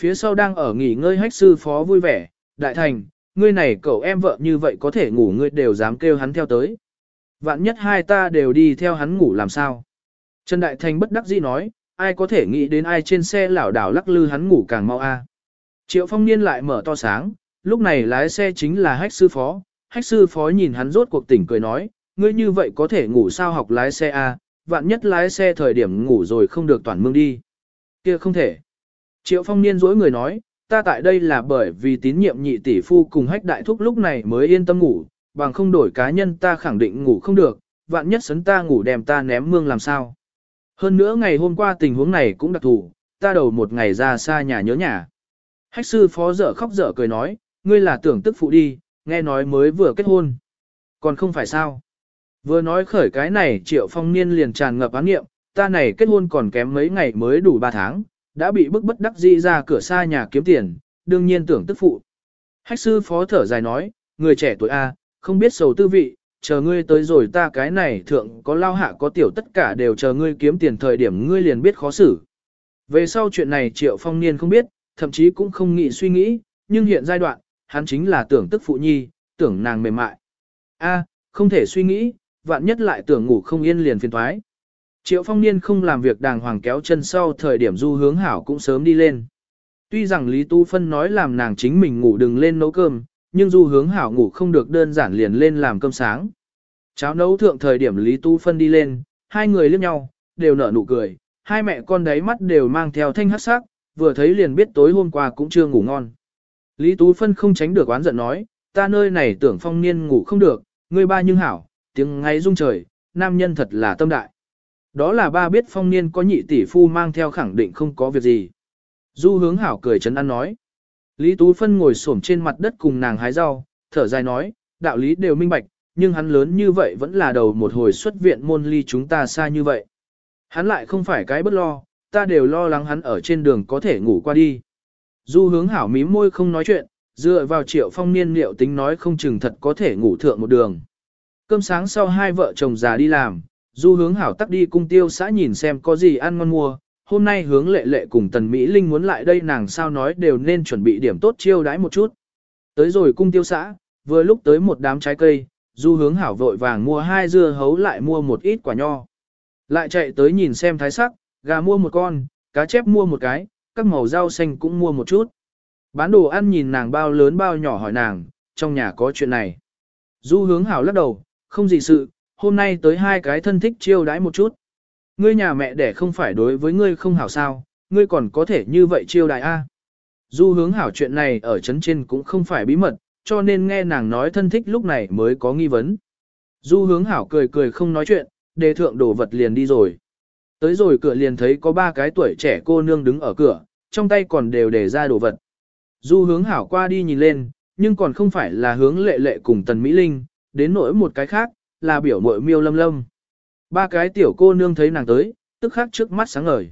Phía sau đang ở nghỉ ngơi hách sư phó vui vẻ, đại thành, ngươi này cậu em vợ như vậy có thể ngủ ngươi đều dám kêu hắn theo tới. Vạn nhất hai ta đều đi theo hắn ngủ làm sao? Trần Đại Thành bất đắc dĩ nói, ai có thể nghĩ đến ai trên xe lảo đảo lắc lư hắn ngủ càng mau a. Triệu phong niên lại mở to sáng, lúc này lái xe chính là hách sư phó, hách sư phó nhìn hắn rốt cuộc tỉnh cười nói, ngươi như vậy có thể ngủ sao học lái xe a? vạn nhất lái xe thời điểm ngủ rồi không được toàn mương đi. kia không thể. Triệu phong niên dối người nói, ta tại đây là bởi vì tín nhiệm nhị tỷ phu cùng hách đại thúc lúc này mới yên tâm ngủ, bằng không đổi cá nhân ta khẳng định ngủ không được, vạn nhất sấn ta ngủ đem ta ném mương làm sao. Hơn nữa ngày hôm qua tình huống này cũng đặc thù, ta đầu một ngày ra xa nhà nhớ nhà. Hách sư phó dở khóc dở cười nói, ngươi là tưởng tức phụ đi, nghe nói mới vừa kết hôn. Còn không phải sao. Vừa nói khởi cái này triệu phong niên liền tràn ngập án nghiệm, ta này kết hôn còn kém mấy ngày mới đủ 3 tháng, đã bị bức bất đắc di ra cửa xa nhà kiếm tiền, đương nhiên tưởng tức phụ. Hách sư phó thở dài nói, người trẻ tuổi A, không biết sầu tư vị, chờ ngươi tới rồi ta cái này thượng có lao hạ có tiểu tất cả đều chờ ngươi kiếm tiền thời điểm ngươi liền biết khó xử. Về sau chuyện này triệu phong niên không biết, thậm chí cũng không nghĩ suy nghĩ, nhưng hiện giai đoạn, hắn chính là tưởng tức phụ nhi, tưởng nàng mềm mại. A, không thể suy nghĩ, vạn nhất lại tưởng ngủ không yên liền phiền thoái. Triệu phong niên không làm việc đàng hoàng kéo chân sau thời điểm du hướng hảo cũng sớm đi lên. Tuy rằng Lý Tu Phân nói làm nàng chính mình ngủ đừng lên nấu cơm, nhưng du hướng hảo ngủ không được đơn giản liền lên làm cơm sáng. Cháo nấu thượng thời điểm Lý Tu Phân đi lên, hai người liếc nhau, đều nở nụ cười, hai mẹ con đấy mắt đều mang theo thanh hát sắc, vừa thấy liền biết tối hôm qua cũng chưa ngủ ngon. Lý Tú Phân không tránh được oán giận nói, ta nơi này tưởng phong niên ngủ không được, ngươi ba nhưng hảo, tiếng ngay rung trời, nam nhân thật là tâm đại. Đó là ba biết phong niên có nhị tỷ phu mang theo khẳng định không có việc gì. Du hướng hảo cười chấn an nói. Lý Tú Phân ngồi xổm trên mặt đất cùng nàng hái rau, thở dài nói, đạo lý đều minh bạch, nhưng hắn lớn như vậy vẫn là đầu một hồi xuất viện môn ly chúng ta xa như vậy. Hắn lại không phải cái bất lo, ta đều lo lắng hắn ở trên đường có thể ngủ qua đi. Du hướng hảo mím môi không nói chuyện, dựa vào triệu phong niên liệu tính nói không chừng thật có thể ngủ thượng một đường. Cơm sáng sau hai vợ chồng già đi làm, du hướng hảo tắc đi cung tiêu xã nhìn xem có gì ăn ngon mua. Hôm nay hướng lệ lệ cùng tần Mỹ Linh muốn lại đây nàng sao nói đều nên chuẩn bị điểm tốt chiêu đãi một chút. Tới rồi cung tiêu xã, vừa lúc tới một đám trái cây, du hướng hảo vội vàng mua hai dưa hấu lại mua một ít quả nho. Lại chạy tới nhìn xem thái sắc, gà mua một con, cá chép mua một cái, các màu rau xanh cũng mua một chút. Bán đồ ăn nhìn nàng bao lớn bao nhỏ hỏi nàng, trong nhà có chuyện này. Du hướng hảo lắc đầu, không gì sự, hôm nay tới hai cái thân thích chiêu đãi một chút. Ngươi nhà mẹ đẻ không phải đối với ngươi không hảo sao, ngươi còn có thể như vậy chiêu đãi a. Du hướng hảo chuyện này ở chấn trên cũng không phải bí mật, cho nên nghe nàng nói thân thích lúc này mới có nghi vấn. Du hướng hảo cười cười không nói chuyện, đề thượng đồ vật liền đi rồi. Tới rồi cửa liền thấy có ba cái tuổi trẻ cô nương đứng ở cửa, trong tay còn đều để ra đồ vật. Du hướng hảo qua đi nhìn lên, nhưng còn không phải là hướng lệ lệ cùng tần Mỹ Linh, đến nỗi một cái khác, là biểu muội miêu lâm lâm. Ba cái tiểu cô nương thấy nàng tới, tức khắc trước mắt sáng ngời.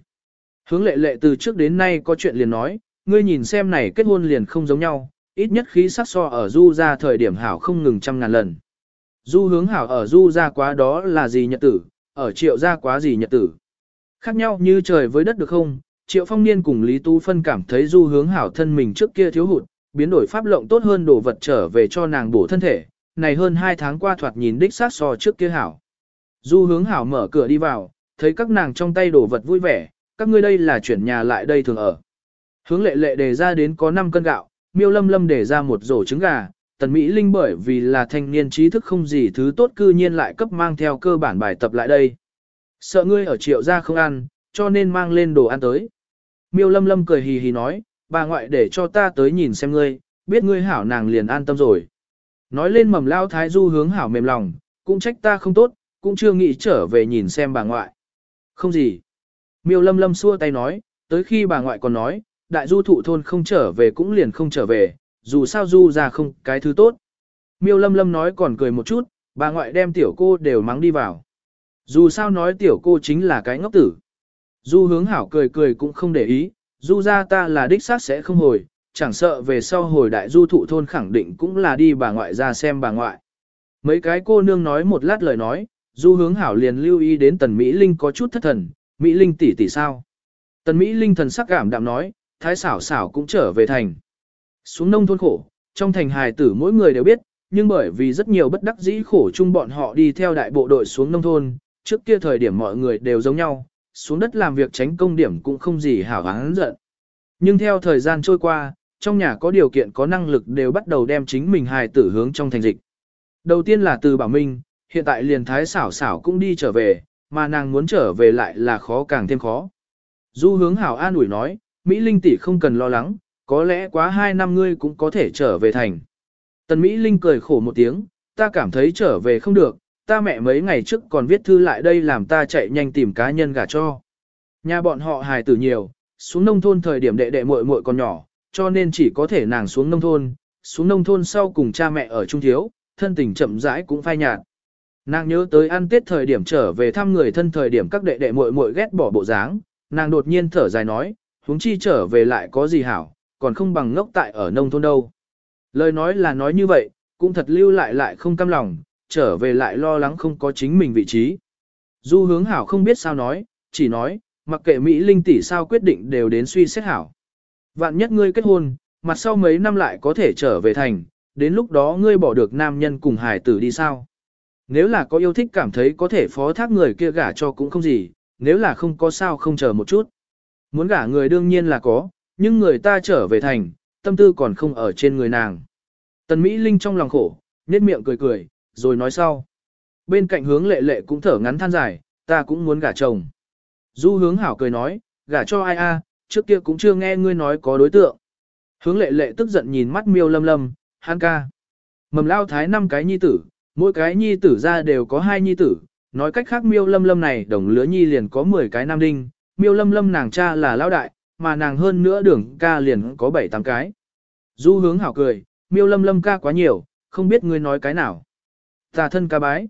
Hướng lệ lệ từ trước đến nay có chuyện liền nói, ngươi nhìn xem này kết hôn liền không giống nhau, ít nhất khí sắc so ở du ra thời điểm hảo không ngừng trăm ngàn lần. Du hướng hảo ở du ra quá đó là gì nhật tử, ở triệu ra quá gì nhật tử. Khác nhau như trời với đất được không, triệu phong niên cùng Lý Tu Phân cảm thấy du hướng hảo thân mình trước kia thiếu hụt, biến đổi pháp lộng tốt hơn đồ vật trở về cho nàng bổ thân thể, này hơn hai tháng qua thoạt nhìn đích sát so trước kia hảo. Du hướng hảo mở cửa đi vào, thấy các nàng trong tay đồ vật vui vẻ, các ngươi đây là chuyển nhà lại đây thường ở. Hướng lệ lệ đề ra đến có 5 cân gạo, miêu lâm lâm đề ra một rổ trứng gà, tần Mỹ Linh bởi vì là thanh niên trí thức không gì thứ tốt cư nhiên lại cấp mang theo cơ bản bài tập lại đây. Sợ ngươi ở triệu gia không ăn, cho nên mang lên đồ ăn tới. Miêu lâm lâm cười hì hì nói, bà ngoại để cho ta tới nhìn xem ngươi, biết ngươi hảo nàng liền an tâm rồi. Nói lên mầm lao thái du hướng hảo mềm lòng, cũng trách ta không tốt, cũng chưa nghĩ trở về nhìn xem bà ngoại. Không gì. Miêu lâm lâm xua tay nói, tới khi bà ngoại còn nói, đại du thụ thôn không trở về cũng liền không trở về, dù sao du ra không cái thứ tốt. Miêu lâm lâm nói còn cười một chút, bà ngoại đem tiểu cô đều mắng đi vào. Dù sao nói tiểu cô chính là cái ngốc tử. Du hướng hảo cười cười cũng không để ý, du ra ta là đích xác sẽ không hồi, chẳng sợ về sau hồi đại du thụ thôn khẳng định cũng là đi bà ngoại ra xem bà ngoại. Mấy cái cô nương nói một lát lời nói, du hướng hảo liền lưu ý đến tần Mỹ Linh có chút thất thần, Mỹ Linh tỷ tỷ sao. Tần Mỹ Linh thần sắc cảm đạm nói, thái xảo xảo cũng trở về thành. Xuống nông thôn khổ, trong thành hài tử mỗi người đều biết, nhưng bởi vì rất nhiều bất đắc dĩ khổ chung bọn họ đi theo đại bộ đội xuống nông thôn, trước kia thời điểm mọi người đều giống nhau, xuống đất làm việc tránh công điểm cũng không gì hảo hán giận. Nhưng theo thời gian trôi qua, trong nhà có điều kiện có năng lực đều bắt đầu đem chính mình hài tử hướng trong thành dịch. Đầu tiên là từ Bảo Minh, hiện tại liền thái xảo xảo cũng đi trở về, mà nàng muốn trở về lại là khó càng thêm khó. Du hướng hảo an ủi nói, Mỹ Linh tỷ không cần lo lắng, có lẽ quá hai năm ngươi cũng có thể trở về thành. Tần Mỹ Linh cười khổ một tiếng, ta cảm thấy trở về không được, ta mẹ mấy ngày trước còn viết thư lại đây làm ta chạy nhanh tìm cá nhân gả cho. Nhà bọn họ hài tử nhiều, xuống nông thôn thời điểm đệ đệ muội muội còn nhỏ, cho nên chỉ có thể nàng xuống nông thôn, xuống nông thôn sau cùng cha mẹ ở trung thiếu, thân tình chậm rãi cũng phai nhạt. Nàng nhớ tới ăn tết thời điểm trở về thăm người thân thời điểm các đệ đệ muội muội ghét bỏ bộ dáng, nàng đột nhiên thở dài nói, huống chi trở về lại có gì hảo, còn không bằng ngốc tại ở nông thôn đâu. Lời nói là nói như vậy, cũng thật lưu lại lại không cam lòng, trở về lại lo lắng không có chính mình vị trí. Du hướng hảo không biết sao nói, chỉ nói, mặc kệ Mỹ Linh tỷ sao quyết định đều đến suy xét hảo. Vạn nhất ngươi kết hôn, mặt sau mấy năm lại có thể trở về thành, đến lúc đó ngươi bỏ được nam nhân cùng hải tử đi sao. Nếu là có yêu thích cảm thấy có thể phó thác người kia gả cho cũng không gì, nếu là không có sao không chờ một chút. Muốn gả người đương nhiên là có, nhưng người ta trở về thành, tâm tư còn không ở trên người nàng. Tần Mỹ Linh trong lòng khổ, nét miệng cười cười, rồi nói sau. Bên cạnh hướng lệ lệ cũng thở ngắn than dài, ta cũng muốn gả chồng. Du hướng hảo cười nói, gả cho ai a, trước kia cũng chưa nghe ngươi nói có đối tượng. Hướng lệ lệ tức giận nhìn mắt miêu lâm lâm, hắn ca. Mầm lao thái năm cái nhi tử, mỗi cái nhi tử ra đều có hai nhi tử, nói cách khác miêu lâm lâm này đồng lứa nhi liền có 10 cái nam đinh, miêu lâm lâm nàng cha là lao đại, mà nàng hơn nữa đường ca liền có 7-8 cái. Du hướng hảo cười, miêu lâm lâm ca quá nhiều, không biết ngươi nói cái nào. Ta thân ca bái.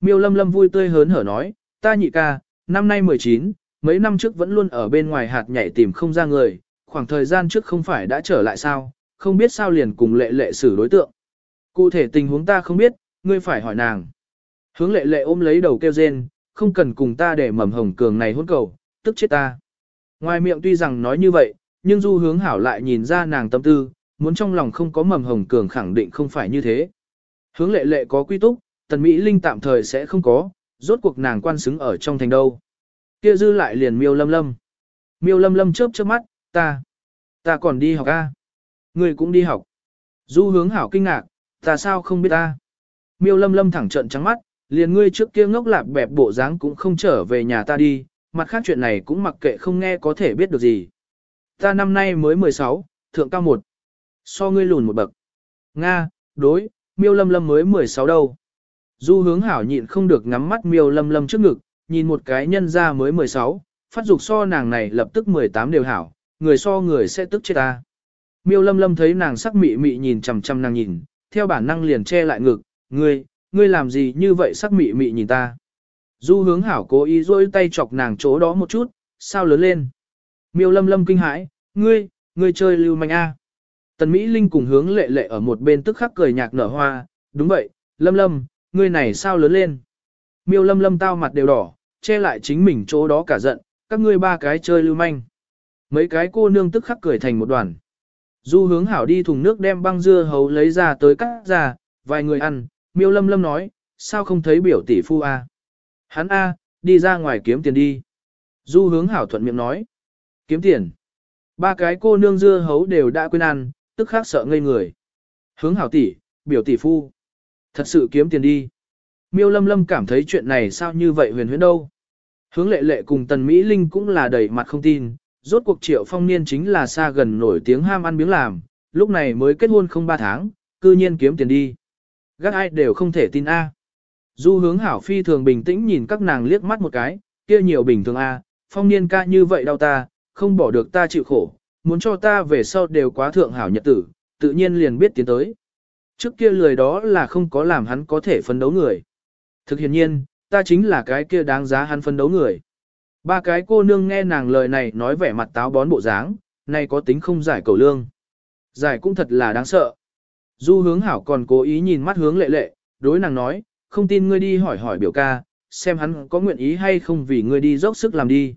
Miêu lâm lâm vui tươi hớn hở nói, ta nhị ca, năm nay 19, mấy năm trước vẫn luôn ở bên ngoài hạt nhảy tìm không ra người, khoảng thời gian trước không phải đã trở lại sao, không biết sao liền cùng lệ lệ xử đối tượng. Cụ thể tình huống ta không biết, ngươi phải hỏi nàng. Hướng lệ lệ ôm lấy đầu kêu rên, không cần cùng ta để mầm hồng cường này hôn cầu, tức chết ta. Ngoài miệng tuy rằng nói như vậy, nhưng du hướng hảo lại nhìn ra nàng tâm tư, muốn trong lòng không có mầm hồng cường khẳng định không phải như thế. Hướng lệ lệ có quy túc, tần Mỹ Linh tạm thời sẽ không có, rốt cuộc nàng quan xứng ở trong thành đâu. Kia dư lại liền miêu lâm lâm. Miêu lâm lâm chớp chớp mắt, ta, ta còn đi học à? a Người cũng đi học. Du hướng hảo kinh ngạc, ta sao không biết ta. Miêu lâm lâm thẳng trận trắng mắt, liền ngươi trước kia ngốc lạp bẹp bộ dáng cũng không trở về nhà ta đi, mặt khác chuyện này cũng mặc kệ không nghe có thể biết được gì. Ta năm nay mới 16, thượng cao một. So ngươi lùn một bậc. Nga, đối, miêu lâm lâm mới 16 đâu. Du hướng hảo nhịn không được ngắm mắt miêu lâm lâm trước ngực, nhìn một cái nhân ra mới 16, phát dục so nàng này lập tức 18 đều hảo, người so người sẽ tức chết ta. Miêu lâm lâm thấy nàng sắc mị mị nhìn chằm chằm nàng nhìn, theo bản năng liền che lại ngực, ngươi, ngươi làm gì như vậy sắc mị mị nhìn ta. Du hướng hảo cố ý rôi tay chọc nàng chỗ đó một chút, sao lớn lên. Miêu lâm lâm kinh hãi, ngươi, ngươi chơi lưu manh a. Tần Mỹ Linh cùng hướng lệ lệ ở một bên tức khắc cười nhạc nở hoa, đúng vậy, lâm lâm, ngươi này sao lớn lên. Miêu lâm lâm tao mặt đều đỏ, che lại chính mình chỗ đó cả giận, các ngươi ba cái chơi lưu manh. Mấy cái cô nương tức khắc cười thành một đoàn. Du hướng hảo đi thùng nước đem băng dưa hấu lấy ra tới cắt ra, vài người ăn, miêu lâm lâm nói, sao không thấy biểu tỷ phu a? Hắn a, đi ra ngoài kiếm tiền đi. Du hướng hảo thuận miệng nói, kiếm tiền. Ba cái cô nương dưa hấu đều đã quên ăn, tức khắc sợ ngây người. Hướng hảo tỷ, biểu tỷ phu. Thật sự kiếm tiền đi. Miêu lâm lâm cảm thấy chuyện này sao như vậy huyền huyễn đâu. Hướng lệ lệ cùng tần Mỹ Linh cũng là đầy mặt không tin, rốt cuộc triệu phong niên chính là xa gần nổi tiếng ham ăn miếng làm, lúc này mới kết hôn không ba tháng, cư nhiên kiếm tiền đi. Các ai đều không thể tin A. Du hướng hảo phi thường bình tĩnh nhìn các nàng liếc mắt một cái, kia nhiều bình thường A, phong niên ca như vậy đau ta, không bỏ được ta chịu khổ, muốn cho ta về sau đều quá thượng hảo nhật tử, tự nhiên liền biết tiến tới. Trước kia lười đó là không có làm hắn có thể phấn đấu người. Thực hiện nhiên, ta chính là cái kia đáng giá hắn phân đấu người. Ba cái cô nương nghe nàng lời này nói vẻ mặt táo bón bộ dáng, này có tính không giải cầu lương. Giải cũng thật là đáng sợ. Du hướng hảo còn cố ý nhìn mắt hướng lệ lệ, đối nàng nói, không tin ngươi đi hỏi hỏi biểu ca, xem hắn có nguyện ý hay không vì ngươi đi dốc sức làm đi.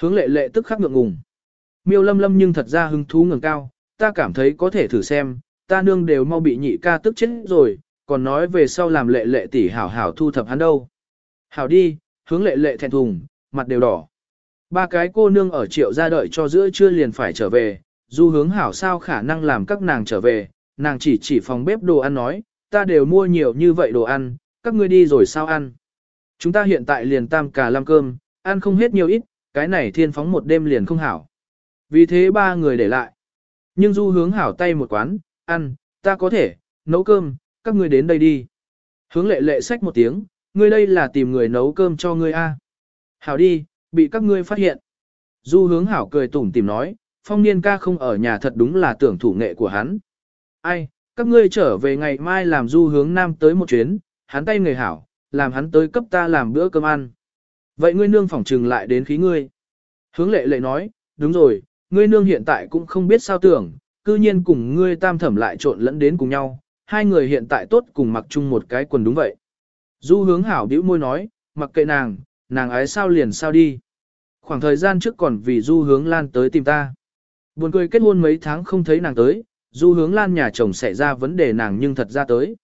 Hướng lệ lệ tức khắc ngượng ngùng. miêu lâm lâm nhưng thật ra hứng thú ngừng cao, ta cảm thấy có thể thử xem, ta nương đều mau bị nhị ca tức chết rồi, còn nói về sau làm lệ lệ tỷ hảo hảo thu thập hắn đâu. Hảo đi, hướng lệ lệ thẹn thùng, mặt đều đỏ. Ba cái cô nương ở triệu ra đợi cho giữa trưa liền phải trở về, du hướng hảo sao khả năng làm các nàng trở về, nàng chỉ chỉ phòng bếp đồ ăn nói, ta đều mua nhiều như vậy đồ ăn, các ngươi đi rồi sao ăn. Chúng ta hiện tại liền tam cả làm cơm, ăn không hết nhiều ít, cái này thiên phóng một đêm liền không hảo. Vì thế ba người để lại. Nhưng du hướng hảo tay một quán, ăn, ta có thể, nấu cơm, các ngươi đến đây đi. Hướng lệ lệ xách một tiếng, ngươi đây là tìm người nấu cơm cho ngươi a. Hảo đi, bị các ngươi phát hiện. Du hướng hảo cười tủm tìm nói, phong niên ca không ở nhà thật đúng là tưởng thủ nghệ của hắn. Ai, các ngươi trở về ngày mai làm du hướng nam tới một chuyến, hắn tay người hảo, làm hắn tới cấp ta làm bữa cơm ăn. Vậy ngươi nương phỏng trừng lại đến khí ngươi. Hướng lệ lệ nói, đúng rồi, ngươi nương hiện tại cũng không biết sao tưởng, cư nhiên cùng ngươi tam thẩm lại trộn lẫn đến cùng nhau, hai người hiện tại tốt cùng mặc chung một cái quần đúng vậy. Du hướng hảo bĩu môi nói, mặc kệ nàng, nàng ái sao liền sao đi. Khoảng thời gian trước còn vì du hướng lan tới tìm ta. Buồn cười kết hôn mấy tháng không thấy nàng tới, du hướng lan nhà chồng xảy ra vấn đề nàng nhưng thật ra tới.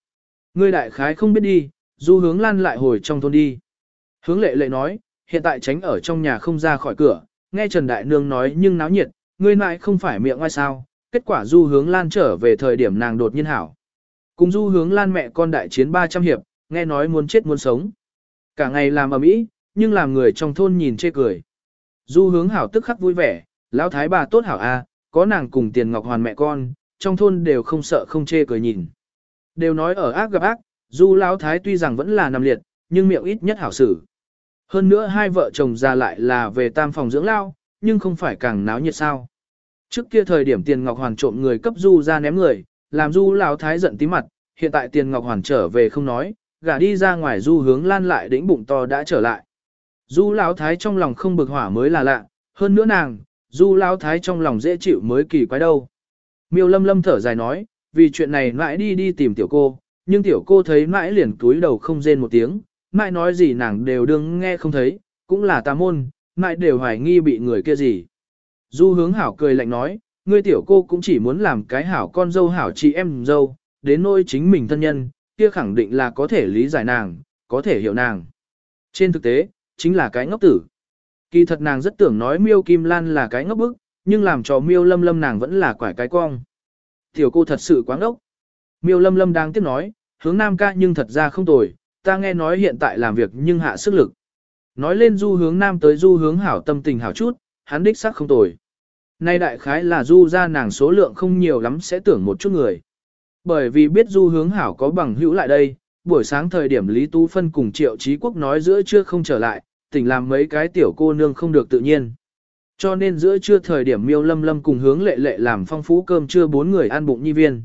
Ngươi đại khái không biết đi, du hướng lan lại hồi trong thôn đi. Hướng lệ lệ nói, hiện tại tránh ở trong nhà không ra khỏi cửa, nghe Trần Đại Nương nói nhưng náo nhiệt, ngươi lại không phải miệng ai sao, kết quả du hướng lan trở về thời điểm nàng đột nhiên hảo. Cùng du hướng lan mẹ con đại chiến 300 hiệp, nghe nói muốn chết muốn sống. Cả ngày làm ở mỹ, nhưng làm người trong thôn nhìn chê cười. Du hướng hảo tức khắc vui vẻ, lão thái bà tốt hảo a, có nàng cùng tiền ngọc hoàn mẹ con, trong thôn đều không sợ không chê cười nhìn. Đều nói ở ác gặp ác, du lão thái tuy rằng vẫn là nằm liệt, nhưng miệng ít nhất hảo xử. Hơn nữa hai vợ chồng già lại là về tam phòng dưỡng lao, nhưng không phải càng náo nhiệt sao. Trước kia thời điểm tiền ngọc hoàn trộm người cấp du ra ném người, làm du lão thái giận tí mặt, hiện tại tiền ngọc hoàn trở về không nói, gả đi ra ngoài du hướng lan lại đĩnh bụng to đã trở lại. Du lão thái trong lòng không bực hỏa mới là lạ, hơn nữa nàng, du lão thái trong lòng dễ chịu mới kỳ quái đâu. Miêu lâm lâm thở dài nói, vì chuyện này mãi đi đi tìm tiểu cô, nhưng tiểu cô thấy mãi liền túi đầu không rên một tiếng, mãi nói gì nàng đều đương nghe không thấy, cũng là tà môn, mãi đều hoài nghi bị người kia gì. Du hướng hảo cười lạnh nói, ngươi tiểu cô cũng chỉ muốn làm cái hảo con dâu hảo chị em dâu, đến nỗi chính mình thân nhân, kia khẳng định là có thể lý giải nàng, có thể hiểu nàng. Trên thực tế, chính là cái ngốc tử. Kỳ thật nàng rất tưởng nói miêu kim lan là cái ngốc bức, nhưng làm cho miêu lâm lâm nàng vẫn là quải cái cong. Tiểu cô thật sự quá ngốc. Miêu lâm lâm đang tiếp nói, hướng nam ca nhưng thật ra không tồi, ta nghe nói hiện tại làm việc nhưng hạ sức lực. Nói lên du hướng nam tới du hướng hảo tâm tình hảo chút, hắn đích xác không tồi. Nay đại khái là du ra nàng số lượng không nhiều lắm sẽ tưởng một chút người. Bởi vì biết du hướng hảo có bằng hữu lại đây, buổi sáng thời điểm Lý Tú Phân cùng Triệu Trí Quốc nói giữa trưa không trở lại, tỉnh làm mấy cái tiểu cô nương không được tự nhiên. Cho nên giữa trưa thời điểm miêu lâm lâm cùng hướng lệ lệ làm phong phú cơm trưa bốn người ăn bụng nhi viên.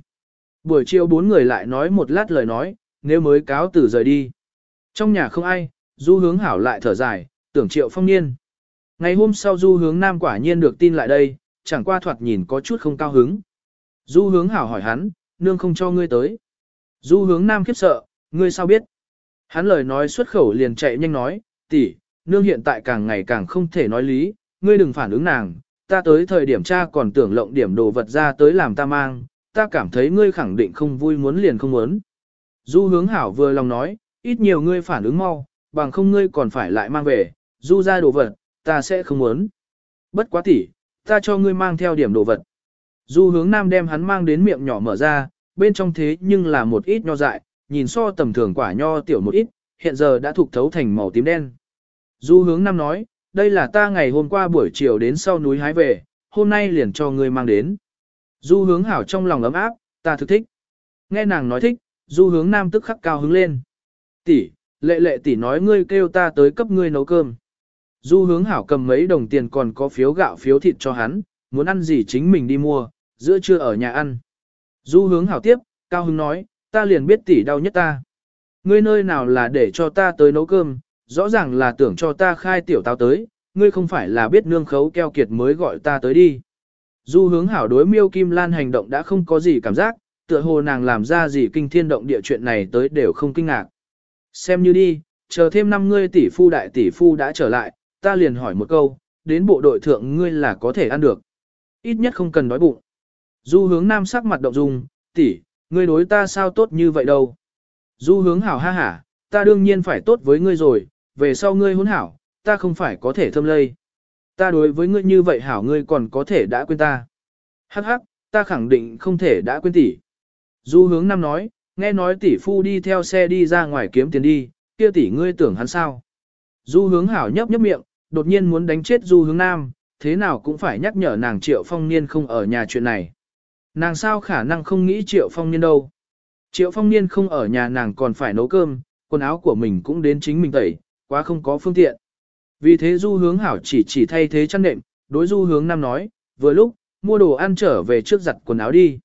Buổi chiều bốn người lại nói một lát lời nói, nếu mới cáo từ rời đi. Trong nhà không ai, du hướng hảo lại thở dài, tưởng triệu phong niên. Ngày hôm sau du hướng nam quả nhiên được tin lại đây, chẳng qua thoạt nhìn có chút không cao hứng. Du hướng hảo hỏi hắn, nương không cho ngươi tới. Du hướng nam khiếp sợ, ngươi sao biết? Hắn lời nói xuất khẩu liền chạy nhanh nói, tỷ, nương hiện tại càng ngày càng không thể nói lý, ngươi đừng phản ứng nàng, ta tới thời điểm cha còn tưởng lộng điểm đồ vật ra tới làm ta mang, ta cảm thấy ngươi khẳng định không vui muốn liền không muốn. Du hướng hảo vừa lòng nói, ít nhiều ngươi phản ứng mau, bằng không ngươi còn phải lại mang về, du ra đồ vật, ta sẽ không muốn. Bất quá tỷ, ta cho ngươi mang theo điểm đồ vật. Du hướng nam đem hắn mang đến miệng nhỏ mở ra, bên trong thế nhưng là một ít nho dại, nhìn so tầm thường quả nho tiểu một ít, hiện giờ đã thuộc thấu thành màu tím đen. Du hướng nam nói, đây là ta ngày hôm qua buổi chiều đến sau núi hái về, hôm nay liền cho ngươi mang đến. Du hướng hảo trong lòng ấm áp, ta thực thích. Nghe nàng nói thích, du hướng nam tức khắc cao hứng lên. Tỷ, lệ lệ tỷ nói ngươi kêu ta tới cấp ngươi nấu cơm. Du hướng hảo cầm mấy đồng tiền còn có phiếu gạo phiếu thịt cho hắn, muốn ăn gì chính mình đi mua, giữa trưa ở nhà ăn. Du hướng hảo tiếp, cao hứng nói, ta liền biết tỷ đau nhất ta. Ngươi nơi nào là để cho ta tới nấu cơm, rõ ràng là tưởng cho ta khai tiểu tao tới, ngươi không phải là biết nương khấu keo kiệt mới gọi ta tới đi. Du hướng hảo đối miêu kim lan hành động đã không có gì cảm giác, tựa hồ nàng làm ra gì kinh thiên động địa chuyện này tới đều không kinh ngạc. Xem như đi, chờ thêm năm ngươi tỷ phu đại tỷ phu đã trở lại, ta liền hỏi một câu, đến bộ đội thượng ngươi là có thể ăn được. Ít nhất không cần đói bụng. Du hướng nam sắc mặt động dung, tỷ, ngươi đối ta sao tốt như vậy đâu. Du hướng hảo ha hả, ta đương nhiên phải tốt với ngươi rồi, về sau ngươi hôn hảo, ta không phải có thể thâm lây. Ta đối với ngươi như vậy hảo ngươi còn có thể đã quên ta. Hắc hắc, ta khẳng định không thể đã quên tỷ. Du hướng nam nói, nghe nói tỷ phu đi theo xe đi ra ngoài kiếm tiền đi, kia tỷ ngươi tưởng hắn sao. Du hướng hảo nhấp nhấp miệng, đột nhiên muốn đánh chết du hướng nam, thế nào cũng phải nhắc nhở nàng triệu phong niên không ở nhà chuyện này. Nàng sao khả năng không nghĩ triệu phong niên đâu. Triệu phong niên không ở nhà nàng còn phải nấu cơm, quần áo của mình cũng đến chính mình tẩy, quá không có phương tiện. Vì thế du hướng hảo chỉ chỉ thay thế chăn nệm, đối du hướng nam nói, vừa lúc, mua đồ ăn trở về trước giặt quần áo đi.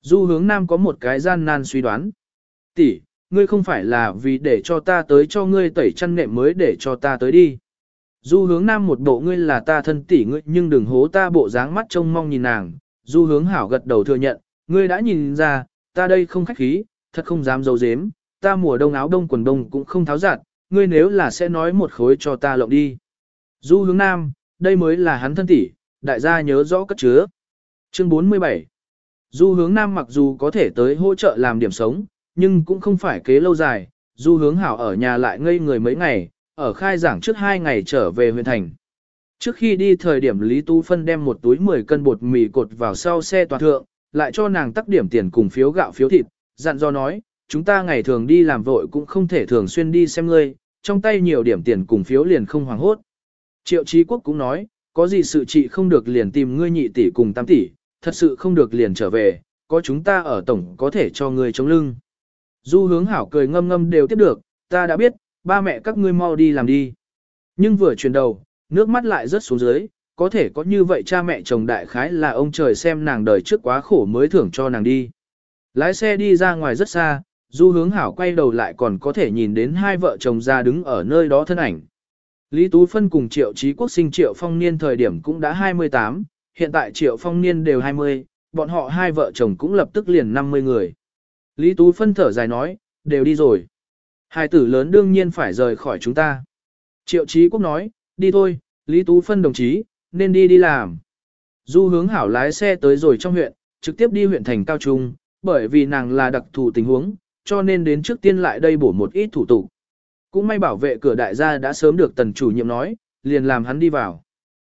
Du hướng nam có một cái gian nan suy đoán. tỷ, ngươi không phải là vì để cho ta tới cho ngươi tẩy chăn nệm mới để cho ta tới đi. Du hướng nam một bộ ngươi là ta thân tỷ ngươi nhưng đừng hố ta bộ dáng mắt trông mong nhìn nàng. Du hướng hảo gật đầu thừa nhận, ngươi đã nhìn ra, ta đây không khách khí, thật không dám dấu dếm, ta mùa đông áo đông quần đông cũng không tháo giặt, ngươi nếu là sẽ nói một khối cho ta lộng đi. Du hướng nam, đây mới là hắn thân tỷ, đại gia nhớ rõ cất chứa. Chương 47 Du hướng nam mặc dù có thể tới hỗ trợ làm điểm sống, nhưng cũng không phải kế lâu dài, du hướng hảo ở nhà lại ngây người mấy ngày, ở khai giảng trước hai ngày trở về huyện thành. Trước khi đi thời điểm Lý Tu Phân đem một túi 10 cân bột mì cột vào sau xe toàn thượng, lại cho nàng tắc điểm tiền cùng phiếu gạo phiếu thịt, dặn do nói, chúng ta ngày thường đi làm vội cũng không thể thường xuyên đi xem ngươi, trong tay nhiều điểm tiền cùng phiếu liền không hoàng hốt. Triệu Chí Quốc cũng nói, có gì sự trị không được liền tìm ngươi nhị tỷ cùng tam tỷ, thật sự không được liền trở về, có chúng ta ở tổng có thể cho ngươi chống lưng. Du hướng hảo cười ngâm ngâm đều tiếp được, ta đã biết, ba mẹ các ngươi mau đi làm đi. Nhưng vừa chuyển đầu, nước mắt lại rớt xuống dưới, có thể có như vậy cha mẹ chồng đại khái là ông trời xem nàng đời trước quá khổ mới thưởng cho nàng đi. Lái xe đi ra ngoài rất xa, du hướng hảo quay đầu lại còn có thể nhìn đến hai vợ chồng ra đứng ở nơi đó thân ảnh. Lý Tú Phân cùng Triệu Trí Quốc sinh Triệu Phong Niên thời điểm cũng đã 28, hiện tại Triệu Phong Niên đều 20, bọn họ hai vợ chồng cũng lập tức liền 50 người. Lý Tú Phân thở dài nói, đều đi rồi. Hai tử lớn đương nhiên phải rời khỏi chúng ta. Triệu Chí Quốc nói, đi thôi, Lý Tú Phân đồng chí, nên đi đi làm. Du hướng hảo lái xe tới rồi trong huyện, trực tiếp đi huyện thành cao trung, bởi vì nàng là đặc thù tình huống, cho nên đến trước tiên lại đây bổ một ít thủ tục. Cũng may bảo vệ cửa đại gia đã sớm được tần chủ nhiệm nói, liền làm hắn đi vào.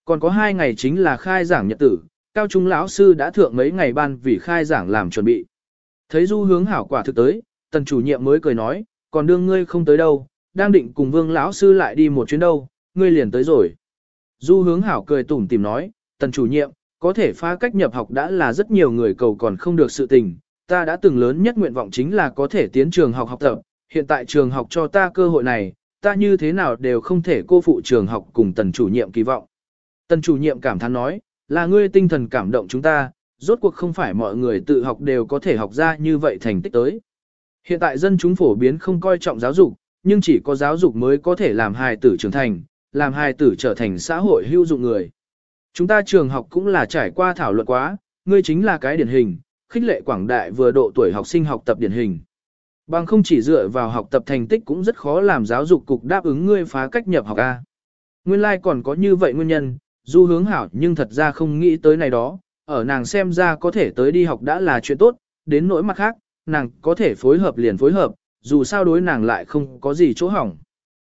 Còn có hai ngày chính là khai giảng nhật tử, cao trung lão sư đã thượng mấy ngày ban vì khai giảng làm chuẩn bị. Thấy du hướng hảo quả thực tới, tần chủ nhiệm mới cười nói, còn đương ngươi không tới đâu, đang định cùng vương lão sư lại đi một chuyến đâu, ngươi liền tới rồi. Du hướng hảo cười tủm tìm nói, tần chủ nhiệm, có thể phá cách nhập học đã là rất nhiều người cầu còn không được sự tình, ta đã từng lớn nhất nguyện vọng chính là có thể tiến trường học học tập, hiện tại trường học cho ta cơ hội này, ta như thế nào đều không thể cô phụ trường học cùng tần chủ nhiệm kỳ vọng. Tần chủ nhiệm cảm thán nói, là ngươi tinh thần cảm động chúng ta, rốt cuộc không phải mọi người tự học đều có thể học ra như vậy thành tích tới. Hiện tại dân chúng phổ biến không coi trọng giáo dục, nhưng chỉ có giáo dục mới có thể làm hài tử trưởng thành, làm hài tử trở thành xã hội hữu dụng người. Chúng ta trường học cũng là trải qua thảo luận quá, ngươi chính là cái điển hình, khích lệ quảng đại vừa độ tuổi học sinh học tập điển hình. Bằng không chỉ dựa vào học tập thành tích cũng rất khó làm giáo dục cục đáp ứng ngươi phá cách nhập học A. Nguyên lai like còn có như vậy nguyên nhân, du hướng hảo nhưng thật ra không nghĩ tới này đó, ở nàng xem ra có thể tới đi học đã là chuyện tốt, đến nỗi mặt khác, nàng có thể phối hợp liền phối hợp, dù sao đối nàng lại không có gì chỗ hỏng.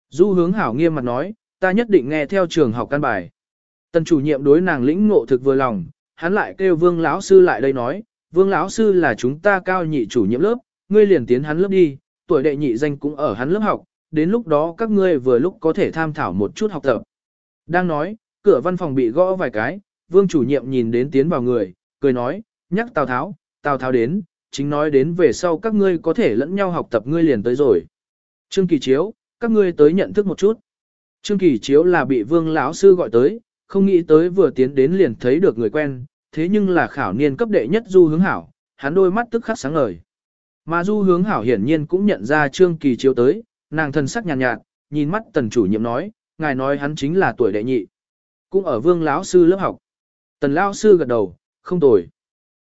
Du hướng hảo nghiêm mặt nói, ta nhất định nghe theo trường học căn bài. Tần chủ nhiệm đối nàng lĩnh ngộ thực vừa lòng, hắn lại kêu vương lão sư lại đây nói, vương lão sư là chúng ta cao nhị chủ nhiệm lớp, ngươi liền tiến hắn lớp đi, tuổi đệ nhị danh cũng ở hắn lớp học, đến lúc đó các ngươi vừa lúc có thể tham thảo một chút học tập. Đang nói, cửa văn phòng bị gõ vài cái, vương chủ nhiệm nhìn đến tiến vào người, cười nói, nhắc Tào Tháo, Tào Tháo đến, chính nói đến về sau các ngươi có thể lẫn nhau học tập ngươi liền tới rồi. Trương Kỳ Chiếu, các ngươi tới nhận thức một chút. Trương Kỳ Chiếu là bị vương lão sư gọi tới, không nghĩ tới vừa tiến đến liền thấy được người quen, thế nhưng là khảo niên cấp đệ nhất du hướng hảo, hắn đôi mắt tức khắc sáng ngời. Mà du hướng hảo hiển nhiên cũng nhận ra Trương Kỳ Chiếu tới, nàng thân sắc nhàn nhạt, nhạt, nhìn mắt tần chủ nhiệm nói, ngài nói hắn chính là tuổi đệ nhị. Cũng ở vương lão sư lớp học. Tần lão sư gật đầu, không tồi.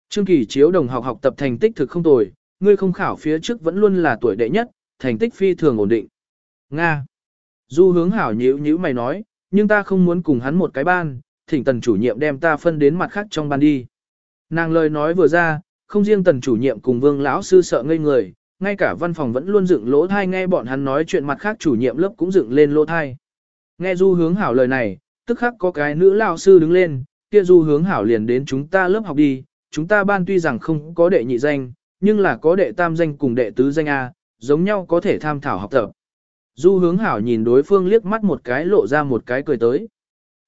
Trương Kỳ chiếu đồng học học tập thành tích thực không tồi, ngươi không khảo phía trước vẫn luôn là tuổi đệ nhất, thành tích phi thường ổn định. Nga. Du hướng hảo nhíu nhíu mày nói, nhưng ta không muốn cùng hắn một cái ban, thỉnh tần chủ nhiệm đem ta phân đến mặt khác trong ban đi. Nàng lời nói vừa ra, không riêng tần chủ nhiệm cùng vương lão sư sợ ngây người, ngay cả văn phòng vẫn luôn dựng lỗ thai nghe bọn hắn nói chuyện mặt khác chủ nhiệm lớp cũng dựng lên lỗ thai. Nghe du hướng hảo lời này, tức khắc có cái nữ lão sư đứng lên, kia du hướng hảo liền đến chúng ta lớp học đi, chúng ta ban tuy rằng không có đệ nhị danh, nhưng là có đệ tam danh cùng đệ tứ danh A, giống nhau có thể tham thảo học tập. Du hướng hảo nhìn đối phương liếc mắt một cái lộ ra một cái cười tới.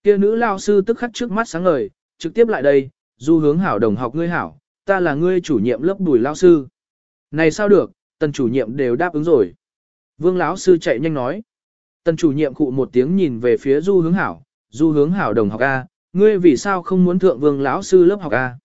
Kia nữ lao sư tức khắc trước mắt sáng ngời, trực tiếp lại đây, du hướng hảo đồng học ngươi hảo, ta là ngươi chủ nhiệm lớp bùi lao sư. Này sao được, tần chủ nhiệm đều đáp ứng rồi. Vương lão sư chạy nhanh nói. Tần chủ nhiệm cụ một tiếng nhìn về phía du hướng hảo, du hướng hảo đồng học A, ngươi vì sao không muốn thượng vương lão sư lớp học A.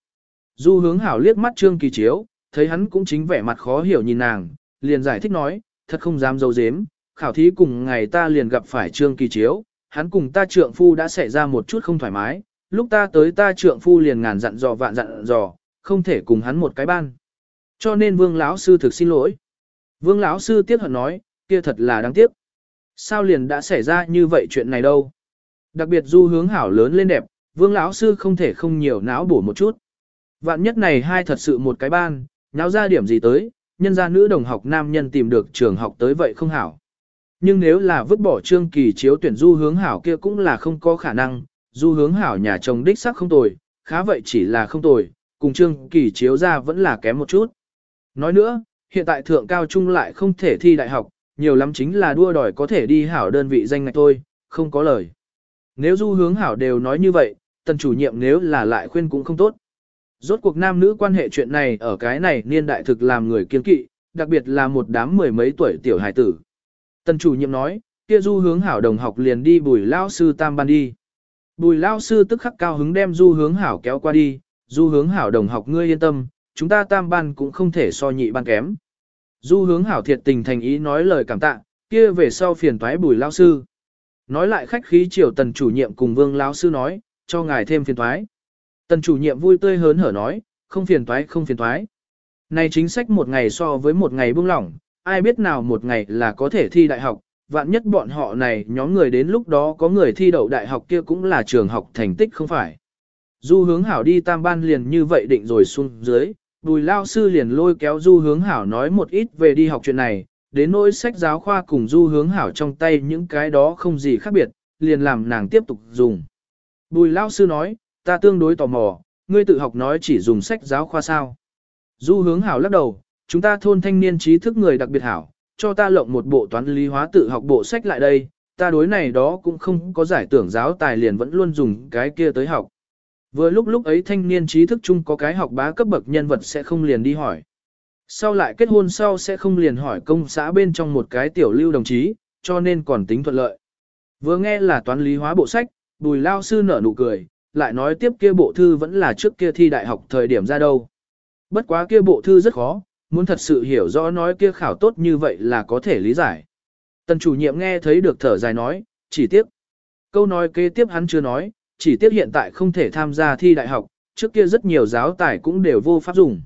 Du hướng hảo liếc mắt trương kỳ chiếu, thấy hắn cũng chính vẻ mặt khó hiểu nhìn nàng, liền giải thích nói, thật không dám dấu dếm, khảo thí cùng ngày ta liền gặp phải trương kỳ chiếu, hắn cùng ta trượng phu đã xảy ra một chút không thoải mái, lúc ta tới ta trượng phu liền ngàn dặn dò vạn dặn dò, không thể cùng hắn một cái ban. Cho nên vương lão sư thực xin lỗi. Vương lão sư tiếc hận nói, kia thật là đáng tiếc. Sao liền đã xảy ra như vậy chuyện này đâu? Đặc biệt du hướng hảo lớn lên đẹp, vương lão sư không thể không nhiều não bổ một chút. Vạn nhất này hai thật sự một cái ban, nháo ra điểm gì tới, nhân gia nữ đồng học nam nhân tìm được trường học tới vậy không hảo. Nhưng nếu là vứt bỏ trương kỳ chiếu tuyển du hướng hảo kia cũng là không có khả năng, du hướng hảo nhà chồng đích sắc không tồi, khá vậy chỉ là không tồi, cùng trương kỳ chiếu ra vẫn là kém một chút. Nói nữa, hiện tại thượng cao trung lại không thể thi đại học, nhiều lắm chính là đua đòi có thể đi hảo đơn vị danh ngạch thôi, không có lời. Nếu du hướng hảo đều nói như vậy, tần chủ nhiệm nếu là lại khuyên cũng không tốt. Rốt cuộc nam nữ quan hệ chuyện này ở cái này niên đại thực làm người kiên kỵ, đặc biệt là một đám mười mấy tuổi tiểu hài tử. Tần chủ nhiệm nói, kia du hướng hảo đồng học liền đi bùi lao sư tam ban đi. Bùi lao sư tức khắc cao hứng đem du hướng hảo kéo qua đi, du hướng hảo đồng học ngươi yên tâm, chúng ta tam ban cũng không thể so nhị ban kém. Du hướng hảo thiệt tình thành ý nói lời cảm tạ, kia về sau phiền toái bùi lao sư. Nói lại khách khí triều tần chủ nhiệm cùng vương lao sư nói, cho ngài thêm phiền toái. Tần chủ nhiệm vui tươi hớn hở nói, không phiền toái không phiền toái. Này chính sách một ngày so với một ngày buông lỏng, ai biết nào một ngày là có thể thi đại học, vạn nhất bọn họ này nhóm người đến lúc đó có người thi đậu đại học kia cũng là trường học thành tích không phải. Du hướng hảo đi tam ban liền như vậy định rồi xuống dưới, bùi lao sư liền lôi kéo du hướng hảo nói một ít về đi học chuyện này, đến nỗi sách giáo khoa cùng du hướng hảo trong tay những cái đó không gì khác biệt, liền làm nàng tiếp tục dùng. Bùi lao sư nói, ta tương đối tò mò, ngươi tự học nói chỉ dùng sách giáo khoa sao. Du hướng hảo lắc đầu, chúng ta thôn thanh niên trí thức người đặc biệt hảo, cho ta lộng một bộ toán lý hóa tự học bộ sách lại đây, ta đối này đó cũng không có giải tưởng giáo tài liền vẫn luôn dùng cái kia tới học. Vừa lúc lúc ấy thanh niên trí thức chung có cái học bá cấp bậc nhân vật sẽ không liền đi hỏi. Sau lại kết hôn sau sẽ không liền hỏi công xã bên trong một cái tiểu lưu đồng chí, cho nên còn tính thuận lợi. Vừa nghe là toán lý hóa bộ sách, bùi lao sư nở nụ cười, lại nói tiếp kia bộ thư vẫn là trước kia thi đại học thời điểm ra đâu. Bất quá kia bộ thư rất khó, muốn thật sự hiểu rõ nói kia khảo tốt như vậy là có thể lý giải. Tần chủ nhiệm nghe thấy được thở dài nói, chỉ tiếc. Câu nói kế tiếp hắn chưa nói, chỉ tiếc hiện tại không thể tham gia thi đại học, trước kia rất nhiều giáo tài cũng đều vô pháp dùng.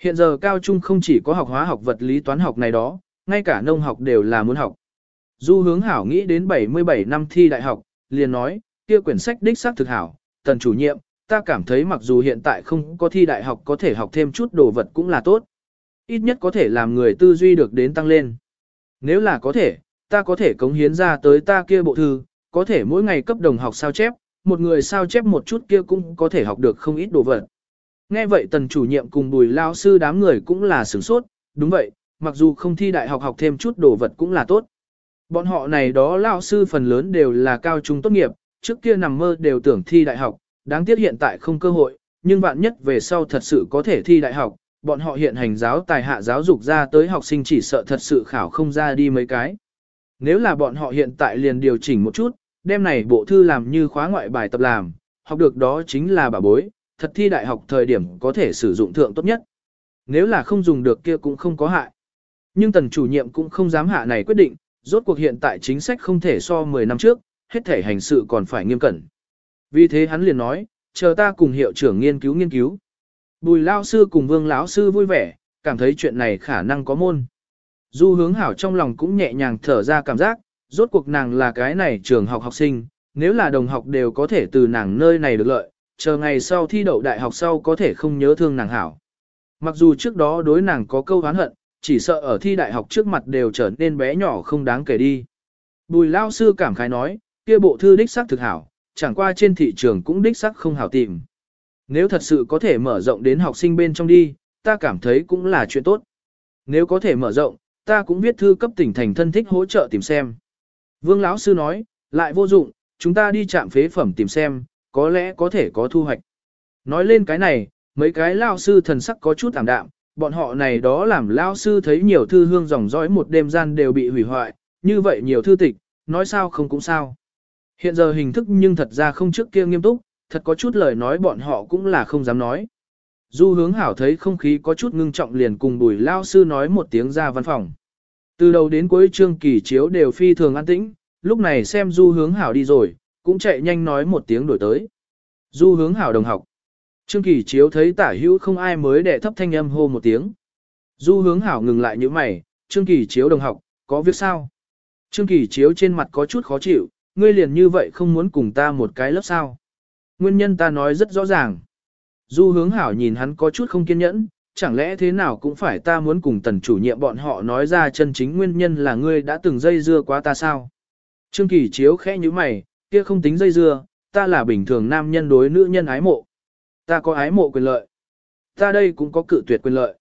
Hiện giờ cao trung không chỉ có học hóa học vật lý toán học này đó, ngay cả nông học đều là muốn học. Du hướng hảo nghĩ đến 77 năm thi đại học, liền nói, kia quyển sách đích xác thực hảo, tần chủ nhiệm, ta cảm thấy mặc dù hiện tại không có thi đại học có thể học thêm chút đồ vật cũng là tốt. Ít nhất có thể làm người tư duy được đến tăng lên. Nếu là có thể, ta có thể cống hiến ra tới ta kia bộ thư, có thể mỗi ngày cấp đồng học sao chép, một người sao chép một chút kia cũng có thể học được không ít đồ vật. Nghe vậy tần chủ nhiệm cùng bùi lao sư đám người cũng là sửng sốt, đúng vậy, mặc dù không thi đại học học thêm chút đồ vật cũng là tốt. Bọn họ này đó lao sư phần lớn đều là cao trung tốt nghiệp, trước kia nằm mơ đều tưởng thi đại học, đáng tiếc hiện tại không cơ hội, nhưng vạn nhất về sau thật sự có thể thi đại học, bọn họ hiện hành giáo tài hạ giáo dục ra tới học sinh chỉ sợ thật sự khảo không ra đi mấy cái. Nếu là bọn họ hiện tại liền điều chỉnh một chút, đem này bộ thư làm như khóa ngoại bài tập làm, học được đó chính là bà bối, thật thi đại học thời điểm có thể sử dụng thượng tốt nhất. Nếu là không dùng được kia cũng không có hại. Nhưng tần chủ nhiệm cũng không dám hạ này quyết định, rốt cuộc hiện tại chính sách không thể so 10 năm trước, hết thể hành sự còn phải nghiêm cẩn. Vì thế hắn liền nói, chờ ta cùng hiệu trưởng nghiên cứu nghiên cứu. Bùi lao sư cùng vương lão sư vui vẻ, cảm thấy chuyện này khả năng có môn. Du hướng hảo trong lòng cũng nhẹ nhàng thở ra cảm giác, rốt cuộc nàng là cái này trường học học sinh, nếu là đồng học đều có thể từ nàng nơi này được lợi, chờ ngày sau thi đậu đại học sau có thể không nhớ thương nàng hảo. Mặc dù trước đó đối nàng có câu oán hận, chỉ sợ ở thi đại học trước mặt đều trở nên bé nhỏ không đáng kể đi. Bùi lao sư cảm khái nói, kia bộ thư đích sắc thực hảo, chẳng qua trên thị trường cũng đích sắc không hảo tìm. Nếu thật sự có thể mở rộng đến học sinh bên trong đi, ta cảm thấy cũng là chuyện tốt. Nếu có thể mở rộng, ta cũng viết thư cấp tỉnh thành thân thích hỗ trợ tìm xem. Vương lão sư nói, lại vô dụng, chúng ta đi chạm phế phẩm tìm xem, có lẽ có thể có thu hoạch. Nói lên cái này, mấy cái lao sư thần sắc có chút tạm đạm, bọn họ này đó làm lao sư thấy nhiều thư hương dòng dõi một đêm gian đều bị hủy hoại, như vậy nhiều thư tịch, nói sao không cũng sao. Hiện giờ hình thức nhưng thật ra không trước kia nghiêm túc, thật có chút lời nói bọn họ cũng là không dám nói. Du hướng hảo thấy không khí có chút ngưng trọng liền cùng bùi lao sư nói một tiếng ra văn phòng. Từ đầu đến cuối trương kỳ chiếu đều phi thường an tĩnh, lúc này xem du hướng hảo đi rồi, cũng chạy nhanh nói một tiếng đổi tới. Du hướng hảo đồng học. Trương kỳ chiếu thấy tả hữu không ai mới để thấp thanh âm hô một tiếng. Du hướng hảo ngừng lại như mày, Trương kỳ chiếu đồng học, có việc sao? Trương kỳ chiếu trên mặt có chút khó chịu, ngươi liền như vậy không muốn cùng ta một cái lớp sao? Nguyên nhân ta nói rất rõ ràng. Du hướng hảo nhìn hắn có chút không kiên nhẫn, chẳng lẽ thế nào cũng phải ta muốn cùng tần chủ nhiệm bọn họ nói ra chân chính nguyên nhân là ngươi đã từng dây dưa quá ta sao? Trương Kỳ chiếu khẽ như mày, kia không tính dây dưa, ta là bình thường nam nhân đối nữ nhân ái mộ. Ta có ái mộ quyền lợi. Ta đây cũng có cự tuyệt quyền lợi.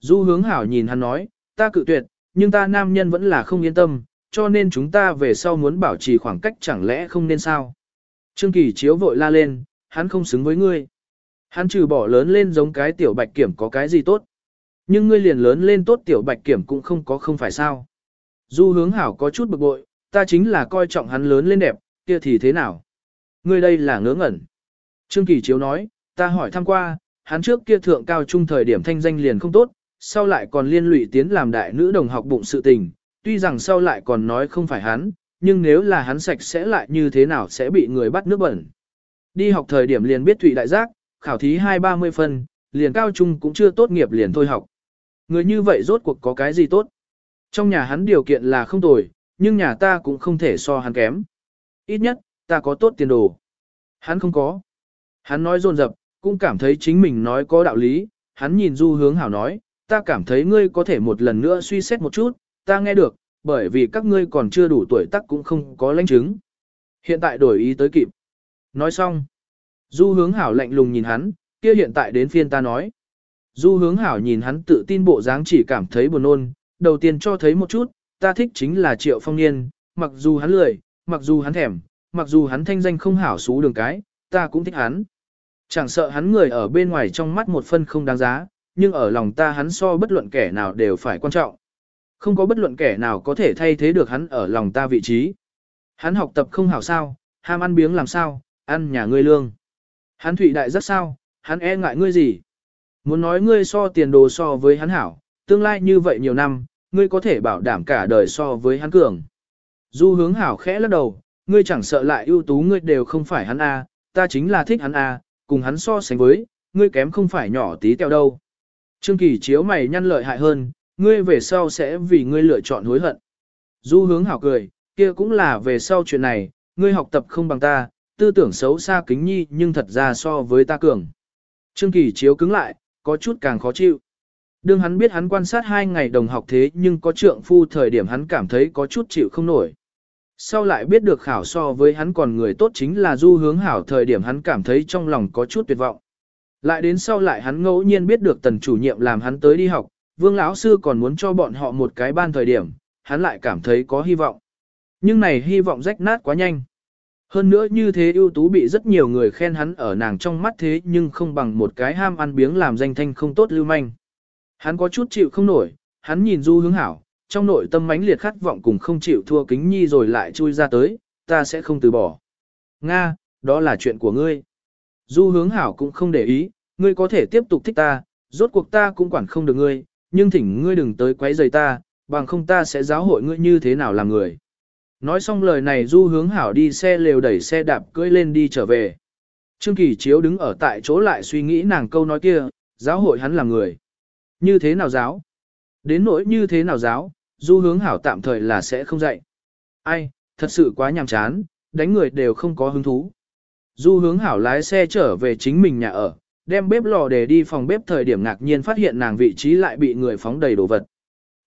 Du hướng hảo nhìn hắn nói, ta cự tuyệt, nhưng ta nam nhân vẫn là không yên tâm, cho nên chúng ta về sau muốn bảo trì khoảng cách chẳng lẽ không nên sao? Trương Kỳ chiếu vội la lên, hắn không xứng với ngươi. Hắn trừ bỏ lớn lên giống cái tiểu bạch kiểm có cái gì tốt. Nhưng ngươi liền lớn lên tốt tiểu bạch kiểm cũng không có không phải sao. Du hướng hảo có chút bực bội, ta chính là coi trọng hắn lớn lên đẹp, kia thì thế nào? Ngươi đây là ngớ ngẩn. Trương Kỳ Chiếu nói, ta hỏi thăm qua, hắn trước kia thượng cao trung thời điểm thanh danh liền không tốt, sau lại còn liên lụy tiến làm đại nữ đồng học bụng sự tình, tuy rằng sau lại còn nói không phải hắn, nhưng nếu là hắn sạch sẽ lại như thế nào sẽ bị người bắt nước bẩn. Đi học thời điểm liền biết Thụy Đại Giác, khảo thí hai ba mươi phân, liền cao trung cũng chưa tốt nghiệp liền thôi học. Người như vậy rốt cuộc có cái gì tốt? Trong nhà hắn điều kiện là không tồi, nhưng nhà ta cũng không thể so hắn kém. Ít nhất, ta có tốt tiền đồ. Hắn không có. Hắn nói dồn dập, cũng cảm thấy chính mình nói có đạo lý, hắn nhìn du hướng hảo nói, ta cảm thấy ngươi có thể một lần nữa suy xét một chút, ta nghe được, bởi vì các ngươi còn chưa đủ tuổi tác cũng không có lãnh chứng. Hiện tại đổi ý tới kịp. Nói xong. Du hướng hảo lạnh lùng nhìn hắn, kia hiện tại đến phiên ta nói. Du hướng hảo nhìn hắn tự tin bộ dáng chỉ cảm thấy buồn nôn, đầu tiên cho thấy một chút, ta thích chính là triệu phong niên, mặc dù hắn lười, mặc dù hắn thèm, mặc dù hắn thanh danh không hảo xú đường cái, ta cũng thích hắn. Chẳng sợ hắn người ở bên ngoài trong mắt một phân không đáng giá, nhưng ở lòng ta hắn so bất luận kẻ nào đều phải quan trọng. Không có bất luận kẻ nào có thể thay thế được hắn ở lòng ta vị trí. Hắn học tập không hảo sao, ham ăn biếng làm sao, ăn nhà ngươi lương. Hắn thụy đại rất sao, hắn e ngại ngươi gì. Muốn nói ngươi so tiền đồ so với hắn hảo, tương lai như vậy nhiều năm, ngươi có thể bảo đảm cả đời so với hắn cường. Du hướng hảo khẽ lắc đầu, ngươi chẳng sợ lại ưu tú ngươi đều không phải hắn A, ta chính là thích hắn A, cùng hắn so sánh với, ngươi kém không phải nhỏ tí teo đâu. Trương Kỳ chiếu mày nhăn lợi hại hơn, ngươi về sau sẽ vì ngươi lựa chọn hối hận. Du hướng hảo cười, kia cũng là về sau chuyện này, ngươi học tập không bằng ta, tư tưởng xấu xa kính nhi nhưng thật ra so với ta cường. Trương Kỳ chiếu cứng lại, có chút càng khó chịu. Đương hắn biết hắn quan sát hai ngày đồng học thế nhưng có trượng phu thời điểm hắn cảm thấy có chút chịu không nổi. Sau lại biết được khảo so với hắn còn người tốt chính là du hướng hảo thời điểm hắn cảm thấy trong lòng có chút tuyệt vọng. Lại đến sau lại hắn ngẫu nhiên biết được tần chủ nhiệm làm hắn tới đi học, vương lão sư còn muốn cho bọn họ một cái ban thời điểm, hắn lại cảm thấy có hy vọng. Nhưng này hy vọng rách nát quá nhanh. Hơn nữa như thế ưu tú bị rất nhiều người khen hắn ở nàng trong mắt thế nhưng không bằng một cái ham ăn biếng làm danh thanh không tốt lưu manh. Hắn có chút chịu không nổi, hắn nhìn du hướng hảo, trong nội tâm mãnh liệt khát vọng cùng không chịu thua kính nhi rồi lại chui ra tới, ta sẽ không từ bỏ. Nga, đó là chuyện của ngươi. Du hướng hảo cũng không để ý, ngươi có thể tiếp tục thích ta, rốt cuộc ta cũng quản không được ngươi, nhưng thỉnh ngươi đừng tới quấy rầy ta, bằng không ta sẽ giáo hội ngươi như thế nào làm người. Nói xong lời này du hướng hảo đi xe lều đẩy xe đạp cưỡi lên đi trở về. Trương Kỳ Chiếu đứng ở tại chỗ lại suy nghĩ nàng câu nói kia, giáo hội hắn là người. Như thế nào giáo? Đến nỗi như thế nào giáo, du hướng hảo tạm thời là sẽ không dạy. Ai, thật sự quá nhàm chán, đánh người đều không có hứng thú. Du hướng hảo lái xe trở về chính mình nhà ở, đem bếp lò để đi phòng bếp thời điểm ngạc nhiên phát hiện nàng vị trí lại bị người phóng đầy đồ vật.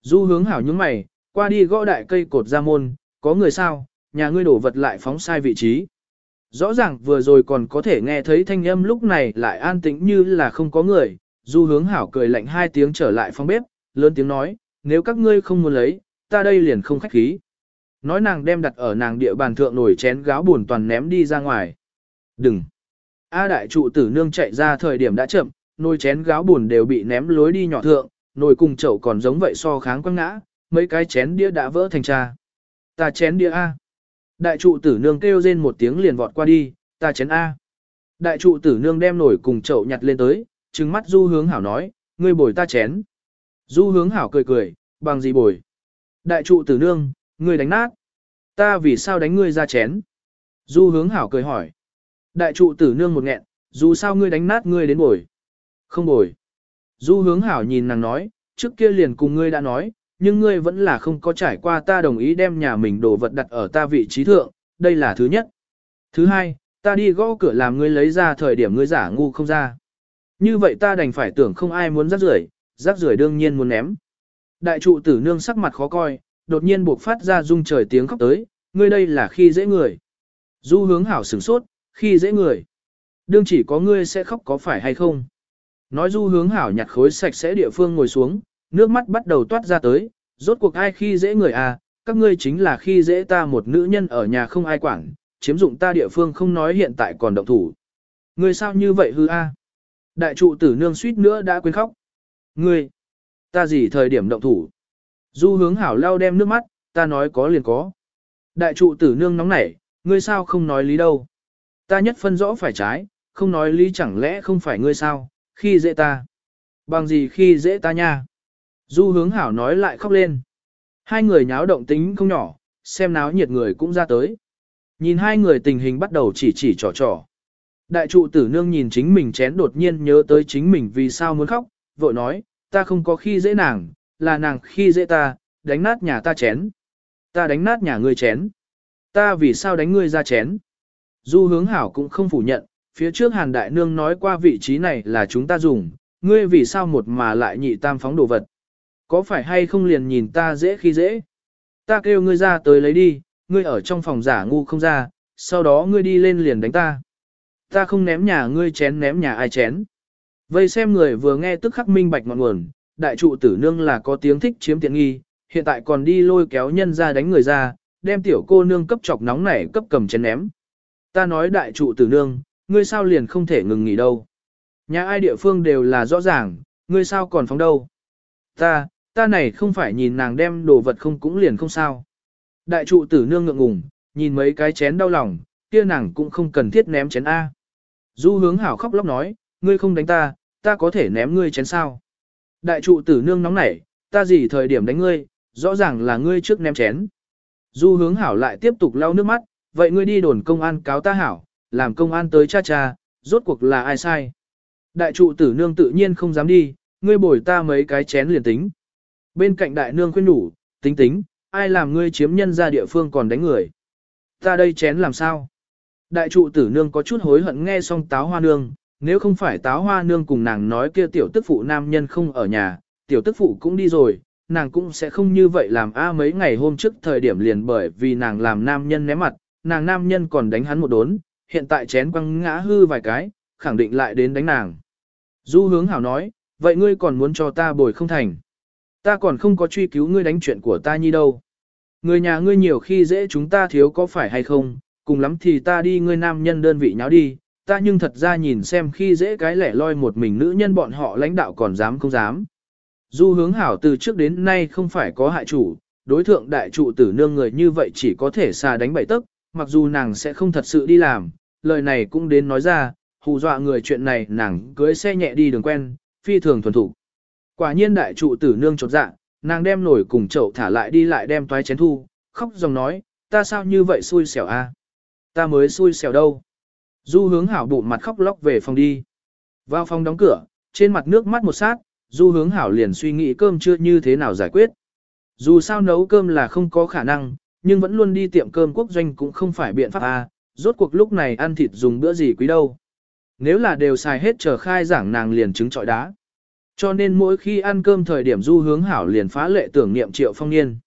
Du hướng hảo những mày, qua đi gõ đại cây cột ra môn, có người sao, nhà ngươi đổ vật lại phóng sai vị trí. Rõ ràng vừa rồi còn có thể nghe thấy thanh âm lúc này lại an tĩnh như là không có người, du hướng hảo cười lạnh hai tiếng trở lại phòng bếp, lớn tiếng nói, nếu các ngươi không muốn lấy, ta đây liền không khách khí. Nói nàng đem đặt ở nàng địa bàn thượng nổi chén gáo buồn toàn ném đi ra ngoài. Đừng! A đại trụ tử nương chạy ra thời điểm đã chậm, nồi chén gáo buồn đều bị ném lối đi nhỏ thượng, nồi cùng chậu còn giống vậy so kháng quăng ngã, mấy cái chén đĩa đã vỡ thành trà. Ta chén đĩa A. Đại trụ tử nương kêu rên một tiếng liền vọt qua đi, ta chén A. Đại trụ tử nương đem nồi cùng chậu nhặt lên tới, trừng mắt du hướng hảo nói, ngươi bồi ta chén. Du hướng hảo cười cười, bằng gì bồi. Đại trụ tử nương, ngươi đánh nát. Ta vì sao đánh ngươi ra chén? Du hướng hảo cười hỏi. Đại trụ tử nương một nghẹn, dù sao ngươi đánh nát ngươi đến bồi. Không bồi. Du hướng hảo nhìn nàng nói, trước kia liền cùng ngươi đã nói, nhưng ngươi vẫn là không có trải qua ta đồng ý đem nhà mình đồ vật đặt ở ta vị trí thượng, đây là thứ nhất. Thứ hai, ta đi gõ cửa làm ngươi lấy ra thời điểm ngươi giả ngu không ra. Như vậy ta đành phải tưởng không ai muốn rác rưởi, rác rưởi đương nhiên muốn ném. Đại trụ tử nương sắc mặt khó coi, đột nhiên buộc phát ra rung trời tiếng khóc tới, ngươi đây là khi dễ người. Du hướng hảo sửng sốt, khi dễ người. Đương chỉ có ngươi sẽ khóc có phải hay không. Nói du hướng hảo nhặt khối sạch sẽ địa phương ngồi xuống, nước mắt bắt đầu toát ra tới, rốt cuộc ai khi dễ người à, các ngươi chính là khi dễ ta một nữ nhân ở nhà không ai quản, chiếm dụng ta địa phương không nói hiện tại còn động thủ. Ngươi sao như vậy hư a? Đại trụ tử nương suýt nữa đã quên khóc. Ngươi, ta gì thời điểm động thủ? Du hướng hảo lao đem nước mắt, ta nói có liền có. Đại trụ tử nương nóng nảy, ngươi sao không nói lý đâu? Ta nhất phân rõ phải trái, không nói lý chẳng lẽ không phải ngươi sao, khi dễ ta. Bằng gì khi dễ ta nha? Du hướng hảo nói lại khóc lên. Hai người nháo động tính không nhỏ, xem náo nhiệt người cũng ra tới. Nhìn hai người tình hình bắt đầu chỉ chỉ trò trò. Đại trụ tử nương nhìn chính mình chén đột nhiên nhớ tới chính mình vì sao muốn khóc, vội nói, ta không có khi dễ nàng, là nàng khi dễ ta, đánh nát nhà ta chén. Ta đánh nát nhà ngươi chén. Ta vì sao đánh ngươi ra chén. Du hướng hảo cũng không phủ nhận, phía trước hàn đại nương nói qua vị trí này là chúng ta dùng, ngươi vì sao một mà lại nhị tam phóng đồ vật. Có phải hay không liền nhìn ta dễ khi dễ? Ta kêu ngươi ra tới lấy đi, ngươi ở trong phòng giả ngu không ra, sau đó ngươi đi lên liền đánh ta. Ta không ném nhà ngươi chén ném nhà ai chén. Vây xem người vừa nghe tức khắc minh bạch ngọn nguồn, đại trụ tử nương là có tiếng thích chiếm tiện nghi, hiện tại còn đi lôi kéo nhân ra đánh người ra, đem tiểu cô nương cấp chọc nóng này cấp cầm chén ném. Ta nói đại trụ tử nương, ngươi sao liền không thể ngừng nghỉ đâu. Nhà ai địa phương đều là rõ ràng, ngươi sao còn phóng đâu. Ta, Ta này không phải nhìn nàng đem đồ vật không cũng liền không sao. Đại trụ tử nương ngượng ngùng, nhìn mấy cái chén đau lòng, kia nàng cũng không cần thiết ném chén A. Du hướng hảo khóc lóc nói, ngươi không đánh ta, ta có thể ném ngươi chén sao. Đại trụ tử nương nóng nảy, ta gì thời điểm đánh ngươi, rõ ràng là ngươi trước ném chén. Du hướng hảo lại tiếp tục lau nước mắt, vậy ngươi đi đồn công an cáo ta hảo, làm công an tới cha cha, rốt cuộc là ai sai. Đại trụ tử nương tự nhiên không dám đi, ngươi bồi ta mấy cái chén liền tính. Bên cạnh đại nương khuyên nhủ, tính tính, ai làm ngươi chiếm nhân ra địa phương còn đánh người. Ta đây chén làm sao? Đại trụ tử nương có chút hối hận nghe xong táo hoa nương, nếu không phải táo hoa nương cùng nàng nói kia tiểu tức phụ nam nhân không ở nhà, tiểu tức phụ cũng đi rồi, nàng cũng sẽ không như vậy làm a mấy ngày hôm trước thời điểm liền bởi vì nàng làm nam nhân ném mặt, nàng nam nhân còn đánh hắn một đốn, hiện tại chén quăng ngã hư vài cái, khẳng định lại đến đánh nàng. Du hướng hảo nói, vậy ngươi còn muốn cho ta bồi không thành. Ta còn không có truy cứu ngươi đánh chuyện của ta nhi đâu. Người nhà ngươi nhiều khi dễ chúng ta thiếu có phải hay không, cùng lắm thì ta đi ngươi nam nhân đơn vị nháo đi, ta nhưng thật ra nhìn xem khi dễ cái lẻ loi một mình nữ nhân bọn họ lãnh đạo còn dám không dám. Du hướng hảo từ trước đến nay không phải có hại chủ, đối thượng đại trụ tử nương người như vậy chỉ có thể xà đánh bảy tấc mặc dù nàng sẽ không thật sự đi làm, lời này cũng đến nói ra, hù dọa người chuyện này nàng cưới xe nhẹ đi đường quen, phi thường thuần thủ. Quả nhiên đại trụ tử nương chột dạ, nàng đem nổi cùng chậu thả lại đi lại đem toái chén thu, khóc dòng nói, ta sao như vậy xui xẻo a? Ta mới xui xẻo đâu. Du hướng hảo bụng mặt khóc lóc về phòng đi. Vào phòng đóng cửa, trên mặt nước mắt một sát, du hướng hảo liền suy nghĩ cơm chưa như thế nào giải quyết. Dù sao nấu cơm là không có khả năng, nhưng vẫn luôn đi tiệm cơm quốc doanh cũng không phải biện pháp à, rốt cuộc lúc này ăn thịt dùng bữa gì quý đâu. Nếu là đều xài hết chờ khai giảng nàng liền trứng trọi đá. Cho nên mỗi khi ăn cơm thời điểm du hướng hảo liền phá lệ tưởng niệm triệu phong niên.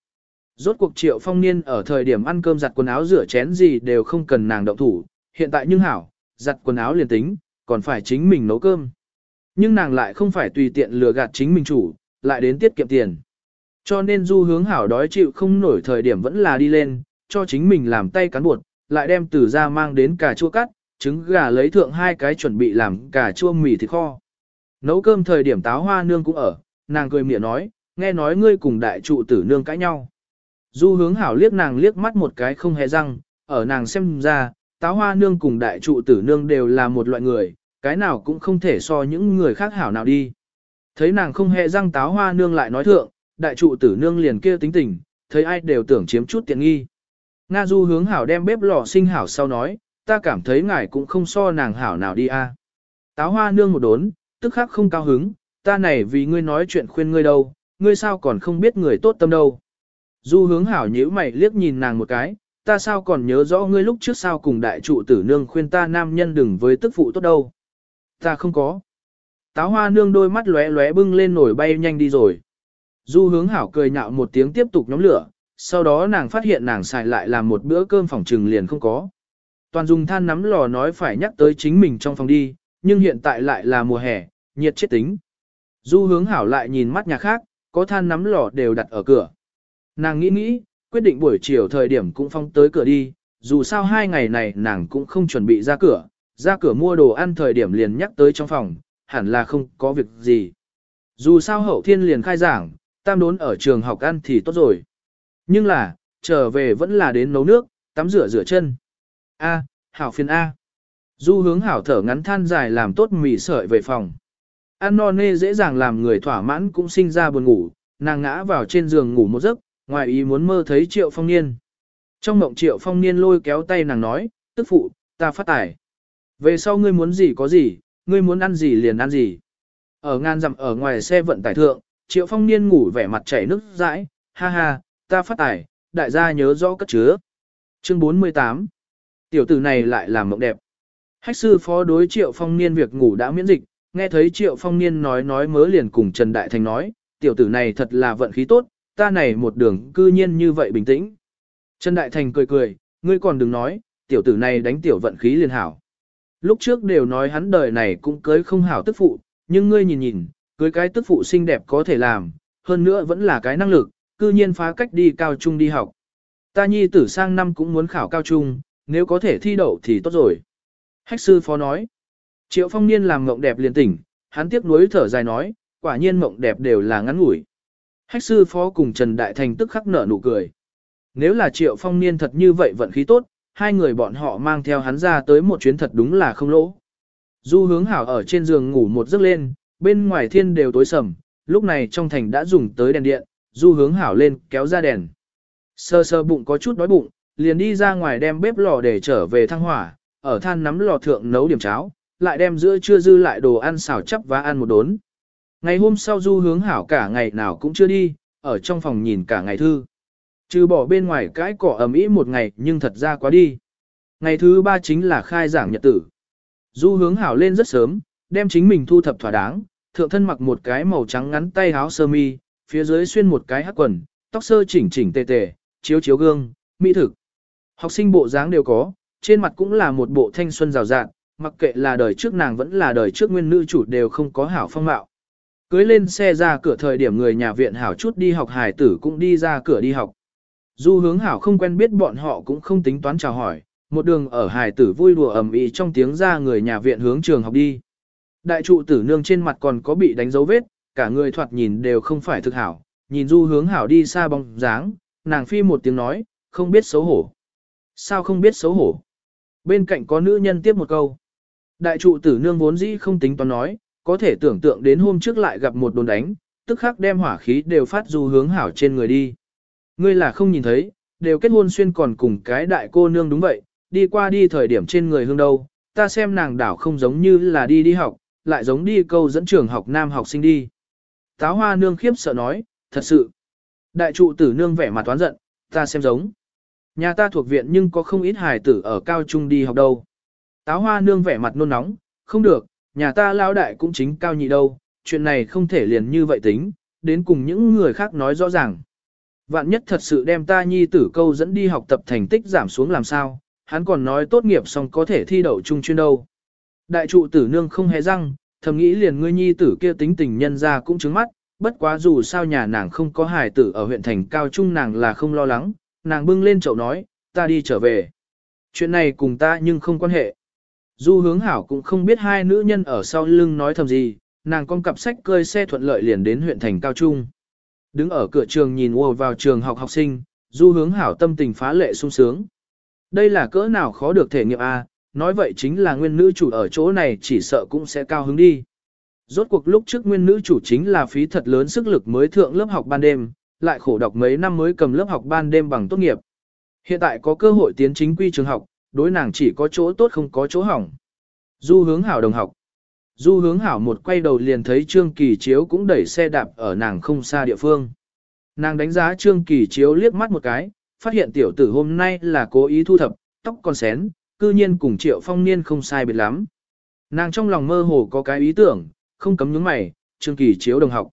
Rốt cuộc triệu phong niên ở thời điểm ăn cơm giặt quần áo rửa chén gì đều không cần nàng động thủ, hiện tại nhưng hảo, giặt quần áo liền tính, còn phải chính mình nấu cơm. Nhưng nàng lại không phải tùy tiện lừa gạt chính mình chủ, lại đến tiết kiệm tiền. Cho nên du hướng hảo đói chịu không nổi thời điểm vẫn là đi lên, cho chính mình làm tay cán bột, lại đem từ ra mang đến cà chua cắt, trứng gà lấy thượng hai cái chuẩn bị làm cà chua mì thịt kho. Nấu cơm thời điểm táo hoa nương cũng ở, nàng cười miệng nói, nghe nói ngươi cùng đại trụ tử nương cãi nhau. Du hướng hảo liếc nàng liếc mắt một cái không hề răng, ở nàng xem ra, táo hoa nương cùng đại trụ tử nương đều là một loại người, cái nào cũng không thể so những người khác hảo nào đi. Thấy nàng không hề răng táo hoa nương lại nói thượng, đại trụ tử nương liền kia tính tình, thấy ai đều tưởng chiếm chút tiện nghi. Nga du hướng hảo đem bếp lò sinh hảo sau nói, ta cảm thấy ngài cũng không so nàng hảo nào đi a. Táo hoa nương một đốn, tức khắc không cao hứng, ta này vì ngươi nói chuyện khuyên ngươi đâu, ngươi sao còn không biết người tốt tâm đâu. Du hướng hảo nhíu mày liếc nhìn nàng một cái, ta sao còn nhớ rõ ngươi lúc trước sao cùng đại trụ tử nương khuyên ta nam nhân đừng với tức phụ tốt đâu. Ta không có. Táo hoa nương đôi mắt lóe lóe bưng lên nổi bay nhanh đi rồi. Du hướng hảo cười nhạo một tiếng tiếp tục nhóm lửa, sau đó nàng phát hiện nàng xài lại làm một bữa cơm phòng trừng liền không có. Toàn dùng than nắm lò nói phải nhắc tới chính mình trong phòng đi, nhưng hiện tại lại là mùa hè, nhiệt chết tính. Du hướng hảo lại nhìn mắt nhà khác, có than nắm lò đều đặt ở cửa. Nàng nghĩ nghĩ, quyết định buổi chiều thời điểm cũng phong tới cửa đi, dù sao hai ngày này nàng cũng không chuẩn bị ra cửa, ra cửa mua đồ ăn thời điểm liền nhắc tới trong phòng, hẳn là không có việc gì. Dù sao hậu thiên liền khai giảng, tam đốn ở trường học ăn thì tốt rồi. Nhưng là, trở về vẫn là đến nấu nước, tắm rửa rửa chân. A, hảo phiền A. Du hướng hảo thở ngắn than dài làm tốt mì sợi về phòng. Ăn no nê dễ dàng làm người thỏa mãn cũng sinh ra buồn ngủ, nàng ngã vào trên giường ngủ một giấc, ngoài ý muốn mơ thấy triệu phong niên. Trong mộng triệu phong niên lôi kéo tay nàng nói, tức phụ, ta phát tải. Về sau ngươi muốn gì có gì, ngươi muốn ăn gì liền ăn gì. Ở ngan dặm ở ngoài xe vận tải thượng, triệu phong niên ngủ vẻ mặt chảy nước dãi, ha ha, ta phát tài. đại gia nhớ rõ cất chứa. Chương 48 Tiểu tử này lại làm mộng đẹp. Hách sư phó đối triệu phong niên việc ngủ đã miễn dịch, nghe thấy triệu phong niên nói nói mớ liền cùng Trần Đại Thành nói, tiểu tử này thật là vận khí tốt, ta này một đường cư nhiên như vậy bình tĩnh. Trần Đại Thành cười cười, ngươi còn đừng nói, tiểu tử này đánh tiểu vận khí liền hảo. Lúc trước đều nói hắn đời này cũng cưới không hảo tức phụ, nhưng ngươi nhìn nhìn, cưới cái tức phụ xinh đẹp có thể làm, hơn nữa vẫn là cái năng lực, cư nhiên phá cách đi cao trung đi học. Ta nhi tử sang năm cũng muốn khảo cao trung, nếu có thể thi đậu thì tốt rồi. Hách sư phó nói. Triệu phong niên làm mộng đẹp liền tỉnh, hắn tiếc nuối thở dài nói, quả nhiên mộng đẹp đều là ngắn ngủi. Hách sư phó cùng Trần Đại Thành tức khắc nở nụ cười. Nếu là triệu phong niên thật như vậy vận khí tốt, hai người bọn họ mang theo hắn ra tới một chuyến thật đúng là không lỗ. Du hướng hảo ở trên giường ngủ một giấc lên, bên ngoài thiên đều tối sầm, lúc này trong thành đã dùng tới đèn điện, du hướng hảo lên kéo ra đèn. Sơ sơ bụng có chút đói bụng, liền đi ra ngoài đem bếp lò để trở về thăng hỏa, ở than nắm lò thượng nấu điểm cháo, lại đem giữa trưa dư lại đồ ăn xào chắp và ăn một đốn. Ngày hôm sau du hướng hảo cả ngày nào cũng chưa đi, ở trong phòng nhìn cả ngày thư. Trừ bỏ bên ngoài cãi cỏ ầm ĩ một ngày nhưng thật ra quá đi. Ngày thứ ba chính là khai giảng nhật tử. Du hướng hảo lên rất sớm, đem chính mình thu thập thỏa đáng, thượng thân mặc một cái màu trắng ngắn tay áo sơ mi, phía dưới xuyên một cái hắc quần, tóc sơ chỉnh chỉnh tề tề, chiếu chiếu gương, mỹ thực. Học sinh bộ dáng đều có, trên mặt cũng là một bộ thanh xuân rào rạng, mặc kệ là đời trước nàng vẫn là đời trước nguyên nữ chủ đều không có hảo phong mạo. Cưới lên xe ra cửa thời điểm người nhà viện hảo chút đi học hài tử cũng đi ra cửa đi học. Du hướng hảo không quen biết bọn họ cũng không tính toán chào hỏi, một đường ở hài tử vui đùa ầm ĩ trong tiếng ra người nhà viện hướng trường học đi. Đại trụ tử nương trên mặt còn có bị đánh dấu vết, cả người thoạt nhìn đều không phải thực hảo, nhìn du hướng hảo đi xa bóng dáng, nàng phi một tiếng nói, không biết xấu hổ. Sao không biết xấu hổ? Bên cạnh có nữ nhân tiếp một câu. Đại trụ tử nương vốn dĩ không tính toán nói, có thể tưởng tượng đến hôm trước lại gặp một đồn đánh, tức khắc đem hỏa khí đều phát du hướng hảo trên người đi. Ngươi là không nhìn thấy, đều kết hôn xuyên còn cùng cái đại cô nương đúng vậy, đi qua đi thời điểm trên người hương đâu, ta xem nàng đảo không giống như là đi đi học, lại giống đi câu dẫn trường học nam học sinh đi. Táo hoa nương khiếp sợ nói, thật sự. Đại trụ tử nương vẻ mặt toán giận, ta xem giống. Nhà ta thuộc viện nhưng có không ít hài tử ở cao trung đi học đâu. Táo hoa nương vẻ mặt nôn nóng, không được, nhà ta lao đại cũng chính cao nhị đâu, chuyện này không thể liền như vậy tính, đến cùng những người khác nói rõ ràng. Vạn nhất thật sự đem ta nhi tử câu dẫn đi học tập thành tích giảm xuống làm sao, hắn còn nói tốt nghiệp xong có thể thi đậu trung chuyên đâu. Đại trụ tử nương không hề răng, thầm nghĩ liền ngươi nhi tử kia tính tình nhân ra cũng trứng mắt, bất quá dù sao nhà nàng không có hài tử ở huyện thành cao trung nàng là không lo lắng, nàng bưng lên chậu nói, ta đi trở về. Chuyện này cùng ta nhưng không quan hệ. Du hướng hảo cũng không biết hai nữ nhân ở sau lưng nói thầm gì, nàng con cặp sách cơi xe thuận lợi liền đến huyện thành cao trung. Đứng ở cửa trường nhìn ùa vào trường học học sinh, du hướng hảo tâm tình phá lệ sung sướng. Đây là cỡ nào khó được thể nghiệm a nói vậy chính là nguyên nữ chủ ở chỗ này chỉ sợ cũng sẽ cao hứng đi. Rốt cuộc lúc trước nguyên nữ chủ chính là phí thật lớn sức lực mới thượng lớp học ban đêm, lại khổ đọc mấy năm mới cầm lớp học ban đêm bằng tốt nghiệp. Hiện tại có cơ hội tiến chính quy trường học, đối nàng chỉ có chỗ tốt không có chỗ hỏng. Du hướng hảo đồng học. Du hướng hảo một quay đầu liền thấy Trương Kỳ Chiếu cũng đẩy xe đạp ở nàng không xa địa phương. Nàng đánh giá Trương Kỳ Chiếu liếc mắt một cái, phát hiện tiểu tử hôm nay là cố ý thu thập, tóc còn xén, cư nhiên cùng triệu phong niên không sai biệt lắm. Nàng trong lòng mơ hồ có cái ý tưởng, không cấm nhướng mày, Trương Kỳ Chiếu đồng học.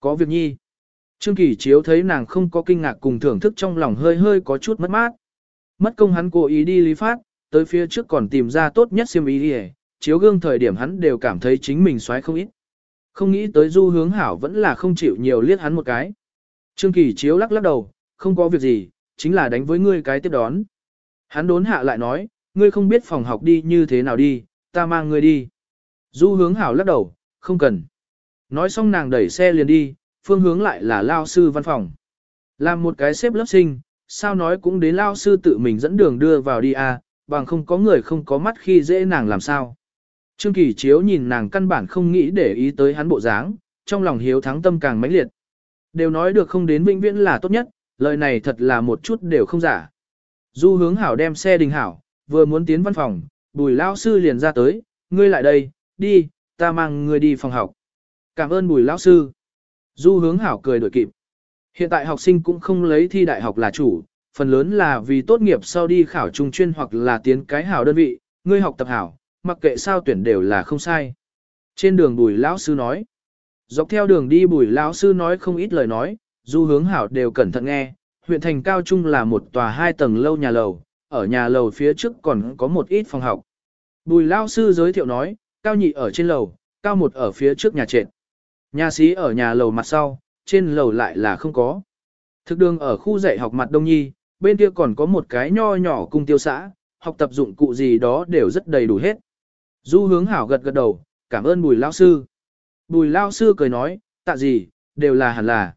Có việc nhi. Trương Kỳ Chiếu thấy nàng không có kinh ngạc cùng thưởng thức trong lòng hơi hơi có chút mất mát. Mất công hắn cố ý đi lý phát, tới phía trước còn tìm ra tốt nhất xiêm ý đi chiếu gương thời điểm hắn đều cảm thấy chính mình xoáy không ít. Không nghĩ tới du hướng hảo vẫn là không chịu nhiều liếc hắn một cái. Trương Kỳ Chiếu lắc lắc đầu, không có việc gì, chính là đánh với ngươi cái tiếp đón. Hắn đốn hạ lại nói, ngươi không biết phòng học đi như thế nào đi, ta mang ngươi đi. Du hướng hảo lắc đầu, không cần. Nói xong nàng đẩy xe liền đi, phương hướng lại là lao sư văn phòng. Làm một cái xếp lớp sinh, sao nói cũng đến lao sư tự mình dẫn đường đưa vào đi à, bằng không có người không có mắt khi dễ nàng làm sao. Trương Kỳ Chiếu nhìn nàng căn bản không nghĩ để ý tới hắn bộ dáng, trong lòng hiếu thắng tâm càng mãnh liệt. Đều nói được không đến vĩnh viễn là tốt nhất, lời này thật là một chút đều không giả. Du hướng hảo đem xe đình hảo, vừa muốn tiến văn phòng, bùi lao sư liền ra tới, ngươi lại đây, đi, ta mang ngươi đi phòng học. Cảm ơn bùi lao sư. Du hướng hảo cười đổi kịp. Hiện tại học sinh cũng không lấy thi đại học là chủ, phần lớn là vì tốt nghiệp sau đi khảo trung chuyên hoặc là tiến cái hảo đơn vị, ngươi học tập hảo, mặc kệ sao tuyển đều là không sai. Trên đường bùi lão sư nói, dọc theo đường đi bùi lão sư nói không ít lời nói, du hướng hảo đều cẩn thận nghe, huyện thành cao trung là một tòa hai tầng lâu nhà lầu, ở nhà lầu phía trước còn có một ít phòng học. Bùi lão sư giới thiệu nói, cao nhị ở trên lầu, cao một ở phía trước nhà trệt. Nhà sĩ ở nhà lầu mặt sau, trên lầu lại là không có. Thực đường ở khu dạy học mặt đông nhi, bên kia còn có một cái nho nhỏ cung tiêu xã, học tập dụng cụ gì đó đều rất đầy đủ hết. Du hướng hảo gật gật đầu, cảm ơn bùi lao sư. Bùi lao sư cười nói, tạ gì, đều là hẳn là.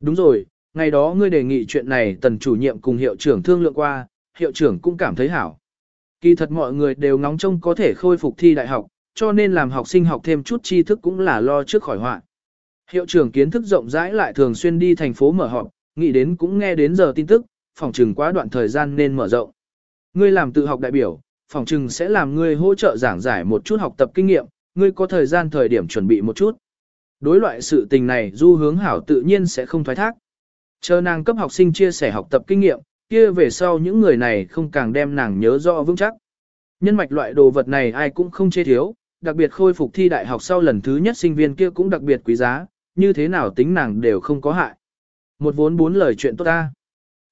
Đúng rồi, ngày đó ngươi đề nghị chuyện này tần chủ nhiệm cùng hiệu trưởng thương lượng qua, hiệu trưởng cũng cảm thấy hảo. Kỳ thật mọi người đều ngóng trông có thể khôi phục thi đại học, cho nên làm học sinh học thêm chút tri thức cũng là lo trước khỏi họa. Hiệu trưởng kiến thức rộng rãi lại thường xuyên đi thành phố mở họp, nghĩ đến cũng nghe đến giờ tin tức, phòng trừng quá đoạn thời gian nên mở rộng. Ngươi làm tự học đại biểu, phòng trừng sẽ làm ngươi hỗ trợ giảng giải một chút học tập kinh nghiệm, ngươi có thời gian thời điểm chuẩn bị một chút. Đối loại sự tình này du hướng hảo tự nhiên sẽ không thoái thác. Chờ nàng cấp học sinh chia sẻ học tập kinh nghiệm, kia về sau những người này không càng đem nàng nhớ rõ vững chắc. Nhân mạch loại đồ vật này ai cũng không chê thiếu, đặc biệt khôi phục thi đại học sau lần thứ nhất sinh viên kia cũng đặc biệt quý giá, như thế nào tính nàng đều không có hại. Một vốn bốn lời chuyện tốt ta.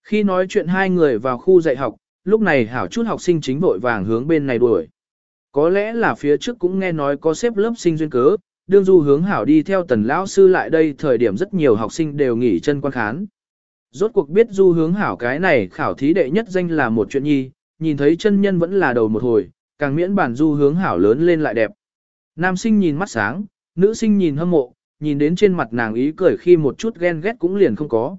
Khi nói chuyện hai người vào khu dạy học, lúc này hảo chút học sinh chính vội vàng hướng bên này đuổi. Có lẽ là phía trước cũng nghe nói có xếp lớp sinh duyên cớ, đương du hướng hảo đi theo tần lão sư lại đây thời điểm rất nhiều học sinh đều nghỉ chân quan khán. Rốt cuộc biết du hướng hảo cái này khảo thí đệ nhất danh là một chuyện nhi, nhìn thấy chân nhân vẫn là đầu một hồi, càng miễn bản du hướng hảo lớn lên lại đẹp. Nam sinh nhìn mắt sáng, nữ sinh nhìn hâm mộ, nhìn đến trên mặt nàng ý cười khi một chút ghen ghét cũng liền không có.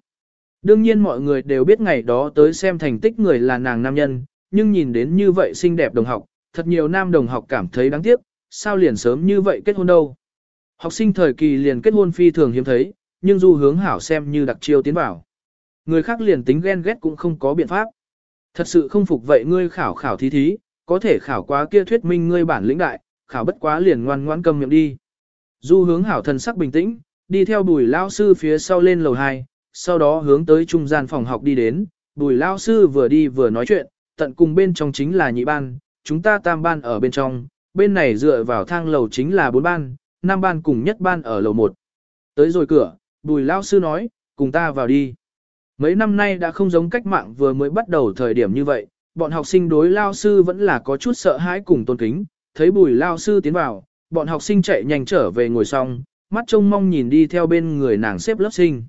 Đương nhiên mọi người đều biết ngày đó tới xem thành tích người là nàng nam nhân, nhưng nhìn đến như vậy xinh đẹp đồng học, thật nhiều nam đồng học cảm thấy đáng tiếc, sao liền sớm như vậy kết hôn đâu. Học sinh thời kỳ liền kết hôn phi thường hiếm thấy, nhưng du hướng hảo xem như đặc chiêu tiến vào. Người khác liền tính ghen ghét cũng không có biện pháp. Thật sự không phục vậy ngươi khảo khảo thí thí, có thể khảo quá kia thuyết minh ngươi bản lĩnh đại, khảo bất quá liền ngoan ngoãn cầm miệng đi. Du hướng hảo thần sắc bình tĩnh, đi theo bùi lao sư phía sau lên lầu 2, sau đó hướng tới trung gian phòng học đi đến, bùi lao sư vừa đi vừa nói chuyện, tận cùng bên trong chính là nhị ban, chúng ta tam ban ở bên trong, bên này dựa vào thang lầu chính là bốn ban, năm ban cùng nhất ban ở lầu một. Tới rồi cửa, bùi lao sư nói, cùng ta vào đi. Mấy năm nay đã không giống cách mạng vừa mới bắt đầu thời điểm như vậy, bọn học sinh đối lao sư vẫn là có chút sợ hãi cùng tôn kính, thấy bùi lao sư tiến vào, bọn học sinh chạy nhanh trở về ngồi xong, mắt trông mong nhìn đi theo bên người nàng xếp lớp sinh.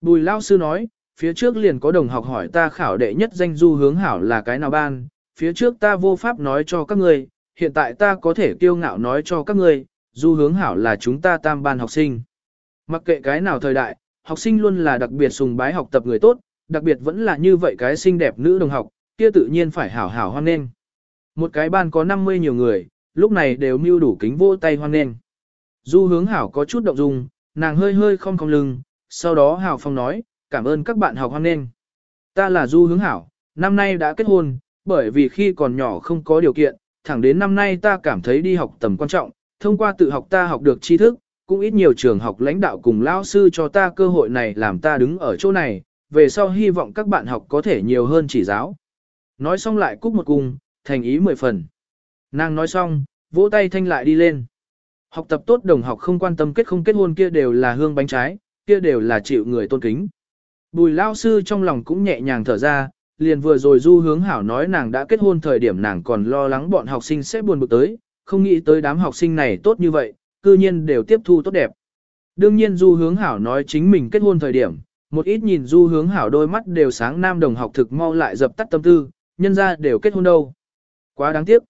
Bùi lao sư nói, phía trước liền có đồng học hỏi ta khảo đệ nhất danh du hướng hảo là cái nào ban, phía trước ta vô pháp nói cho các người, hiện tại ta có thể kiêu ngạo nói cho các người, du hướng hảo là chúng ta tam ban học sinh. Mặc kệ cái nào thời đại, học sinh luôn là đặc biệt sùng bái học tập người tốt, đặc biệt vẫn là như vậy cái xinh đẹp nữ đồng học, kia tự nhiên phải hảo hảo hoan nghênh. Một cái ban có 50 nhiều người, lúc này đều mưu đủ kính vô tay hoan nghênh. Du hướng hảo có chút động dung, nàng hơi hơi không cong lưng, sau đó hảo phong nói, cảm ơn các bạn học hoan nghênh. Ta là Du hướng hảo, năm nay đã kết hôn, bởi vì khi còn nhỏ không có điều kiện, thẳng đến năm nay ta cảm thấy đi học tầm quan trọng, thông qua tự học ta học được tri thức, cũng ít nhiều trường học lãnh đạo cùng lao sư cho ta cơ hội này làm ta đứng ở chỗ này, về sau hy vọng các bạn học có thể nhiều hơn chỉ giáo. Nói xong lại cúc một cung, thành ý mười phần. Nàng nói xong, vỗ tay thanh lại đi lên. Học tập tốt đồng học không quan tâm kết không kết hôn kia đều là hương bánh trái, kia đều là chịu người tôn kính. Bùi lao sư trong lòng cũng nhẹ nhàng thở ra, liền vừa rồi du hướng hảo nói nàng đã kết hôn thời điểm nàng còn lo lắng bọn học sinh sẽ buồn bực tới, không nghĩ tới đám học sinh này tốt như vậy, cư nhiên đều tiếp thu tốt đẹp. Đương nhiên du hướng hảo nói chính mình kết hôn thời điểm, một ít nhìn du hướng hảo đôi mắt đều sáng nam đồng học thực mau lại dập tắt tâm tư, nhân ra đều kết hôn đâu. Quá đáng tiếc.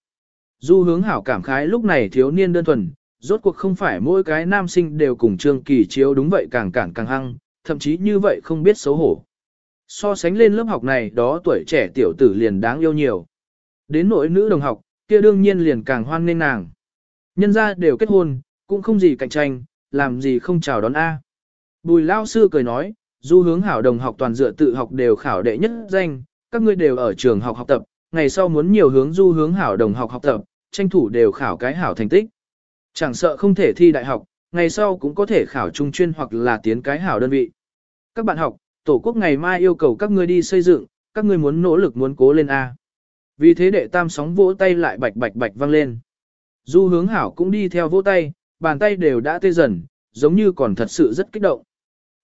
Du hướng hảo cảm khái lúc này thiếu niên đơn thuần, rốt cuộc không phải mỗi cái nam sinh đều cùng trương kỳ chiếu đúng vậy càng cản càng hăng, thậm chí như vậy không biết xấu hổ. So sánh lên lớp học này đó tuổi trẻ tiểu tử liền đáng yêu nhiều. Đến nỗi nữ đồng học, kia đương nhiên liền càng hoan nên nàng. Nhân ra đều kết hôn, cũng không gì cạnh tranh, làm gì không chào đón A. Bùi lao sư cười nói, du hướng hảo đồng học toàn dựa tự học đều khảo đệ nhất danh, các ngươi đều ở trường học học tập, ngày sau muốn nhiều hướng du hướng hảo đồng học học tập, tranh thủ đều khảo cái hảo thành tích. Chẳng sợ không thể thi đại học, ngày sau cũng có thể khảo trung chuyên hoặc là tiến cái hảo đơn vị. Các bạn học, tổ quốc ngày mai yêu cầu các ngươi đi xây dựng, các ngươi muốn nỗ lực muốn cố lên A. Vì thế đệ tam sóng vỗ tay lại bạch bạch bạch vang lên. Du hướng hảo cũng đi theo vỗ tay, bàn tay đều đã tê dần, giống như còn thật sự rất kích động.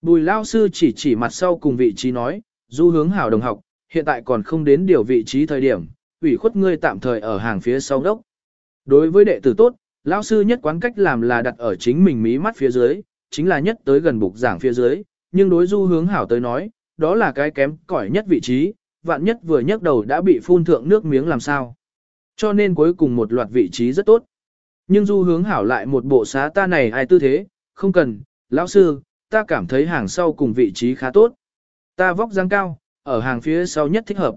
Bùi lao sư chỉ chỉ mặt sau cùng vị trí nói, du hướng hảo đồng học, hiện tại còn không đến điều vị trí thời điểm, ủy khuất ngươi tạm thời ở hàng phía sau đốc. Đối với đệ tử tốt, lao sư nhất quán cách làm là đặt ở chính mình mí mắt phía dưới, chính là nhất tới gần bục giảng phía dưới, nhưng đối du hướng hảo tới nói, đó là cái kém cỏi nhất vị trí, vạn nhất vừa nhấc đầu đã bị phun thượng nước miếng làm sao. Cho nên cuối cùng một loạt vị trí rất tốt. Nhưng du hướng hảo lại một bộ xá ta này ai tư thế, không cần, lão sư, ta cảm thấy hàng sau cùng vị trí khá tốt. Ta vóc dáng cao, ở hàng phía sau nhất thích hợp.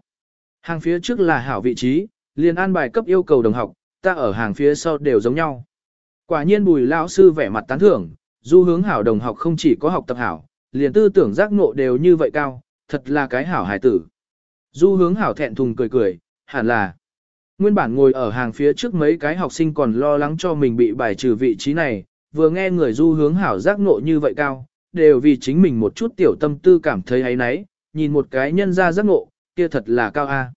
Hàng phía trước là hảo vị trí, liền an bài cấp yêu cầu đồng học, ta ở hàng phía sau đều giống nhau. Quả nhiên bùi lão sư vẻ mặt tán thưởng, du hướng hảo đồng học không chỉ có học tập hảo, liền tư tưởng giác ngộ đều như vậy cao, thật là cái hảo hài tử. Du hướng hảo thẹn thùng cười cười, hẳn là. Nguyên bản ngồi ở hàng phía trước mấy cái học sinh còn lo lắng cho mình bị bài trừ vị trí này, vừa nghe người du hướng hảo giác ngộ như vậy cao, đều vì chính mình một chút tiểu tâm tư cảm thấy ấy nấy, nhìn một cái nhân ra giác ngộ, kia thật là cao a.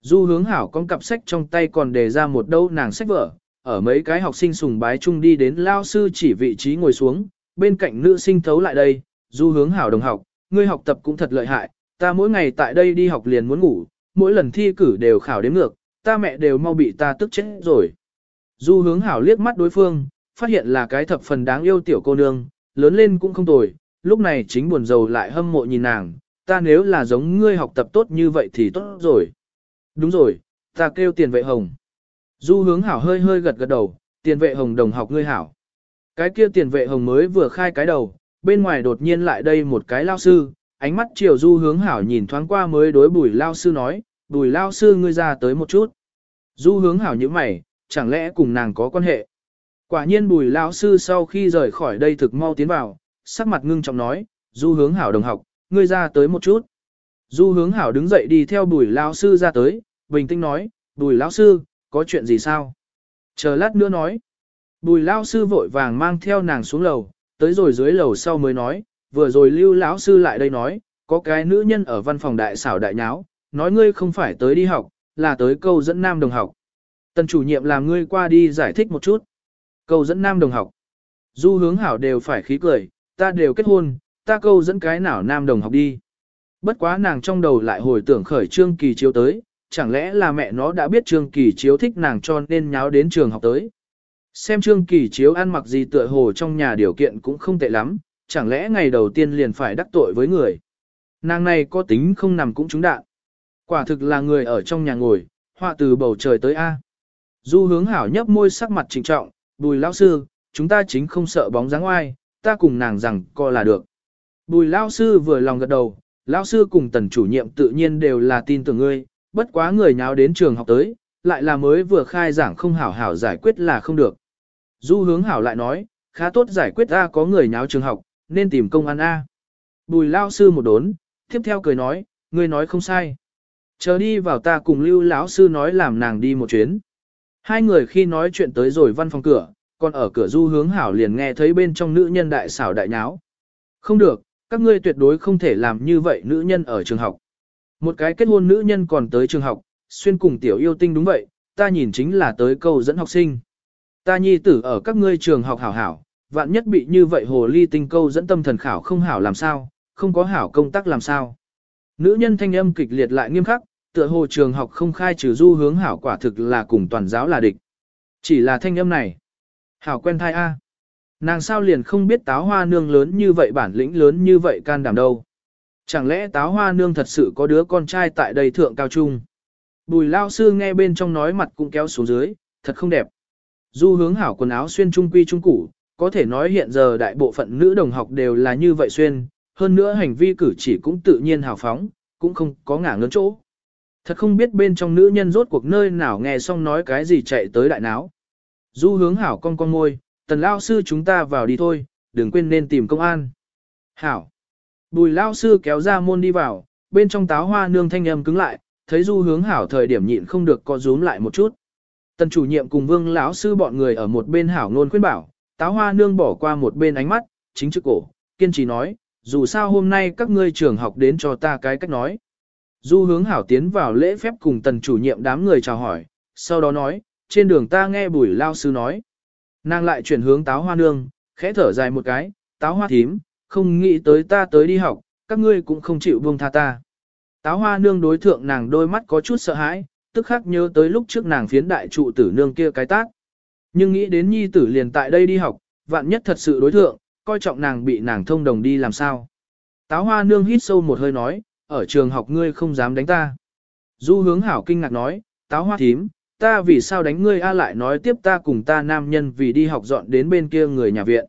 Du hướng hảo con cặp sách trong tay còn đề ra một đâu nàng sách vở, ở mấy cái học sinh sùng bái chung đi đến lao sư chỉ vị trí ngồi xuống, bên cạnh nữ sinh thấu lại đây, du hướng hảo đồng học, ngươi học tập cũng thật lợi hại, ta mỗi ngày tại đây đi học liền muốn ngủ, mỗi lần thi cử đều khảo đến ngược, ta mẹ đều mau bị ta tức chết rồi. Du hướng hảo liếc mắt đối phương, phát hiện là cái thập phần đáng yêu tiểu cô nương, lớn lên cũng không tồi, lúc này chính buồn rầu lại hâm mộ nhìn nàng, ta nếu là giống ngươi học tập tốt như vậy thì tốt rồi. Đúng rồi, ta kêu tiền vệ hồng. Du hướng hảo hơi hơi gật gật đầu, tiền vệ hồng đồng học ngươi hảo. Cái kia tiền vệ hồng mới vừa khai cái đầu, bên ngoài đột nhiên lại đây một cái lao sư, ánh mắt chiều du hướng hảo nhìn thoáng qua mới đối bùi lao sư nói, bùi lao sư ngươi ra tới một chút. Du hướng hảo như mày, chẳng lẽ cùng nàng có quan hệ. Quả nhiên bùi lao sư sau khi rời khỏi đây thực mau tiến vào, sắc mặt ngưng trọng nói, du hướng hảo đồng học, ngươi ra tới một chút. Du hướng hảo đứng dậy đi theo bùi lao sư ra tới, bình tĩnh nói, bùi lao sư, có chuyện gì sao? Chờ lát nữa nói. Bùi lao sư vội vàng mang theo nàng xuống lầu, tới rồi dưới lầu sau mới nói, vừa rồi lưu lão sư lại đây nói, Có cái nữ nhân ở văn phòng đại xảo đại nháo, nói ngươi không phải tới đi học, là tới câu dẫn nam đồng học. Tần chủ nhiệm làm ngươi qua đi giải thích một chút. Câu dẫn nam đồng học. Du hướng hảo đều phải khí cười, ta đều kết hôn, ta câu dẫn cái nào nam đồng học đi. Bất quá nàng trong đầu lại hồi tưởng khởi trương kỳ chiếu tới, chẳng lẽ là mẹ nó đã biết trương kỳ chiếu thích nàng cho nên nháo đến trường học tới. Xem trương kỳ chiếu ăn mặc gì tựa hồ trong nhà điều kiện cũng không tệ lắm, chẳng lẽ ngày đầu tiên liền phải đắc tội với người. Nàng này có tính không nằm cũng trúng đạn. Quả thực là người ở trong nhà ngồi, họa từ bầu trời tới A. Du hướng hảo nhấp môi sắc mặt trịnh trọng, bùi lão sư, chúng ta chính không sợ bóng dáng oai, ta cùng nàng rằng co là được. Bùi lão sư vừa lòng gật đầu, lão sư cùng tần chủ nhiệm tự nhiên đều là tin tưởng ngươi, bất quá người nháo đến trường học tới, lại là mới vừa khai giảng không hảo hảo giải quyết là không được. Du hướng hảo lại nói, khá tốt giải quyết A có người nháo trường học, nên tìm công an A. Bùi lão sư một đốn, tiếp theo cười nói, ngươi nói không sai. Chờ đi vào ta cùng lưu lão sư nói làm nàng đi một chuyến. Hai người khi nói chuyện tới rồi văn phòng cửa, còn ở cửa du hướng hảo liền nghe thấy bên trong nữ nhân đại xảo đại nháo. Không được, các ngươi tuyệt đối không thể làm như vậy nữ nhân ở trường học. Một cái kết hôn nữ nhân còn tới trường học, xuyên cùng tiểu yêu tinh đúng vậy, ta nhìn chính là tới câu dẫn học sinh. Ta nhi tử ở các ngươi trường học hảo hảo, vạn nhất bị như vậy hồ ly tinh câu dẫn tâm thần khảo không hảo làm sao, không có hảo công tác làm sao. Nữ nhân thanh âm kịch liệt lại nghiêm khắc, tựa hồ trường học không khai trừ du hướng hảo quả thực là cùng toàn giáo là địch. Chỉ là thanh âm này. Hảo quen thai A. Nàng sao liền không biết táo hoa nương lớn như vậy bản lĩnh lớn như vậy can đảm đâu. Chẳng lẽ táo hoa nương thật sự có đứa con trai tại đây thượng cao trung. Bùi lao sư nghe bên trong nói mặt cũng kéo xuống dưới, thật không đẹp. Du hướng hảo quần áo xuyên trung quy trung củ, có thể nói hiện giờ đại bộ phận nữ đồng học đều là như vậy xuyên, hơn nữa hành vi cử chỉ cũng tự nhiên hào phóng, cũng không có ngả ngớn chỗ. Thật không biết bên trong nữ nhân rốt cuộc nơi nào nghe xong nói cái gì chạy tới đại náo. Du hướng hảo con con môi, tần lao sư chúng ta vào đi thôi, đừng quên nên tìm công an. Hảo. Bùi lao sư kéo ra môn đi vào, bên trong táo hoa nương thanh âm cứng lại, thấy du hướng hảo thời điểm nhịn không được co rúm lại một chút. Tần chủ nhiệm cùng vương lão sư bọn người ở một bên hảo ngôn khuyên bảo, táo hoa nương bỏ qua một bên ánh mắt, chính trước cổ, kiên trì nói, dù sao hôm nay các ngươi trường học đến cho ta cái cách nói. Du hướng hảo tiến vào lễ phép cùng tần chủ nhiệm đám người chào hỏi, sau đó nói, trên đường ta nghe bùi lao sư nói. Nàng lại chuyển hướng táo hoa nương, khẽ thở dài một cái, táo hoa thím, không nghĩ tới ta tới đi học, các ngươi cũng không chịu buông tha ta. Táo hoa nương đối thượng nàng đôi mắt có chút sợ hãi, tức khắc nhớ tới lúc trước nàng phiến đại trụ tử nương kia cái tác. Nhưng nghĩ đến nhi tử liền tại đây đi học, vạn nhất thật sự đối thượng, coi trọng nàng bị nàng thông đồng đi làm sao. Táo hoa nương hít sâu một hơi nói, ở trường học ngươi không dám đánh ta. Du hướng hảo kinh ngạc nói, táo hoa thím, ta vì sao đánh ngươi a lại nói tiếp ta cùng ta nam nhân vì đi học dọn đến bên kia người nhà viện.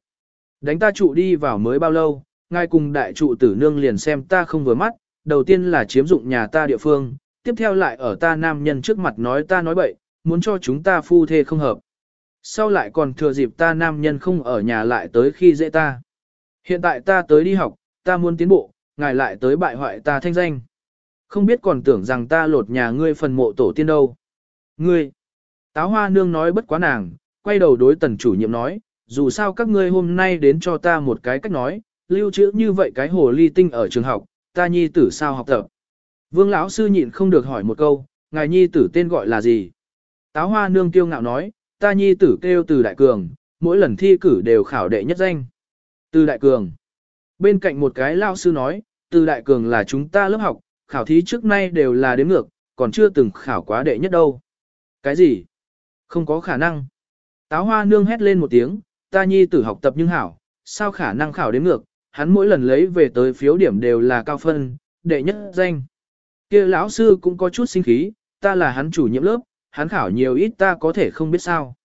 Đánh ta trụ đi vào mới bao lâu, ngay cùng đại trụ tử nương liền xem ta không vừa mắt, đầu tiên là chiếm dụng nhà ta địa phương, tiếp theo lại ở ta nam nhân trước mặt nói ta nói bậy, muốn cho chúng ta phu thê không hợp. Sau lại còn thừa dịp ta nam nhân không ở nhà lại tới khi dễ ta. Hiện tại ta tới đi học, ta muốn tiến bộ, ngài lại tới bại hoại ta thanh danh. Không biết còn tưởng rằng ta lột nhà ngươi phần mộ tổ tiên đâu. Ngươi, táo hoa nương nói bất quá nàng, quay đầu đối tần chủ nhiệm nói, dù sao các ngươi hôm nay đến cho ta một cái cách nói, lưu trữ như vậy cái hồ ly tinh ở trường học, ta nhi tử sao học tập. Vương lão sư nhịn không được hỏi một câu, ngài nhi tử tên gọi là gì? Táo hoa nương kiêu ngạo nói, ta nhi tử kêu từ đại cường, mỗi lần thi cử đều khảo đệ nhất danh. Từ đại cường. Bên cạnh một cái lao sư nói, từ đại cường là chúng ta lớp học, khảo thí trước nay đều là đếm ngược, còn chưa từng khảo quá đệ nhất đâu. Cái gì? Không có khả năng. Táo hoa nương hét lên một tiếng, ta nhi tử học tập nhưng hảo, sao khả năng khảo đếm ngược, hắn mỗi lần lấy về tới phiếu điểm đều là cao phân, đệ nhất danh. kia lão sư cũng có chút sinh khí, ta là hắn chủ nhiệm lớp, hắn khảo nhiều ít ta có thể không biết sao.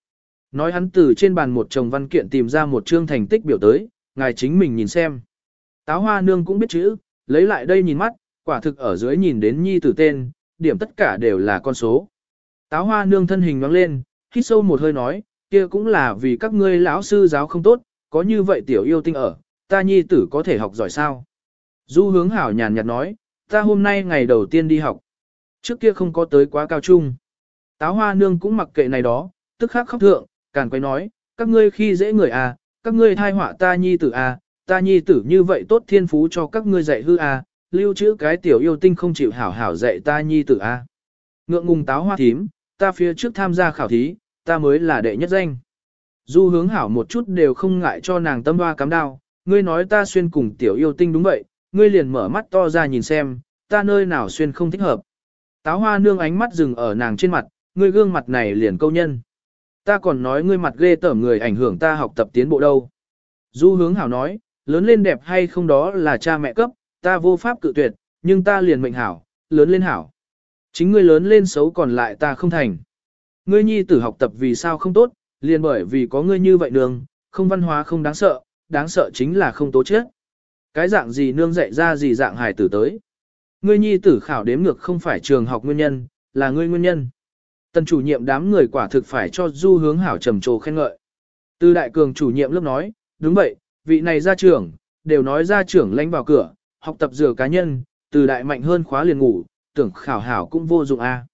Nói hắn từ trên bàn một chồng văn kiện tìm ra một chương thành tích biểu tới, ngài chính mình nhìn xem. Táo hoa nương cũng biết chữ, lấy lại đây nhìn mắt, quả thực ở dưới nhìn đến nhi tử tên, điểm tất cả đều là con số. Táo hoa nương thân hình nhoáng lên, hít sâu một hơi nói, kia cũng là vì các ngươi lão sư giáo không tốt, có như vậy tiểu yêu tinh ở, ta nhi tử có thể học giỏi sao. Du hướng hảo nhàn nhạt nói, ta hôm nay ngày đầu tiên đi học. Trước kia không có tới quá cao trung. Táo hoa nương cũng mặc kệ này đó, tức khắc khóc thượng, càng quay nói, các ngươi khi dễ người à, các ngươi thai họa ta nhi tử à, ta nhi tử như vậy tốt thiên phú cho các ngươi dạy hư à, lưu trữ cái tiểu yêu tinh không chịu hảo hảo dạy ta nhi tử A. Ngượng ngùng táo hoa thím, ta phía trước tham gia khảo thí, ta mới là đệ nhất danh. Du hướng hảo một chút đều không ngại cho nàng tâm hoa cắm đao, ngươi nói ta xuyên cùng tiểu yêu tinh đúng vậy, ngươi liền mở mắt to ra nhìn xem, ta nơi nào xuyên không thích hợp. Táo hoa nương ánh mắt dừng ở nàng trên mặt, ngươi gương mặt này liền câu nhân. Ta còn nói ngươi mặt ghê tởm người ảnh hưởng ta học tập tiến bộ đâu. Du hướng hảo nói, lớn lên đẹp hay không đó là cha mẹ cấp, ta vô pháp cự tuyệt, nhưng ta liền mệnh hảo, lớn lên hảo. Chính ngươi lớn lên xấu còn lại ta không thành. Ngươi nhi tử học tập vì sao không tốt, liền bởi vì có ngươi như vậy đường, không văn hóa không đáng sợ, đáng sợ chính là không tố chết. Cái dạng gì nương dạy ra gì dạng hài tử tới. Ngươi nhi tử khảo đếm ngược không phải trường học nguyên nhân, là ngươi nguyên nhân. Tần chủ nhiệm đám người quả thực phải cho du hướng hảo trầm trồ khen ngợi. Từ đại cường chủ nhiệm lớp nói, đúng vậy, vị này ra trưởng, đều nói ra trưởng lánh vào cửa, học tập rửa cá nhân, từ đại mạnh hơn khóa liền ngủ, tưởng khảo hảo cũng vô dụng a.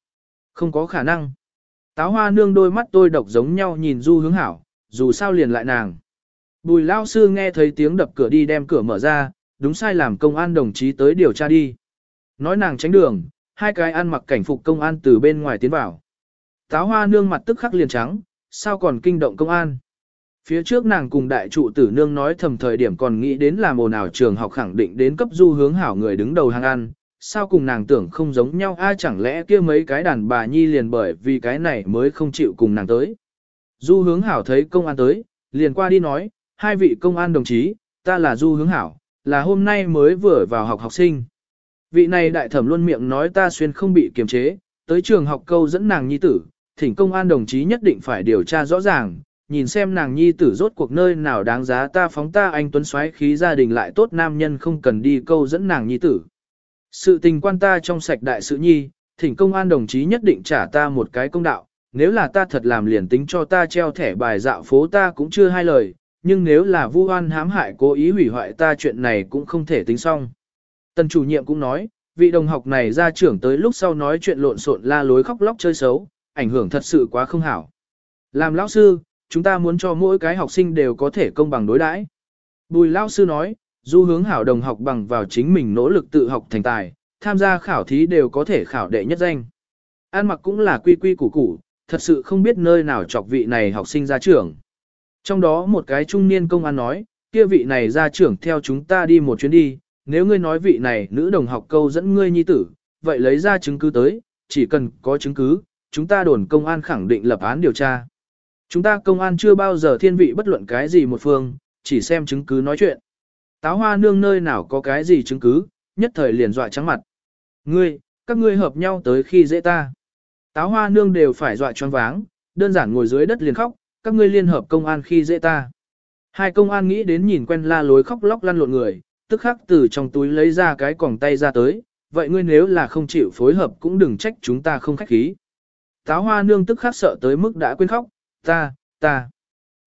Không có khả năng. Táo hoa nương đôi mắt tôi độc giống nhau nhìn du hướng hảo, dù sao liền lại nàng. Bùi lao sư nghe thấy tiếng đập cửa đi đem cửa mở ra, đúng sai làm công an đồng chí tới điều tra đi. Nói nàng tránh đường, hai cái ăn mặc cảnh phục công an từ bên ngoài tiến vào. Táo hoa nương mặt tức khắc liền trắng, sao còn kinh động công an. Phía trước nàng cùng đại trụ tử nương nói thầm thời điểm còn nghĩ đến là mồ nào trường học khẳng định đến cấp du hướng hảo người đứng đầu hàng ăn, sao cùng nàng tưởng không giống nhau a chẳng lẽ kia mấy cái đàn bà nhi liền bởi vì cái này mới không chịu cùng nàng tới. Du hướng hảo thấy công an tới, liền qua đi nói, hai vị công an đồng chí, ta là du hướng hảo, là hôm nay mới vừa vào học học sinh. Vị này đại thẩm luôn miệng nói ta xuyên không bị kiềm chế, tới trường học câu dẫn nàng nhi tử, thỉnh công an đồng chí nhất định phải điều tra rõ ràng, nhìn xem nàng nhi tử rốt cuộc nơi nào đáng giá ta phóng ta anh tuấn xoáy khí gia đình lại tốt nam nhân không cần đi câu dẫn nàng nhi tử. Sự tình quan ta trong sạch đại sự nhi, thỉnh công an đồng chí nhất định trả ta một cái công đạo, nếu là ta thật làm liền tính cho ta treo thẻ bài dạo phố ta cũng chưa hai lời, nhưng nếu là vu oan hãm hại cố ý hủy hoại ta chuyện này cũng không thể tính xong. Tần chủ nhiệm cũng nói, vị đồng học này ra trưởng tới lúc sau nói chuyện lộn xộn la lối khóc lóc chơi xấu, ảnh hưởng thật sự quá không hảo. Làm lão sư, chúng ta muốn cho mỗi cái học sinh đều có thể công bằng đối đãi. Bùi lão sư nói, du hướng hảo đồng học bằng vào chính mình nỗ lực tự học thành tài, tham gia khảo thí đều có thể khảo đệ nhất danh. An mặc cũng là quy quy củ củ, thật sự không biết nơi nào chọc vị này học sinh ra trưởng. Trong đó một cái trung niên công an nói, kia vị này ra trưởng theo chúng ta đi một chuyến đi, nếu ngươi nói vị này nữ đồng học câu dẫn ngươi nhi tử, vậy lấy ra chứng cứ tới, chỉ cần có chứng cứ, chúng ta đồn công an khẳng định lập án điều tra. Chúng ta công an chưa bao giờ thiên vị bất luận cái gì một phương, chỉ xem chứng cứ nói chuyện. Táo hoa nương nơi nào có cái gì chứng cứ, nhất thời liền dọa trắng mặt. Ngươi, các ngươi hợp nhau tới khi dễ ta. Táo hoa nương đều phải dọa choáng váng, đơn giản ngồi dưới đất liền khóc, các ngươi liên hợp công an khi dễ ta. Hai công an nghĩ đến nhìn quen la lối khóc lóc lăn lộn người, tức khắc từ trong túi lấy ra cái còng tay ra tới, vậy ngươi nếu là không chịu phối hợp cũng đừng trách chúng ta không khách khí. Táo hoa nương tức khắc sợ tới mức đã quên khóc, ta, ta.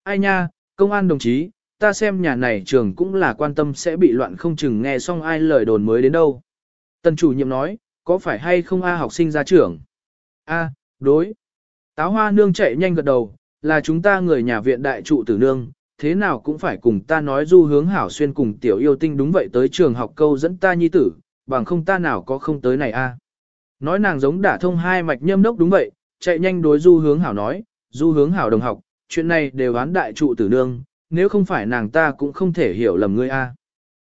Ai nha, công an đồng chí, ta xem nhà này trường cũng là quan tâm sẽ bị loạn không chừng nghe xong ai lời đồn mới đến đâu. Tần chủ nhiệm nói, có phải hay không A học sinh ra trường? A, đối. Táo hoa nương chạy nhanh gật đầu, là chúng ta người nhà viện đại trụ tử nương, thế nào cũng phải cùng ta nói du hướng hảo xuyên cùng tiểu yêu tinh đúng vậy tới trường học câu dẫn ta nhi tử, bằng không ta nào có không tới này a. Nói nàng giống đả thông hai mạch nhâm đốc đúng vậy, chạy nhanh đối du hướng hảo nói, du hướng hảo đồng học, chuyện này đều án đại trụ tử nương, nếu không phải nàng ta cũng không thể hiểu lầm ngươi a.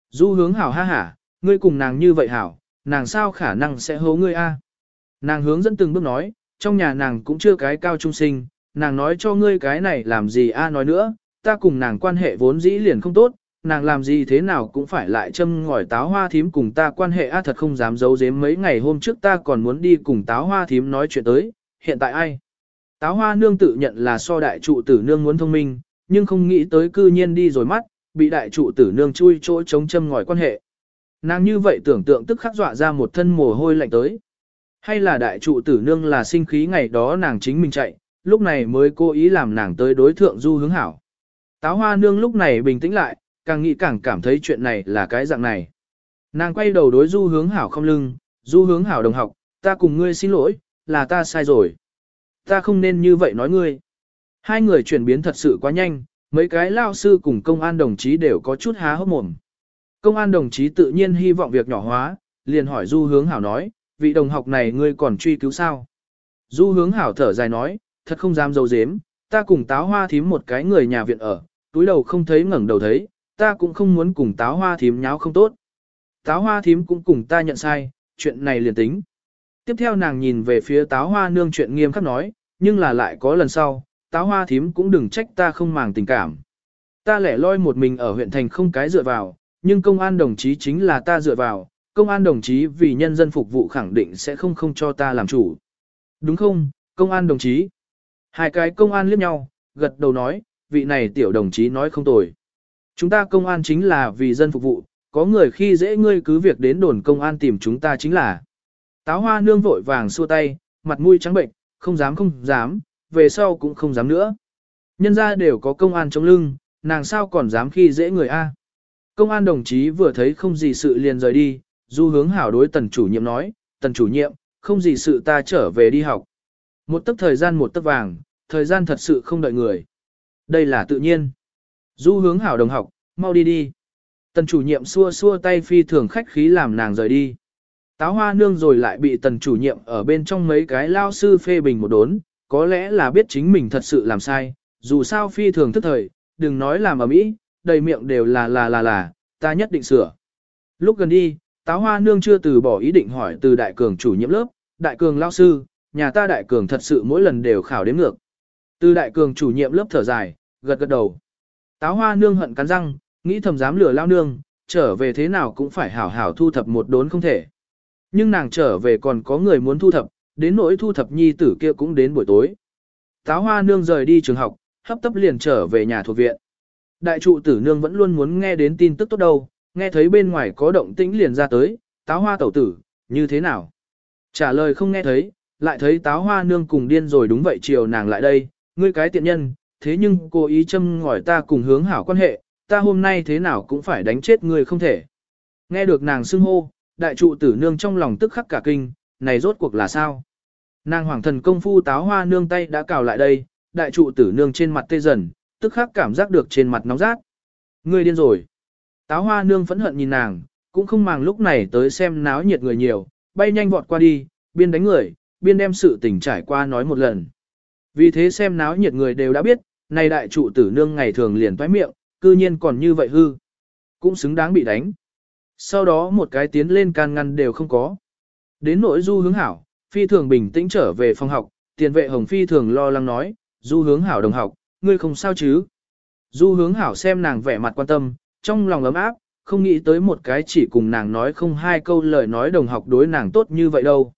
Du hướng hảo ha hả, ngươi cùng nàng như vậy hảo, nàng sao khả năng sẽ hố ngươi a? Nàng hướng dẫn từng bước nói, trong nhà nàng cũng chưa cái cao trung sinh, nàng nói cho ngươi cái này làm gì a nói nữa, ta cùng nàng quan hệ vốn dĩ liền không tốt, nàng làm gì thế nào cũng phải lại châm ngòi táo hoa thím cùng ta quan hệ a thật không dám giấu giếm mấy ngày hôm trước ta còn muốn đi cùng táo hoa thím nói chuyện tới, hiện tại ai? Táo hoa nương tự nhận là so đại trụ tử nương muốn thông minh, nhưng không nghĩ tới cư nhiên đi rồi mắt, bị đại trụ tử nương chui chỗ chống châm ngòi quan hệ. Nàng như vậy tưởng tượng tức khắc dọa ra một thân mồ hôi lạnh tới. Hay là đại trụ tử nương là sinh khí ngày đó nàng chính mình chạy, lúc này mới cố ý làm nàng tới đối thượng du hướng hảo. Táo hoa nương lúc này bình tĩnh lại, càng nghĩ càng cảm thấy chuyện này là cái dạng này. Nàng quay đầu đối du hướng hảo không lưng, du hướng hảo đồng học, ta cùng ngươi xin lỗi, là ta sai rồi. Ta không nên như vậy nói ngươi. Hai người chuyển biến thật sự quá nhanh, mấy cái lao sư cùng công an đồng chí đều có chút há hốc mồm. Công an đồng chí tự nhiên hy vọng việc nhỏ hóa, liền hỏi Du Hướng Hảo nói, vị đồng học này ngươi còn truy cứu sao? Du Hướng Hảo thở dài nói, thật không dám dâu dếm, ta cùng táo hoa thím một cái người nhà viện ở, túi đầu không thấy ngẩng đầu thấy, ta cũng không muốn cùng táo hoa thím nháo không tốt. Táo hoa thím cũng cùng ta nhận sai, chuyện này liền tính. Tiếp theo nàng nhìn về phía táo hoa nương chuyện nghiêm khắc nói, nhưng là lại có lần sau, táo hoa thím cũng đừng trách ta không màng tình cảm. Ta lẻ loi một mình ở huyện thành không cái dựa vào, nhưng công an đồng chí chính là ta dựa vào, công an đồng chí vì nhân dân phục vụ khẳng định sẽ không không cho ta làm chủ. Đúng không, công an đồng chí? Hai cái công an liếc nhau, gật đầu nói, vị này tiểu đồng chí nói không tồi. Chúng ta công an chính là vì dân phục vụ, có người khi dễ ngươi cứ việc đến đồn công an tìm chúng ta chính là. Táo hoa nương vội vàng xua tay, mặt mũi trắng bệnh, không dám không dám, về sau cũng không dám nữa. Nhân ra đều có công an chống lưng, nàng sao còn dám khi dễ người A. Công an đồng chí vừa thấy không gì sự liền rời đi, du hướng hảo đối tần chủ nhiệm nói, tần chủ nhiệm, không gì sự ta trở về đi học. Một tấc thời gian một tấc vàng, thời gian thật sự không đợi người. Đây là tự nhiên. Du hướng hảo đồng học, mau đi đi. Tần chủ nhiệm xua xua tay phi thường khách khí làm nàng rời đi. Táo hoa nương rồi lại bị tần chủ nhiệm ở bên trong mấy cái lao sư phê bình một đốn, có lẽ là biết chính mình thật sự làm sai, dù sao phi thường thức thời, đừng nói làm ở mỹ, đầy miệng đều là là là là, ta nhất định sửa. Lúc gần đi, táo hoa nương chưa từ bỏ ý định hỏi từ đại cường chủ nhiệm lớp, đại cường lao sư, nhà ta đại cường thật sự mỗi lần đều khảo đếm ngược. Từ đại cường chủ nhiệm lớp thở dài, gật gật đầu. Táo hoa nương hận cắn răng, nghĩ thầm dám lừa lao nương, trở về thế nào cũng phải hảo hảo thu thập một đốn không thể. Nhưng nàng trở về còn có người muốn thu thập, đến nỗi thu thập nhi tử kia cũng đến buổi tối. Táo hoa nương rời đi trường học, hấp tấp liền trở về nhà thuộc viện. Đại trụ tử nương vẫn luôn muốn nghe đến tin tức tốt đâu, nghe thấy bên ngoài có động tĩnh liền ra tới, táo hoa tẩu tử, như thế nào? Trả lời không nghe thấy, lại thấy táo hoa nương cùng điên rồi đúng vậy chiều nàng lại đây, ngươi cái tiện nhân, thế nhưng cô ý châm ngỏi ta cùng hướng hảo quan hệ, ta hôm nay thế nào cũng phải đánh chết ngươi không thể. Nghe được nàng xưng hô, đại trụ tử nương trong lòng tức khắc cả kinh, này rốt cuộc là sao? Nàng hoàng thần công phu táo hoa nương tay đã cào lại đây, đại trụ tử nương trên mặt tê dần, tức khắc cảm giác được trên mặt nóng rát. Ngươi điên rồi. Táo hoa nương phẫn hận nhìn nàng, cũng không màng lúc này tới xem náo nhiệt người nhiều, bay nhanh vọt qua đi, biên đánh người, biên đem sự tình trải qua nói một lần. Vì thế xem náo nhiệt người đều đã biết, này đại trụ tử nương ngày thường liền toái miệng, cư nhiên còn như vậy hư. Cũng xứng đáng bị đánh. Sau đó một cái tiến lên can ngăn đều không có. Đến nỗi du hướng hảo, phi thường bình tĩnh trở về phòng học, tiền vệ hồng phi thường lo lắng nói, du hướng hảo đồng học, ngươi không sao chứ. Du hướng hảo xem nàng vẻ mặt quan tâm, trong lòng ấm áp, không nghĩ tới một cái chỉ cùng nàng nói không hai câu lời nói đồng học đối nàng tốt như vậy đâu.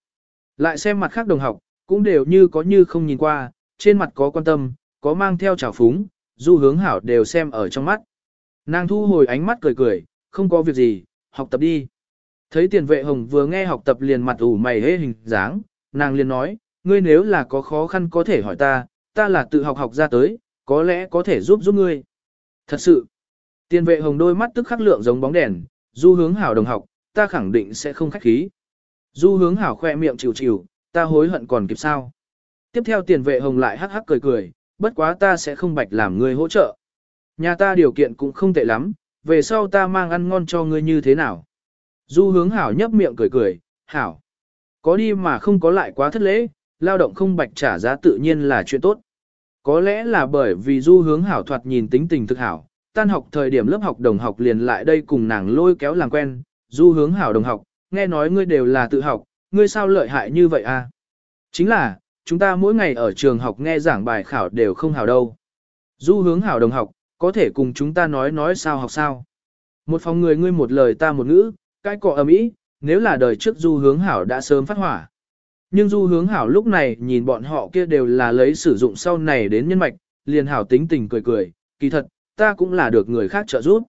Lại xem mặt khác đồng học, cũng đều như có như không nhìn qua, trên mặt có quan tâm, có mang theo trào phúng, du hướng hảo đều xem ở trong mắt. Nàng thu hồi ánh mắt cười cười, không có việc gì, học tập đi. Thấy tiền vệ hồng vừa nghe học tập liền mặt ủ mày hê hình dáng, nàng liền nói, ngươi nếu là có khó khăn có thể hỏi ta, ta là tự học học ra tới, có lẽ có thể giúp giúp ngươi. Thật sự, tiền vệ hồng đôi mắt tức khắc lượng giống bóng đèn, du hướng hảo đồng học, ta khẳng định sẽ không khách khí. Du hướng hảo khoe miệng chịu chịu, ta hối hận còn kịp sao. Tiếp theo tiền vệ hồng lại hắc hắc cười cười, bất quá ta sẽ không bạch làm ngươi hỗ trợ. Nhà ta điều kiện cũng không tệ lắm, về sau ta mang ăn ngon cho ngươi như thế nào. Du hướng hảo nhấp miệng cười cười, hảo. Có đi mà không có lại quá thất lễ, lao động không bạch trả giá tự nhiên là chuyện tốt. Có lẽ là bởi vì du hướng hảo thoạt nhìn tính tình thực hảo, tan học thời điểm lớp học đồng học liền lại đây cùng nàng lôi kéo làm quen, du hướng hảo đồng học, nghe nói ngươi đều là tự học, ngươi sao lợi hại như vậy à? Chính là, chúng ta mỗi ngày ở trường học nghe giảng bài khảo đều không hảo đâu. Du hướng hảo đồng học, có thể cùng chúng ta nói nói sao học sao. Một phòng người ngươi một lời ta một ngữ, cái cọ ầm ĩ, nếu là đời trước du hướng hảo đã sớm phát hỏa. Nhưng du hướng hảo lúc này nhìn bọn họ kia đều là lấy sử dụng sau này đến nhân mạch, liền hảo tính tình cười cười, kỳ thật, ta cũng là được người khác trợ giúp.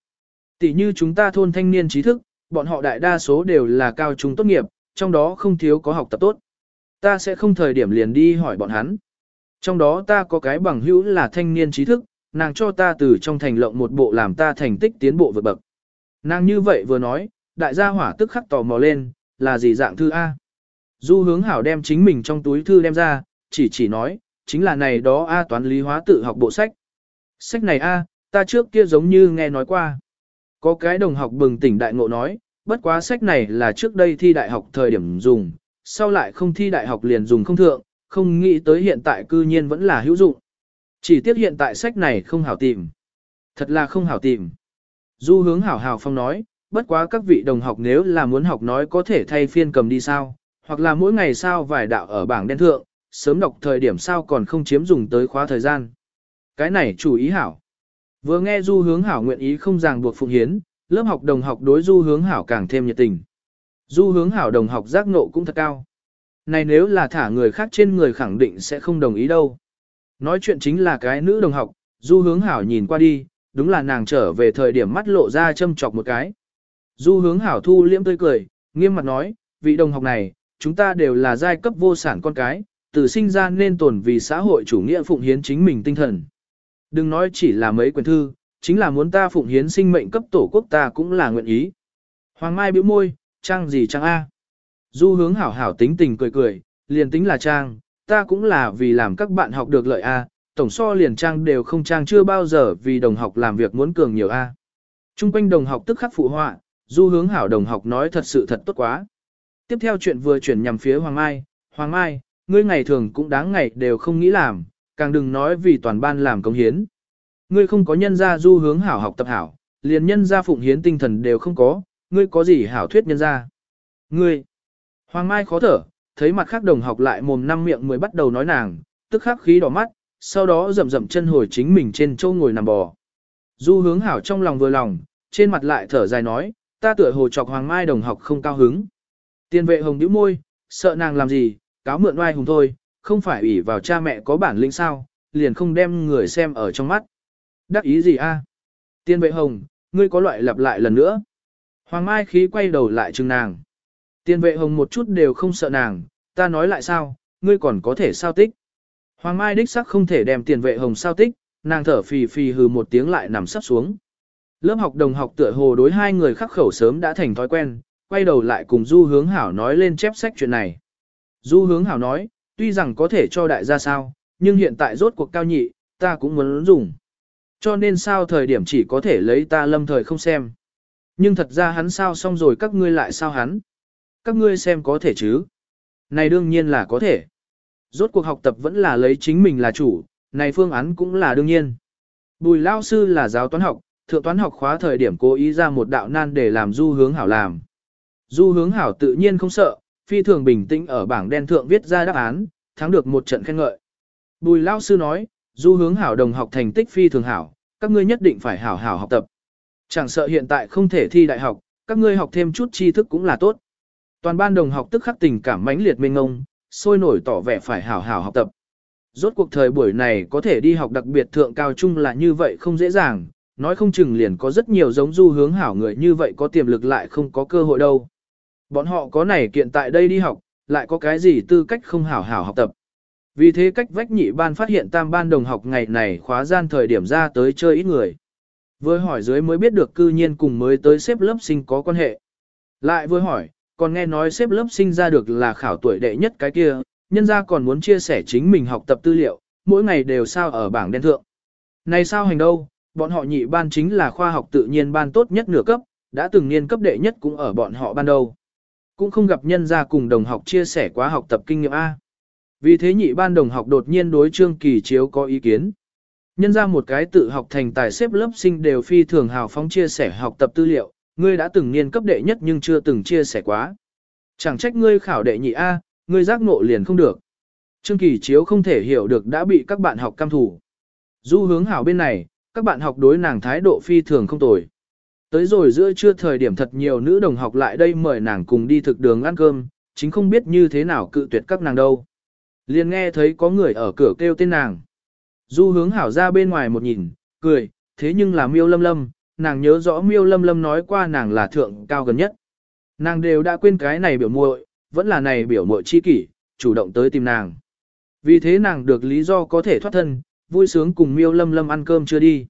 Tỷ như chúng ta thôn thanh niên trí thức, bọn họ đại đa số đều là cao trung tốt nghiệp, trong đó không thiếu có học tập tốt. Ta sẽ không thời điểm liền đi hỏi bọn hắn. Trong đó ta có cái bằng hữu là thanh niên trí thức, nàng cho ta từ trong thành lộng một bộ làm ta thành tích tiến bộ vượt bậc. Nàng như vậy vừa nói, đại gia hỏa tức khắc tò mò lên, là gì dạng thư A. Du hướng hảo đem chính mình trong túi thư đem ra, chỉ chỉ nói, chính là này đó A toán lý hóa tự học bộ sách. Sách này A, ta trước kia giống như nghe nói qua. Có cái đồng học bừng tỉnh đại ngộ nói, bất quá sách này là trước đây thi đại học thời điểm dùng, sau lại không thi đại học liền dùng không thượng, không nghĩ tới hiện tại cư nhiên vẫn là hữu dụng. Chỉ tiếc hiện tại sách này không hảo tìm. Thật là không hảo tìm. Du hướng hảo hảo phong nói, bất quá các vị đồng học nếu là muốn học nói có thể thay phiên cầm đi sao, hoặc là mỗi ngày sao vài đạo ở bảng đen thượng, sớm đọc thời điểm sao còn không chiếm dùng tới khóa thời gian. Cái này chủ ý hảo. Vừa nghe du hướng hảo nguyện ý không ràng buộc phụng hiến, lớp học đồng học đối du hướng hảo càng thêm nhiệt tình. Du hướng hảo đồng học giác ngộ cũng thật cao. Này nếu là thả người khác trên người khẳng định sẽ không đồng ý đâu. Nói chuyện chính là cái nữ đồng học, du hướng hảo nhìn qua đi, đúng là nàng trở về thời điểm mắt lộ ra châm chọc một cái. Du hướng hảo thu liễm tươi cười, nghiêm mặt nói, vị đồng học này, chúng ta đều là giai cấp vô sản con cái, từ sinh ra nên tồn vì xã hội chủ nghĩa phụng hiến chính mình tinh thần. Đừng nói chỉ là mấy quyển thư, chính là muốn ta phụng hiến sinh mệnh cấp tổ quốc ta cũng là nguyện ý. Hoàng Mai bĩu môi, trang gì trang A. Du hướng hảo hảo tính tình cười cười, liền tính là trang, ta cũng là vì làm các bạn học được lợi A, tổng so liền trang đều không trang chưa bao giờ vì đồng học làm việc muốn cường nhiều A. Trung quanh đồng học tức khắc phụ họa, du hướng hảo đồng học nói thật sự thật tốt quá. Tiếp theo chuyện vừa chuyển nhằm phía Hoàng Mai, Hoàng Mai, ngươi ngày thường cũng đáng ngày đều không nghĩ làm, càng đừng nói vì toàn ban làm công hiến. Ngươi không có nhân gia du hướng hảo học tập hảo, liền nhân gia phụng hiến tinh thần đều không có, ngươi có gì hảo thuyết nhân gia. Ngươi, Hoàng Mai khó thở, thấy mặt khác đồng học lại mồm năm miệng mới bắt đầu nói nàng, tức khắc khí đỏ mắt, sau đó rậm rậm chân hồi chính mình trên châu ngồi nằm bò. Du hướng hảo trong lòng vừa lòng, trên mặt lại thở dài nói, ta tựa hồ chọc Hoàng Mai đồng học không cao hứng. Tiên vệ hồng nhíu môi, sợ nàng làm gì, cáo mượn oai hùng thôi, không phải ủy vào cha mẹ có bản lĩnh sao, liền không đem người xem ở trong mắt. Đắc ý gì a? Tiên vệ hồng, ngươi có loại lặp lại lần nữa. Hoàng Mai khí quay đầu lại chừng nàng. Tiên vệ hồng một chút đều không sợ nàng, ta nói lại sao, ngươi còn có thể sao tích. Hoàng Mai đích sắc không thể đem tiền vệ hồng sao tích, nàng thở phì phì hừ một tiếng lại nằm sắp xuống. Lớp học đồng học tựa hồ đối hai người khắc khẩu sớm đã thành thói quen, quay đầu lại cùng Du Hướng Hảo nói lên chép sách chuyện này. Du Hướng Hảo nói, tuy rằng có thể cho đại gia sao, nhưng hiện tại rốt cuộc cao nhị, ta cũng muốn dùng. Cho nên sao thời điểm chỉ có thể lấy ta lâm thời không xem. Nhưng thật ra hắn sao xong rồi các ngươi lại sao hắn. Các ngươi xem có thể chứ. Này đương nhiên là có thể. Rốt cuộc học tập vẫn là lấy chính mình là chủ, này phương án cũng là đương nhiên. Bùi lao sư là giáo toán học, thượng toán học khóa thời điểm cố ý ra một đạo nan để làm du hướng hảo làm. Du hướng hảo tự nhiên không sợ, phi thường bình tĩnh ở bảng đen thượng viết ra đáp án, thắng được một trận khen ngợi. Bùi lao sư nói, du hướng hảo đồng học thành tích phi thường hảo, các ngươi nhất định phải hảo hảo học tập. Chẳng sợ hiện tại không thể thi đại học, các ngươi học thêm chút tri thức cũng là tốt. Toàn ban đồng học tức khắc tình cảm mãnh liệt mênh ngông, sôi nổi tỏ vẻ phải hảo hảo học tập. Rốt cuộc thời buổi này có thể đi học đặc biệt thượng cao trung là như vậy không dễ dàng, nói không chừng liền có rất nhiều giống du hướng hảo người như vậy có tiềm lực lại không có cơ hội đâu. Bọn họ có này kiện tại đây đi học, lại có cái gì tư cách không hảo hảo học tập. Vì thế cách vách nhị ban phát hiện tam ban đồng học ngày này khóa gian thời điểm ra tới chơi ít người. Với hỏi dưới mới biết được cư nhiên cùng mới tới xếp lớp sinh có quan hệ. Lại với hỏi, còn nghe nói xếp lớp sinh ra được là khảo tuổi đệ nhất cái kia, nhân ra còn muốn chia sẻ chính mình học tập tư liệu, mỗi ngày đều sao ở bảng đen thượng. Này sao hành đâu, bọn họ nhị ban chính là khoa học tự nhiên ban tốt nhất nửa cấp, đã từng niên cấp đệ nhất cũng ở bọn họ ban đầu. Cũng không gặp nhân ra cùng đồng học chia sẻ quá học tập kinh nghiệm A. Vì thế nhị ban đồng học đột nhiên đối trương kỳ chiếu có ý kiến. Nhân ra một cái tự học thành tài xếp lớp sinh đều phi thường hào phóng chia sẻ học tập tư liệu, ngươi đã từng niên cấp đệ nhất nhưng chưa từng chia sẻ quá. Chẳng trách ngươi khảo đệ nhị A, ngươi giác ngộ liền không được. Trương Kỳ Chiếu không thể hiểu được đã bị các bạn học cam thủ. Du hướng hảo bên này, các bạn học đối nàng thái độ phi thường không tồi. Tới rồi giữa trưa thời điểm thật nhiều nữ đồng học lại đây mời nàng cùng đi thực đường ăn cơm, chính không biết như thế nào cự tuyệt các nàng đâu. Liền nghe thấy có người ở cửa kêu tên nàng. Du hướng hảo ra bên ngoài một nhìn, cười, thế nhưng là miêu lâm lâm, nàng nhớ rõ miêu lâm lâm nói qua nàng là thượng cao gần nhất. Nàng đều đã quên cái này biểu muội, vẫn là này biểu muội chi kỷ, chủ động tới tìm nàng. Vì thế nàng được lý do có thể thoát thân, vui sướng cùng miêu lâm lâm ăn cơm chưa đi.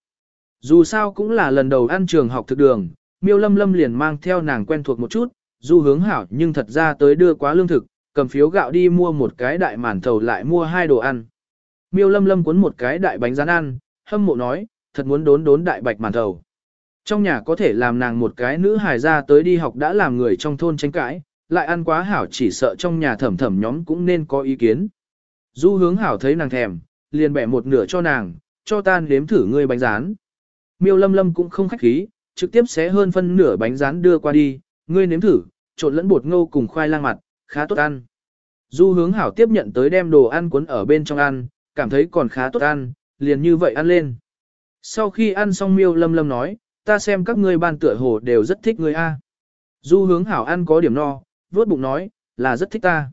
Dù sao cũng là lần đầu ăn trường học thực đường, miêu lâm lâm liền mang theo nàng quen thuộc một chút, dù hướng hảo nhưng thật ra tới đưa quá lương thực, cầm phiếu gạo đi mua một cái đại màn thầu lại mua hai đồ ăn. Miêu lâm lâm cuốn một cái đại bánh rán ăn, hâm mộ nói, thật muốn đốn đốn đại bạch màn thầu. Trong nhà có thể làm nàng một cái nữ hài ra tới đi học đã làm người trong thôn tranh cãi, lại ăn quá hảo chỉ sợ trong nhà thẩm thẩm nhóm cũng nên có ý kiến. Du hướng hảo thấy nàng thèm, liền bẻ một nửa cho nàng, cho tan đếm thử ngươi bánh rán. Miêu lâm lâm cũng không khách khí, trực tiếp xé hơn phân nửa bánh rán đưa qua đi, ngươi nếm thử, trộn lẫn bột ngô cùng khoai lang mặt, khá tốt ăn. Du hướng hảo tiếp nhận tới đem đồ ăn cuốn ở bên trong ăn, cảm thấy còn khá tốt ăn, liền như vậy ăn lên. Sau khi ăn xong miêu lâm lâm nói, ta xem các ngươi ban tựa hồ đều rất thích ngươi a. Du hướng hảo ăn có điểm no, vốt bụng nói, là rất thích ta.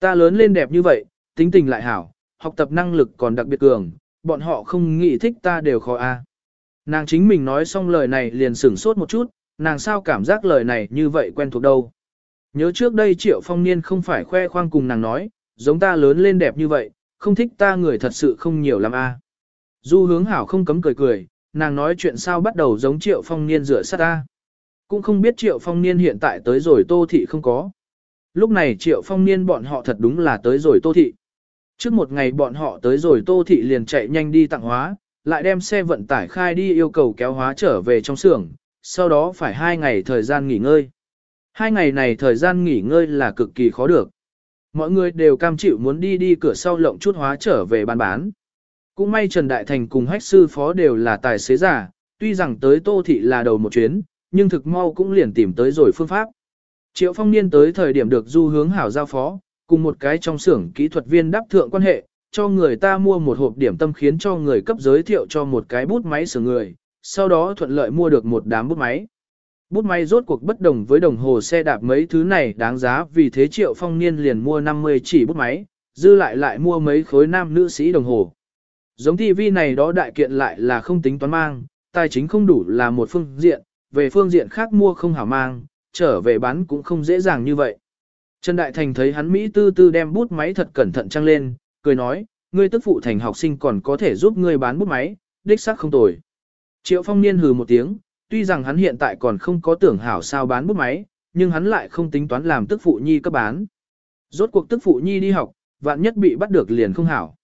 Ta lớn lên đẹp như vậy, tính tình lại hảo, học tập năng lực còn đặc biệt cường, bọn họ không nghĩ thích ta đều khó a. Nàng chính mình nói xong lời này liền sửng sốt một chút, nàng sao cảm giác lời này như vậy quen thuộc đâu. Nhớ trước đây triệu phong niên không phải khoe khoang cùng nàng nói, giống ta lớn lên đẹp như vậy, không thích ta người thật sự không nhiều lắm a. Du hướng hảo không cấm cười cười, nàng nói chuyện sao bắt đầu giống triệu phong niên rửa sát ta. Cũng không biết triệu phong niên hiện tại tới rồi tô thị không có. Lúc này triệu phong niên bọn họ thật đúng là tới rồi tô thị. Trước một ngày bọn họ tới rồi tô thị liền chạy nhanh đi tặng hóa, lại đem xe vận tải khai đi yêu cầu kéo hóa trở về trong xưởng, sau đó phải hai ngày thời gian nghỉ ngơi. Hai ngày này thời gian nghỉ ngơi là cực kỳ khó được. Mọi người đều cam chịu muốn đi đi cửa sau lộng chút hóa trở về bán bán. Cũng may Trần Đại Thành cùng hách sư phó đều là tài xế giả, tuy rằng tới Tô Thị là đầu một chuyến, nhưng thực mau cũng liền tìm tới rồi phương pháp. Triệu Phong Niên tới thời điểm được du hướng hảo giao phó, cùng một cái trong xưởng kỹ thuật viên đáp thượng quan hệ, cho người ta mua một hộp điểm tâm khiến cho người cấp giới thiệu cho một cái bút máy sửa người, sau đó thuận lợi mua được một đám bút máy. Bút máy rốt cuộc bất đồng với đồng hồ xe đạp mấy thứ này đáng giá vì thế Triệu Phong Niên liền mua 50 chỉ bút máy, dư lại lại mua mấy khối nam nữ sĩ đồng hồ. Giống TV này đó đại kiện lại là không tính toán mang, tài chính không đủ là một phương diện, về phương diện khác mua không hảo mang, trở về bán cũng không dễ dàng như vậy. Trần Đại Thành thấy hắn Mỹ tư tư đem bút máy thật cẩn thận trăng lên, cười nói, ngươi tức phụ thành học sinh còn có thể giúp ngươi bán bút máy, đích xác không tồi. Triệu Phong Niên hừ một tiếng, tuy rằng hắn hiện tại còn không có tưởng hảo sao bán bút máy, nhưng hắn lại không tính toán làm tức phụ nhi cấp bán. Rốt cuộc tức phụ nhi đi học, vạn nhất bị bắt được liền không hảo.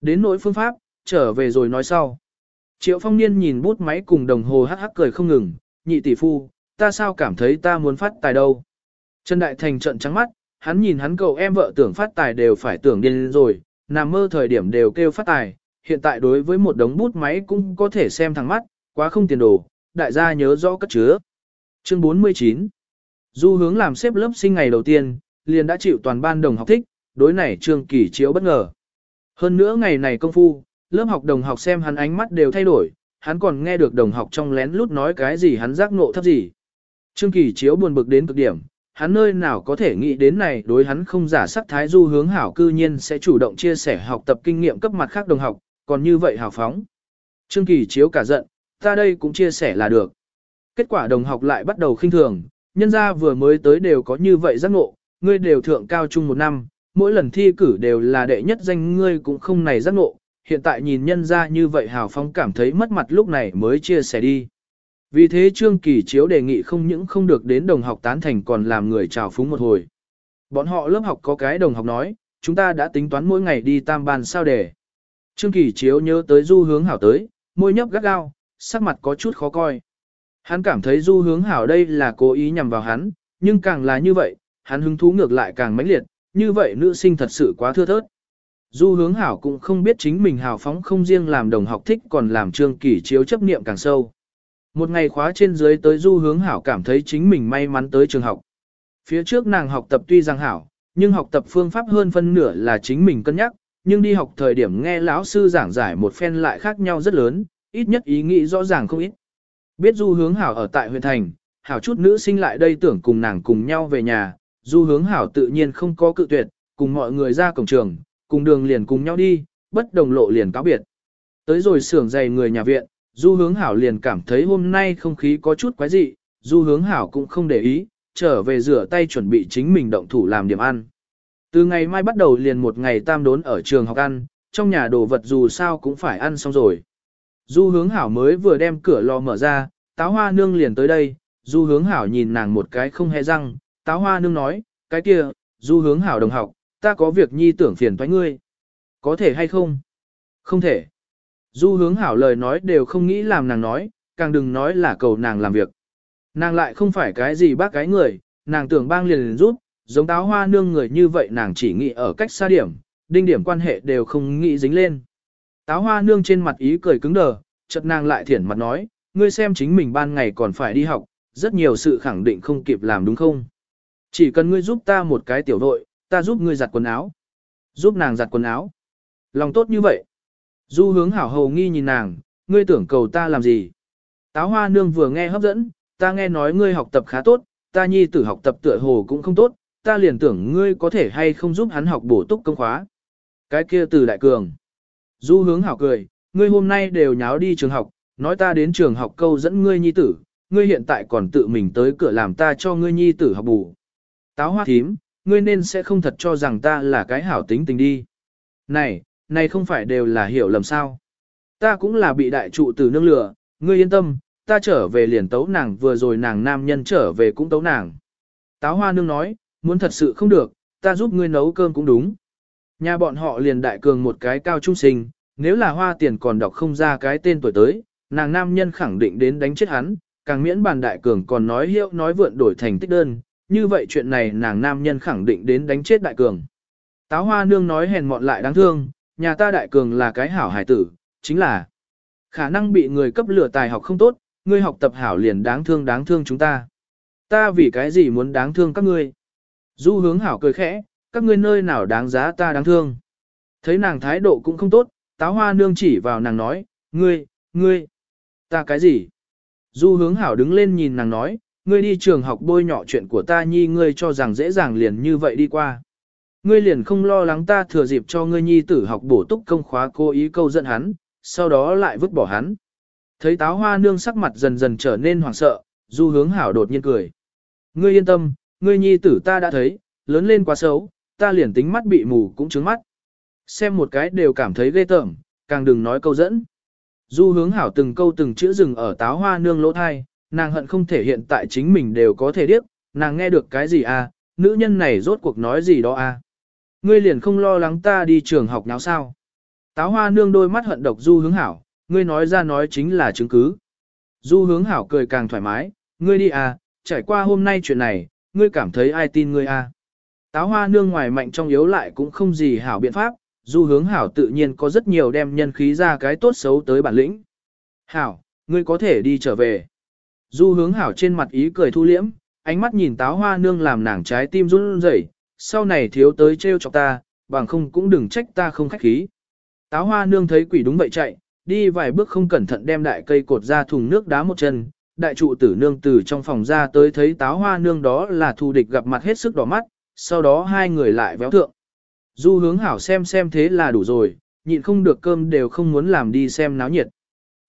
Đến nỗi phương pháp, trở về rồi nói sau. Triệu phong niên nhìn bút máy cùng đồng hồ hắc hắc cười không ngừng, nhị tỷ phu, ta sao cảm thấy ta muốn phát tài đâu. Trần Đại Thành trận trắng mắt, hắn nhìn hắn cậu em vợ tưởng phát tài đều phải tưởng điên rồi, nằm mơ thời điểm đều kêu phát tài, hiện tại đối với một đống bút máy cũng có thể xem thẳng mắt, quá không tiền đồ, đại gia nhớ rõ cất chứa. Chương 49 Du hướng làm xếp lớp sinh ngày đầu tiên, liền đã chịu toàn ban đồng học thích, đối này trương kỳ chiếu bất ngờ. Hơn nữa ngày này công phu, Lớp học đồng học xem hắn ánh mắt đều thay đổi, hắn còn nghe được đồng học trong lén lút nói cái gì hắn giác ngộ thấp gì. Trương Kỳ Chiếu buồn bực đến cực điểm, hắn nơi nào có thể nghĩ đến này đối hắn không giả sắc thái du hướng hảo cư nhiên sẽ chủ động chia sẻ học tập kinh nghiệm cấp mặt khác đồng học, còn như vậy hào phóng. Trương Kỳ Chiếu cả giận, ta đây cũng chia sẻ là được. Kết quả đồng học lại bắt đầu khinh thường, nhân ra vừa mới tới đều có như vậy giác ngộ, ngươi đều thượng cao trung một năm, mỗi lần thi cử đều là đệ nhất danh ngươi cũng không này giác ngộ, hiện tại nhìn nhân ra như vậy hào phong cảm thấy mất mặt lúc này mới chia sẻ đi. Vì thế Trương Kỳ Chiếu đề nghị không những không được đến đồng học tán thành còn làm người chào phúng một hồi. Bọn họ lớp học có cái đồng học nói, chúng ta đã tính toán mỗi ngày đi tam bàn sao để. Trương Kỳ Chiếu nhớ tới du hướng hảo tới, môi nhấp gắt gao, sắc mặt có chút khó coi. Hắn cảm thấy du hướng hảo đây là cố ý nhằm vào hắn, nhưng càng là như vậy, hắn hứng thú ngược lại càng mãnh liệt, như vậy nữ sinh thật sự quá thưa thớt. Du hướng hảo cũng không biết chính mình hào phóng không riêng làm đồng học thích còn làm trương kỷ chiếu chấp niệm càng sâu. Một ngày khóa trên dưới tới du hướng hảo cảm thấy chính mình may mắn tới trường học. Phía trước nàng học tập tuy rằng hảo, nhưng học tập phương pháp hơn phân nửa là chính mình cân nhắc, nhưng đi học thời điểm nghe lão sư giảng giải một phen lại khác nhau rất lớn, ít nhất ý nghĩ rõ ràng không ít. Biết du hướng hảo ở tại huyện thành, hảo chút nữ sinh lại đây tưởng cùng nàng cùng nhau về nhà, du hướng hảo tự nhiên không có cự tuyệt, cùng mọi người ra cổng trường, cùng đường liền cùng nhau đi, bất đồng lộ liền cáo biệt. Tới rồi xưởng dày người nhà viện, Du Hướng Hảo liền cảm thấy hôm nay không khí có chút quái dị, Du Hướng Hảo cũng không để ý, trở về rửa tay chuẩn bị chính mình động thủ làm điểm ăn. Từ ngày mai bắt đầu liền một ngày tam đốn ở trường học ăn, trong nhà đồ vật dù sao cũng phải ăn xong rồi. Du Hướng Hảo mới vừa đem cửa lò mở ra, Táo Hoa Nương liền tới đây, Du Hướng Hảo nhìn nàng một cái không hề răng, Táo Hoa Nương nói, cái kia, Du Hướng Hảo đồng học, ta có việc nhi tưởng phiền thoái ngươi. Có thể hay không? Không thể. Du hướng hảo lời nói đều không nghĩ làm nàng nói, càng đừng nói là cầu nàng làm việc. Nàng lại không phải cái gì bác cái người, nàng tưởng bang liền liền rút, giống táo hoa nương người như vậy nàng chỉ nghĩ ở cách xa điểm, đinh điểm quan hệ đều không nghĩ dính lên. Táo hoa nương trên mặt ý cười cứng đờ, chợt nàng lại thiển mặt nói, ngươi xem chính mình ban ngày còn phải đi học, rất nhiều sự khẳng định không kịp làm đúng không? Chỉ cần ngươi giúp ta một cái tiểu đội, ta giúp ngươi giặt quần áo. Giúp nàng giặt quần áo. Lòng tốt như vậy. Du hướng hảo hầu nghi nhìn nàng, ngươi tưởng cầu ta làm gì? Táo hoa nương vừa nghe hấp dẫn, ta nghe nói ngươi học tập khá tốt, ta nhi tử học tập tựa hồ cũng không tốt, ta liền tưởng ngươi có thể hay không giúp hắn học bổ túc công khóa. Cái kia từ đại cường. Du hướng hảo cười, ngươi hôm nay đều nháo đi trường học, nói ta đến trường học câu dẫn ngươi nhi tử, ngươi hiện tại còn tự mình tới cửa làm ta cho ngươi nhi tử học bù. Táo hoa thím, ngươi nên sẽ không thật cho rằng ta là cái hảo tính tình đi. Này, này không phải đều là hiểu lầm sao. Ta cũng là bị đại trụ từ nương lửa, ngươi yên tâm, ta trở về liền tấu nàng vừa rồi nàng nam nhân trở về cũng tấu nàng. Táo hoa nương nói, muốn thật sự không được, ta giúp ngươi nấu cơm cũng đúng. Nhà bọn họ liền đại cường một cái cao trung sinh, nếu là hoa tiền còn đọc không ra cái tên tuổi tới, nàng nam nhân khẳng định đến đánh chết hắn, càng miễn bàn đại cường còn nói hiệu nói vượn đổi thành tích đơn, như vậy chuyện này nàng nam nhân khẳng định đến đánh chết đại cường. Táo hoa nương nói hèn mọn lại đáng thương, nhà ta đại cường là cái hảo hải tử, chính là khả năng bị người cấp lửa tài học không tốt, ngươi học tập hảo liền đáng thương đáng thương chúng ta. Ta vì cái gì muốn đáng thương các ngươi? Du hướng hảo cười khẽ, các ngươi nơi nào đáng giá ta đáng thương. Thấy nàng thái độ cũng không tốt, táo hoa nương chỉ vào nàng nói, ngươi, ngươi, ta cái gì? Du hướng hảo đứng lên nhìn nàng nói, ngươi đi trường học bôi nhỏ chuyện của ta nhi ngươi cho rằng dễ dàng liền như vậy đi qua. Ngươi liền không lo lắng ta thừa dịp cho ngươi nhi tử học bổ túc công khóa cố ý câu dẫn hắn, sau đó lại vứt bỏ hắn. Thấy táo hoa nương sắc mặt dần dần trở nên hoảng sợ, du hướng hảo đột nhiên cười. Ngươi yên tâm, ngươi nhi tử ta đã thấy, lớn lên quá xấu, ta liền tính mắt bị mù cũng trướng mắt. Xem một cái đều cảm thấy ghê tởm, càng đừng nói câu dẫn. Du hướng hảo từng câu từng chữ rừng ở táo hoa nương lỗ thai, nàng hận không thể hiện tại chính mình đều có thể điếc, nàng nghe được cái gì à, nữ nhân này rốt cuộc nói gì đó à. Ngươi liền không lo lắng ta đi trường học nháo sao. Táo hoa nương đôi mắt hận độc du hướng hảo, ngươi nói ra nói chính là chứng cứ. Du hướng hảo cười càng thoải mái, ngươi đi à, trải qua hôm nay chuyện này, ngươi cảm thấy ai tin ngươi à. Táo hoa nương ngoài mạnh trong yếu lại cũng không gì hảo biện pháp, du hướng hảo tự nhiên có rất nhiều đem nhân khí ra cái tốt xấu tới bản lĩnh. Hảo, ngươi có thể đi trở về. Du hướng hảo trên mặt ý cười thu liễm, ánh mắt nhìn táo hoa nương làm nàng trái tim run rẩy, sau này thiếu tới trêu chọc ta, bằng không cũng đừng trách ta không khách khí. Táo hoa nương thấy quỷ đúng vậy chạy, đi vài bước không cẩn thận đem đại cây cột ra thùng nước đá một chân, đại trụ tử nương từ trong phòng ra tới thấy táo hoa nương đó là thù địch gặp mặt hết sức đỏ mắt, sau đó hai người lại véo thượng. Du hướng hảo xem xem thế là đủ rồi, nhịn không được cơm đều không muốn làm đi xem náo nhiệt.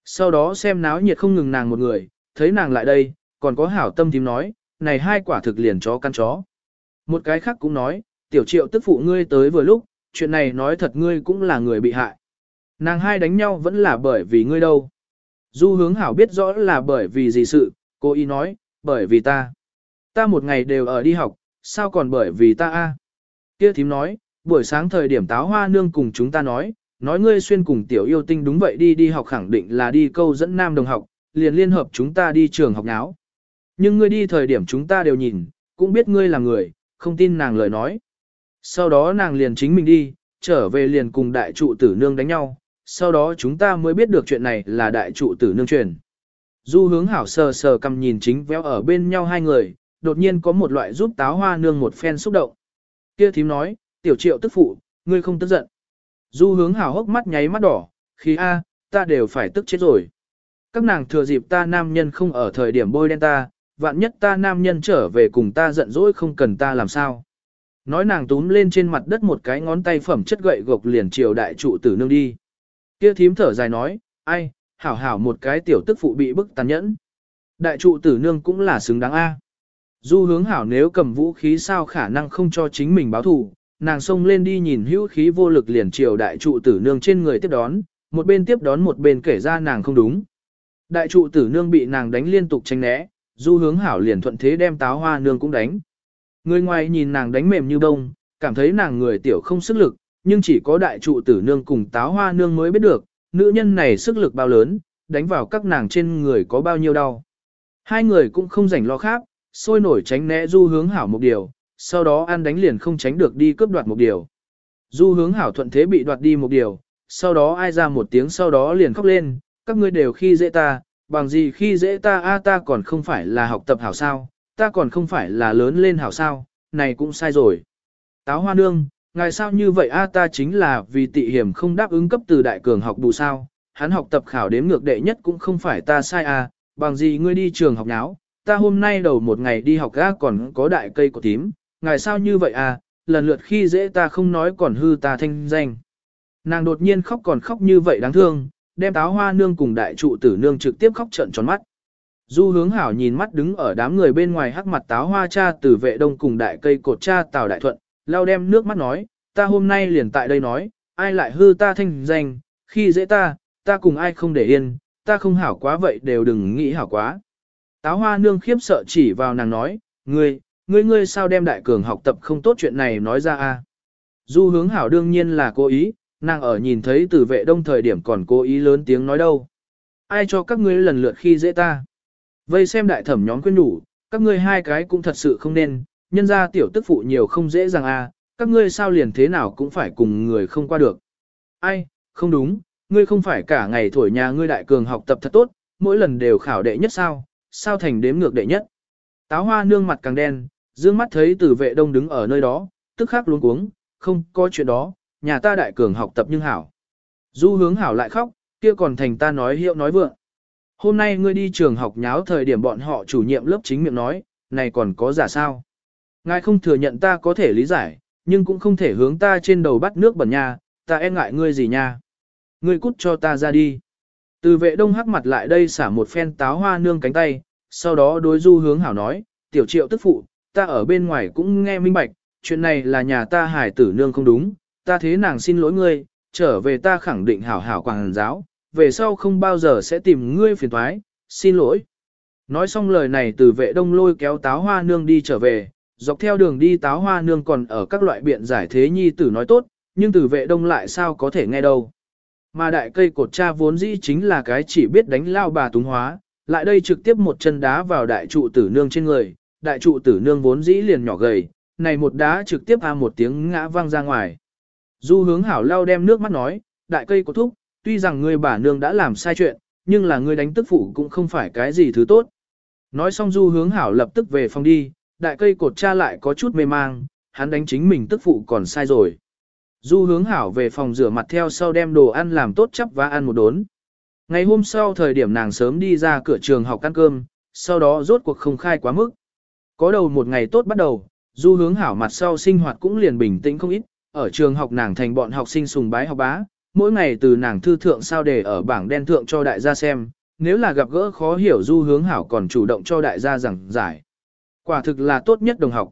Sau đó xem náo nhiệt không ngừng nàng một người, thấy nàng lại đây, còn có hảo tâm tím nói, này hai quả thực liền chó căn chó. Một cái khác cũng nói, tiểu triệu tức phụ ngươi tới vừa lúc, chuyện này nói thật ngươi cũng là người bị hại. Nàng hai đánh nhau vẫn là bởi vì ngươi đâu. Du hướng hảo biết rõ là bởi vì gì sự, cô y nói, bởi vì ta. Ta một ngày đều ở đi học, sao còn bởi vì ta a? Kia thím nói, buổi sáng thời điểm táo hoa nương cùng chúng ta nói, nói ngươi xuyên cùng tiểu yêu tinh đúng vậy đi đi học khẳng định là đi câu dẫn nam đồng học, liền liên hợp chúng ta đi trường học náo. Nhưng ngươi đi thời điểm chúng ta đều nhìn, cũng biết ngươi là người, không tin nàng lời nói. Sau đó nàng liền chính mình đi, trở về liền cùng đại trụ tử nương đánh nhau, sau đó chúng ta mới biết được chuyện này là đại trụ tử nương truyền. Du hướng hảo sờ sờ cầm nhìn chính véo ở bên nhau hai người, đột nhiên có một loại giúp táo hoa nương một phen xúc động. Kia thím nói, tiểu triệu tức phụ, ngươi không tức giận. Du hướng hảo hốc mắt nháy mắt đỏ, khi a, ta đều phải tức chết rồi. Các nàng thừa dịp ta nam nhân không ở thời điểm bôi đen ta, vạn nhất ta nam nhân trở về cùng ta giận dỗi không cần ta làm sao. Nói nàng túm lên trên mặt đất một cái ngón tay phẩm chất gậy gộc liền chiều đại trụ tử nương đi. Kia thím thở dài nói, ai, hảo hảo một cái tiểu tức phụ bị bức tàn nhẫn. Đại trụ tử nương cũng là xứng đáng A. Du hướng hảo nếu cầm vũ khí sao khả năng không cho chính mình báo thù, nàng xông lên đi nhìn hữu khí vô lực liền chiều đại trụ tử nương trên người tiếp đón, một bên tiếp đón một bên kể ra nàng không đúng. Đại trụ tử nương bị nàng đánh liên tục tránh né, du hướng hảo liền thuận thế đem táo hoa nương cũng đánh. Người ngoài nhìn nàng đánh mềm như bông, cảm thấy nàng người tiểu không sức lực, nhưng chỉ có đại trụ tử nương cùng táo hoa nương mới biết được, nữ nhân này sức lực bao lớn, đánh vào các nàng trên người có bao nhiêu đau. Hai người cũng không rảnh lo khác, sôi nổi tránh né du hướng hảo một điều, sau đó ăn đánh liền không tránh được đi cướp đoạt một điều. Du hướng hảo thuận thế bị đoạt đi một điều, sau đó ai ra một tiếng sau đó liền khóc lên, các ngươi đều khi dễ ta, bằng gì khi dễ ta a ta còn không phải là học tập hảo sao, ta còn không phải là lớn lên hảo sao, này cũng sai rồi. Táo hoa nương, ngài sao như vậy a ta chính là vì tị hiểm không đáp ứng cấp từ đại cường học bù sao, hắn học tập khảo đếm ngược đệ nhất cũng không phải ta sai a, bằng gì ngươi đi trường học nháo, ta hôm nay đầu một ngày đi học ga còn có đại cây của tím, ngài sao như vậy a, lần lượt khi dễ ta không nói còn hư ta thanh danh. Nàng đột nhiên khóc còn khóc như vậy đáng thương, đem táo hoa nương cùng đại trụ tử nương trực tiếp khóc trận tròn mắt. Du hướng hảo nhìn mắt đứng ở đám người bên ngoài hắc mặt táo hoa cha tử vệ đông cùng đại cây cột cha tào đại thuận, lao đem nước mắt nói, ta hôm nay liền tại đây nói, ai lại hư ta thanh danh, khi dễ ta, ta cùng ai không để yên, ta không hảo quá vậy đều đừng nghĩ hảo quá. Táo hoa nương khiếp sợ chỉ vào nàng nói, ngươi, ngươi ngươi sao đem đại cường học tập không tốt chuyện này nói ra a? Du hướng hảo đương nhiên là cố ý, nàng ở nhìn thấy từ vệ đông thời điểm còn cố ý lớn tiếng nói đâu. Ai cho các ngươi lần lượt khi dễ ta? Vây xem đại thẩm nhóm quyên đủ, các ngươi hai cái cũng thật sự không nên, nhân ra tiểu tức phụ nhiều không dễ dàng à? các ngươi sao liền thế nào cũng phải cùng người không qua được. Ai, không đúng, ngươi không phải cả ngày thổi nhà ngươi đại cường học tập thật tốt, mỗi lần đều khảo đệ nhất sao, sao thành đếm ngược đệ nhất. Táo hoa nương mặt càng đen, dương mắt thấy từ vệ đông đứng ở nơi đó, tức khắc luống cuống, không có chuyện đó, nhà ta đại cường học tập nhưng hảo. Du hướng hảo lại khóc, kia còn thành ta nói hiệu nói vượng. Hôm nay ngươi đi trường học nháo thời điểm bọn họ chủ nhiệm lớp chính miệng nói, này còn có giả sao. Ngài không thừa nhận ta có thể lý giải, nhưng cũng không thể hướng ta trên đầu bắt nước bẩn nha, ta e ngại ngươi gì nha. Ngươi cút cho ta ra đi. Từ vệ đông hắc mặt lại đây xả một phen táo hoa nương cánh tay, sau đó đối du hướng hảo nói, tiểu triệu tức phụ, ta ở bên ngoài cũng nghe minh bạch, chuyện này là nhà ta hải tử nương không đúng, ta thế nàng xin lỗi ngươi, trở về ta khẳng định hảo hảo quảng giáo, về sau không bao giờ sẽ tìm ngươi phiền thoái, xin lỗi. Nói xong lời này từ vệ đông lôi kéo táo hoa nương đi trở về, dọc theo đường đi táo hoa nương còn ở các loại biện giải thế nhi tử nói tốt, nhưng từ vệ đông lại sao có thể nghe đâu. Mà đại cây cột cha vốn dĩ chính là cái chỉ biết đánh lao bà túng hóa, lại đây trực tiếp một chân đá vào đại trụ tử nương trên người, đại trụ tử nương vốn dĩ liền nhỏ gầy, này một đá trực tiếp a một tiếng ngã văng ra ngoài. Du hướng hảo lao đem nước mắt nói, đại cây có thúc, tuy rằng ngươi bà nương đã làm sai chuyện, nhưng là ngươi đánh tức phụ cũng không phải cái gì thứ tốt. Nói xong du hướng hảo lập tức về phòng đi, đại cây cột cha lại có chút mê mang, hắn đánh chính mình tức phụ còn sai rồi. Du hướng hảo về phòng rửa mặt theo sau đem đồ ăn làm tốt chắp và ăn một đốn. Ngày hôm sau thời điểm nàng sớm đi ra cửa trường học ăn cơm, sau đó rốt cuộc không khai quá mức. Có đầu một ngày tốt bắt đầu, du hướng hảo mặt sau sinh hoạt cũng liền bình tĩnh không ít, ở trường học nàng thành bọn học sinh sùng bái học bá, mỗi ngày từ nàng thư thượng sao để ở bảng đen thượng cho đại gia xem, nếu là gặp gỡ khó hiểu du hướng hảo còn chủ động cho đại gia giảng giải. Quả thực là tốt nhất đồng học.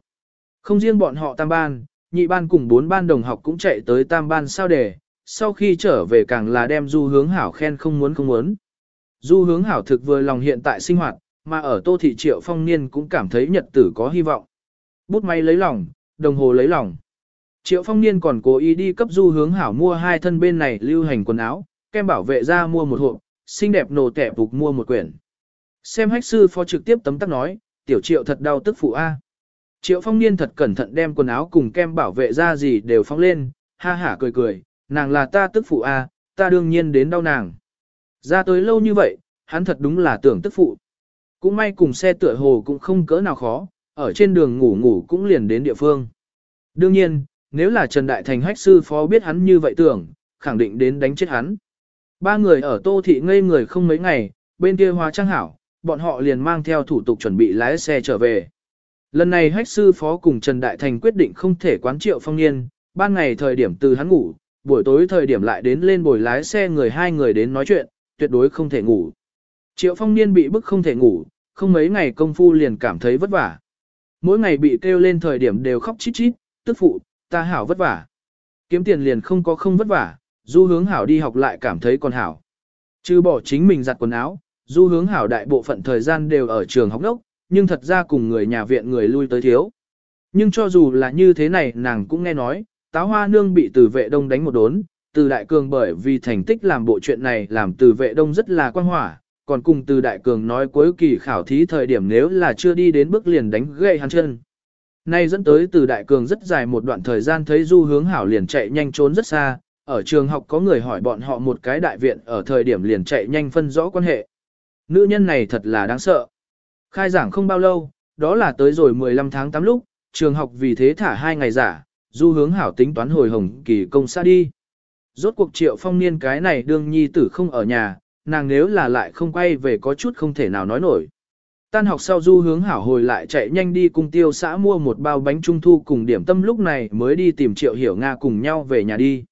Không riêng bọn họ tam ban, nhị ban cùng bốn ban đồng học cũng chạy tới tam ban sao để. sau khi trở về càng là đem du hướng hảo khen không muốn không muốn. Du hướng hảo thực vừa lòng hiện tại sinh hoạt, mà ở tô thị triệu phong niên cũng cảm thấy nhật tử có hy vọng. Bút máy lấy lòng, đồng hồ lấy lòng. Triệu phong niên còn cố ý đi cấp du hướng hảo mua hai thân bên này lưu hành quần áo, kem bảo vệ ra mua một hộp, xinh đẹp nổ tẻ phục mua một quyển. Xem hách sư phó trực tiếp tấm tắc nói, tiểu triệu thật đau tức phụ A. Triệu phong niên thật cẩn thận đem quần áo cùng kem bảo vệ ra gì đều phóng lên, ha hả cười cười, nàng là ta tức phụ A, ta đương nhiên đến đau nàng. Ra tới lâu như vậy, hắn thật đúng là tưởng tức phụ. Cũng may cùng xe tựa hồ cũng không cỡ nào khó, ở trên đường ngủ ngủ cũng liền đến địa phương. Đương nhiên, nếu là Trần Đại Thành hách sư phó biết hắn như vậy tưởng, khẳng định đến đánh chết hắn. Ba người ở Tô Thị ngây người không mấy ngày, bên kia hóa trang hảo, bọn họ liền mang theo thủ tục chuẩn bị lái xe trở về. Lần này hách sư phó cùng Trần Đại Thành quyết định không thể quán triệu phong niên, ban ngày thời điểm từ hắn ngủ, buổi tối thời điểm lại đến lên bồi lái xe người hai người đến nói chuyện, tuyệt đối không thể ngủ. Triệu phong niên bị bức không thể ngủ, không mấy ngày công phu liền cảm thấy vất vả. Mỗi ngày bị kêu lên thời điểm đều khóc chít chít, tức phụ, ta hảo vất vả. Kiếm tiền liền không có không vất vả, du hướng hảo đi học lại cảm thấy còn hảo. Chứ bỏ chính mình giặt quần áo, du hướng hảo đại bộ phận thời gian đều ở trường học đốc, nhưng thật ra cùng người nhà viện người lui tới thiếu. Nhưng cho dù là như thế này nàng cũng nghe nói, táo hoa nương bị từ vệ đông đánh một đốn, từ đại cường bởi vì thành tích làm bộ chuyện này làm từ vệ đông rất là quan hỏa, còn cùng từ đại cường nói cuối kỳ khảo thí thời điểm nếu là chưa đi đến bước liền đánh gậy hắn chân. Nay dẫn tới từ đại cường rất dài một đoạn thời gian thấy du hướng hảo liền chạy nhanh trốn rất xa, ở trường học có người hỏi bọn họ một cái đại viện ở thời điểm liền chạy nhanh phân rõ quan hệ. Nữ nhân này thật là đáng sợ. Khai giảng không bao lâu, đó là tới rồi 15 tháng 8 lúc, trường học vì thế thả hai ngày giả, du hướng hảo tính toán hồi hồng kỳ công xa đi. Rốt cuộc triệu phong niên cái này đương nhi tử không ở nhà, nàng nếu là lại không quay về có chút không thể nào nói nổi. Tan học sau du hướng hảo hồi lại chạy nhanh đi cùng tiêu xã mua một bao bánh trung thu cùng điểm tâm lúc này mới đi tìm triệu hiểu Nga cùng nhau về nhà đi.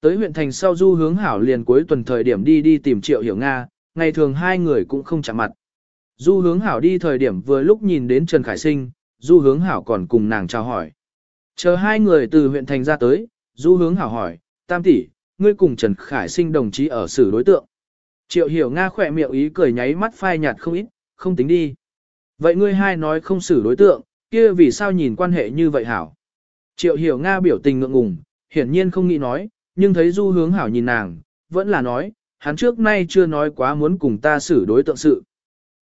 Tới huyện thành sau du hướng hảo liền cuối tuần thời điểm đi đi tìm triệu hiểu Nga, ngày thường hai người cũng không chạm mặt. Du hướng hảo đi thời điểm vừa lúc nhìn đến Trần Khải Sinh, du hướng hảo còn cùng nàng chào hỏi. Chờ hai người từ huyện thành ra tới, du hướng hảo hỏi, tam tỷ, ngươi cùng Trần Khải Sinh đồng chí ở xử đối tượng. Triệu hiểu Nga khỏe miệng ý cười nháy mắt phai nhạt không ít, không tính đi. Vậy ngươi hai nói không xử đối tượng, kia vì sao nhìn quan hệ như vậy hảo? Triệu hiểu Nga biểu tình ngượng ngùng, hiển nhiên không nghĩ nói, nhưng thấy du hướng hảo nhìn nàng, vẫn là nói, hắn trước nay chưa nói quá muốn cùng ta xử đối tượng sự.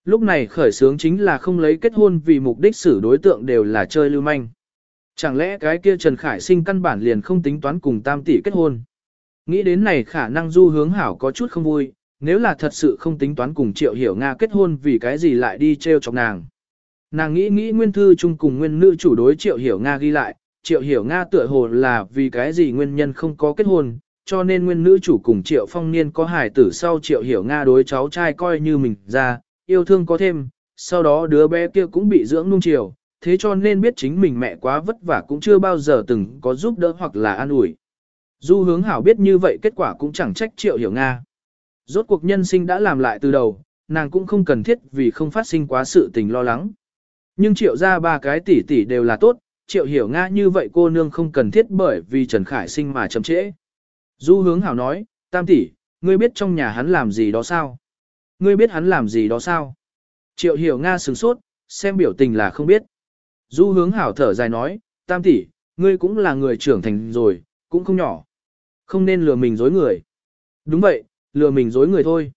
Lúc này khởi sướng chính là không lấy kết hôn vì mục đích xử đối tượng đều là chơi lưu manh. Chẳng lẽ cái kia Trần Khải sinh căn bản liền không tính toán cùng tam tỷ kết hôn? Nghĩ đến này khả năng du hướng hảo có chút không vui, nếu là thật sự không tính toán cùng Triệu Hiểu Nga kết hôn vì cái gì lại đi treo chọc nàng. Nàng nghĩ nghĩ nguyên thư chung cùng nguyên nữ chủ đối Triệu Hiểu Nga ghi lại, Triệu Hiểu Nga tựa hồ là vì cái gì nguyên nhân không có kết hôn, cho nên nguyên nữ chủ cùng Triệu Phong Niên có hài tử sau Triệu Hiểu Nga đối cháu trai coi như mình ra, yêu thương có thêm, sau đó đứa bé kia cũng bị dưỡng nung chiều, thế cho nên biết chính mình mẹ quá vất vả cũng chưa bao giờ từng có giúp đỡ hoặc là an ủi. Du hướng hảo biết như vậy kết quả cũng chẳng trách Triệu Hiểu Nga. Rốt cuộc nhân sinh đã làm lại từ đầu, nàng cũng không cần thiết vì không phát sinh quá sự tình lo lắng. Nhưng triệu ra ba cái tỷ tỷ đều là tốt, triệu hiểu Nga như vậy cô nương không cần thiết bởi vì Trần Khải sinh mà chậm trễ. Du hướng hảo nói, tam tỷ, ngươi biết trong nhà hắn làm gì đó sao? Ngươi biết hắn làm gì đó sao? Triệu hiểu Nga sửng sốt, xem biểu tình là không biết. Du hướng hảo thở dài nói, tam tỷ, ngươi cũng là người trưởng thành rồi, cũng không nhỏ. Không nên lừa mình dối người. Đúng vậy, lừa mình dối người thôi.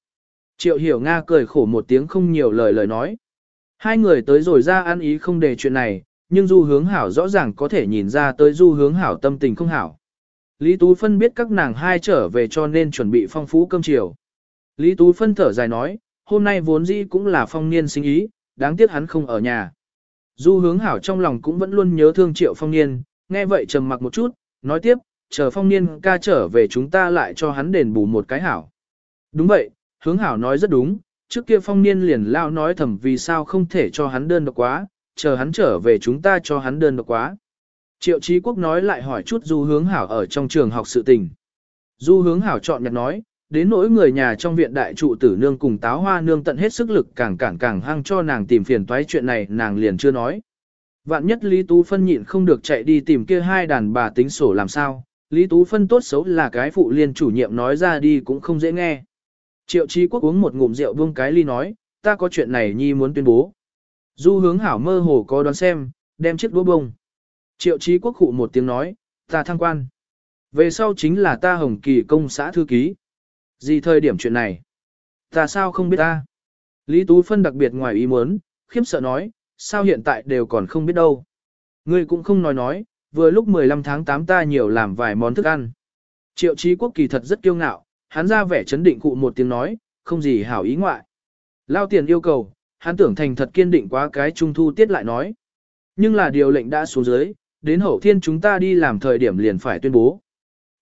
Triệu hiểu Nga cười khổ một tiếng không nhiều lời lời nói. Hai người tới rồi ra ăn ý không để chuyện này, nhưng du hướng hảo rõ ràng có thể nhìn ra tới du hướng hảo tâm tình không hảo. Lý Tú Phân biết các nàng hai trở về cho nên chuẩn bị phong phú cơm chiều. Lý Tú Phân thở dài nói, hôm nay vốn dĩ cũng là phong niên sinh ý, đáng tiếc hắn không ở nhà. Du hướng hảo trong lòng cũng vẫn luôn nhớ thương triệu phong niên, nghe vậy trầm mặc một chút, nói tiếp, chờ phong niên ca trở về chúng ta lại cho hắn đền bù một cái hảo. Đúng vậy, hướng hảo nói rất đúng, trước kia phong niên liền lao nói thầm vì sao không thể cho hắn đơn độc quá, chờ hắn trở về chúng ta cho hắn đơn độc quá. Triệu Chí Quốc nói lại hỏi chút Du Hướng Hảo ở trong trường học sự tình. Du Hướng Hảo chọn nhặt nói, đến nỗi người nhà trong viện đại trụ tử nương cùng táo hoa nương tận hết sức lực càng cản càng hăng cho nàng tìm phiền toái chuyện này nàng liền chưa nói. Vạn nhất Lý Tú Phân nhịn không được chạy đi tìm kia hai đàn bà tính sổ làm sao, Lý Tú Phân tốt xấu là cái phụ liên chủ nhiệm nói ra đi cũng không dễ nghe. Triệu Chí Quốc uống một ngụm rượu buông cái ly nói, ta có chuyện này nhi muốn tuyên bố. Du hướng hảo mơ hồ có đoán xem, đem chiếc đũa bông. Triệu Chí Quốc khụ một tiếng nói, ta thăng quan. Về sau chính là ta hồng kỳ công xã thư ký. Gì thời điểm chuyện này? Ta sao không biết ta? Lý Tú Phân đặc biệt ngoài ý muốn, khiếp sợ nói, sao hiện tại đều còn không biết đâu. Ngươi cũng không nói nói, vừa lúc 15 tháng 8 ta nhiều làm vài món thức ăn. Triệu Chí Quốc kỳ thật rất kiêu ngạo, hắn ra vẻ chấn định cụ một tiếng nói, không gì hảo ý ngoại. Lao tiền yêu cầu, hắn tưởng thành thật kiên định quá cái trung thu tiết lại nói. Nhưng là điều lệnh đã xuống dưới, đến hậu thiên chúng ta đi làm thời điểm liền phải tuyên bố.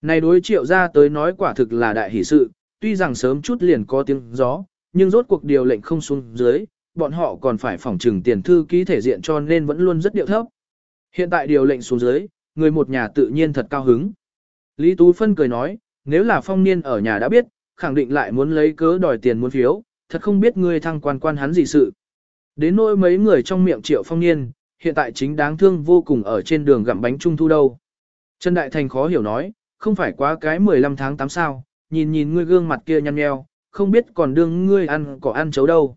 Này đối triệu ra tới nói quả thực là đại hỷ sự, tuy rằng sớm chút liền có tiếng gió, nhưng rốt cuộc điều lệnh không xuống dưới, bọn họ còn phải phỏng trừng tiền thư ký thể diện cho nên vẫn luôn rất điệu thấp. Hiện tại điều lệnh xuống dưới, người một nhà tự nhiên thật cao hứng. Lý Tú Phân cười nói, nếu là phong niên ở nhà đã biết, khẳng định lại muốn lấy cớ đòi tiền muốn phiếu, thật không biết ngươi thăng quan quan hắn gì sự. Đến nỗi mấy người trong miệng triệu phong niên, hiện tại chính đáng thương vô cùng ở trên đường gặm bánh trung thu đâu. Trần Đại Thành khó hiểu nói, không phải quá cái 15 tháng 8 sao, nhìn nhìn ngươi gương mặt kia nhăn nheo, không biết còn đương ngươi ăn có ăn chấu đâu.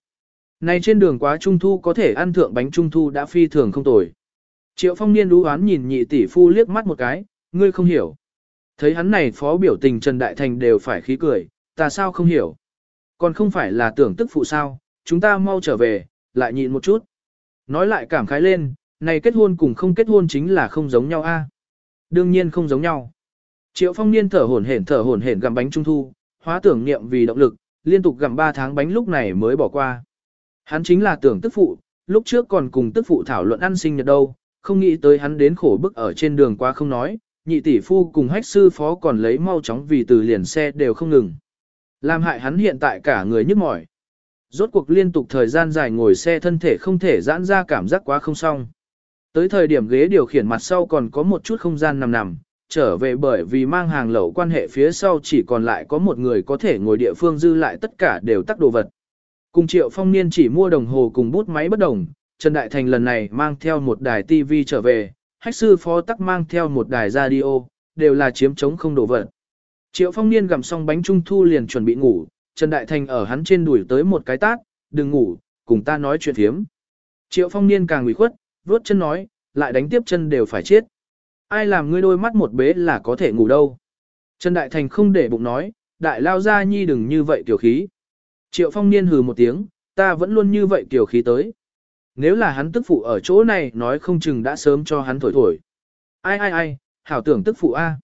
Này trên đường quá trung thu có thể ăn thượng bánh trung thu đã phi thường không tồi. Triệu phong niên đú oán nhìn nhị tỷ phu liếc mắt một cái, ngươi không hiểu. Thấy hắn này phó biểu tình Trần Đại Thành đều phải khí cười, ta sao không hiểu. Còn không phải là tưởng tức phụ sao, chúng ta mau trở về, lại nhịn một chút. Nói lại cảm khái lên, này kết hôn cùng không kết hôn chính là không giống nhau a. Đương nhiên không giống nhau. Triệu phong niên thở hổn hển thở hổn hển gặm bánh trung thu, hóa tưởng niệm vì động lực, liên tục gặm 3 tháng bánh lúc này mới bỏ qua. Hắn chính là tưởng tức phụ, lúc trước còn cùng tức phụ thảo luận ăn sinh nhật đâu, không nghĩ tới hắn đến khổ bức ở trên đường qua không nói, nhị tỷ phu cùng hách sư phó còn lấy mau chóng vì từ liền xe đều không ngừng. Làm hại hắn hiện tại cả người nhức mỏi. Rốt cuộc liên tục thời gian dài ngồi xe thân thể không thể giãn ra cảm giác quá không xong. Tới thời điểm ghế điều khiển mặt sau còn có một chút không gian nằm nằm, trở về bởi vì mang hàng lẩu quan hệ phía sau chỉ còn lại có một người có thể ngồi địa phương dư lại tất cả đều tắc đồ vật. Cùng triệu phong niên chỉ mua đồng hồ cùng bút máy bất đồng, Trần Đại Thành lần này mang theo một đài TV trở về, hách sư phó tắc mang theo một đài radio, đều là chiếm chống không đổ vật. Triệu phong niên gặm xong bánh trung thu liền chuẩn bị ngủ, Trần Đại Thành ở hắn trên đuổi tới một cái tát, đừng ngủ, cùng ta nói chuyện thiếm. Triệu phong niên càng ủy khuất, vuốt chân nói, lại đánh tiếp chân đều phải chết. Ai làm ngươi đôi mắt một bế là có thể ngủ đâu. Trần Đại Thành không để bụng nói, đại lao ra nhi đừng như vậy tiểu khí. Triệu phong niên hừ một tiếng, ta vẫn luôn như vậy tiểu khí tới. Nếu là hắn tức phụ ở chỗ này nói không chừng đã sớm cho hắn thổi thổi. Ai ai ai, hảo tưởng tức phụ A.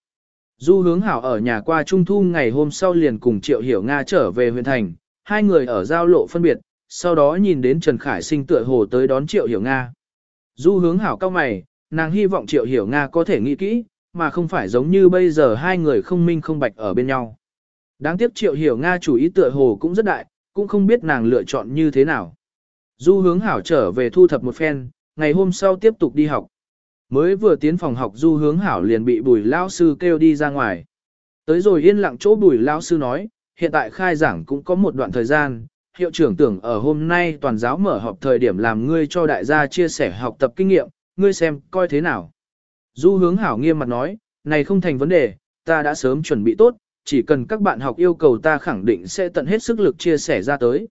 Du hướng hảo ở nhà qua trung thu ngày hôm sau liền cùng Triệu Hiểu Nga trở về huyện thành, hai người ở giao lộ phân biệt, sau đó nhìn đến Trần Khải Sinh tựa hồ tới đón Triệu Hiểu Nga. Du hướng hảo cao mày, nàng hy vọng Triệu Hiểu Nga có thể nghĩ kỹ, mà không phải giống như bây giờ hai người không minh không bạch ở bên nhau. Đáng tiếc Triệu Hiểu Nga chủ ý tựa hồ cũng rất đại, cũng không biết nàng lựa chọn như thế nào. Du hướng hảo trở về thu thập một phen, ngày hôm sau tiếp tục đi học. Mới vừa tiến phòng học du hướng hảo liền bị bùi lao sư kêu đi ra ngoài. Tới rồi yên lặng chỗ bùi lao sư nói, hiện tại khai giảng cũng có một đoạn thời gian, hiệu trưởng tưởng ở hôm nay toàn giáo mở họp thời điểm làm ngươi cho đại gia chia sẻ học tập kinh nghiệm, ngươi xem coi thế nào. Du hướng hảo nghiêm mặt nói, này không thành vấn đề, ta đã sớm chuẩn bị tốt, chỉ cần các bạn học yêu cầu ta khẳng định sẽ tận hết sức lực chia sẻ ra tới.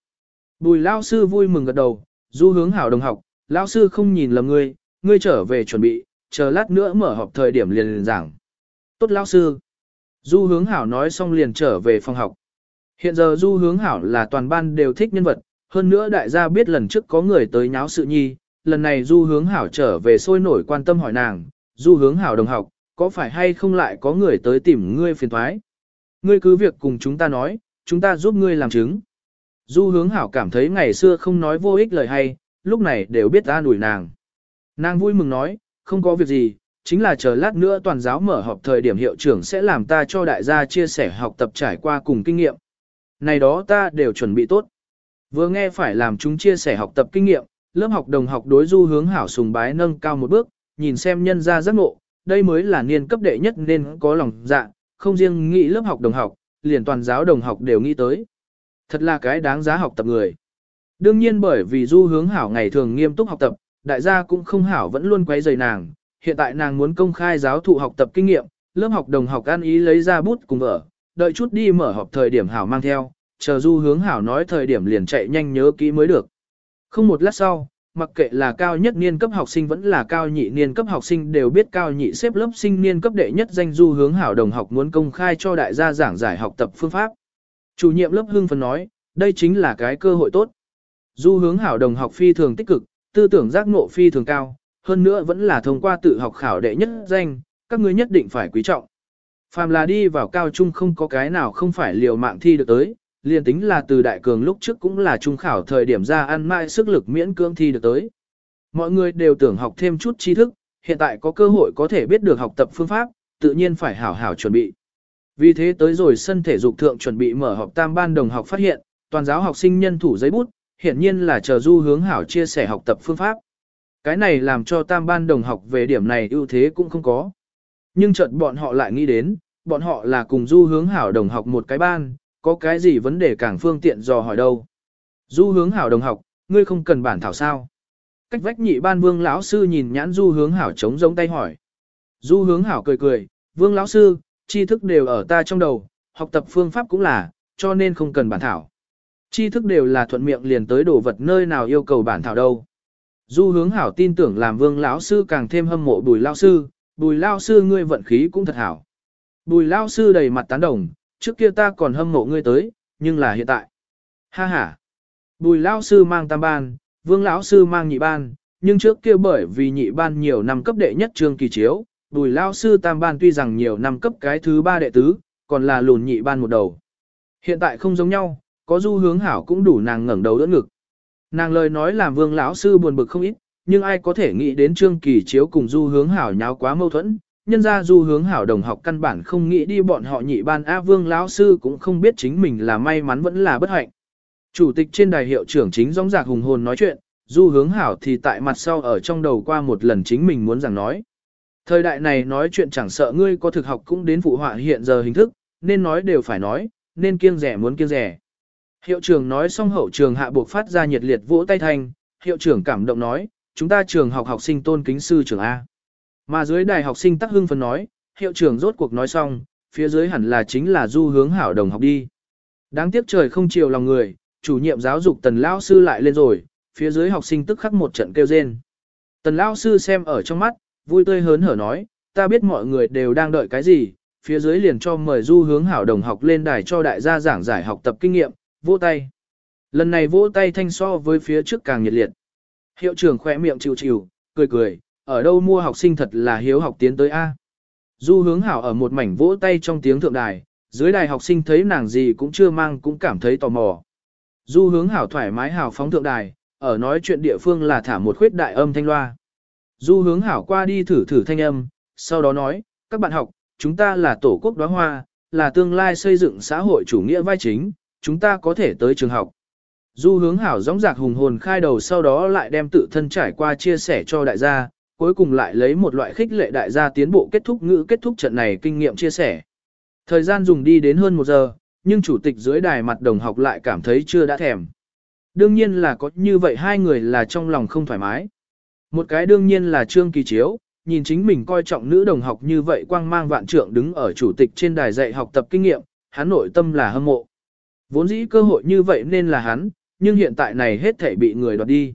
Bùi lao sư vui mừng gật đầu, du hướng hảo đồng học, lao sư không nhìn lầm ngươi, ngươi trở về chuẩn bị, chờ lát nữa mở họp thời điểm liền liền giảng. Tốt lao sư. Du hướng hảo nói xong liền trở về phòng học. Hiện giờ du hướng hảo là toàn ban đều thích nhân vật, hơn nữa đại gia biết lần trước có người tới nháo sự nhi, lần này du hướng hảo trở về sôi nổi quan tâm hỏi nàng, du hướng hảo đồng học, có phải hay không lại có người tới tìm ngươi phiền thoái? Ngươi cứ việc cùng chúng ta nói, chúng ta giúp ngươi làm chứng. Du hướng hảo cảm thấy ngày xưa không nói vô ích lời hay, lúc này đều biết ta đuổi nàng. Nàng vui mừng nói, không có việc gì, chính là chờ lát nữa toàn giáo mở họp thời điểm hiệu trưởng sẽ làm ta cho đại gia chia sẻ học tập trải qua cùng kinh nghiệm. Này đó ta đều chuẩn bị tốt. Vừa nghe phải làm chúng chia sẻ học tập kinh nghiệm, lớp học đồng học đối du hướng hảo sùng bái nâng cao một bước, nhìn xem nhân ra giác ngộ, đây mới là niên cấp đệ nhất nên có lòng dạ, không riêng nghĩ lớp học đồng học, liền toàn giáo đồng học đều nghĩ tới. Thật là cái đáng giá học tập người. Đương nhiên bởi vì du hướng hảo ngày thường nghiêm túc học tập, đại gia cũng không hảo vẫn luôn quấy rầy nàng, hiện tại nàng muốn công khai giáo thụ học tập kinh nghiệm, lớp học đồng học ăn ý lấy ra bút cùng vở, đợi chút đi mở họp thời điểm hảo mang theo, chờ du hướng hảo nói thời điểm liền chạy nhanh nhớ kỹ mới được. Không một lát sau, mặc kệ là cao nhất niên cấp học sinh vẫn là cao nhị niên cấp học sinh đều biết cao nhị xếp lớp sinh niên cấp đệ nhất danh du hướng hảo đồng học muốn công khai cho đại gia giảng giải học tập phương pháp. Chủ nhiệm lớp hưng phấn nói, đây chính là cái cơ hội tốt. Du hướng hảo đồng học phi thường tích cực, tư tưởng giác ngộ phi thường cao, hơn nữa vẫn là thông qua tự học khảo đệ nhất danh, các ngươi nhất định phải quý trọng. Phàm là đi vào cao trung không có cái nào không phải liều mạng thi được tới, liền tính là từ đại cường lúc trước cũng là trung khảo thời điểm ra ăn mãi sức lực miễn cưỡng thi được tới. Mọi người đều tưởng học thêm chút tri thức, hiện tại có cơ hội có thể biết được học tập phương pháp, tự nhiên phải hảo hảo chuẩn bị. Vì thế tới rồi sân thể dục thượng chuẩn bị mở họp tam ban đồng học phát hiện, toàn giáo học sinh nhân thủ giấy bút, hiển nhiên là chờ du hướng hảo chia sẻ học tập phương pháp. Cái này làm cho tam ban đồng học về điểm này ưu thế cũng không có. Nhưng chợt bọn họ lại nghĩ đến, bọn họ là cùng du hướng hảo đồng học một cái ban, có cái gì vấn đề càng phương tiện dò hỏi đâu. Du hướng hảo đồng học, ngươi không cần bản thảo sao. Cách vách nhị ban vương lão sư nhìn nhãn du hướng hảo chống giống tay hỏi. Du hướng hảo cười cười, vương lão sư, tri thức đều ở ta trong đầu, học tập phương pháp cũng là, cho nên không cần bản thảo. Tri thức đều là thuận miệng liền tới đồ vật nơi nào yêu cầu bản thảo đâu. Du hướng hảo tin tưởng làm vương lão sư càng thêm hâm mộ bùi lao sư, bùi lao sư ngươi vận khí cũng thật hảo. Bùi lao sư đầy mặt tán đồng, trước kia ta còn hâm mộ ngươi tới, nhưng là hiện tại. Ha ha. Bùi lao sư mang tam ban, vương lão sư mang nhị ban, nhưng trước kia bởi vì nhị ban nhiều năm cấp đệ nhất trương kỳ chiếu, bùi lao sư tam ban tuy rằng nhiều năm cấp cái thứ ba đệ tứ, còn là lùn nhị ban một đầu. Hiện tại không giống nhau, có du hướng hảo cũng đủ nàng ngẩng đầu đỡ ngực. Nàng lời nói làm vương lão sư buồn bực không ít, nhưng ai có thể nghĩ đến trương kỳ chiếu cùng du hướng hảo nháo quá mâu thuẫn. Nhân ra du hướng hảo đồng học căn bản không nghĩ đi bọn họ nhị ban A vương lão sư cũng không biết chính mình là may mắn vẫn là bất hạnh. Chủ tịch trên đài hiệu trưởng chính rong rạc hùng hồn nói chuyện, du hướng hảo thì tại mặt sau ở trong đầu qua một lần chính mình muốn rằng nói. Thời đại này nói chuyện chẳng sợ ngươi có thực học cũng đến phụ họa hiện giờ hình thức, nên nói đều phải nói, nên kiêng rẻ muốn kiêng rẻ. Hiệu trưởng nói xong hậu trường hạ buộc phát ra nhiệt liệt vỗ tay thanh, hiệu trưởng cảm động nói, chúng ta trường học học sinh tôn kính sư trưởng A. Mà dưới đài học sinh tắc hưng phấn nói, hiệu trưởng rốt cuộc nói xong, phía dưới hẳn là chính là du hướng hảo đồng học đi. Đáng tiếc trời không chiều lòng người, chủ nhiệm giáo dục tần lao sư lại lên rồi, phía dưới học sinh tức khắc một trận kêu rên. Tần lao sư xem ở trong mắt, vui tươi hớn hở nói, ta biết mọi người đều đang đợi cái gì, phía dưới liền cho mời du hướng hảo đồng học lên đài cho đại gia giảng giải học tập kinh nghiệm, vỗ tay. Lần này vỗ tay thanh so với phía trước càng nhiệt liệt. Hiệu trưởng khỏe miệng chịu chịu, cười cười, ở đâu mua học sinh thật là hiếu học tiến tới A. Du hướng hảo ở một mảnh vỗ tay trong tiếng thượng đài, dưới đài học sinh thấy nàng gì cũng chưa mang cũng cảm thấy tò mò. Du hướng hảo thoải mái hào phóng thượng đài, ở nói chuyện địa phương là thả một khuyết đại âm thanh loa. Du hướng hảo qua đi thử thử thanh âm, sau đó nói, các bạn học, chúng ta là tổ quốc đóa hoa, là tương lai xây dựng xã hội chủ nghĩa vai chính, chúng ta có thể tới trường học. Du hướng hảo gióng giạc hùng hồn khai đầu sau đó lại đem tự thân trải qua chia sẻ cho đại gia, cuối cùng lại lấy một loại khích lệ đại gia tiến bộ kết thúc ngữ kết thúc trận này kinh nghiệm chia sẻ. Thời gian dùng đi đến hơn một giờ, nhưng chủ tịch dưới đài mặt đồng học lại cảm thấy chưa đã thèm. Đương nhiên là có như vậy hai người là trong lòng không thoải mái. Một cái đương nhiên là Trương Kỳ Chiếu, nhìn chính mình coi trọng nữ đồng học như vậy quang mang vạn trượng đứng ở chủ tịch trên đài dạy học tập kinh nghiệm, hắn nội tâm là hâm mộ. Vốn dĩ cơ hội như vậy nên là hắn, nhưng hiện tại này hết thể bị người đoạt đi.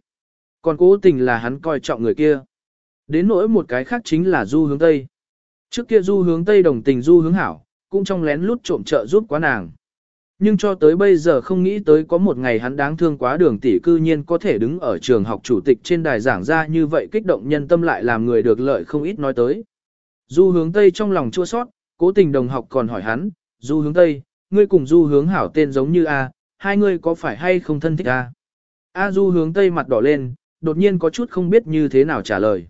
Còn cố tình là hắn coi trọng người kia. Đến nỗi một cái khác chính là du hướng Tây. Trước kia du hướng Tây đồng tình du hướng hảo, cũng trong lén lút trộm trợ giúp quá nàng. Nhưng cho tới bây giờ không nghĩ tới có một ngày hắn đáng thương quá đường tỷ cư nhiên có thể đứng ở trường học chủ tịch trên đài giảng ra như vậy kích động nhân tâm lại làm người được lợi không ít nói tới. Du hướng Tây trong lòng chua sót, cố tình đồng học còn hỏi hắn, Du hướng Tây, ngươi cùng Du hướng hảo tên giống như A, hai ngươi có phải hay không thân thích A? A Du hướng Tây mặt đỏ lên, đột nhiên có chút không biết như thế nào trả lời.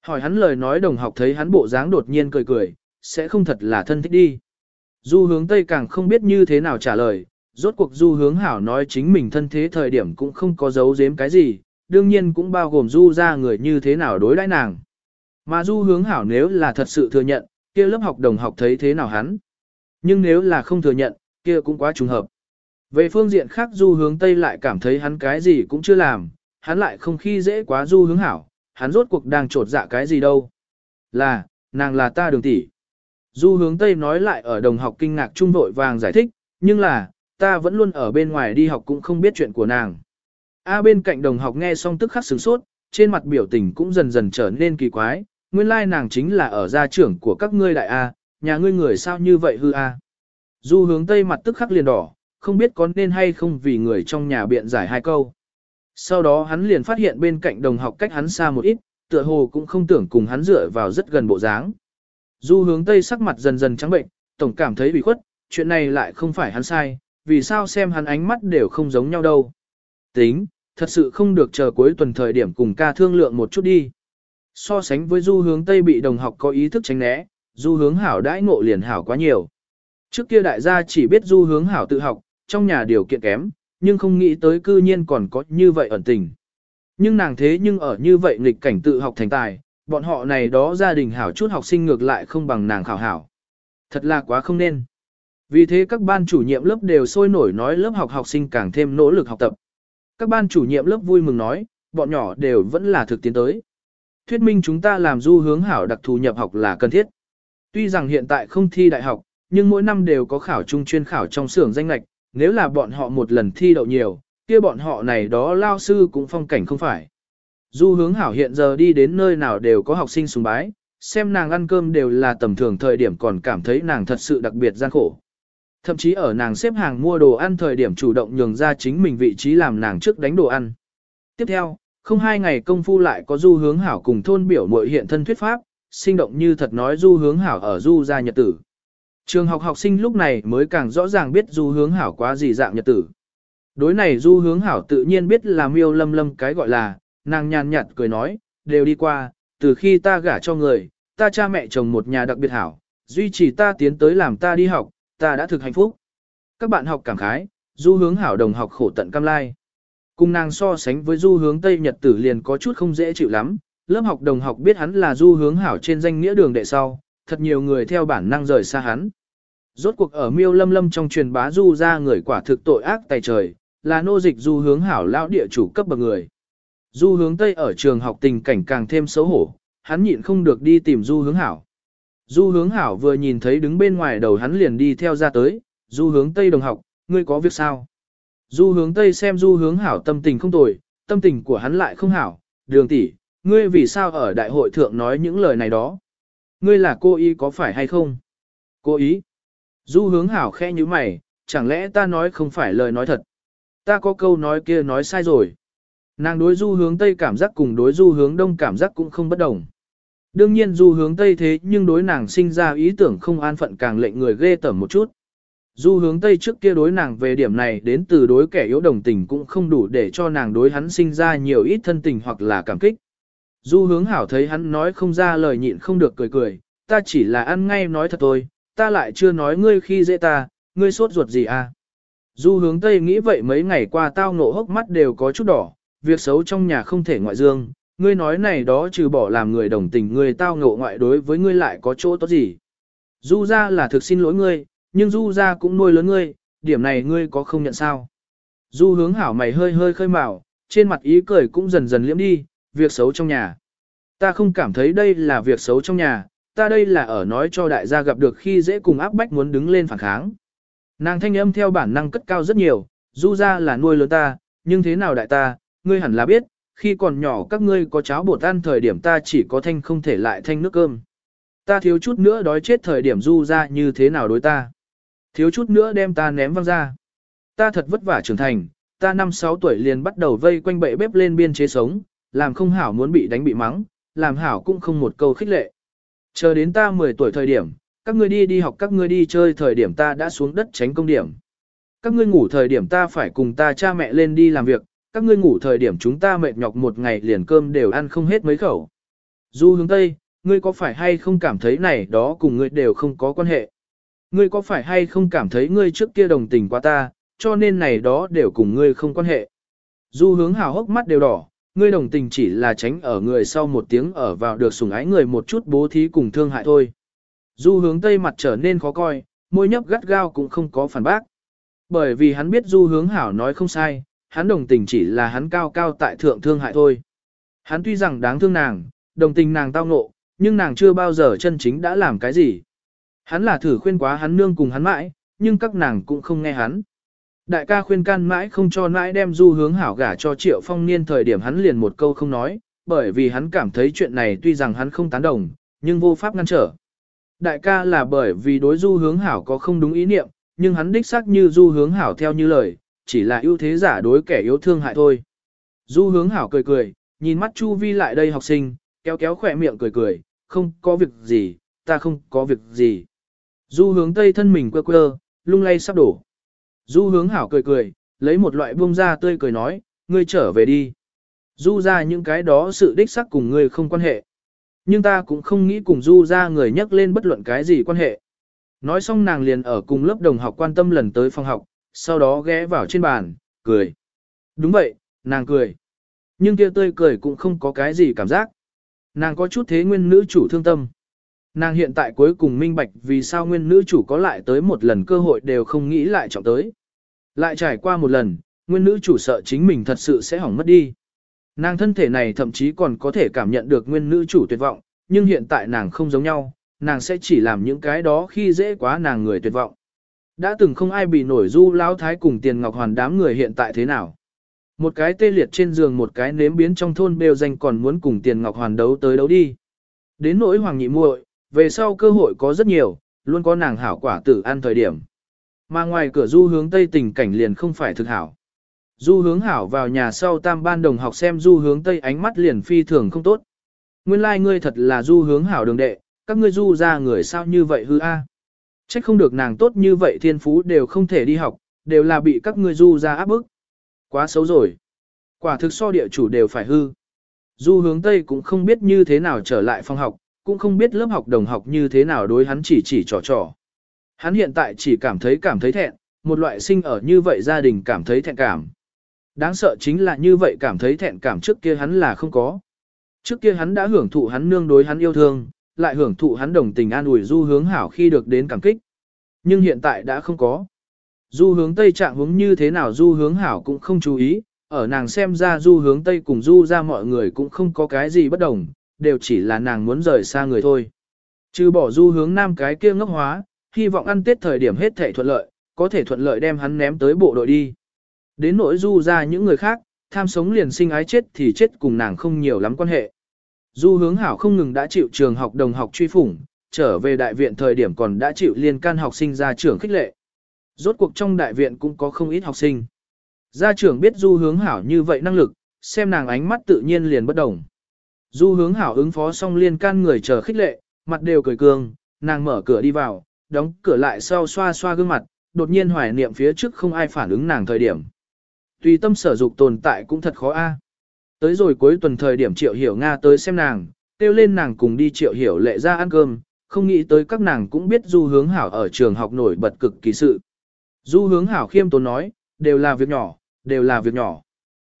Hỏi hắn lời nói đồng học thấy hắn bộ dáng đột nhiên cười cười, sẽ không thật là thân thích đi. Du hướng Tây càng không biết như thế nào trả lời, rốt cuộc du hướng hảo nói chính mình thân thế thời điểm cũng không có giấu giếm cái gì, đương nhiên cũng bao gồm du ra người như thế nào đối đãi nàng. Mà du hướng hảo nếu là thật sự thừa nhận, kia lớp học đồng học thấy thế nào hắn. Nhưng nếu là không thừa nhận, kia cũng quá trùng hợp. Về phương diện khác du hướng Tây lại cảm thấy hắn cái gì cũng chưa làm, hắn lại không khi dễ quá du hướng hảo, hắn rốt cuộc đang trột dạ cái gì đâu. Là, nàng là ta đường tỷ. Du hướng Tây nói lại ở đồng học kinh ngạc trung vội vàng giải thích, nhưng là, ta vẫn luôn ở bên ngoài đi học cũng không biết chuyện của nàng. A bên cạnh đồng học nghe xong tức khắc sửng sốt, trên mặt biểu tình cũng dần dần trở nên kỳ quái, nguyên lai nàng chính là ở gia trưởng của các ngươi đại A, nhà ngươi người sao như vậy hư A. Du hướng Tây mặt tức khắc liền đỏ, không biết có nên hay không vì người trong nhà biện giải hai câu. Sau đó hắn liền phát hiện bên cạnh đồng học cách hắn xa một ít, tựa hồ cũng không tưởng cùng hắn dựa vào rất gần bộ dáng. Du hướng Tây sắc mặt dần dần trắng bệnh, tổng cảm thấy bị khuất, chuyện này lại không phải hắn sai, vì sao xem hắn ánh mắt đều không giống nhau đâu. Tính, thật sự không được chờ cuối tuần thời điểm cùng ca thương lượng một chút đi. So sánh với du hướng Tây bị đồng học có ý thức tránh né, du hướng hảo đãi ngộ liền hảo quá nhiều. Trước kia đại gia chỉ biết du hướng hảo tự học, trong nhà điều kiện kém, nhưng không nghĩ tới cư nhiên còn có như vậy ẩn tình. Nhưng nàng thế nhưng ở như vậy nghịch cảnh tự học thành tài, bọn họ này đó gia đình hảo chút học sinh ngược lại không bằng nàng khảo hảo. Thật là quá không nên. Vì thế các ban chủ nhiệm lớp đều sôi nổi nói lớp học học sinh càng thêm nỗ lực học tập. Các ban chủ nhiệm lớp vui mừng nói, bọn nhỏ đều vẫn là thực tiến tới. Thuyết minh chúng ta làm du hướng hảo đặc thù nhập học là cần thiết. Tuy rằng hiện tại không thi đại học, nhưng mỗi năm đều có khảo trung chuyên khảo trong xưởng danh lạch, nếu là bọn họ một lần thi đậu nhiều, kia bọn họ này đó lao sư cũng phong cảnh không phải. Du hướng hảo hiện giờ đi đến nơi nào đều có học sinh sùng bái, xem nàng ăn cơm đều là tầm thường thời điểm còn cảm thấy nàng thật sự đặc biệt gian khổ. Thậm chí ở nàng xếp hàng mua đồ ăn thời điểm chủ động nhường ra chính mình vị trí làm nàng trước đánh đồ ăn. Tiếp theo, không hai ngày công phu lại có du hướng hảo cùng thôn biểu mội hiện thân thuyết pháp, sinh động như thật nói du hướng hảo ở du gia nhật tử. Trường học học sinh lúc này mới càng rõ ràng biết du hướng hảo quá gì dạng nhật tử. Đối này du hướng hảo tự nhiên biết là miêu lâm lâm cái gọi là, nàng nhàn nhạt cười nói, đều đi qua, từ khi ta gả cho người, ta cha mẹ chồng một nhà đặc biệt hảo, duy trì ta tiến tới làm ta đi học, ta đã thực hạnh phúc. Các bạn học cảm khái, du hướng hảo đồng học khổ tận cam lai. Cùng nàng so sánh với du hướng Tây Nhật tử liền có chút không dễ chịu lắm, lớp học đồng học biết hắn là du hướng hảo trên danh nghĩa đường đệ sau, thật nhiều người theo bản năng rời xa hắn. Rốt cuộc ở miêu lâm lâm trong truyền bá du ra người quả thực tội ác tài trời, là nô dịch du hướng hảo lão địa chủ cấp bậc người. Du hướng Tây ở trường học tình cảnh càng thêm xấu hổ, hắn nhịn không được đi tìm du hướng hảo. Du hướng hảo vừa nhìn thấy đứng bên ngoài đầu hắn liền đi theo ra tới, du hướng Tây đồng học, ngươi có việc sao? Du hướng Tây xem du hướng hảo tâm tình không tồi, tâm tình của hắn lại không hảo, đường tỷ, ngươi vì sao ở đại hội thượng nói những lời này đó? Ngươi là cô ý có phải hay không? Cô ý? Du hướng hảo khe như mày, chẳng lẽ ta nói không phải lời nói thật? Ta có câu nói kia nói sai rồi. Nàng đối du hướng Tây cảm giác cùng đối du hướng Đông cảm giác cũng không bất đồng. Đương nhiên du hướng Tây thế nhưng đối nàng sinh ra ý tưởng không an phận càng lệnh người ghê tởm một chút. Du hướng Tây trước kia đối nàng về điểm này đến từ đối kẻ yếu đồng tình cũng không đủ để cho nàng đối hắn sinh ra nhiều ít thân tình hoặc là cảm kích. Du hướng hảo thấy hắn nói không ra lời nhịn không được cười cười, ta chỉ là ăn ngay nói thật thôi, ta lại chưa nói ngươi khi dễ ta, ngươi sốt ruột gì à. Du hướng Tây nghĩ vậy mấy ngày qua tao ngộ hốc mắt đều có chút đỏ, việc xấu trong nhà không thể ngoại dương, ngươi nói này đó trừ bỏ làm người đồng tình người tao ngộ ngoại đối với ngươi lại có chỗ tốt gì. Du ra là thực xin lỗi ngươi, nhưng Du ra cũng nuôi lớn ngươi, điểm này ngươi có không nhận sao. Du hướng hảo mày hơi hơi khơi mào, trên mặt ý cười cũng dần dần liễm đi, việc xấu trong nhà. Ta không cảm thấy đây là việc xấu trong nhà, ta đây là ở nói cho đại gia gặp được khi dễ cùng áp bách muốn đứng lên phản kháng. Nàng thanh âm theo bản năng cất cao rất nhiều, du ra là nuôi lớn ta, nhưng thế nào đại ta, ngươi hẳn là biết, khi còn nhỏ các ngươi có cháo bột ăn thời điểm ta chỉ có thanh không thể lại thanh nước cơm. Ta thiếu chút nữa đói chết thời điểm du ra như thế nào đối ta. Thiếu chút nữa đem ta ném văng ra. Ta thật vất vả trưởng thành, ta năm sáu tuổi liền bắt đầu vây quanh bệ bếp lên biên chế sống, làm không hảo muốn bị đánh bị mắng, làm hảo cũng không một câu khích lệ. Chờ đến ta 10 tuổi thời điểm, các ngươi đi đi học các ngươi đi chơi thời điểm ta đã xuống đất tránh công điểm. Các ngươi ngủ thời điểm ta phải cùng ta cha mẹ lên đi làm việc, các ngươi ngủ thời điểm chúng ta mệt nhọc một ngày liền cơm đều ăn không hết mấy khẩu. Du hướng Tây, ngươi có phải hay không cảm thấy này đó cùng ngươi đều không có quan hệ? Ngươi có phải hay không cảm thấy ngươi trước kia đồng tình qua ta, cho nên này đó đều cùng ngươi không quan hệ? Du hướng hào hốc mắt đều đỏ, ngươi đồng tình chỉ là tránh ở người sau một tiếng ở vào được sủng ái người một chút bố thí cùng thương hại thôi. Du hướng tây mặt trở nên khó coi, môi nhấp gắt gao cũng không có phản bác. Bởi vì hắn biết du hướng hảo nói không sai, hắn đồng tình chỉ là hắn cao cao tại thượng thương hại thôi. Hắn tuy rằng đáng thương nàng, đồng tình nàng tao ngộ, nhưng nàng chưa bao giờ chân chính đã làm cái gì. Hắn là thử khuyên quá hắn nương cùng hắn mãi, nhưng các nàng cũng không nghe hắn. Đại ca khuyên can mãi không cho mãi đem du hướng hảo gả cho triệu phong niên thời điểm hắn liền một câu không nói, bởi vì hắn cảm thấy chuyện này tuy rằng hắn không tán đồng, nhưng vô pháp ngăn trở. Đại ca là bởi vì đối du hướng hảo có không đúng ý niệm, nhưng hắn đích xác như du hướng hảo theo như lời, chỉ là ưu thế giả đối kẻ yếu thương hại thôi. Du hướng hảo cười cười, nhìn mắt Chu Vi lại đây học sinh, kéo kéo khỏe miệng cười cười, không có việc gì, ta không có việc gì. Du hướng tây thân mình quơ quơ, lung lay sắp đổ. Du hướng hảo cười cười, lấy một loại buông ra tươi cười nói, ngươi trở về đi. Du ra những cái đó sự đích sắc cùng ngươi không quan hệ. Nhưng ta cũng không nghĩ cùng du ra người nhắc lên bất luận cái gì quan hệ. Nói xong nàng liền ở cùng lớp đồng học quan tâm lần tới phòng học, sau đó ghé vào trên bàn, cười. Đúng vậy, nàng cười. Nhưng kia tươi cười cũng không có cái gì cảm giác. Nàng có chút thế nguyên nữ chủ thương tâm. Nàng hiện tại cuối cùng minh bạch vì sao nguyên nữ chủ có lại tới một lần cơ hội đều không nghĩ lại trọng tới. Lại trải qua một lần, nguyên nữ chủ sợ chính mình thật sự sẽ hỏng mất đi. Nàng thân thể này thậm chí còn có thể cảm nhận được nguyên nữ chủ tuyệt vọng, nhưng hiện tại nàng không giống nhau, nàng sẽ chỉ làm những cái đó khi dễ quá nàng người tuyệt vọng. Đã từng không ai bị nổi du lão thái cùng tiền ngọc hoàn đám người hiện tại thế nào. Một cái tê liệt trên giường một cái nếm biến trong thôn bêu danh còn muốn cùng tiền ngọc hoàn đấu tới đấu đi. Đến nỗi hoàng nhị muội, về sau cơ hội có rất nhiều, luôn có nàng hảo quả tử ăn thời điểm. Mà ngoài cửa du hướng tây tình cảnh liền không phải thực hảo. Du hướng hảo vào nhà sau tam ban đồng học xem du hướng tây ánh mắt liền phi thường không tốt. Nguyên lai like ngươi thật là du hướng hảo đường đệ, các ngươi du ra người sao như vậy hư a? À. Trách không được nàng tốt như vậy thiên phú đều không thể đi học, đều là bị các ngươi du ra áp bức. Quá xấu rồi. Quả thực so địa chủ đều phải hư. Du hướng Tây cũng không biết như thế nào trở lại phòng học, cũng không biết lớp học đồng học như thế nào đối hắn chỉ chỉ trò trò. Hắn hiện tại chỉ cảm thấy cảm thấy thẹn, một loại sinh ở như vậy gia đình cảm thấy thẹn cảm. Đáng sợ chính là như vậy cảm thấy thẹn cảm trước kia hắn là không có. Trước kia hắn đã hưởng thụ hắn nương đối hắn yêu thương, lại hưởng thụ hắn đồng tình an ủi du hướng hảo khi được đến cảm kích. Nhưng hiện tại đã không có. Du hướng Tây trạng hướng như thế nào du hướng hảo cũng không chú ý, ở nàng xem ra du hướng Tây cùng du ra mọi người cũng không có cái gì bất đồng, đều chỉ là nàng muốn rời xa người thôi. Trừ bỏ du hướng nam cái kia ngốc hóa, hy vọng ăn tết thời điểm hết thể thuận lợi, có thể thuận lợi đem hắn ném tới bộ đội đi. Đến nỗi du ra những người khác, tham sống liền sinh ái chết thì chết cùng nàng không nhiều lắm quan hệ. Du hướng hảo không ngừng đã chịu trường học đồng học truy phủng, trở về đại viện thời điểm còn đã chịu liên can học sinh ra trưởng khích lệ. Rốt cuộc trong đại viện cũng có không ít học sinh. Gia trưởng biết du hướng hảo như vậy năng lực, xem nàng ánh mắt tự nhiên liền bất đồng. Du hướng hảo ứng phó xong liên can người chờ khích lệ, mặt đều cười cường, nàng mở cửa đi vào, đóng cửa lại sau xoa xoa gương mặt, đột nhiên hoài niệm phía trước không ai phản ứng nàng thời điểm. Tùy tâm sở dục tồn tại cũng thật khó a. Tới rồi cuối tuần thời điểm Triệu Hiểu Nga tới xem nàng, kêu lên nàng cùng đi Triệu Hiểu lệ ra ăn cơm, không nghĩ tới các nàng cũng biết Du Hướng Hảo ở trường học nổi bật cực kỳ sự. Du Hướng Hảo khiêm tốn nói, đều là việc nhỏ, đều là việc nhỏ.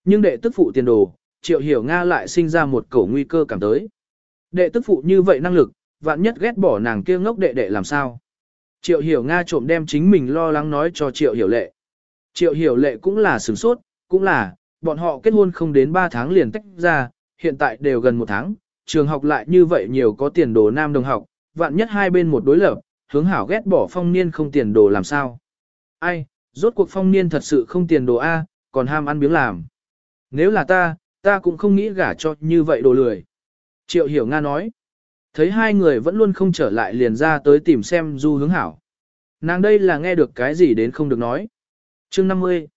Nhưng đệ tức phụ tiền đồ, Triệu Hiểu Nga lại sinh ra một cổ nguy cơ cảm tới. Đệ tức phụ như vậy năng lực, vạn nhất ghét bỏ nàng kia ngốc đệ đệ làm sao. Triệu Hiểu Nga trộm đem chính mình lo lắng nói cho Triệu Hiểu Lệ. Triệu Hiểu Lệ cũng là sửng sốt, cũng là, bọn họ kết hôn không đến 3 tháng liền tách ra, hiện tại đều gần một tháng, trường học lại như vậy nhiều có tiền đồ nam đồng học, vạn nhất hai bên một đối lập, hướng hảo ghét bỏ phong niên không tiền đồ làm sao. Ai, rốt cuộc phong niên thật sự không tiền đồ A, còn ham ăn miếng làm. Nếu là ta, ta cũng không nghĩ gả cho như vậy đồ lười. Triệu hiểu Nga nói. Thấy hai người vẫn luôn không trở lại liền ra tới tìm xem du hướng hảo. Nàng đây là nghe được cái gì đến không được nói. chương 50.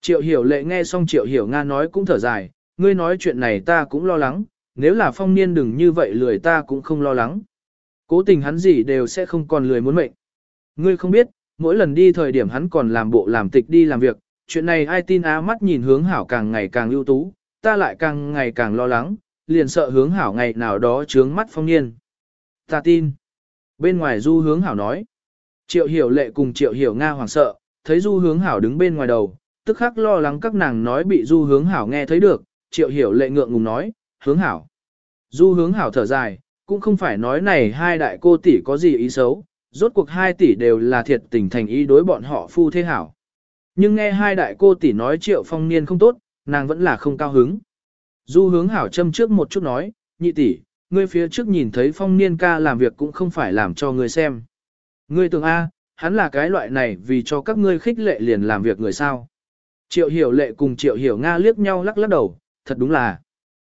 Triệu hiểu lệ nghe xong triệu hiểu Nga nói cũng thở dài, ngươi nói chuyện này ta cũng lo lắng, nếu là phong niên đừng như vậy lười ta cũng không lo lắng. Cố tình hắn gì đều sẽ không còn lười muốn mệnh. Ngươi không biết, mỗi lần đi thời điểm hắn còn làm bộ làm tịch đi làm việc, chuyện này ai tin á mắt nhìn hướng hảo càng ngày càng ưu tú, ta lại càng ngày càng lo lắng, liền sợ hướng hảo ngày nào đó trướng mắt phong niên. Ta tin. Bên ngoài du hướng hảo nói. Triệu hiểu lệ cùng triệu hiểu Nga hoảng sợ, thấy du hướng hảo đứng bên ngoài đầu, tức khắc lo lắng các nàng nói bị du hướng hảo nghe thấy được, triệu hiểu lệ ngượng ngùng nói, hướng hảo. Du hướng hảo thở dài, cũng không phải nói này hai đại cô tỷ có gì ý xấu, rốt cuộc hai tỷ đều là thiệt tình thành ý đối bọn họ phu thế hảo. Nhưng nghe hai đại cô tỷ nói triệu phong niên không tốt, nàng vẫn là không cao hứng. Du hướng hảo châm trước một chút nói, nhị tỷ, ngươi phía trước nhìn thấy phong niên ca làm việc cũng không phải làm cho ngươi xem. Ngươi tưởng A, hắn là cái loại này vì cho các ngươi khích lệ liền làm việc người sao. Triệu hiểu lệ cùng triệu hiểu Nga liếc nhau lắc lắc đầu, thật đúng là.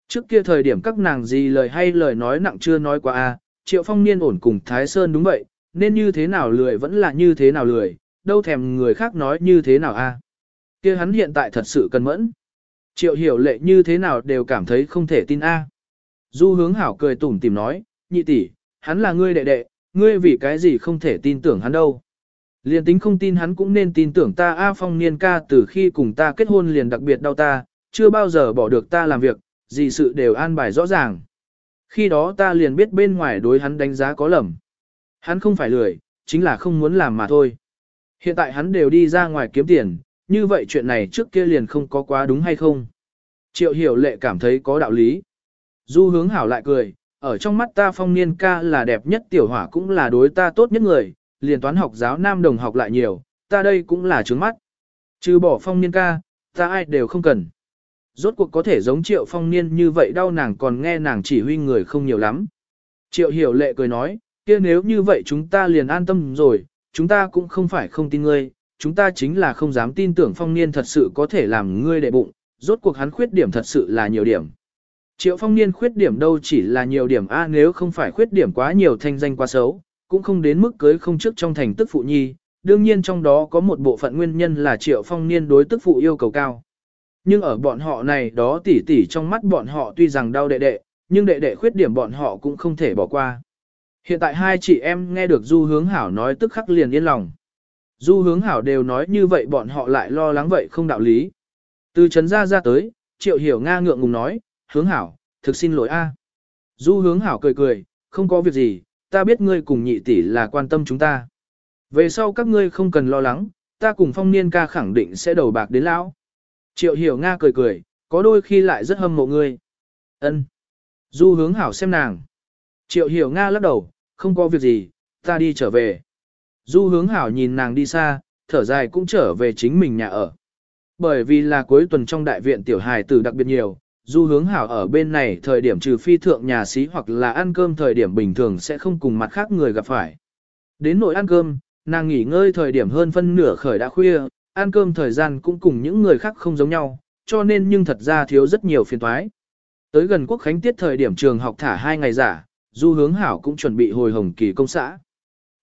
Trước kia thời điểm các nàng gì lời hay lời nói nặng chưa nói qua a à, triệu phong niên ổn cùng Thái Sơn đúng vậy, nên như thế nào lười vẫn là như thế nào lười, đâu thèm người khác nói như thế nào a kia hắn hiện tại thật sự cần mẫn. Triệu hiểu lệ như thế nào đều cảm thấy không thể tin a Du hướng hảo cười tủm tìm nói, nhị tỷ, hắn là ngươi đệ đệ, ngươi vì cái gì không thể tin tưởng hắn đâu liền tính không tin hắn cũng nên tin tưởng ta A Phong Niên ca từ khi cùng ta kết hôn liền đặc biệt đau ta, chưa bao giờ bỏ được ta làm việc, gì sự đều an bài rõ ràng. Khi đó ta liền biết bên ngoài đối hắn đánh giá có lầm. Hắn không phải lười, chính là không muốn làm mà thôi. Hiện tại hắn đều đi ra ngoài kiếm tiền, như vậy chuyện này trước kia liền không có quá đúng hay không? Triệu hiểu lệ cảm thấy có đạo lý. Du hướng hảo lại cười, ở trong mắt ta phong niên ca là đẹp nhất tiểu hỏa cũng là đối ta tốt nhất người, liền toán học giáo nam đồng học lại nhiều, ta đây cũng là trướng mắt. Trừ bỏ phong niên ca, ta ai đều không cần. Rốt cuộc có thể giống triệu phong niên như vậy đau nàng còn nghe nàng chỉ huy người không nhiều lắm. Triệu hiểu lệ cười nói, kia nếu như vậy chúng ta liền an tâm rồi, chúng ta cũng không phải không tin ngươi, chúng ta chính là không dám tin tưởng phong niên thật sự có thể làm ngươi đệ bụng, rốt cuộc hắn khuyết điểm thật sự là nhiều điểm. Triệu phong niên khuyết điểm đâu chỉ là nhiều điểm A nếu không phải khuyết điểm quá nhiều thanh danh quá xấu, cũng không đến mức cưới không trước trong thành tức phụ nhi, đương nhiên trong đó có một bộ phận nguyên nhân là triệu phong niên đối tức phụ yêu cầu cao. Nhưng ở bọn họ này đó tỉ tỉ trong mắt bọn họ tuy rằng đau đệ đệ, nhưng đệ đệ khuyết điểm bọn họ cũng không thể bỏ qua. Hiện tại hai chị em nghe được Du Hướng Hảo nói tức khắc liền yên lòng. Du Hướng Hảo đều nói như vậy bọn họ lại lo lắng vậy không đạo lý. Từ trấn ra ra tới, Triệu Hiểu Nga ngượng ngùng nói, Hướng Hảo, thực xin lỗi a. Du Hướng Hảo cười cười, không có việc gì, ta biết ngươi cùng nhị tỷ là quan tâm chúng ta. Về sau các ngươi không cần lo lắng, ta cùng phong niên ca khẳng định sẽ đầu bạc đến lão. Triệu Hiểu Nga cười cười, có đôi khi lại rất hâm mộ ngươi. Ân. Du hướng hảo xem nàng. Triệu hiểu Nga lắc đầu, không có việc gì, ta đi trở về. Du hướng hảo nhìn nàng đi xa, thở dài cũng trở về chính mình nhà ở. Bởi vì là cuối tuần trong đại viện tiểu hài tử đặc biệt nhiều, du hướng hảo ở bên này thời điểm trừ phi thượng nhà xí hoặc là ăn cơm thời điểm bình thường sẽ không cùng mặt khác người gặp phải. Đến nội ăn cơm, nàng nghỉ ngơi thời điểm hơn phân nửa khởi đã khuya, ăn cơm thời gian cũng cùng những người khác không giống nhau, cho nên nhưng thật ra thiếu rất nhiều phiền toái. Tới gần quốc khánh tiết thời điểm trường học thả hai ngày giả, du hướng hảo cũng chuẩn bị hồi hồng kỳ công xã.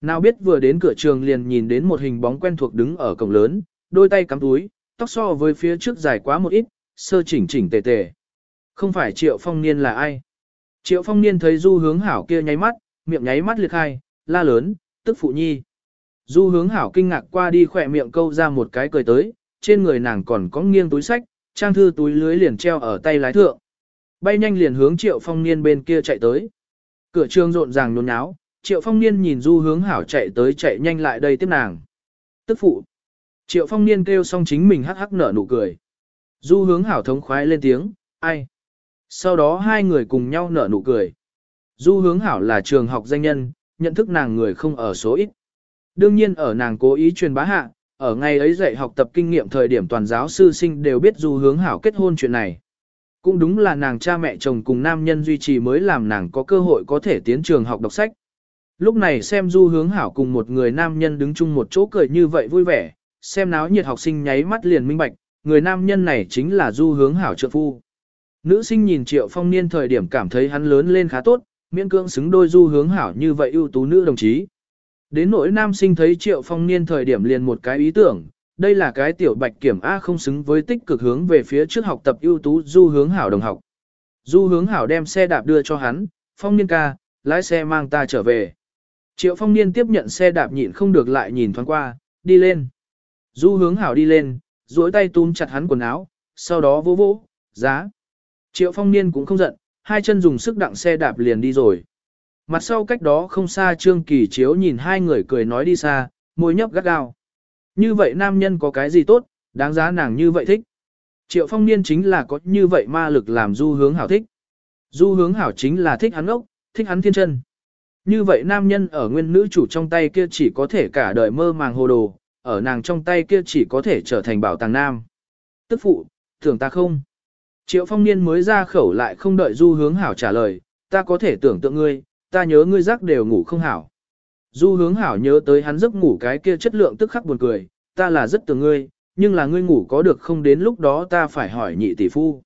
Nào biết vừa đến cửa trường liền nhìn đến một hình bóng quen thuộc đứng ở cổng lớn, đôi tay cắm túi, tóc so với phía trước dài quá một ít, sơ chỉnh chỉnh tề tề. Không phải triệu phong niên là ai? Triệu phong niên thấy du hướng hảo kia nháy mắt, miệng nháy mắt liệt hai, la lớn, tức phụ nhi. Du hướng hảo kinh ngạc qua đi khỏe miệng câu ra một cái cười tới, trên người nàng còn có nghiêng túi sách, trang thư túi lưới liền treo ở tay lái thượng bay nhanh liền hướng Triệu Phong Niên bên kia chạy tới. Cửa trường rộn ràng nhốn nháo, Triệu Phong Niên nhìn Du Hướng Hảo chạy tới chạy nhanh lại đây tiếp nàng. Tức phụ. Triệu Phong Niên kêu xong chính mình hắc hắc nở nụ cười. Du Hướng Hảo thống khoái lên tiếng, ai? Sau đó hai người cùng nhau nở nụ cười. Du Hướng Hảo là trường học danh nhân, nhận thức nàng người không ở số ít. Đương nhiên ở nàng cố ý truyền bá hạ, ở ngày ấy dạy học tập kinh nghiệm thời điểm toàn giáo sư sinh đều biết Du Hướng Hảo kết hôn chuyện này. Cũng đúng là nàng cha mẹ chồng cùng nam nhân duy trì mới làm nàng có cơ hội có thể tiến trường học đọc sách. Lúc này xem du hướng hảo cùng một người nam nhân đứng chung một chỗ cười như vậy vui vẻ, xem náo nhiệt học sinh nháy mắt liền minh bạch, người nam nhân này chính là du hướng hảo trợ phu. Nữ sinh nhìn triệu phong niên thời điểm cảm thấy hắn lớn lên khá tốt, miễn cưỡng xứng đôi du hướng hảo như vậy ưu tú nữ đồng chí. Đến nỗi nam sinh thấy triệu phong niên thời điểm liền một cái ý tưởng, đây là cái tiểu bạch kiểm A không xứng với tích cực hướng về phía trước học tập ưu tú du hướng hảo đồng học. Du hướng hảo đem xe đạp đưa cho hắn, phong niên ca, lái xe mang ta trở về. Triệu phong niên tiếp nhận xe đạp nhịn không được lại nhìn thoáng qua, đi lên. Du hướng hảo đi lên, duỗi tay túm chặt hắn quần áo, sau đó vỗ vỗ, giá. Triệu phong niên cũng không giận, hai chân dùng sức đặng xe đạp liền đi rồi. Mặt sau cách đó không xa Trương Kỳ Chiếu nhìn hai người cười nói đi xa, môi nhấp gắt gao. Như vậy nam nhân có cái gì tốt, đáng giá nàng như vậy thích. Triệu phong niên chính là có như vậy ma lực làm du hướng hảo thích. Du hướng hảo chính là thích hắn ốc, thích hắn thiên chân. Như vậy nam nhân ở nguyên nữ chủ trong tay kia chỉ có thể cả đời mơ màng hồ đồ, ở nàng trong tay kia chỉ có thể trở thành bảo tàng nam. Tức phụ, tưởng ta không. Triệu phong niên mới ra khẩu lại không đợi du hướng hảo trả lời, ta có thể tưởng tượng ngươi, ta nhớ ngươi giấc đều ngủ không hảo. Du hướng hảo nhớ tới hắn giấc ngủ cái kia chất lượng tức khắc buồn cười, ta là rất tưởng ngươi, nhưng là ngươi ngủ có được không đến lúc đó ta phải hỏi nhị tỷ phu.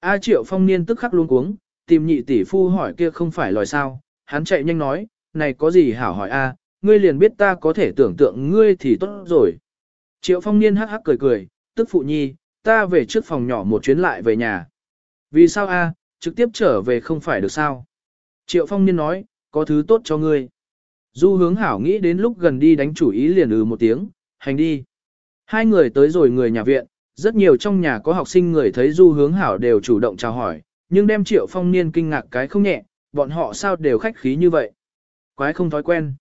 A triệu phong niên tức khắc luôn cuống, tìm nhị tỷ phu hỏi kia không phải lòi sao, hắn chạy nhanh nói, này có gì hảo hỏi a, ngươi liền biết ta có thể tưởng tượng ngươi thì tốt rồi. Triệu phong niên hắc hắc cười cười, tức phụ nhi, ta về trước phòng nhỏ một chuyến lại về nhà. Vì sao a, trực tiếp trở về không phải được sao? Triệu phong niên nói, có thứ tốt cho ngươi. Du hướng hảo nghĩ đến lúc gần đi đánh chủ ý liền ừ một tiếng, hành đi. Hai người tới rồi người nhà viện, rất nhiều trong nhà có học sinh người thấy du hướng hảo đều chủ động chào hỏi, nhưng đem triệu phong niên kinh ngạc cái không nhẹ, bọn họ sao đều khách khí như vậy. Quái không thói quen.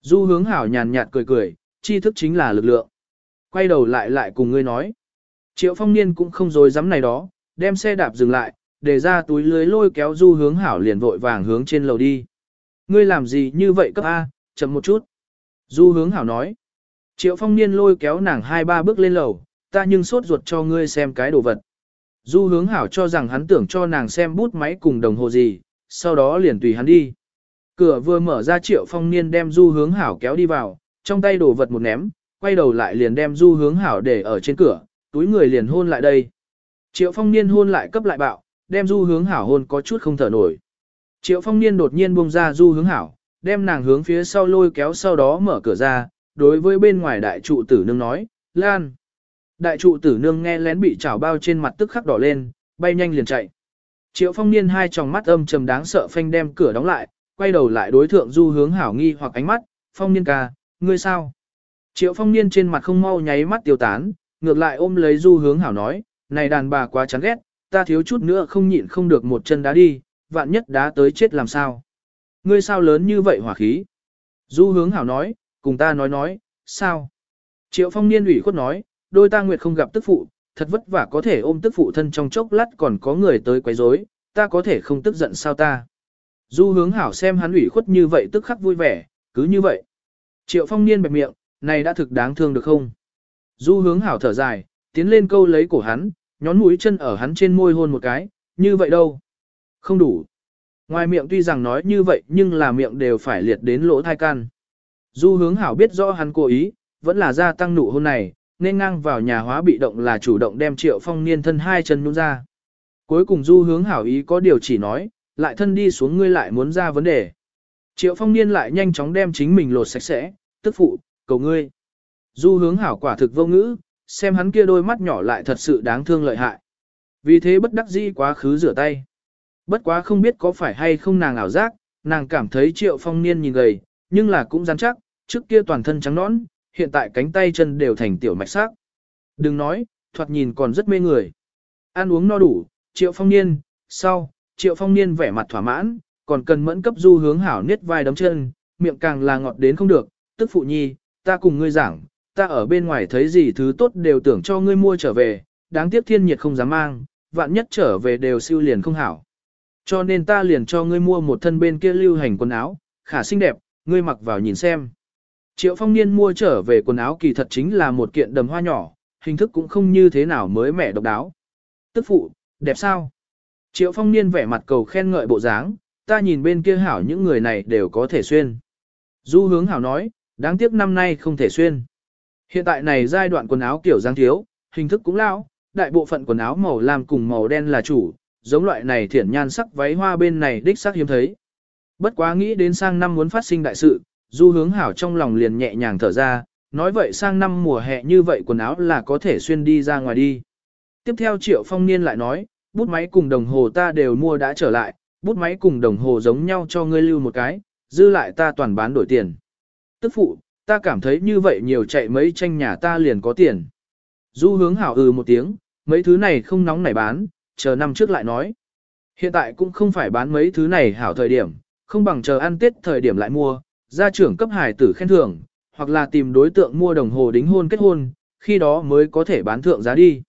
Du hướng hảo nhàn nhạt cười cười, tri thức chính là lực lượng. Quay đầu lại lại cùng ngươi nói. Triệu phong niên cũng không dối dám này đó, đem xe đạp dừng lại, để ra túi lưới lôi kéo du hướng hảo liền vội vàng hướng trên lầu đi. Ngươi làm gì như vậy cấp A, chậm một chút. Du hướng hảo nói. Triệu phong niên lôi kéo nàng hai ba bước lên lầu, ta nhưng sốt ruột cho ngươi xem cái đồ vật. Du hướng hảo cho rằng hắn tưởng cho nàng xem bút máy cùng đồng hồ gì, sau đó liền tùy hắn đi. Cửa vừa mở ra triệu phong niên đem du hướng hảo kéo đi vào, trong tay đồ vật một ném, quay đầu lại liền đem du hướng hảo để ở trên cửa, túi người liền hôn lại đây. Triệu phong niên hôn lại cấp lại bạo, đem du hướng hảo hôn có chút không thở nổi. Triệu phong niên đột nhiên buông ra du hướng hảo, đem nàng hướng phía sau lôi kéo sau đó mở cửa ra, đối với bên ngoài đại trụ tử nương nói, Lan. Đại trụ tử nương nghe lén bị chảo bao trên mặt tức khắc đỏ lên, bay nhanh liền chạy. Triệu phong niên hai tròng mắt âm trầm đáng sợ phanh đem cửa đóng lại, quay đầu lại đối thượng du hướng hảo nghi hoặc ánh mắt, phong niên ca, ngươi sao? Triệu phong niên trên mặt không mau nháy mắt tiêu tán, ngược lại ôm lấy du hướng hảo nói, này đàn bà quá chán ghét, ta thiếu chút nữa không nhịn không được một chân đá đi, vạn nhất đá tới chết làm sao? Ngươi sao lớn như vậy hỏa khí? Du hướng hảo nói, cùng ta nói nói, sao? Triệu phong niên ủy khuất nói, đôi ta nguyệt không gặp tức phụ, thật vất vả có thể ôm tức phụ thân trong chốc lát còn có người tới quấy rối, ta có thể không tức giận sao ta? Du hướng hảo xem hắn ủy khuất như vậy tức khắc vui vẻ, cứ như vậy. Triệu phong niên bẹp miệng, này đã thực đáng thương được không? Du hướng hảo thở dài, tiến lên câu lấy cổ hắn, nhón mũi chân ở hắn trên môi hôn một cái, như vậy đâu? Không đủ. Ngoài miệng tuy rằng nói như vậy nhưng là miệng đều phải liệt đến lỗ thai can. Du hướng hảo biết rõ hắn cố ý, vẫn là gia tăng nụ hôn này, nên ngang vào nhà hóa bị động là chủ động đem triệu phong niên thân hai chân nhún ra. Cuối cùng du hướng hảo ý có điều chỉ nói, lại thân đi xuống ngươi lại muốn ra vấn đề. Triệu phong niên lại nhanh chóng đem chính mình lột sạch sẽ, tức phụ, cầu ngươi. Du hướng hảo quả thực vô ngữ, xem hắn kia đôi mắt nhỏ lại thật sự đáng thương lợi hại. Vì thế bất đắc dĩ quá khứ rửa tay. Bất quá không biết có phải hay không nàng ảo giác, nàng cảm thấy triệu phong niên nhìn gầy, nhưng là cũng rắn chắc, trước kia toàn thân trắng nõn, hiện tại cánh tay chân đều thành tiểu mạch sắc. Đừng nói, thoạt nhìn còn rất mê người. Ăn uống no đủ, triệu phong niên, sau, triệu phong niên vẻ mặt thỏa mãn, còn cần mẫn cấp du hướng hảo niết vai đấm chân, miệng càng là ngọt đến không được, tức phụ nhi, ta cùng ngươi giảng, ta ở bên ngoài thấy gì thứ tốt đều tưởng cho ngươi mua trở về, đáng tiếc thiên nhiệt không dám mang, vạn nhất trở về đều siêu liền không hảo. Cho nên ta liền cho ngươi mua một thân bên kia lưu hành quần áo, khả xinh đẹp, ngươi mặc vào nhìn xem. Triệu phong niên mua trở về quần áo kỳ thật chính là một kiện đầm hoa nhỏ, hình thức cũng không như thế nào mới mẻ độc đáo. Tức phụ, đẹp sao? Triệu phong niên vẻ mặt cầu khen ngợi bộ dáng, ta nhìn bên kia hảo những người này đều có thể xuyên. Du hướng hảo nói, đáng tiếc năm nay không thể xuyên. Hiện tại này giai đoạn quần áo kiểu giang thiếu, hình thức cũng lão, đại bộ phận quần áo màu lam cùng màu đen là chủ, giống loại này thiển nhan sắc váy hoa bên này đích sắc hiếm thấy. Bất quá nghĩ đến sang năm muốn phát sinh đại sự, du hướng hảo trong lòng liền nhẹ nhàng thở ra, nói vậy sang năm mùa hè như vậy quần áo là có thể xuyên đi ra ngoài đi. Tiếp theo triệu phong niên lại nói, bút máy cùng đồng hồ ta đều mua đã trở lại, bút máy cùng đồng hồ giống nhau cho ngươi lưu một cái, dư lại ta toàn bán đổi tiền. Tức phụ, ta cảm thấy như vậy nhiều chạy mấy tranh nhà ta liền có tiền. Du hướng hảo ừ một tiếng, mấy thứ này không nóng nảy bán, chờ năm trước lại nói. Hiện tại cũng không phải bán mấy thứ này hảo thời điểm, không bằng chờ ăn tết thời điểm lại mua, gia trưởng cấp hải tử khen thưởng, hoặc là tìm đối tượng mua đồng hồ đính hôn kết hôn, khi đó mới có thể bán thượng giá đi.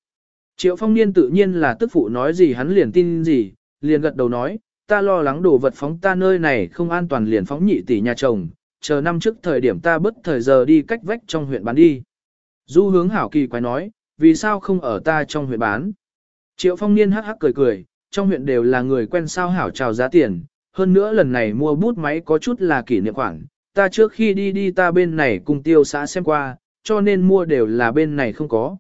Triệu phong niên tự nhiên là tức phụ nói gì hắn liền tin gì, liền gật đầu nói, ta lo lắng đồ vật phóng ta nơi này không an toàn liền phóng nhị tỷ nhà chồng, chờ năm trước thời điểm ta bất thời giờ đi cách vách trong huyện bán đi. Du hướng hảo kỳ quái nói, vì sao không ở ta trong huyện bán? Triệu phong niên hắc hắc cười cười, trong huyện đều là người quen sao hảo chào giá tiền, hơn nữa lần này mua bút máy có chút là kỷ niệm khoản, ta trước khi đi đi ta bên này cùng tiêu xã xem qua, cho nên mua đều là bên này không có.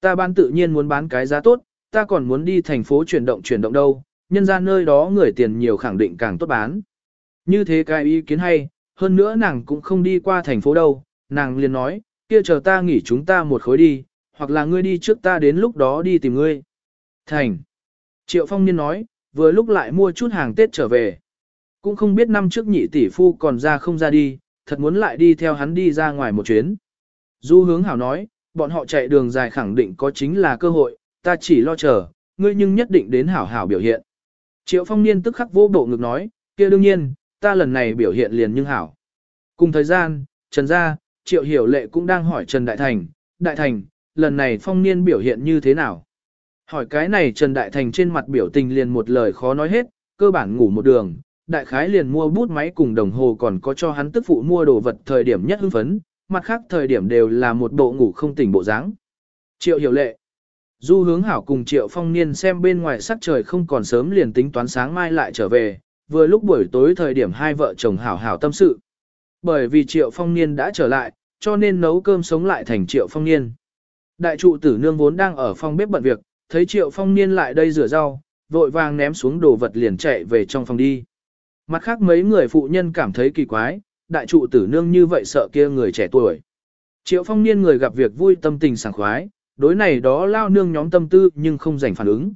Ta bán tự nhiên muốn bán cái giá tốt, ta còn muốn đi thành phố chuyển động chuyển động đâu, nhân ra nơi đó người tiền nhiều khẳng định càng tốt bán. Như thế cái ý kiến hay, hơn nữa nàng cũng không đi qua thành phố đâu, nàng liền nói, kia chờ ta nghỉ chúng ta một khối đi, hoặc là ngươi đi trước ta đến lúc đó đi tìm ngươi. Thành. Triệu Phong Niên nói, vừa lúc lại mua chút hàng Tết trở về. Cũng không biết năm trước nhị tỷ phu còn ra không ra đi, thật muốn lại đi theo hắn đi ra ngoài một chuyến. Du hướng hảo nói, bọn họ chạy đường dài khẳng định có chính là cơ hội, ta chỉ lo chờ, ngươi nhưng nhất định đến hảo hảo biểu hiện. Triệu Phong Niên tức khắc vô bộ ngực nói, kia đương nhiên, ta lần này biểu hiện liền nhưng hảo. Cùng thời gian, Trần Gia, Triệu Hiểu Lệ cũng đang hỏi Trần Đại Thành, Đại Thành, lần này Phong Niên biểu hiện như thế nào? Hỏi cái này Trần Đại Thành trên mặt biểu tình liền một lời khó nói hết, cơ bản ngủ một đường, đại khái liền mua bút máy cùng đồng hồ còn có cho hắn tức phụ mua đồ vật thời điểm nhất hưng phấn, mặt khác thời điểm đều là một bộ ngủ không tỉnh bộ dáng. Triệu hiểu lệ. Du hướng hảo cùng Triệu Phong Niên xem bên ngoài sắc trời không còn sớm liền tính toán sáng mai lại trở về, vừa lúc buổi tối thời điểm hai vợ chồng hảo hảo tâm sự. Bởi vì Triệu Phong Niên đã trở lại, cho nên nấu cơm sống lại thành Triệu Phong Niên. Đại trụ tử nương vốn đang ở phòng bếp bận việc, thấy Triệu Phong Niên lại đây rửa rau, vội vàng ném xuống đồ vật liền chạy về trong phòng đi. Mặt khác mấy người phụ nhân cảm thấy kỳ quái, đại trụ tử nương như vậy sợ kia người trẻ tuổi. Triệu phong niên người gặp việc vui tâm tình sảng khoái, đối này đó lao nương nhóm tâm tư nhưng không dành phản ứng.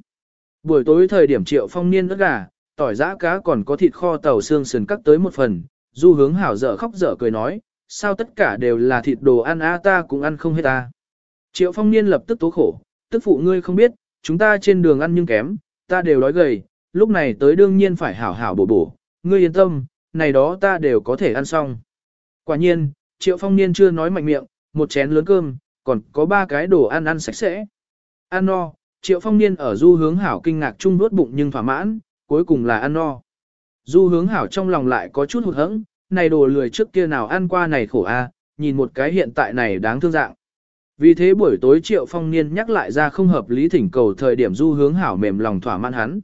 Buổi tối thời điểm triệu phong niên ớt gà, tỏi giã cá còn có thịt kho tàu xương sườn cắt tới một phần, du hướng hảo dở khóc dở cười nói, sao tất cả đều là thịt đồ ăn a ta cũng ăn không hết ta. Triệu phong niên lập tức tố khổ, tức phụ ngươi không biết, chúng ta trên đường ăn nhưng kém, ta đều đói gầy, lúc này tới đương nhiên phải hảo hảo bổ bổ, ngươi yên tâm, này đó ta đều có thể ăn xong. Quả nhiên, triệu phong niên chưa nói mạnh miệng, một chén lớn cơm, còn có ba cái đồ ăn ăn sạch sẽ. Ăn no, triệu phong niên ở du hướng hảo kinh ngạc chung nuốt bụng nhưng thỏa mãn, cuối cùng là ăn no. Du hướng hảo trong lòng lại có chút hụt hẫng, này đồ lười trước kia nào ăn qua này khổ a, nhìn một cái hiện tại này đáng thương dạng. Vì thế buổi tối triệu phong niên nhắc lại ra không hợp lý thỉnh cầu thời điểm du hướng hảo mềm lòng thỏa mãn hắn.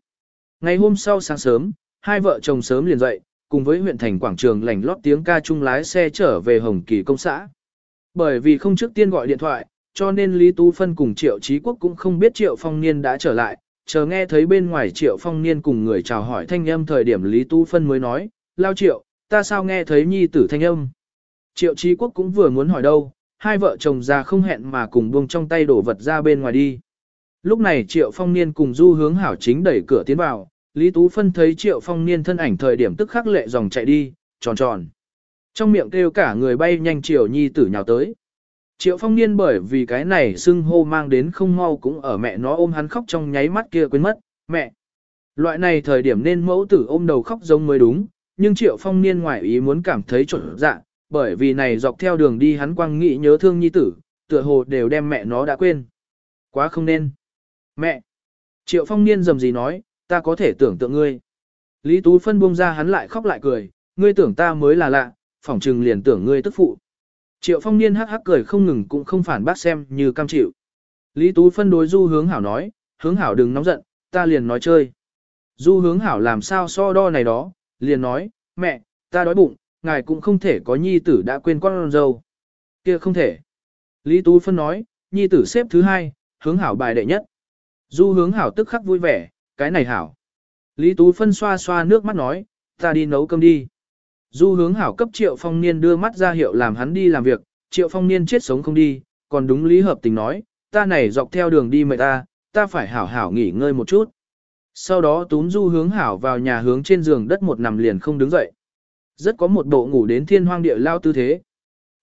Ngày hôm sau sáng sớm, hai vợ chồng sớm liền dậy, cùng với huyện thành quảng trường lành lót tiếng ca chung lái xe trở về Hồng Kỳ công xã. Bởi vì không trước tiên gọi điện thoại, cho nên Lý Tú Phân cùng Triệu Chí Quốc cũng không biết Triệu Phong Niên đã trở lại, chờ nghe thấy bên ngoài Triệu Phong Niên cùng người chào hỏi thanh âm thời điểm Lý Tú Phân mới nói, lao Triệu, ta sao nghe thấy nhi tử thanh âm. Triệu trí Quốc cũng vừa muốn hỏi đâu, hai vợ chồng già không hẹn mà cùng buông trong tay đổ vật ra bên ngoài đi. Lúc này Triệu Phong Niên cùng Du Hướng Hảo chính đẩy cửa tiến vào, Lý Tú Phân thấy Triệu Phong Niên thân ảnh thời điểm tức khắc lệ dòng chạy đi, tròn tròn. Trong miệng kêu cả người bay nhanh Triệu Nhi tử nhào tới. Triệu Phong Niên bởi vì cái này xưng hô mang đến không mau cũng ở mẹ nó ôm hắn khóc trong nháy mắt kia quên mất, mẹ. Loại này thời điểm nên mẫu tử ôm đầu khóc giống mới đúng, nhưng Triệu Phong Niên ngoài ý muốn cảm thấy trộn dạ, bởi vì này dọc theo đường đi hắn quăng nghĩ nhớ thương nhi tử, tựa hồ đều đem mẹ nó đã quên. Quá không nên. Mẹ! Triệu Phong Niên dầm gì nói, ta có thể tưởng tượng ngươi. Lý Tú Phân buông ra hắn lại khóc lại cười, ngươi tưởng ta mới là lạ, phỏng trừng liền tưởng ngươi tức phụ. Triệu Phong Niên hắc hắc cười không ngừng cũng không phản bác xem như cam chịu. Lý Tú Phân đối Du Hướng Hảo nói, Hướng Hảo đừng nóng giận, ta liền nói chơi. Du Hướng Hảo làm sao so đo này đó, liền nói, mẹ, ta đói bụng, ngài cũng không thể có nhi tử đã quên con dâu. Kia không thể. Lý Tú Phân nói, nhi tử xếp thứ hai, Hướng Hảo bài đệ nhất. Du Hướng Hảo tức khắc vui vẻ, cái này hảo. Lý Tú Phân xoa xoa nước mắt nói, ta đi nấu cơm đi. Du hướng hảo cấp Triệu Phong Niên đưa mắt ra hiệu làm hắn đi làm việc, Triệu Phong Niên chết sống không đi, còn đúng lý hợp tình nói, ta này dọc theo đường đi mệt ta, ta phải hảo hảo nghỉ ngơi một chút. Sau đó túm du hướng hảo vào nhà hướng trên giường đất một nằm liền không đứng dậy. Rất có một bộ ngủ đến thiên hoang địa lao tư thế.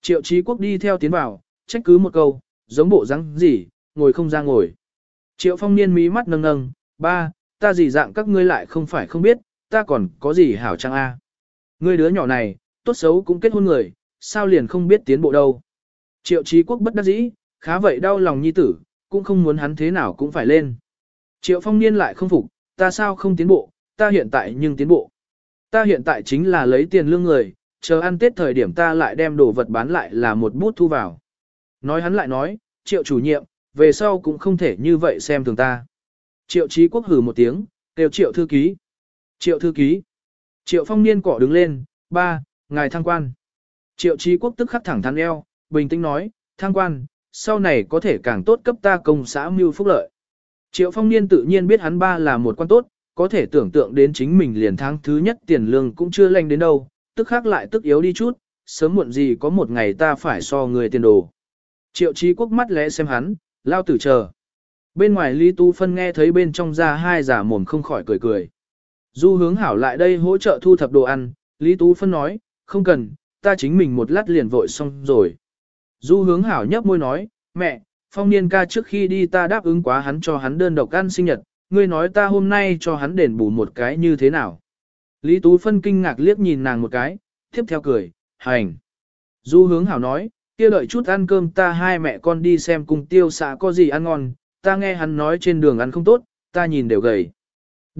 Triệu Chí Quốc đi theo tiến vào, trách cứ một câu, giống bộ răng gì, ngồi không ra ngồi. Triệu Phong Niên mí mắt nâng nâng, ba, ta gì dạng các ngươi lại không phải không biết, ta còn có gì hảo chăng a? Ngươi đứa nhỏ này, tốt xấu cũng kết hôn người, sao liền không biết tiến bộ đâu. Triệu trí quốc bất đắc dĩ, khá vậy đau lòng nhi tử, cũng không muốn hắn thế nào cũng phải lên. Triệu phong niên lại không phục, ta sao không tiến bộ, ta hiện tại nhưng tiến bộ. Ta hiện tại chính là lấy tiền lương người, chờ ăn tết thời điểm ta lại đem đồ vật bán lại là một bút thu vào. Nói hắn lại nói, triệu chủ nhiệm, về sau cũng không thể như vậy xem thường ta. Triệu trí quốc hử một tiếng, kêu triệu thư ký. Triệu thư ký. Triệu phong niên cỏ đứng lên, ba, ngài thăng quan. Triệu trí quốc tức khắc thẳng thắn eo, bình tĩnh nói, thăng quan, sau này có thể càng tốt cấp ta công xã mưu phúc lợi. Triệu phong niên tự nhiên biết hắn ba là một quan tốt, có thể tưởng tượng đến chính mình liền tháng thứ nhất tiền lương cũng chưa lanh đến đâu, tức khắc lại tức yếu đi chút, sớm muộn gì có một ngày ta phải so người tiền đồ. Triệu trí quốc mắt lẽ xem hắn, lao tử chờ. Bên ngoài Lý Tu Phân nghe thấy bên trong ra hai giả mồm không khỏi cười cười. Du hướng hảo lại đây hỗ trợ thu thập đồ ăn, Lý Tú Phân nói, không cần, ta chính mình một lát liền vội xong rồi. Du hướng hảo nhấp môi nói, mẹ, phong niên ca trước khi đi ta đáp ứng quá hắn cho hắn đơn độc ăn sinh nhật, ngươi nói ta hôm nay cho hắn đền bù một cái như thế nào. Lý Tú Phân kinh ngạc liếc nhìn nàng một cái, tiếp theo cười, hành. Du hướng hảo nói, kia đợi chút ăn cơm ta hai mẹ con đi xem cùng tiêu xã có gì ăn ngon, ta nghe hắn nói trên đường ăn không tốt, ta nhìn đều gầy.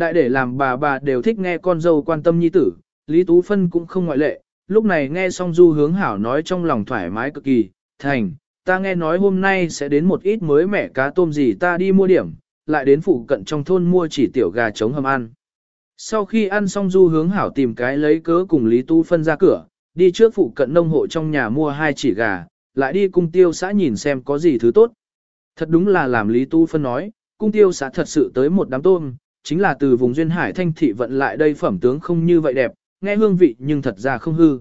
Đại để làm bà bà đều thích nghe con dâu quan tâm nhi tử, Lý Tú Phân cũng không ngoại lệ, lúc này nghe xong du hướng hảo nói trong lòng thoải mái cực kỳ, thành, ta nghe nói hôm nay sẽ đến một ít mới mẻ cá tôm gì ta đi mua điểm, lại đến phụ cận trong thôn mua chỉ tiểu gà trống hầm ăn. Sau khi ăn xong du hướng hảo tìm cái lấy cớ cùng Lý Tú Phân ra cửa, đi trước phụ cận nông hộ trong nhà mua hai chỉ gà, lại đi cung tiêu xã nhìn xem có gì thứ tốt. Thật đúng là làm Lý Tu Phân nói, cung tiêu xã thật sự tới một đám tôm, chính là từ vùng duyên hải thanh thị vận lại đây phẩm tướng không như vậy đẹp, nghe hương vị nhưng thật ra không hư.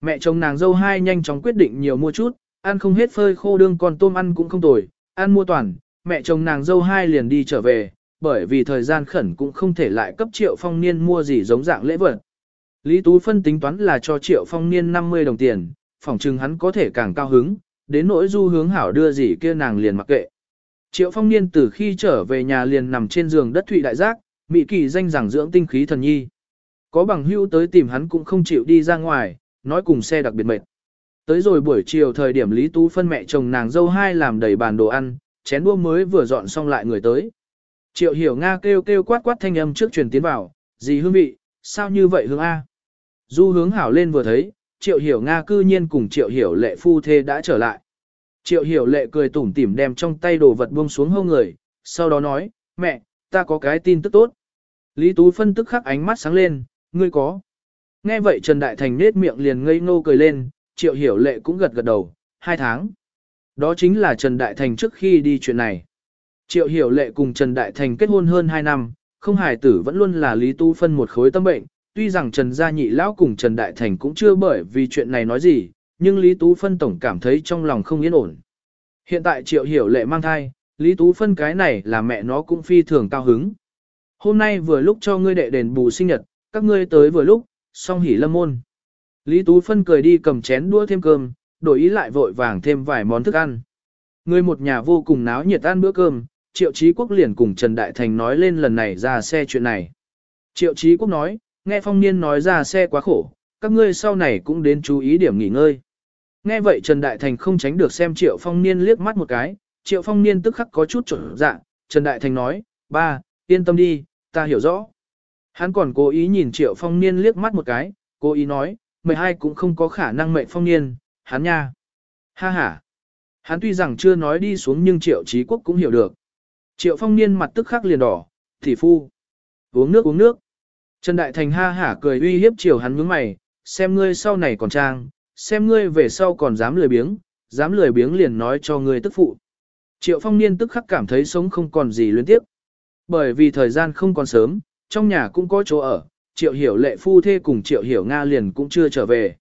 Mẹ chồng nàng dâu hai nhanh chóng quyết định nhiều mua chút, ăn không hết phơi khô đương còn tôm ăn cũng không tồi, ăn mua toàn, mẹ chồng nàng dâu hai liền đi trở về, bởi vì thời gian khẩn cũng không thể lại cấp triệu phong niên mua gì giống dạng lễ vật. Lý Tú Phân tính toán là cho triệu phong niên 50 đồng tiền, phỏng chừng hắn có thể càng cao hứng, đến nỗi du hướng hảo đưa gì kia nàng liền mặc kệ. Triệu phong niên từ khi trở về nhà liền nằm trên giường đất thụy đại giác, mị kỳ danh rằng dưỡng tinh khí thần nhi. Có bằng hữu tới tìm hắn cũng không chịu đi ra ngoài, nói cùng xe đặc biệt mệt. Tới rồi buổi chiều thời điểm Lý Tú phân mẹ chồng nàng dâu hai làm đầy bàn đồ ăn, chén đua mới vừa dọn xong lại người tới. Triệu hiểu Nga kêu kêu quát quát thanh âm trước truyền tiến vào, gì hương vị, sao như vậy hương A. Du hướng hảo lên vừa thấy, triệu hiểu Nga cư nhiên cùng triệu hiểu lệ phu thê đã trở lại. Triệu hiểu lệ cười tủm tỉm đem trong tay đồ vật buông xuống hông người, sau đó nói, mẹ, ta có cái tin tức tốt. Lý Tú phân tức khắc ánh mắt sáng lên, ngươi có. Nghe vậy Trần Đại Thành nết miệng liền ngây ngô cười lên, triệu hiểu lệ cũng gật gật đầu, hai tháng. Đó chính là Trần Đại Thành trước khi đi chuyện này. Triệu hiểu lệ cùng Trần Đại Thành kết hôn hơn 2 năm, không hài tử vẫn luôn là Lý Tú phân một khối tâm bệnh, tuy rằng Trần Gia Nhị Lão cùng Trần Đại Thành cũng chưa bởi vì chuyện này nói gì, nhưng Lý Tú Phân tổng cảm thấy trong lòng không yên ổn. Hiện tại Triệu Hiểu Lệ mang thai, Lý Tú Phân cái này là mẹ nó cũng phi thường cao hứng. Hôm nay vừa lúc cho ngươi đệ đền bù sinh nhật, các ngươi tới vừa lúc, song hỉ lâm môn. Lý Tú Phân cười đi cầm chén đũa thêm cơm, đổi ý lại vội vàng thêm vài món thức ăn. Người một nhà vô cùng náo nhiệt ăn bữa cơm, Triệu Chí Quốc liền cùng Trần Đại Thành nói lên lần này ra xe chuyện này. Triệu Chí Quốc nói, nghe phong niên nói ra xe quá khổ, các ngươi sau này cũng đến chú ý điểm nghỉ ngơi. Nghe vậy Trần Đại Thành không tránh được xem Triệu Phong Niên liếc mắt một cái, Triệu Phong Niên tức khắc có chút trở dạ, Trần Đại Thành nói, ba, yên tâm đi, ta hiểu rõ. Hắn còn cố ý nhìn Triệu Phong Niên liếc mắt một cái, cố ý nói, mười hai cũng không có khả năng mệnh Phong Niên, hắn nha. Ha ha. Hắn tuy rằng chưa nói đi xuống nhưng Triệu Chí Quốc cũng hiểu được. Triệu Phong Niên mặt tức khắc liền đỏ, thị phu. Uống nước uống nước. Trần Đại Thành ha hả cười uy hiếp Triệu hắn nhướng mày, xem ngươi sau này còn trang, xem ngươi về sau còn dám lười biếng, dám lười biếng liền nói cho ngươi tức phụ. Triệu Phong Niên tức khắc cảm thấy sống không còn gì luyến tiếp. Bởi vì thời gian không còn sớm, trong nhà cũng có chỗ ở, Triệu Hiểu lệ phu thê cùng Triệu Hiểu Nga liền cũng chưa trở về.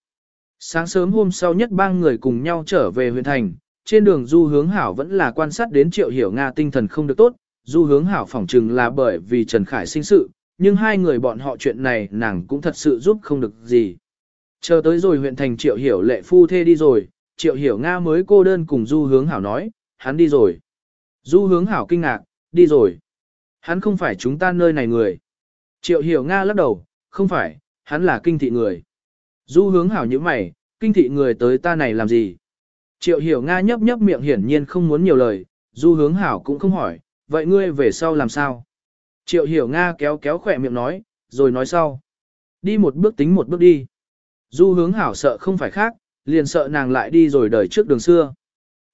Sáng sớm hôm sau nhất ba người cùng nhau trở về huyện thành, trên đường du hướng hảo vẫn là quan sát đến Triệu Hiểu Nga tinh thần không được tốt, du hướng hảo phỏng chừng là bởi vì Trần Khải sinh sự, nhưng hai người bọn họ chuyện này nàng cũng thật sự giúp không được gì. Chờ tới rồi huyện thành triệu hiểu lệ phu thê đi rồi, triệu hiểu Nga mới cô đơn cùng du hướng hảo nói, hắn đi rồi. Du hướng hảo kinh ngạc, đi rồi. Hắn không phải chúng ta nơi này người. Triệu hiểu Nga lắc đầu, không phải, hắn là kinh thị người. Du hướng hảo như mày, kinh thị người tới ta này làm gì? Triệu hiểu Nga nhấp nhấp miệng hiển nhiên không muốn nhiều lời, du hướng hảo cũng không hỏi, vậy ngươi về sau làm sao? Triệu hiểu Nga kéo kéo khỏe miệng nói, rồi nói sau. Đi một bước tính một bước đi. Du hướng hảo sợ không phải khác, liền sợ nàng lại đi rồi đời trước đường xưa.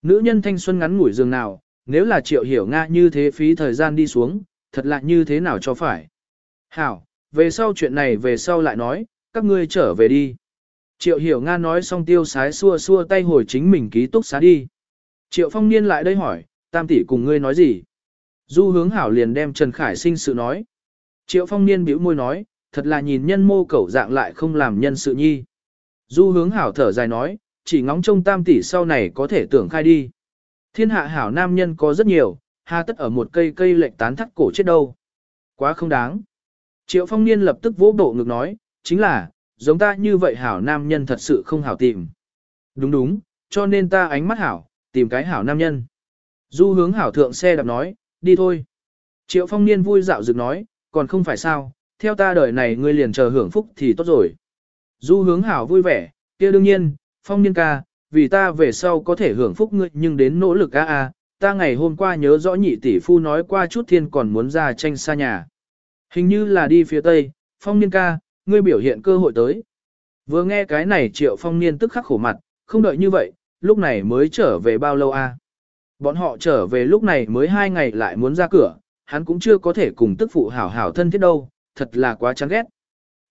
Nữ nhân thanh xuân ngắn ngủi giường nào, nếu là triệu hiểu Nga như thế phí thời gian đi xuống, thật là như thế nào cho phải. Hảo, về sau chuyện này về sau lại nói, các ngươi trở về đi. Triệu hiểu Nga nói xong tiêu sái xua xua tay hồi chính mình ký túc xá đi. Triệu phong niên lại đây hỏi, tam tỷ cùng ngươi nói gì? Du hướng hảo liền đem Trần Khải sinh sự nói. Triệu phong niên bĩu môi nói, thật là nhìn nhân mô cẩu dạng lại không làm nhân sự nhi. Du hướng hảo thở dài nói, chỉ ngóng trông tam tỷ sau này có thể tưởng khai đi. Thiên hạ hảo nam nhân có rất nhiều, hà tất ở một cây cây lệnh tán thắt cổ chết đâu. Quá không đáng. Triệu phong niên lập tức vỗ bộ ngực nói, chính là, giống ta như vậy hảo nam nhân thật sự không hảo tìm. Đúng đúng, cho nên ta ánh mắt hảo, tìm cái hảo nam nhân. Du hướng hảo thượng xe đạp nói, đi thôi. Triệu phong niên vui dạo dựng nói, còn không phải sao, theo ta đời này ngươi liền chờ hưởng phúc thì tốt rồi. Du hướng hảo vui vẻ, kia đương nhiên, phong niên ca, vì ta về sau có thể hưởng phúc ngươi nhưng đến nỗ lực a a, à, ta ngày hôm qua nhớ rõ nhị tỷ phu nói qua chút thiên còn muốn ra tranh xa nhà. Hình như là đi phía tây, phong niên ca, ngươi biểu hiện cơ hội tới. Vừa nghe cái này triệu phong niên tức khắc khổ mặt, không đợi như vậy, lúc này mới trở về bao lâu a? Bọn họ trở về lúc này mới hai ngày lại muốn ra cửa, hắn cũng chưa có thể cùng tức phụ hảo hảo thân thiết đâu, thật là quá chán ghét.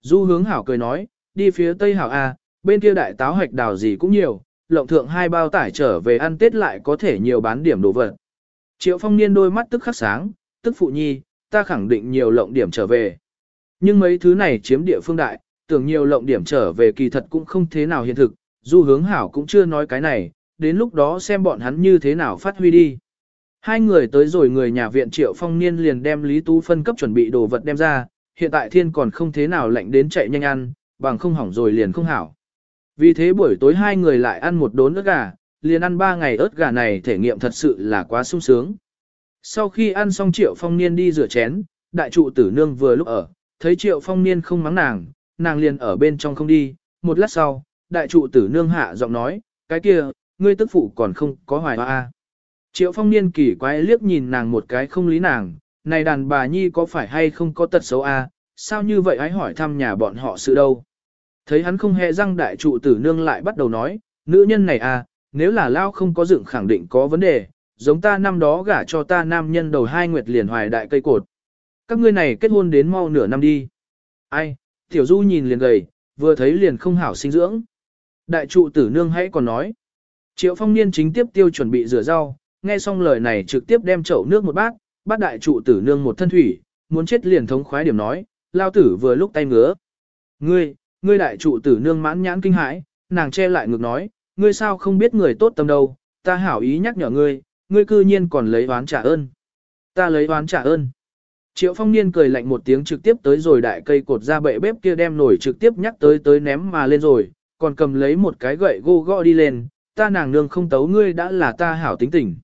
Du hướng hảo cười nói, đi phía tây hảo A, bên kia đại táo Hạch đào gì cũng nhiều, lộng thượng hai bao tải trở về ăn tết lại có thể nhiều bán điểm đồ vật. Triệu phong niên đôi mắt tức khắc sáng, tức phụ nhi, ta khẳng định nhiều lộng điểm trở về. Nhưng mấy thứ này chiếm địa phương đại, tưởng nhiều lộng điểm trở về kỳ thật cũng không thế nào hiện thực, du hướng hảo cũng chưa nói cái này, đến lúc đó xem bọn hắn như thế nào phát huy đi. Hai người tới rồi người nhà viện Triệu Phong Niên liền đem Lý Tú phân cấp chuẩn bị đồ vật đem ra, hiện tại thiên còn không thế nào lạnh đến chạy nhanh ăn, bằng không hỏng rồi liền không hảo. Vì thế buổi tối hai người lại ăn một đốn ớt gà, liền ăn ba ngày ớt gà này thể nghiệm thật sự là quá sung sướng. Sau khi ăn xong Triệu Phong Niên đi rửa chén, đại trụ tử nương vừa lúc ở, thấy Triệu Phong Niên không mắng nàng, nàng liền ở bên trong không đi, một lát sau, đại trụ tử nương hạ giọng nói, cái kia, ngươi tức phụ còn không có hoài hoa. À. Triệu phong niên kỳ quái liếc nhìn nàng một cái không lý nàng, này đàn bà nhi có phải hay không có tật xấu a? À? sao như vậy hãy hỏi thăm nhà bọn họ sự đâu. Thấy hắn không hề răng đại trụ tử nương lại bắt đầu nói, nữ nhân này à, nếu là lao không có dựng khẳng định có vấn đề, giống ta năm đó gả cho ta nam nhân đầu hai nguyệt liền hoài đại cây cột. Các ngươi này kết hôn đến mau nửa năm đi. Ai, tiểu du nhìn liền gầy, vừa thấy liền không hảo sinh dưỡng. Đại trụ tử nương hãy còn nói. Triệu phong niên chính tiếp tiêu chuẩn bị rửa rau, nghe xong lời này trực tiếp đem chậu nước một bát, bát đại trụ tử nương một thân thủy, muốn chết liền thống khoái điểm nói, lao tử vừa lúc tay ngứa. Ngươi, ngươi đại trụ tử nương mãn nhãn kinh hãi, nàng che lại ngược nói, ngươi sao không biết người tốt tâm đâu, ta hảo ý nhắc nhở ngươi, ngươi cư nhiên còn lấy oán trả ơn. Ta lấy oán trả ơn. Triệu phong niên cười lạnh một tiếng trực tiếp tới rồi đại cây cột ra bệ bếp kia đem nổi trực tiếp nhắc tới tới ném mà lên rồi, còn cầm lấy một cái gậy gô gõ đi lên, ta nàng nương không tấu ngươi đã là ta hảo tính tình.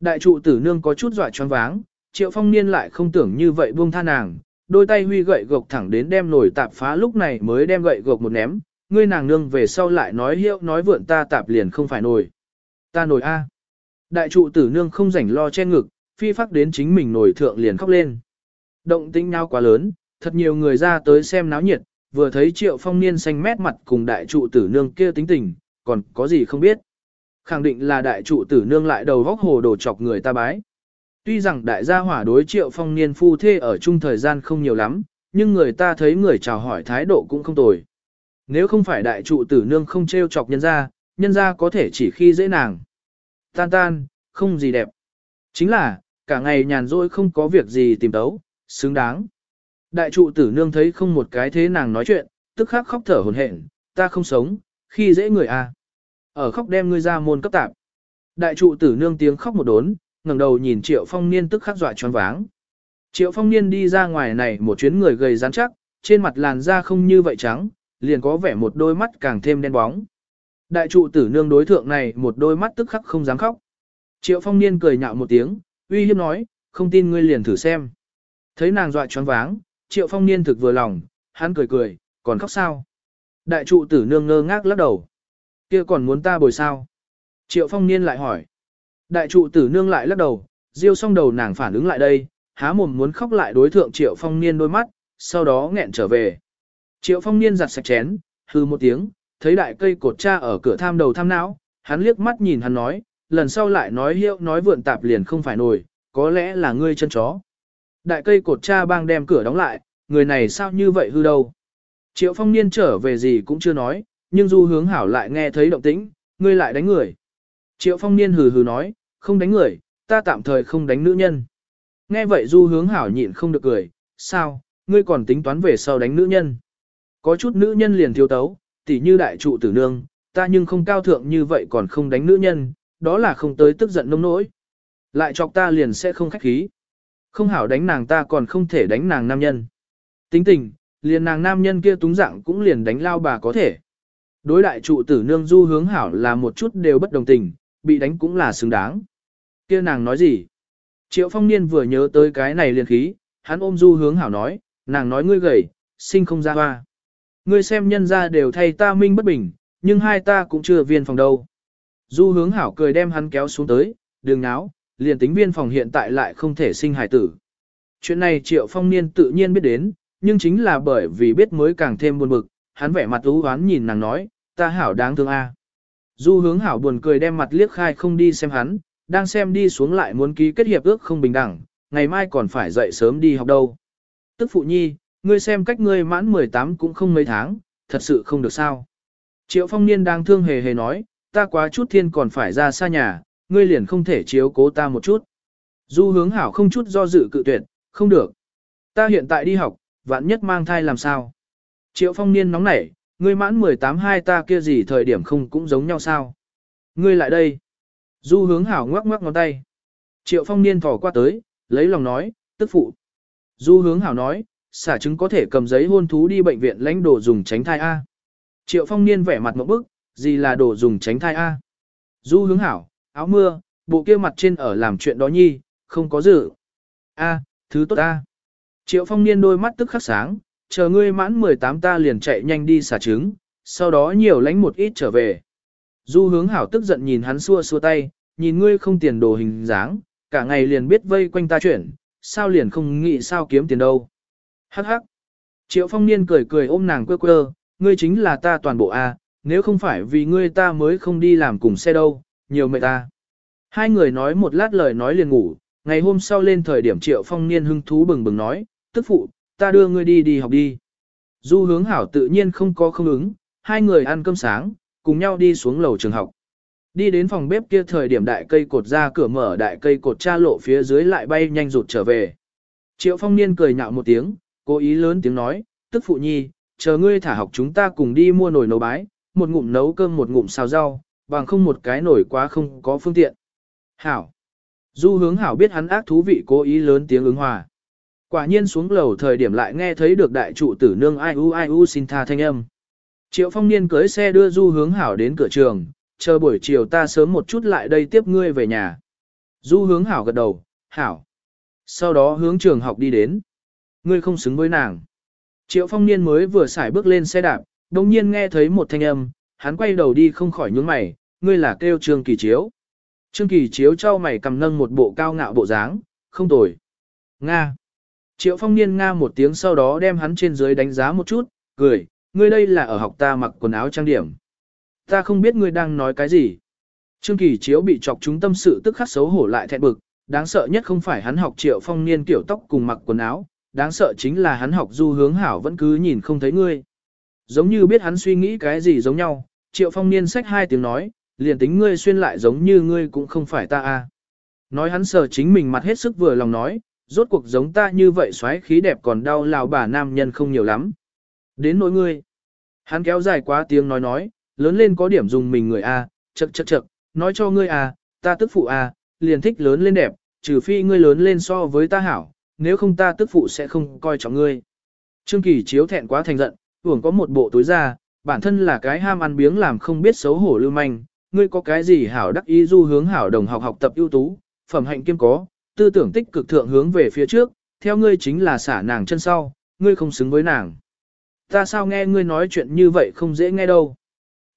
Đại trụ tử nương có chút dọa choáng váng, triệu phong niên lại không tưởng như vậy buông tha nàng, đôi tay huy gậy gộc thẳng đến đem nổi tạp phá lúc này mới đem gậy gộc một ném, ngươi nàng nương về sau lại nói hiệu nói vượn ta tạp liền không phải nổi. Ta nổi A. Đại trụ tử nương không rảnh lo che ngực, phi phát đến chính mình nổi thượng liền khóc lên. Động tĩnh nhau quá lớn, thật nhiều người ra tới xem náo nhiệt, vừa thấy triệu phong niên xanh mét mặt cùng đại trụ tử nương kia tính tình, còn có gì không biết. Khẳng định là đại trụ tử nương lại đầu góc hồ đồ chọc người ta bái. Tuy rằng đại gia hỏa đối triệu phong niên phu thê ở chung thời gian không nhiều lắm, nhưng người ta thấy người chào hỏi thái độ cũng không tồi. Nếu không phải đại trụ tử nương không trêu chọc nhân ra, nhân ra có thể chỉ khi dễ nàng. Tan tan, không gì đẹp. Chính là, cả ngày nhàn rỗi không có việc gì tìm tấu, xứng đáng. Đại trụ tử nương thấy không một cái thế nàng nói chuyện, tức khắc khóc thở hồn hển, ta không sống, khi dễ người à. Ở khóc đem ngươi ra môn cấp tạp. Đại trụ tử nương tiếng khóc một đốn, ngẩng đầu nhìn triệu phong niên tức khắc dọa choáng váng. Triệu phong niên đi ra ngoài này một chuyến người gầy rắn chắc, trên mặt làn da không như vậy trắng, liền có vẻ một đôi mắt càng thêm đen bóng. Đại trụ tử nương đối thượng này một đôi mắt tức khắc không dám khóc. Triệu phong niên cười nhạo một tiếng, uy hiếp nói, không tin ngươi liền thử xem. Thấy nàng dọa choáng váng, triệu phong niên thực vừa lòng, hắn cười cười, còn khóc sao? Đại trụ tử nương ngơ ngác lắc đầu kia còn muốn ta bồi sao? Triệu phong niên lại hỏi. Đại trụ tử nương lại lắc đầu, diêu xong đầu nàng phản ứng lại đây, há mồm muốn khóc lại đối thượng triệu phong niên đôi mắt, sau đó nghẹn trở về. Triệu phong niên giặt sạch chén, hư một tiếng, thấy đại cây cột cha ở cửa tham đầu tham não, hắn liếc mắt nhìn hắn nói, lần sau lại nói hiệu nói vượn tạp liền không phải nổi, có lẽ là ngươi chân chó. Đại cây cột cha bang đem cửa đóng lại, người này sao như vậy hư đâu. Triệu phong niên trở về gì cũng chưa nói, nhưng du hướng hảo lại nghe thấy động tĩnh, ngươi lại đánh người. Triệu phong niên hừ hừ nói, không đánh người, ta tạm thời không đánh nữ nhân. Nghe vậy du hướng hảo nhịn không được cười, sao, ngươi còn tính toán về sau đánh nữ nhân. Có chút nữ nhân liền thiếu tấu, tỉ như đại trụ tử nương, ta nhưng không cao thượng như vậy còn không đánh nữ nhân, đó là không tới tức giận nông nỗi. Lại chọc ta liền sẽ không khách khí. Không hảo đánh nàng ta còn không thể đánh nàng nam nhân. Tính tình, liền nàng nam nhân kia túng dạng cũng liền đánh lao bà có thể. Đối đại trụ tử nương du hướng hảo là một chút đều bất đồng tình, bị đánh cũng là xứng đáng. kia nàng nói gì? Triệu phong niên vừa nhớ tới cái này liền khí, hắn ôm du hướng hảo nói, nàng nói ngươi gầy, sinh không ra hoa. Ngươi xem nhân ra đều thay ta minh bất bình, nhưng hai ta cũng chưa viên phòng đâu. Du hướng hảo cười đem hắn kéo xuống tới, đường náo, liền tính viên phòng hiện tại lại không thể sinh hải tử. Chuyện này triệu phong niên tự nhiên biết đến, nhưng chính là bởi vì biết mới càng thêm buồn bực, hắn vẻ mặt ú hoán nhìn nàng nói, ta hảo đáng thương a. Du hướng hảo buồn cười đem mặt liếc khai không đi xem hắn, đang xem đi xuống lại muốn ký kết hiệp ước không bình đẳng, ngày mai còn phải dậy sớm đi học đâu. Tức phụ nhi, ngươi xem cách ngươi mãn 18 cũng không mấy tháng, thật sự không được sao. Triệu phong niên đang thương hề hề nói, ta quá chút thiên còn phải ra xa nhà, ngươi liền không thể chiếu cố ta một chút. Du hướng hảo không chút do dự cự tuyệt, không được. Ta hiện tại đi học, vạn nhất mang thai làm sao? Triệu phong niên nóng nảy, ngươi mãn 18 hai ta kia gì thời điểm không cũng giống nhau sao? Ngươi lại đây. Du hướng hảo ngoắc ngoắc ngón tay. Triệu phong niên thỏ qua tới, lấy lòng nói, tức phụ. Du hướng hảo nói, xả trứng có thể cầm giấy hôn thú đi bệnh viện lãnh đồ dùng tránh thai A. Triệu phong niên vẻ mặt một bức, gì là đồ dùng tránh thai A. Du hướng hảo, áo mưa, bộ kia mặt trên ở làm chuyện đó nhi, không có dự. A, thứ tốt A. Triệu phong niên đôi mắt tức khắc sáng, chờ ngươi mãn 18 ta liền chạy nhanh đi xả trứng, sau đó nhiều lánh một ít trở về. Du hướng hảo tức giận nhìn hắn xua xua tay, nhìn ngươi không tiền đồ hình dáng, cả ngày liền biết vây quanh ta chuyển, sao liền không nghĩ sao kiếm tiền đâu. Hắc hắc. Triệu phong niên cười cười ôm nàng quơ quơ, ngươi chính là ta toàn bộ A, nếu không phải vì ngươi ta mới không đi làm cùng xe đâu, nhiều mệt ta. Hai người nói một lát lời nói liền ngủ, ngày hôm sau lên thời điểm triệu phong niên hưng thú bừng bừng nói, tức phụ, ta đưa ngươi đi đi học đi. Du hướng hảo tự nhiên không có không ứng, hai người ăn cơm sáng, cùng nhau đi xuống lầu trường học. Đi đến phòng bếp kia thời điểm đại cây cột ra cửa mở đại cây cột cha lộ phía dưới lại bay nhanh rụt trở về. Triệu phong niên cười nhạo một tiếng, cố ý lớn tiếng nói, tức phụ nhi, chờ ngươi thả học chúng ta cùng đi mua nồi nấu bái, một ngụm nấu cơm một ngụm xào rau, bằng không một cái nồi quá không có phương tiện. Hảo. Du hướng hảo biết hắn ác thú vị cố ý lớn tiếng ứng hòa. Quả nhiên xuống lầu thời điểm lại nghe thấy được đại trụ tử nương ai u ai u xin tha thanh âm. Triệu phong niên cưới xe đưa du hướng hảo đến cửa trường, chờ buổi chiều ta sớm một chút lại đây tiếp ngươi về nhà. Du hướng hảo gật đầu, hảo. Sau đó hướng trường học đi đến. Ngươi không xứng với nàng. Triệu phong niên mới vừa xài bước lên xe đạp, đồng nhiên nghe thấy một thanh âm, hắn quay đầu đi không khỏi nhướng mày, ngươi là kêu trương kỳ chiếu. Trương kỳ chiếu trao mày cầm nâng một bộ cao ngạo bộ dáng, không tồi. Nga. Triệu phong niên Nga một tiếng sau đó đem hắn trên dưới đánh giá một chút, cười, ngươi đây là ở học ta mặc quần áo trang điểm. Ta không biết ngươi đang nói cái gì. Trương Kỳ Chiếu bị chọc chúng tâm sự tức khắc xấu hổ lại thẹn bực, đáng sợ nhất không phải hắn học triệu phong niên kiểu tóc cùng mặc quần áo, đáng sợ chính là hắn học du hướng hảo vẫn cứ nhìn không thấy ngươi. Giống như biết hắn suy nghĩ cái gì giống nhau, triệu phong niên sách hai tiếng nói, liền tính ngươi xuyên lại giống như ngươi cũng không phải ta a. Nói hắn sợ chính mình mặt hết sức vừa lòng nói, rốt cuộc giống ta như vậy xoáy khí đẹp còn đau lào bà nam nhân không nhiều lắm. Đến nỗi ngươi. Hắn kéo dài quá tiếng nói nói, lớn lên có điểm dùng mình người A, chậc chậc chậc, nói cho ngươi A, ta tức phụ A, liền thích lớn lên đẹp, trừ phi ngươi lớn lên so với ta hảo, nếu không ta tức phụ sẽ không coi trọng ngươi. Trương Kỳ chiếu thẹn quá thành giận, hưởng có một bộ túi ra, bản thân là cái ham ăn biếng làm không biết xấu hổ lưu manh, ngươi có cái gì hảo đắc ý du hướng hảo đồng học học tập ưu tú, phẩm hạnh kiêm có, tư tưởng tích cực thượng hướng về phía trước, theo ngươi chính là xả nàng chân sau, ngươi không xứng với nàng. Ta sao nghe ngươi nói chuyện như vậy không dễ nghe đâu.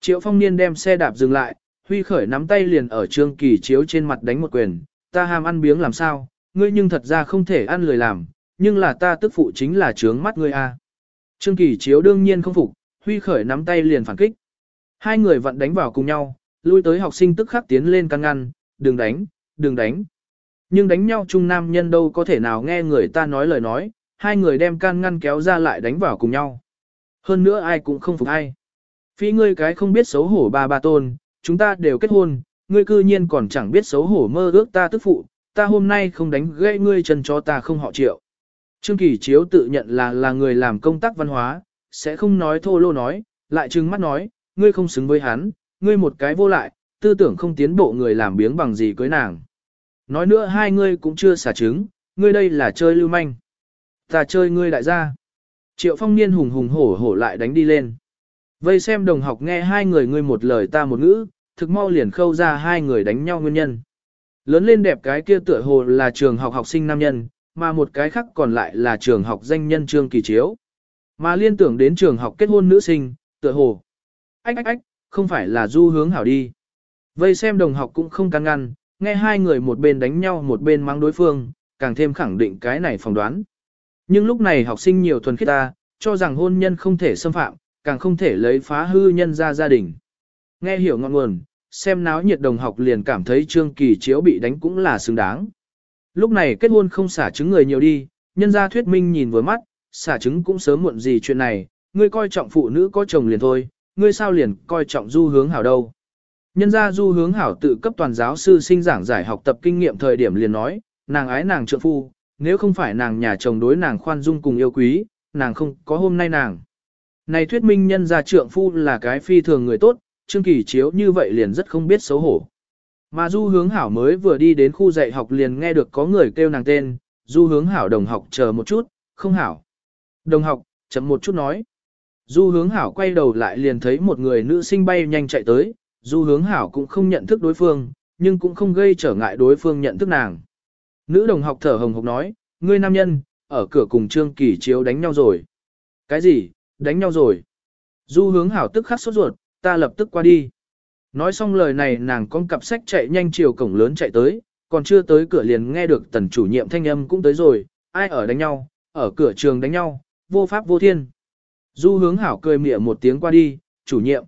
Triệu phong niên đem xe đạp dừng lại, huy khởi nắm tay liền ở trương kỳ chiếu trên mặt đánh một quyền, ta ham ăn biếng làm sao, ngươi nhưng thật ra không thể ăn lười làm, nhưng là ta tức phụ chính là trướng mắt ngươi a. Trương kỳ chiếu đương nhiên không phục, huy khởi nắm tay liền phản kích. Hai người vận đánh vào cùng nhau, lui tới học sinh tức khắc tiến lên căn ngăn, đừng đánh, đừng đánh. Nhưng đánh nhau chung nam nhân đâu có thể nào nghe người ta nói lời nói, hai người đem can ngăn kéo ra lại đánh vào cùng nhau. Hơn nữa ai cũng không phục ai. Phi ngươi cái không biết xấu hổ ba ba tôn, chúng ta đều kết hôn, ngươi cư nhiên còn chẳng biết xấu hổ mơ ước ta tức phụ, ta hôm nay không đánh gãy ngươi chân cho ta không họ triệu. Trương Kỳ Chiếu tự nhận là là người làm công tác văn hóa, sẽ không nói thô lô nói, lại trừng mắt nói, ngươi không xứng với hắn, ngươi một cái vô lại, tư tưởng không tiến bộ người làm biếng bằng gì cưới nàng. Nói nữa hai ngươi cũng chưa xả trứng, ngươi đây là chơi lưu manh. Ta chơi ngươi đại gia. Triệu phong niên hùng hùng hổ hổ lại đánh đi lên. Vây xem đồng học nghe hai người ngươi một lời ta một ngữ, thực mau liền khâu ra hai người đánh nhau nguyên nhân. Lớn lên đẹp cái kia tựa hồ là trường học học sinh nam nhân, mà một cái khác còn lại là trường học danh nhân Trương Kỳ Chiếu. Mà liên tưởng đến trường học kết hôn nữ sinh, tựa hồ. Ách ách ách, không phải là du hướng hảo đi. Vây xem đồng học cũng không can ngăn, nghe hai người một bên đánh nhau một bên mang đối phương, càng thêm khẳng định cái này phỏng đoán. Nhưng lúc này học sinh nhiều thuần khiết ta, cho rằng hôn nhân không thể xâm phạm, càng không thể lấy phá hư nhân ra gia đình. Nghe hiểu ngọn nguồn, xem náo nhiệt đồng học liền cảm thấy Trương Kỳ Chiếu bị đánh cũng là xứng đáng. Lúc này kết hôn không xả chứng người nhiều đi, nhân gia thuyết minh nhìn với mắt, xả chứng cũng sớm muộn gì chuyện này, ngươi coi trọng phụ nữ có chồng liền thôi, ngươi sao liền coi trọng du hướng hảo đâu. Nhân gia du hướng hảo tự cấp toàn giáo sư sinh giảng giải học tập kinh nghiệm thời điểm liền nói, nàng ái nàng trượng phu, nếu không phải nàng nhà chồng đối nàng khoan dung cùng yêu quý, nàng không có hôm nay nàng. Này thuyết minh nhân gia trượng phu là cái phi thường người tốt, Trương Kỳ Chiếu như vậy liền rất không biết xấu hổ. Mà Du Hướng Hảo mới vừa đi đến khu dạy học liền nghe được có người kêu nàng tên, Du Hướng Hảo đồng học chờ một chút, không hảo. Đồng học, chậm một chút nói. Du Hướng Hảo quay đầu lại liền thấy một người nữ sinh bay nhanh chạy tới, Du Hướng Hảo cũng không nhận thức đối phương, nhưng cũng không gây trở ngại đối phương nhận thức nàng. Nữ đồng học thở hồng hộc nói, ngươi nam nhân, ở cửa cùng Trương Kỳ Chiếu đánh nhau rồi. Cái gì, đánh nhau rồi? Du hướng hảo tức khắc sốt ruột, ta lập tức qua đi. Nói xong lời này nàng con cặp sách chạy nhanh chiều cổng lớn chạy tới, còn chưa tới cửa liền nghe được tần chủ nhiệm thanh âm cũng tới rồi, ai ở đánh nhau, ở cửa trường đánh nhau, vô pháp vô thiên. Du hướng hảo cười mỉa một tiếng qua đi, chủ nhiệm.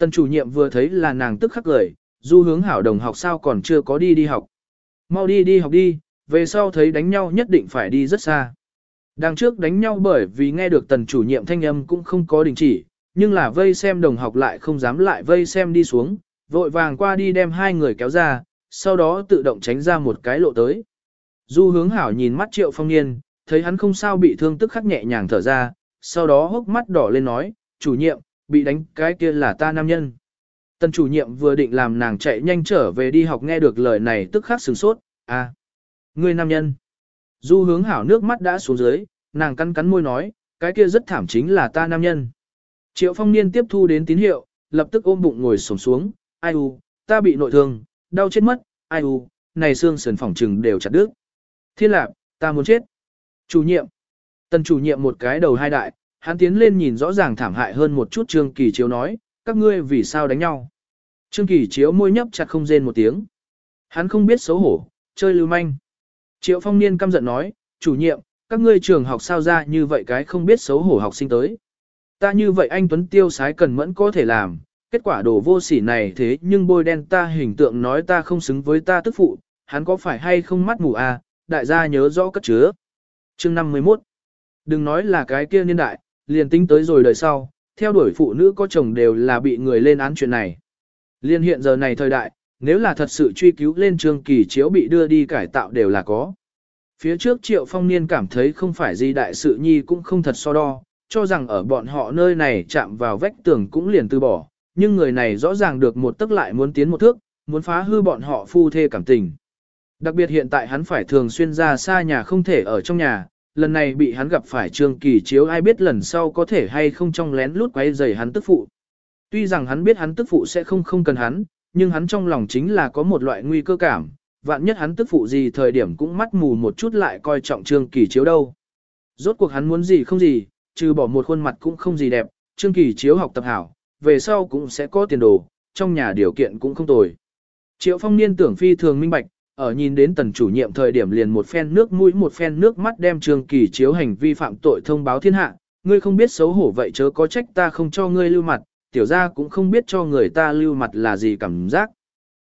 Tần chủ nhiệm vừa thấy là nàng tức khắc cười, du hướng hảo đồng học sao còn chưa có đi đi học. Mau đi đi học đi, về sau thấy đánh nhau nhất định phải đi rất xa. Đằng trước đánh nhau bởi vì nghe được tần chủ nhiệm thanh âm cũng không có đình chỉ, nhưng là vây xem đồng học lại không dám lại vây xem đi xuống, vội vàng qua đi đem hai người kéo ra, sau đó tự động tránh ra một cái lộ tới. Du hướng hảo nhìn mắt triệu phong niên, thấy hắn không sao bị thương tức khắc nhẹ nhàng thở ra, sau đó hốc mắt đỏ lên nói, chủ nhiệm, bị đánh cái kia là ta nam nhân. Tần chủ nhiệm vừa định làm nàng chạy nhanh trở về đi học nghe được lời này tức khắc sửng sốt, à, ngươi nam nhân. Du hướng hảo nước mắt đã xuống dưới, nàng cắn cắn môi nói, cái kia rất thảm chính là ta nam nhân. Triệu phong niên tiếp thu đến tín hiệu, lập tức ôm bụng ngồi sổng xuống, ai u, ta bị nội thương, đau chết mất, ai u, này xương sườn phỏng trừng đều chặt đứt. Thiên lạp, ta muốn chết. Chủ nhiệm. Tần chủ nhiệm một cái đầu hai đại, hắn tiến lên nhìn rõ ràng thảm hại hơn một chút Trương Kỳ Chiếu nói, các ngươi vì sao đánh nhau. Trương Kỳ Chiếu môi nhấp chặt không rên một tiếng. Hắn không biết xấu hổ, chơi lưu manh. Triệu phong niên căm giận nói, chủ nhiệm, các ngươi trường học sao ra như vậy cái không biết xấu hổ học sinh tới. Ta như vậy anh Tuấn Tiêu sái cần mẫn có thể làm, kết quả đồ vô sỉ này thế nhưng bôi đen ta hình tượng nói ta không xứng với ta tức phụ, hắn có phải hay không mắt mù à, đại gia nhớ rõ cất chứa. Chương 51 Đừng nói là cái kia niên đại, liền tính tới rồi đời sau, theo đuổi phụ nữ có chồng đều là bị người lên án chuyện này. Liên hiện giờ này thời đại, nếu là thật sự truy cứu lên trường kỳ chiếu bị đưa đi cải tạo đều là có. Phía trước triệu phong niên cảm thấy không phải gì đại sự nhi cũng không thật so đo, cho rằng ở bọn họ nơi này chạm vào vách tường cũng liền từ bỏ, nhưng người này rõ ràng được một tức lại muốn tiến một thước, muốn phá hư bọn họ phu thê cảm tình. Đặc biệt hiện tại hắn phải thường xuyên ra xa nhà không thể ở trong nhà, lần này bị hắn gặp phải trương kỳ chiếu ai biết lần sau có thể hay không trong lén lút quay giày hắn tức phụ. Tuy rằng hắn biết hắn tức phụ sẽ không không cần hắn, nhưng hắn trong lòng chính là có một loại nguy cơ cảm, vạn nhất hắn tức phụ gì thời điểm cũng mắt mù một chút lại coi trọng Trương Kỳ Chiếu đâu. Rốt cuộc hắn muốn gì không gì, trừ bỏ một khuôn mặt cũng không gì đẹp, Trương Kỳ Chiếu học tập hảo, về sau cũng sẽ có tiền đồ, trong nhà điều kiện cũng không tồi. Triệu phong niên tưởng phi thường minh bạch, ở nhìn đến tần chủ nhiệm thời điểm liền một phen nước mũi một phen nước mắt đem Trương Kỳ Chiếu hành vi phạm tội thông báo thiên hạ, ngươi không biết xấu hổ vậy chớ có trách ta không cho ngươi lưu mặt, tiểu gia cũng không biết cho người ta lưu mặt là gì cảm giác.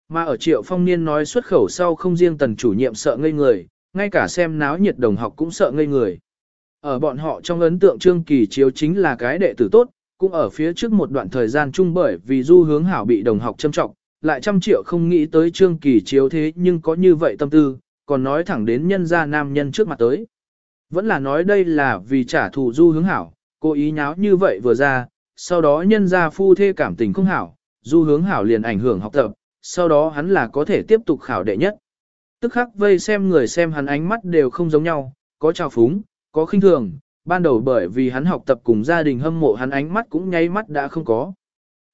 Mà ở triệu phong niên nói xuất khẩu sau không riêng tần chủ nhiệm sợ ngây người, ngay cả xem náo nhiệt đồng học cũng sợ ngây người. Ở bọn họ trong ấn tượng Trương Kỳ Chiếu chính là cái đệ tử tốt, cũng ở phía trước một đoạn thời gian chung bởi vì du hướng hảo bị đồng học châm trọng, lại trăm triệu không nghĩ tới Trương Kỳ Chiếu thế nhưng có như vậy tâm tư, còn nói thẳng đến nhân gia nam nhân trước mặt tới. Vẫn là nói đây là vì trả thù du hướng hảo, cố ý nháo như vậy vừa ra, sau đó nhân gia phu thê cảm tình không hảo, du hướng hảo liền ảnh hưởng học tập, sau đó hắn là có thể tiếp tục khảo đệ nhất. Tức khắc vây xem người xem hắn ánh mắt đều không giống nhau, có trào phúng, có khinh thường, ban đầu bởi vì hắn học tập cùng gia đình hâm mộ hắn ánh mắt cũng nháy mắt đã không có.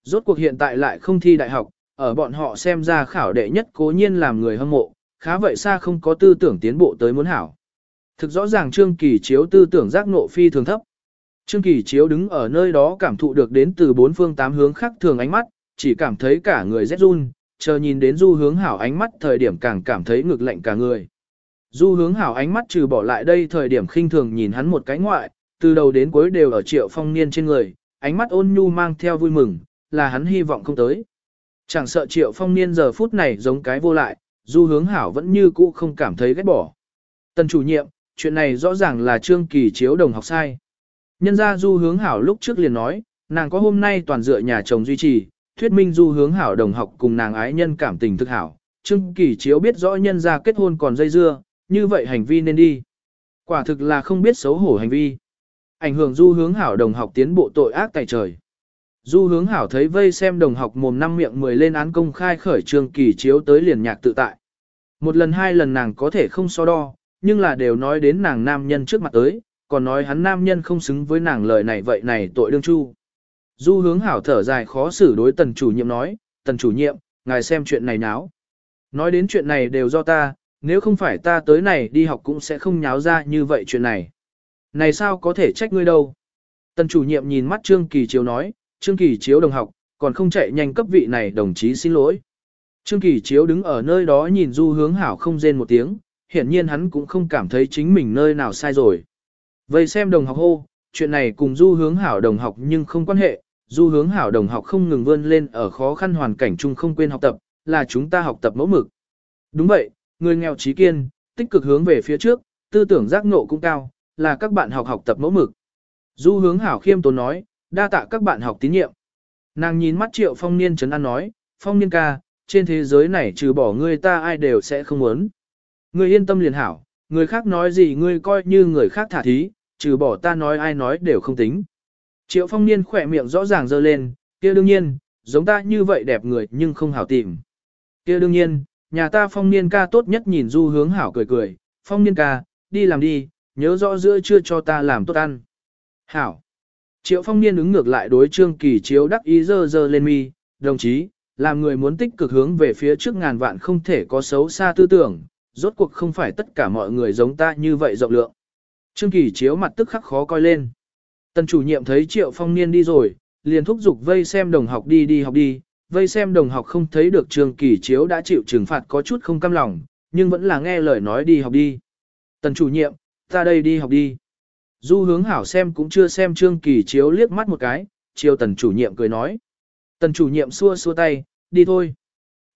Rốt cuộc hiện tại lại không thi đại học, ở bọn họ xem ra khảo đệ nhất cố nhiên làm người hâm mộ, khá vậy xa không có tư tưởng tiến bộ tới muốn hảo. Thực rõ ràng Trương Kỳ chiếu tư tưởng giác ngộ phi thường thấp. Trương Kỳ chiếu đứng ở nơi đó cảm thụ được đến từ bốn phương tám hướng khác thường ánh mắt, chỉ cảm thấy cả người rét run, chờ nhìn đến du hướng hảo ánh mắt thời điểm càng cảm thấy ngực lạnh cả người. Du hướng hảo ánh mắt trừ bỏ lại đây thời điểm khinh thường nhìn hắn một cái ngoại, từ đầu đến cuối đều ở triệu phong niên trên người, ánh mắt ôn nhu mang theo vui mừng, là hắn hy vọng không tới. Chẳng sợ triệu phong niên giờ phút này giống cái vô lại, du hướng hảo vẫn như cũ không cảm thấy ghét bỏ. Tần chủ nhiệm, chuyện này rõ ràng là trương kỳ chiếu đồng học sai. Nhân ra du hướng hảo lúc trước liền nói, nàng có hôm nay toàn dựa nhà chồng duy trì, thuyết minh du hướng hảo đồng học cùng nàng ái nhân cảm tình thực hảo. Trương Kỳ Chiếu biết rõ nhân ra kết hôn còn dây dưa, như vậy hành vi nên đi. Quả thực là không biết xấu hổ hành vi. Ảnh hưởng du hướng hảo đồng học tiến bộ tội ác tại trời. Du hướng hảo thấy vây xem đồng học mồm năm miệng mười lên án công khai khởi trường kỳ chiếu tới liền nhạc tự tại. Một lần hai lần nàng có thể không so đo, nhưng là đều nói đến nàng nam nhân trước mặt tới, còn nói hắn nam nhân không xứng với nàng lời này vậy này tội đương chu. Du hướng hảo thở dài khó xử đối tần chủ nhiệm nói, tần chủ nhiệm, ngài xem chuyện này náo. Nói đến chuyện này đều do ta, nếu không phải ta tới này đi học cũng sẽ không nháo ra như vậy chuyện này. Này sao có thể trách ngươi đâu. Tần chủ nhiệm nhìn mắt Trương Kỳ Chiếu nói, Trương Kỳ Chiếu đồng học, còn không chạy nhanh cấp vị này đồng chí xin lỗi. Trương Kỳ Chiếu đứng ở nơi đó nhìn du hướng hảo không rên một tiếng, hiển nhiên hắn cũng không cảm thấy chính mình nơi nào sai rồi. Vậy xem đồng học hô, chuyện này cùng du hướng hảo đồng học nhưng không quan hệ, du hướng hảo đồng học không ngừng vươn lên ở khó khăn hoàn cảnh chung không quên học tập, là chúng ta học tập mẫu mực. Đúng vậy, người nghèo trí kiên, tích cực hướng về phía trước, tư tưởng giác ngộ cũng cao, là các bạn học học tập mẫu mực. Du hướng hảo khiêm tốn nói, đa tạ các bạn học tín nhiệm. Nàng nhìn mắt triệu phong niên trấn an nói, phong niên ca, trên thế giới này trừ bỏ ngươi ta ai đều sẽ không muốn. Ngươi yên tâm liền hảo, người khác nói gì ngươi coi như người khác thả thí, trừ bỏ ta nói ai nói đều không tính. Triệu phong niên khỏe miệng rõ ràng dơ lên, kia đương nhiên, giống ta như vậy đẹp người nhưng không hảo tìm. kia đương nhiên, nhà ta phong niên ca tốt nhất nhìn du hướng hảo cười cười, phong niên ca, đi làm đi, nhớ rõ giữa chưa cho ta làm tốt ăn. Hảo. Triệu phong niên ứng ngược lại đối trương kỳ chiếu đắc ý dơ dơ lên mi, đồng chí, làm người muốn tích cực hướng về phía trước ngàn vạn không thể có xấu xa tư tưởng, rốt cuộc không phải tất cả mọi người giống ta như vậy rộng lượng. Trương kỳ chiếu mặt tức khắc khó coi lên. Tần chủ nhiệm thấy triệu phong niên đi rồi, liền thúc giục vây xem đồng học đi đi học đi, vây xem đồng học không thấy được Trương Kỳ Chiếu đã chịu trừng phạt có chút không cam lòng, nhưng vẫn là nghe lời nói đi học đi. Tần chủ nhiệm, ta đây đi học đi. Du hướng hảo xem cũng chưa xem Trương Kỳ Chiếu liếc mắt một cái, chiều tần chủ nhiệm cười nói. Tần chủ nhiệm xua xua tay, đi thôi.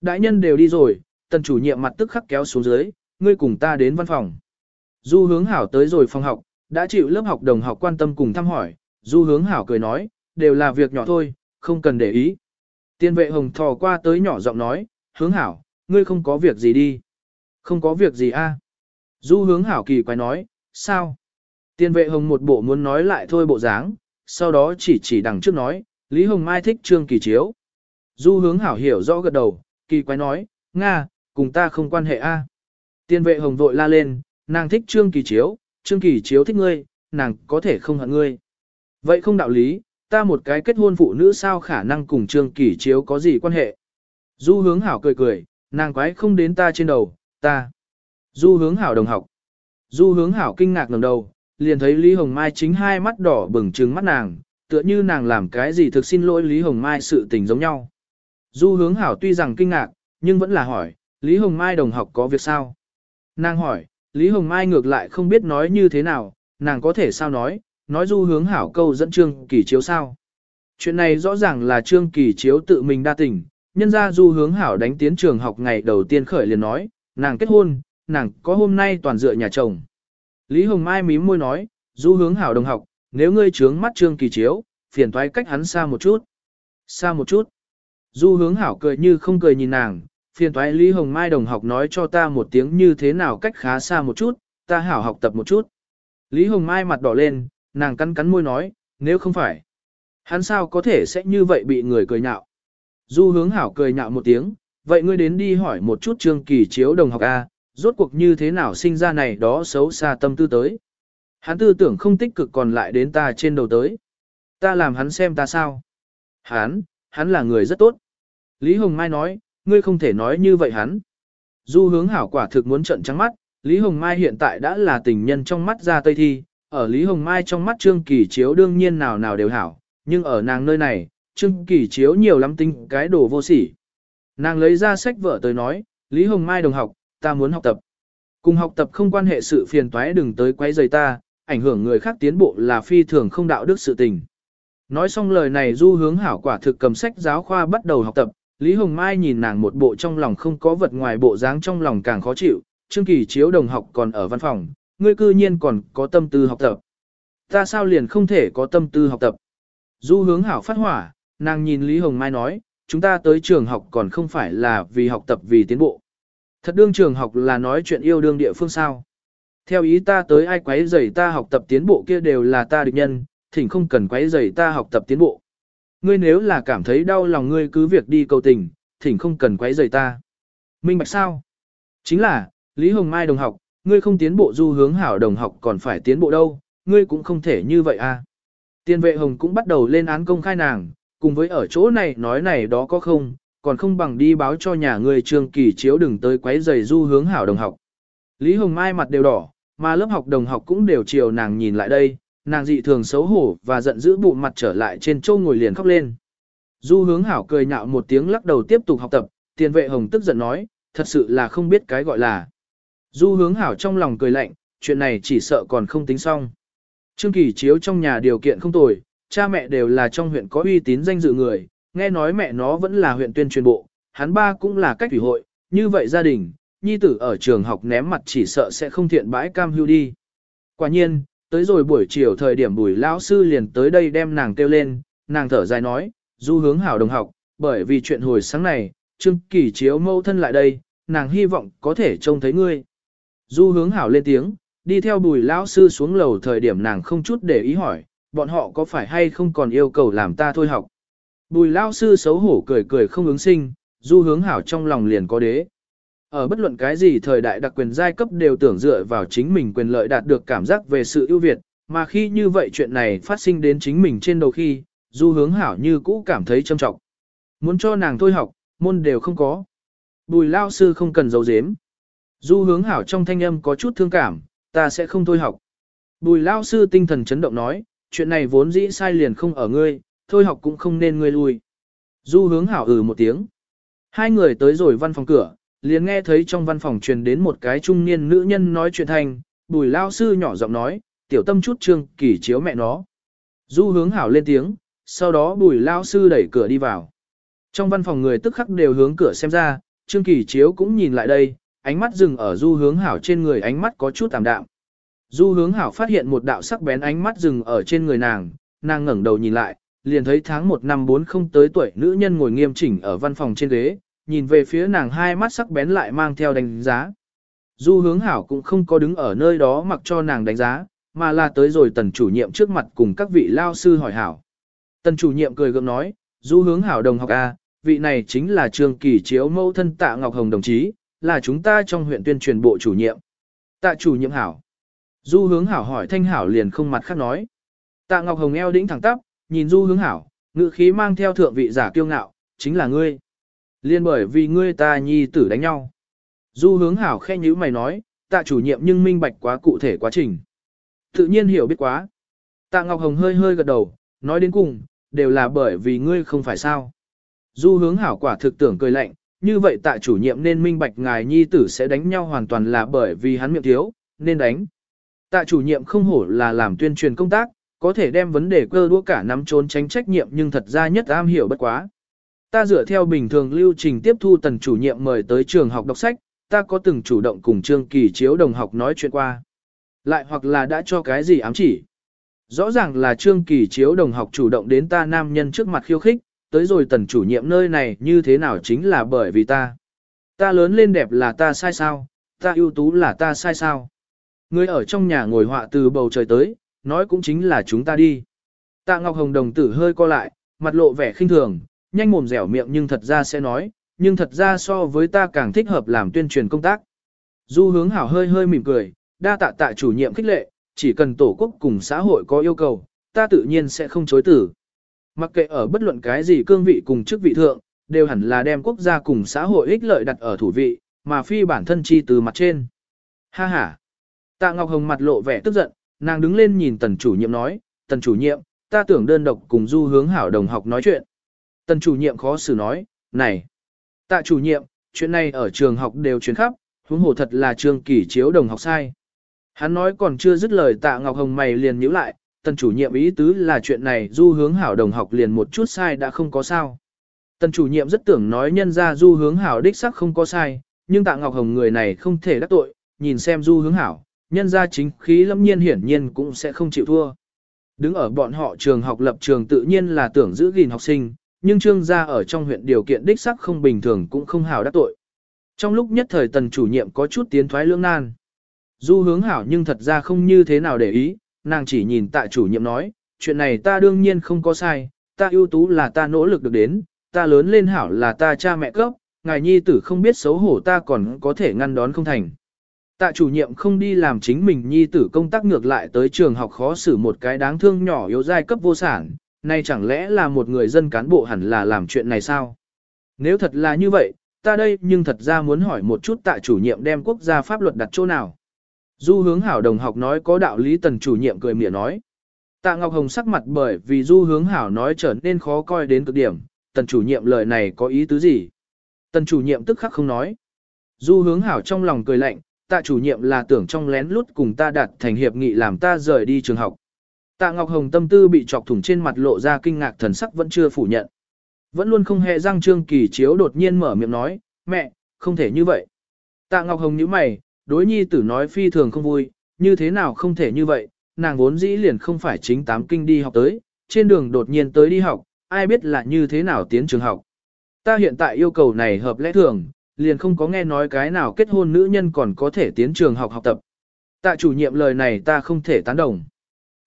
Đại nhân đều đi rồi, tần chủ nhiệm mặt tức khắc kéo xuống dưới, ngươi cùng ta đến văn phòng. Du hướng hảo tới rồi phòng học, đã chịu lớp học đồng học quan tâm cùng thăm hỏi, du hướng hảo cười nói, đều là việc nhỏ thôi, không cần để ý. Tiên vệ hồng thò qua tới nhỏ giọng nói, hướng hảo, ngươi không có việc gì đi. Không có việc gì a? Du hướng hảo kỳ quái nói, sao? Tiên vệ hồng một bộ muốn nói lại thôi bộ dáng, sau đó chỉ chỉ đằng trước nói, Lý Hồng Mai thích trương kỳ chiếu. Du hướng hảo hiểu rõ gật đầu, kỳ quái nói, Nga, cùng ta không quan hệ a. Tiên vệ hồng vội la lên, nàng thích trương kỳ chiếu, trương kỳ chiếu thích ngươi, nàng có thể không hận ngươi. Vậy không đạo lý, ta một cái kết hôn phụ nữ sao khả năng cùng Trương Kỳ Chiếu có gì quan hệ. Du hướng hảo cười cười, nàng quái không đến ta trên đầu, ta. Du hướng hảo đồng học. Du hướng hảo kinh ngạc ngẩng đầu, liền thấy Lý Hồng Mai chính hai mắt đỏ bừng trừng mắt nàng, tựa như nàng làm cái gì thực xin lỗi Lý Hồng Mai sự tình giống nhau. Du hướng hảo tuy rằng kinh ngạc, nhưng vẫn là hỏi, Lý Hồng Mai đồng học có việc sao? Nàng hỏi, Lý Hồng Mai ngược lại không biết nói như thế nào, nàng có thể sao nói, nói du hướng hảo câu dẫn Trương Kỳ Chiếu sao. Chuyện này rõ ràng là Trương Kỳ Chiếu tự mình đa tình, nhân ra du hướng hảo đánh tiến trường học ngày đầu tiên khởi liền nói, nàng kết hôn, nàng có hôm nay toàn dựa nhà chồng. Lý Hồng Mai mím môi nói, du hướng hảo đồng học, nếu ngươi trướng mắt Trương Kỳ Chiếu, phiền thoái cách hắn xa một chút. Xa một chút. Du hướng hảo cười như không cười nhìn nàng, phiền thoái Lý Hồng Mai đồng học nói cho ta một tiếng như thế nào cách khá xa một chút, ta hảo học tập một chút. Lý Hồng Mai mặt đỏ lên, nàng cắn cắn môi nói, nếu không phải, hắn sao có thể sẽ như vậy bị người cười nhạo. Du hướng hảo cười nhạo một tiếng, vậy ngươi đến đi hỏi một chút trương kỳ chiếu đồng học A, rốt cuộc như thế nào sinh ra này đó xấu xa tâm tư tới. Hắn tư tưởng không tích cực còn lại đến ta trên đầu tới. Ta làm hắn xem ta sao. Hắn, hắn là người rất tốt. Lý Hồng Mai nói, ngươi không thể nói như vậy hắn. Du hướng hảo quả thực muốn trận trắng mắt, Lý Hồng Mai hiện tại đã là tình nhân trong mắt ra tây thi, ở Lý Hồng Mai trong mắt Trương Kỳ Chiếu đương nhiên nào nào đều hảo, nhưng ở nàng nơi này, Trương Kỳ Chiếu nhiều lắm tinh cái đồ vô sỉ. Nàng lấy ra sách vở tới nói, Lý Hồng Mai đồng học, ta muốn học tập. Cùng học tập không quan hệ sự phiền toái đừng tới quấy rầy ta, ảnh hưởng người khác tiến bộ là phi thường không đạo đức sự tình. Nói xong lời này du hướng hảo quả thực cầm sách giáo khoa bắt đầu học tập, Lý Hồng Mai nhìn nàng một bộ trong lòng không có vật ngoài bộ dáng trong lòng càng khó chịu, Trương Kỳ Chiếu đồng học còn ở văn phòng, ngươi cư nhiên còn có tâm tư học tập. Ta sao liền không thể có tâm tư học tập? Du hướng hảo phát hỏa, nàng nhìn Lý Hồng Mai nói, chúng ta tới trường học còn không phải là vì học tập vì tiến bộ. Thật đương trường học là nói chuyện yêu đương địa phương sao. Theo ý ta tới ai quấy rầy ta học tập tiến bộ kia đều là ta địch nhân, thỉnh không cần quấy rầy ta học tập tiến bộ. Ngươi nếu là cảm thấy đau lòng ngươi cứ việc đi cầu tình, thỉnh không cần quấy rầy ta. Minh bạch sao? Chính là, Lý Hồng Mai đồng học, ngươi không tiến bộ du hướng hảo đồng học còn phải tiến bộ đâu, ngươi cũng không thể như vậy à. Tiên vệ Hồng cũng bắt đầu lên án công khai nàng, cùng với ở chỗ này nói này đó có không, còn không bằng đi báo cho nhà ngươi trương kỳ chiếu đừng tới quấy rầy du hướng hảo đồng học. Lý Hồng Mai mặt đều đỏ, mà lớp học đồng học cũng đều chiều nàng nhìn lại đây, nàng dị thường xấu hổ và giận dữ bụng mặt trở lại trên châu ngồi liền khóc lên. Du hướng hảo cười nhạo một tiếng lắc đầu tiếp tục học tập, tiền vệ hồng tức giận nói, thật sự là không biết cái gọi là. Du hướng hảo trong lòng cười lạnh, chuyện này chỉ sợ còn không tính xong. Trương Kỳ Chiếu trong nhà điều kiện không tồi, cha mẹ đều là trong huyện có uy tín danh dự người, nghe nói mẹ nó vẫn là huyện tuyên truyền bộ, hắn ba cũng là cách ủy hội, như vậy gia đình, nhi tử ở trường học ném mặt chỉ sợ sẽ không thiện bãi cam hưu đi. Quả nhiên, tới rồi buổi chiều thời điểm bùi lão sư liền tới đây đem nàng kêu lên, nàng thở dài nói, du hướng hảo đồng học, bởi vì chuyện hồi sáng này, Trương Kỳ chiếu mâu thân lại đây, nàng hy vọng có thể trông thấy ngươi. Du hướng hảo lên tiếng, đi theo bùi lão sư xuống lầu thời điểm nàng không chút để ý hỏi, bọn họ có phải hay không còn yêu cầu làm ta thôi học. Bùi lão sư xấu hổ cười cười không ứng sinh, du hướng hảo trong lòng liền có đế. Ở bất luận cái gì thời đại đặc quyền giai cấp đều tưởng dựa vào chính mình quyền lợi đạt được cảm giác về sự ưu việt, mà khi như vậy chuyện này phát sinh đến chính mình trên đầu khi, du hướng hảo như cũ cảm thấy trâm trọng. Muốn cho nàng thôi học, môn đều không có. Bùi lao sư không cần giấu giếm. Du hướng hảo trong thanh âm có chút thương cảm, ta sẽ không thôi học. Bùi lao sư tinh thần chấn động nói, chuyện này vốn dĩ sai liền không ở ngươi, thôi học cũng không nên ngươi lui. Du hướng hảo ừ một tiếng. Hai người tới rồi văn phòng cửa, liền nghe thấy trong văn phòng truyền đến một cái trung niên nữ nhân nói chuyện thành, bùi lao sư nhỏ giọng nói, tiểu tâm chút trương kỳ chiếu mẹ nó. Du hướng hảo lên tiếng, sau đó bùi lao sư đẩy cửa đi vào. Trong văn phòng người tức khắc đều hướng cửa xem ra, trương kỳ chiếu cũng nhìn lại đây, ánh mắt dừng ở du hướng hảo trên người ánh mắt có chút tạm đạm. Du hướng hảo phát hiện một đạo sắc bén ánh mắt dừng ở trên người nàng, nàng ngẩng đầu nhìn lại, liền thấy tháng 1 năm 40 tới tuổi nữ nhân ngồi nghiêm chỉnh ở văn phòng trên ghế, nhìn về phía nàng hai mắt sắc bén lại mang theo đánh giá. Du hướng hảo cũng không có đứng ở nơi đó mặc cho nàng đánh giá, mà là tới rồi tần chủ nhiệm trước mặt cùng các vị lao sư hỏi hảo. Tần chủ nhiệm cười gượng nói, du hướng hảo đồng học A, vị này chính là trường kỳ chiếu mẫu thân tạ Ngọc Hồng đồng chí, là chúng ta trong huyện tuyên truyền bộ chủ nhiệm. Tạ chủ nhiệm hảo. Du hướng hảo hỏi thanh hảo liền không mặt khác nói. Tạ Ngọc Hồng eo đĩnh thẳng tắp, nhìn du hướng hảo, ngự khí mang theo thượng vị giả kiêu ngạo, chính là ngươi. Liên bởi vì ngươi ta nhi tử đánh nhau. Du hướng hảo khe nhữ mày nói, tạ chủ nhiệm nhưng minh bạch quá cụ thể quá trình. Tự nhiên hiểu biết quá. Tạ Ngọc Hồng hơi hơi gật đầu, nói đến cùng, đều là bởi vì ngươi không phải sao. Du hướng hảo quả thực tưởng cười lạnh, như vậy tạ chủ nhiệm nên minh bạch ngài nhi tử sẽ đánh nhau hoàn toàn là bởi vì hắn miệng thiếu, nên đánh. Tạ chủ nhiệm không hổ là làm tuyên truyền công tác, có thể đem vấn đề cơ đua cả nắm trốn tránh trách nhiệm nhưng thật ra nhất am hiểu bất quá. Ta dựa theo bình thường lưu trình tiếp thu tần chủ nhiệm mời tới trường học đọc sách, ta có từng chủ động cùng Trương Kỳ Chiếu đồng học nói chuyện qua. Lại hoặc là đã cho cái gì ám chỉ. Rõ ràng là Trương Kỳ Chiếu đồng học chủ động đến ta nam nhân trước mặt khiêu khích, tới rồi tần chủ nhiệm nơi này như thế nào chính là bởi vì ta. Ta lớn lên đẹp là ta sai sao, ta ưu tú là ta sai sao. Người ở trong nhà ngồi họa từ bầu trời tới, nói cũng chính là chúng ta đi. Tạ Ngọc Hồng đồng tử hơi co lại, mặt lộ vẻ khinh thường, nhanh mồm dẻo miệng nhưng thật ra sẽ nói, nhưng thật ra so với ta càng thích hợp làm tuyên truyền công tác. Du hướng hảo hơi hơi mỉm cười, đa tạ tạ chủ nhiệm khích lệ, chỉ cần tổ quốc cùng xã hội có yêu cầu, ta tự nhiên sẽ không chối tử. Mặc kệ ở bất luận cái gì cương vị cùng chức vị thượng, đều hẳn là đem quốc gia cùng xã hội ích lợi đặt ở thủ vị, mà phi bản thân chi từ mặt trên. Ha ha. Tạ Ngọc Hồng mặt lộ vẻ tức giận, nàng đứng lên nhìn tần chủ nhiệm nói, tần chủ nhiệm, ta tưởng đơn độc cùng du hướng hảo đồng học nói chuyện. Tần chủ nhiệm khó xử nói, này, tạ chủ nhiệm, chuyện này ở trường học đều truyền khắp, huống hồ thật là trường kỷ chiếu đồng học sai. Hắn nói còn chưa dứt lời tạ Ngọc Hồng mày liền nhíu lại, tần chủ nhiệm ý tứ là chuyện này du hướng hảo đồng học liền một chút sai đã không có sao. Tần chủ nhiệm rất tưởng nói nhân ra du hướng hảo đích sắc không có sai, nhưng tạ Ngọc Hồng người này không thể đắc tội, nhìn xem du hướng hảo, nhân ra chính khí lâm nhiên hiển nhiên cũng sẽ không chịu thua. Đứng ở bọn họ trường học lập trường tự nhiên là tưởng giữ gìn học sinh, nhưng trương gia ở trong huyện điều kiện đích sắc không bình thường cũng không hào đắc tội. Trong lúc nhất thời tần chủ nhiệm có chút tiến thoái lưỡng nan. Du hướng hảo nhưng thật ra không như thế nào để ý, nàng chỉ nhìn tại chủ nhiệm nói, chuyện này ta đương nhiên không có sai, ta ưu tú là ta nỗ lực được đến, ta lớn lên hảo là ta cha mẹ cấp, ngài nhi tử không biết xấu hổ ta còn có thể ngăn đón không thành. Tạ chủ nhiệm không đi làm chính mình nhi tử công tác ngược lại tới trường học khó xử một cái đáng thương nhỏ yếu giai cấp vô sản, nay chẳng lẽ là một người dân cán bộ hẳn là làm chuyện này sao? Nếu thật là như vậy, ta đây nhưng thật ra muốn hỏi một chút tạ chủ nhiệm đem quốc gia pháp luật đặt chỗ nào. Du hướng hảo đồng học nói có đạo lý tần chủ nhiệm cười mỉa nói. Tạ Ngọc Hồng sắc mặt bởi vì du hướng hảo nói trở nên khó coi đến cực điểm, tần chủ nhiệm lời này có ý tứ gì? Tần chủ nhiệm tức khắc không nói. Du hướng hảo trong lòng cười lạnh, tạ chủ nhiệm là tưởng trong lén lút cùng ta đặt thành hiệp nghị làm ta rời đi trường học. Tạ Ngọc Hồng tâm tư bị chọc thủng trên mặt lộ ra kinh ngạc thần sắc vẫn chưa phủ nhận. Vẫn luôn không hề răng trương kỳ chiếu đột nhiên mở miệng nói, mẹ, không thể như vậy. Tạ Ngọc Hồng nhíu mày, đối nhi tử nói phi thường không vui, như thế nào không thể như vậy, nàng vốn dĩ liền không phải chính tám kinh đi học tới, trên đường đột nhiên tới đi học, ai biết là như thế nào tiến trường học. Ta hiện tại yêu cầu này hợp lẽ thường, liền không có nghe nói cái nào kết hôn nữ nhân còn có thể tiến trường học học tập. Tạ chủ nhiệm lời này ta không thể tán đồng.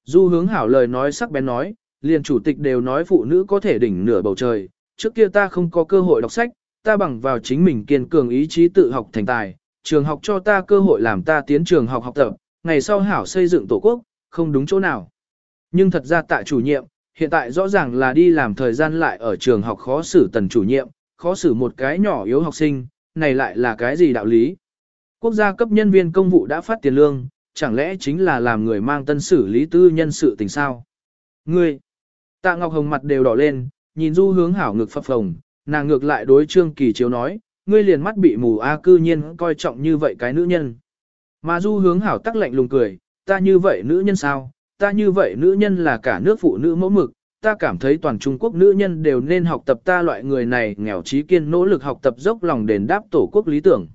Du hướng hảo lời nói sắc bén nói, liền chủ tịch đều nói phụ nữ có thể đỉnh nửa bầu trời, trước kia ta không có cơ hội đọc sách, ta bằng vào chính mình kiên cường ý chí tự học thành tài, trường học cho ta cơ hội làm ta tiến trường học học tập, ngày sau hảo xây dựng tổ quốc, không đúng chỗ nào. Nhưng thật ra tại chủ nhiệm, hiện tại rõ ràng là đi làm thời gian lại ở trường học khó xử tần chủ nhiệm, khó xử một cái nhỏ yếu học sinh, này lại là cái gì đạo lý? Quốc gia cấp nhân viên công vụ đã phát tiền lương, chẳng lẽ chính là làm người mang tân xử lý tư nhân sự tình sao? Ngươi! Tạ Ngọc Hồng mặt đều đỏ lên, nhìn du hướng hảo ngực phập phồng, nàng ngược lại đối Trương Kỳ Chiếu nói, ngươi liền mắt bị mù a cư nhiên coi trọng như vậy cái nữ nhân. Mà du hướng hảo tắc lạnh lùng cười, ta như vậy nữ nhân sao, ta như vậy nữ nhân là cả nước phụ nữ mẫu mực, ta cảm thấy toàn Trung Quốc nữ nhân đều nên học tập ta loại người này nghèo trí kiên nỗ lực học tập dốc lòng đền đáp tổ quốc lý tưởng.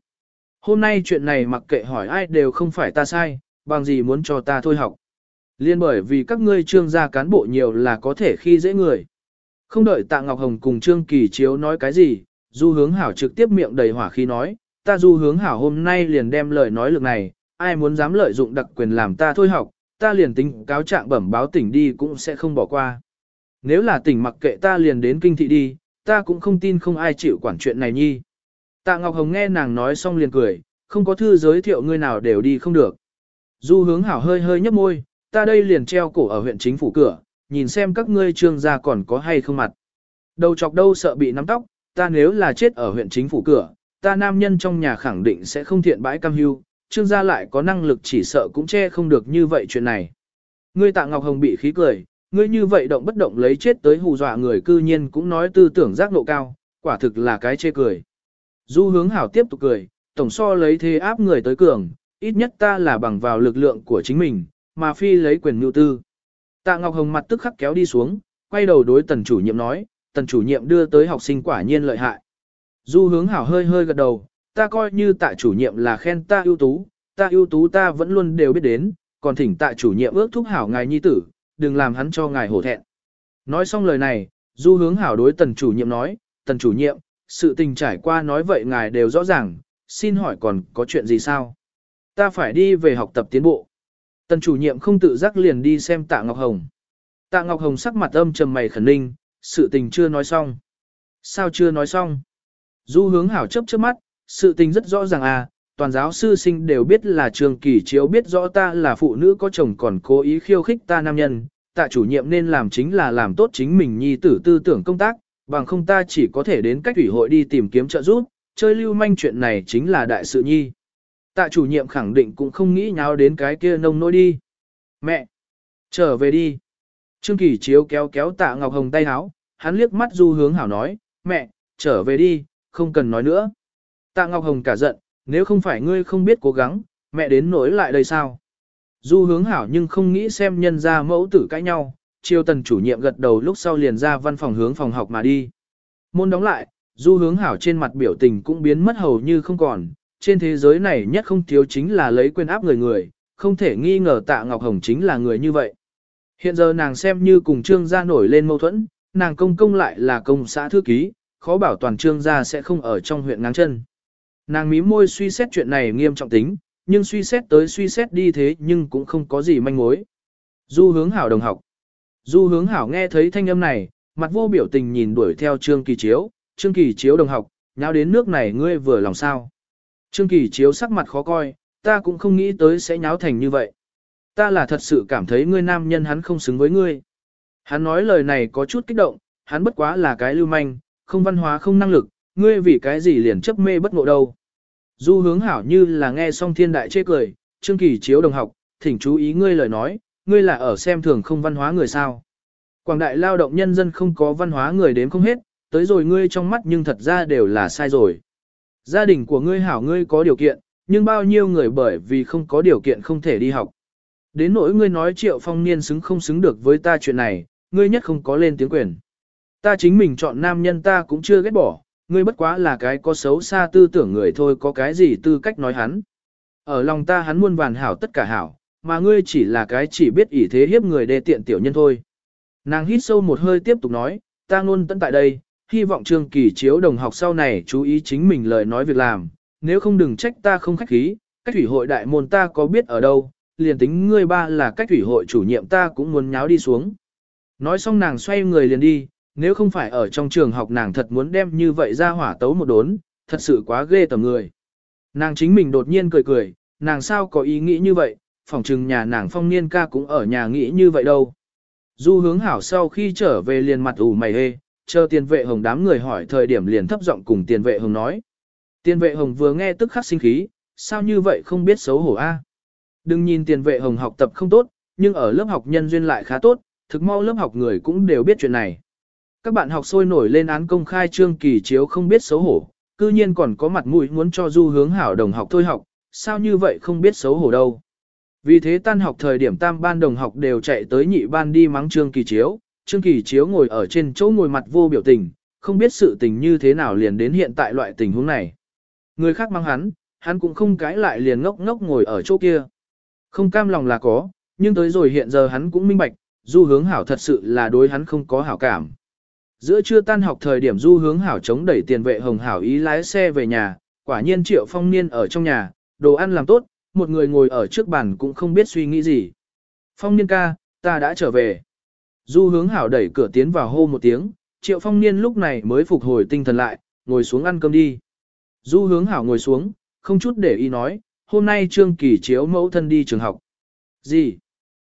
Hôm nay chuyện này mặc kệ hỏi ai đều không phải ta sai, bằng gì muốn cho ta thôi học. Liên bởi vì các ngươi trương gia cán bộ nhiều là có thể khi dễ người. Không đợi Tạ Ngọc Hồng cùng Trương Kỳ Chiếu nói cái gì, Du Hướng Hảo trực tiếp miệng đầy hỏa khí nói, ta Du Hướng Hảo hôm nay liền đem lời nói lực này, ai muốn dám lợi dụng đặc quyền làm ta thôi học, ta liền tính cáo trạng bẩm báo tỉnh đi cũng sẽ không bỏ qua. Nếu là tỉnh mặc kệ ta liền đến kinh thị đi, ta cũng không tin không ai chịu quản chuyện này nhi. Tạ Ngọc Hồng nghe nàng nói xong liền cười, không có thư giới thiệu ngươi nào đều đi không được. Du hướng hảo hơi hơi nhấp môi, ta đây liền treo cổ ở huyện chính phủ cửa, nhìn xem các ngươi trương gia còn có hay không mặt. Đầu chọc đâu sợ bị nắm tóc, ta nếu là chết ở huyện chính phủ cửa, ta nam nhân trong nhà khẳng định sẽ không thiện bãi cam hưu, trương gia lại có năng lực chỉ sợ cũng che không được như vậy chuyện này. Ngươi tạ Ngọc Hồng bị khí cười, ngươi như vậy động bất động lấy chết tới hù dọa người cư nhiên cũng nói tư tưởng giác nộ cao, quả thực là cái chê cười. Du hướng hảo tiếp tục cười, tổng so lấy thế áp người tới cường, ít nhất ta là bằng vào lực lượng của chính mình, mà phi lấy quyền mưu tư. Tạ Ngọc Hồng mặt tức khắc kéo đi xuống, quay đầu đối tần chủ nhiệm nói, tần chủ nhiệm đưa tới học sinh quả nhiên lợi hại. Du hướng hảo hơi hơi gật đầu, ta coi như tạ chủ nhiệm là khen ta ưu tú, ta ưu tú ta vẫn luôn đều biết đến, còn thỉnh tạ chủ nhiệm ước thúc hảo ngài nhi tử, đừng làm hắn cho ngài hổ thẹn. Nói xong lời này, du hướng hảo đối tần chủ nhiệm nói, tần chủ nhiệm, sự tình trải qua nói vậy ngài đều rõ ràng, xin hỏi còn có chuyện gì sao? Ta phải đi về học tập tiến bộ. Tần chủ nhiệm không tự giác liền đi xem tạ Ngọc Hồng. Tạ Ngọc Hồng sắc mặt âm trầm mày khẩn ninh, sự tình chưa nói xong. Sao chưa nói xong? Du hướng hảo chấp trước mắt, sự tình rất rõ ràng à, toàn giáo sư sinh đều biết là trường kỳ chiếu biết rõ ta là phụ nữ có chồng còn cố ý khiêu khích ta nam nhân, tạ chủ nhiệm nên làm chính là làm tốt chính mình nhi tử tư tưởng công tác, bằng không ta chỉ có thể đến cách ủy hội đi tìm kiếm trợ giúp, chơi lưu manh chuyện này chính là đại sự nhi. Tạ chủ nhiệm khẳng định cũng không nghĩ nháo đến cái kia nông nỗi đi. Mẹ! Trở về đi! Trương Kỳ Chiếu kéo kéo tạ Ngọc Hồng tay háo, hắn liếc mắt du hướng hảo nói, mẹ, trở về đi, không cần nói nữa. Tạ Ngọc Hồng cả giận, nếu không phải ngươi không biết cố gắng, mẹ đến nỗi lại đây sao? Du hướng hảo nhưng không nghĩ xem nhân ra mẫu tử cãi nhau, chiêu tần chủ nhiệm gật đầu lúc sau liền ra văn phòng hướng phòng học mà đi. Môn đóng lại, du hướng hảo trên mặt biểu tình cũng biến mất hầu như không còn, trên thế giới này nhất không thiếu chính là lấy quyền áp người người, không thể nghi ngờ tạ Ngọc Hồng chính là người như vậy. Hiện giờ nàng xem như cùng trương gia nổi lên mâu thuẫn, nàng công công lại là công xã thư ký, khó bảo toàn trương gia sẽ không ở trong huyện ngáng chân. Nàng mí môi suy xét chuyện này nghiêm trọng tính, nhưng suy xét tới suy xét đi thế nhưng cũng không có gì manh mối. Du hướng hảo đồng học. Du hướng hảo nghe thấy thanh âm này, mặt vô biểu tình nhìn đuổi theo Trương Kỳ Chiếu, Trương Kỳ Chiếu đồng học, nháo đến nước này ngươi vừa lòng sao. Trương Kỳ Chiếu sắc mặt khó coi, ta cũng không nghĩ tới sẽ nháo thành như vậy. Ta là thật sự cảm thấy ngươi nam nhân hắn không xứng với ngươi. Hắn nói lời này có chút kích động, hắn bất quá là cái lưu manh, không văn hóa không năng lực, ngươi vì cái gì liền chấp mê bất ngộ đâu. Du hướng hảo như là nghe xong thiên đại chê cười, Trương Kỳ Chiếu đồng học, thỉnh chú ý ngươi lời nói, ngươi là ở xem thường không văn hóa người sao. Quảng đại lao động nhân dân không có văn hóa người đến không hết, tới rồi ngươi trong mắt nhưng thật ra đều là sai rồi. Gia đình của ngươi hảo ngươi có điều kiện, nhưng bao nhiêu người bởi vì không có điều kiện không thể đi học. Đến nỗi ngươi nói triệu phong niên xứng không xứng được với ta chuyện này, ngươi nhất không có lên tiếng quyền. Ta chính mình chọn nam nhân ta cũng chưa ghét bỏ, ngươi bất quá là cái có xấu xa tư tưởng người thôi có cái gì tư cách nói hắn. Ở lòng ta hắn muôn vàn hảo tất cả hảo, mà ngươi chỉ là cái chỉ biết ỷ thế hiếp người đê tiện tiểu nhân thôi. Nàng hít sâu một hơi tiếp tục nói, ta luôn tận tại đây, hy vọng trương kỳ chiếu đồng học sau này chú ý chính mình lời nói việc làm, nếu không đừng trách ta không khách khí, cách thủy hội đại môn ta có biết ở đâu, liền tính ngươi ba là cách thủy hội chủ nhiệm ta cũng muốn nháo đi xuống. Nói xong nàng xoay người liền đi, nếu không phải ở trong trường học nàng thật muốn đem như vậy ra hỏa tấu một đốn, thật sự quá ghê tầm người. Nàng chính mình đột nhiên cười cười, nàng sao có ý nghĩ như vậy, phòng trừng nhà nàng phong niên ca cũng ở nhà nghĩ như vậy đâu. Du hướng hảo sau khi trở về liền mặt ủ mày hê, chờ tiền vệ hồng đám người hỏi thời điểm liền thấp giọng cùng tiền vệ hồng nói. Tiền vệ hồng vừa nghe tức khắc sinh khí, sao như vậy không biết xấu hổ a? Đừng nhìn tiền vệ hồng học tập không tốt, nhưng ở lớp học nhân duyên lại khá tốt, thực mau lớp học người cũng đều biết chuyện này. Các bạn học sôi nổi lên án công khai trương kỳ chiếu không biết xấu hổ, cư nhiên còn có mặt mũi muốn cho du hướng hảo đồng học thôi học, sao như vậy không biết xấu hổ đâu. Vì thế tan học thời điểm tam ban đồng học đều chạy tới nhị ban đi mắng trương kỳ chiếu, trương kỳ chiếu ngồi ở trên chỗ ngồi mặt vô biểu tình, không biết sự tình như thế nào liền đến hiện tại loại tình huống này. Người khác mắng hắn, hắn cũng không cãi lại liền ngốc ngốc ngồi ở chỗ kia. Không cam lòng là có, nhưng tới rồi hiện giờ hắn cũng minh bạch, du hướng hảo thật sự là đối hắn không có hảo cảm. Giữa trưa tan học thời điểm du hướng hảo chống đẩy tiền vệ hồng hảo ý lái xe về nhà, quả nhiên triệu phong niên ở trong nhà, đồ ăn làm tốt, một người ngồi ở trước bàn cũng không biết suy nghĩ gì. Phong niên ca, ta đã trở về. Du hướng hảo đẩy cửa tiến vào hô một tiếng, triệu phong niên lúc này mới phục hồi tinh thần lại, ngồi xuống ăn cơm đi. Du hướng hảo ngồi xuống, không chút để ý nói, hôm nay trương kỳ chiếu mẫu thân đi trường học. Gì?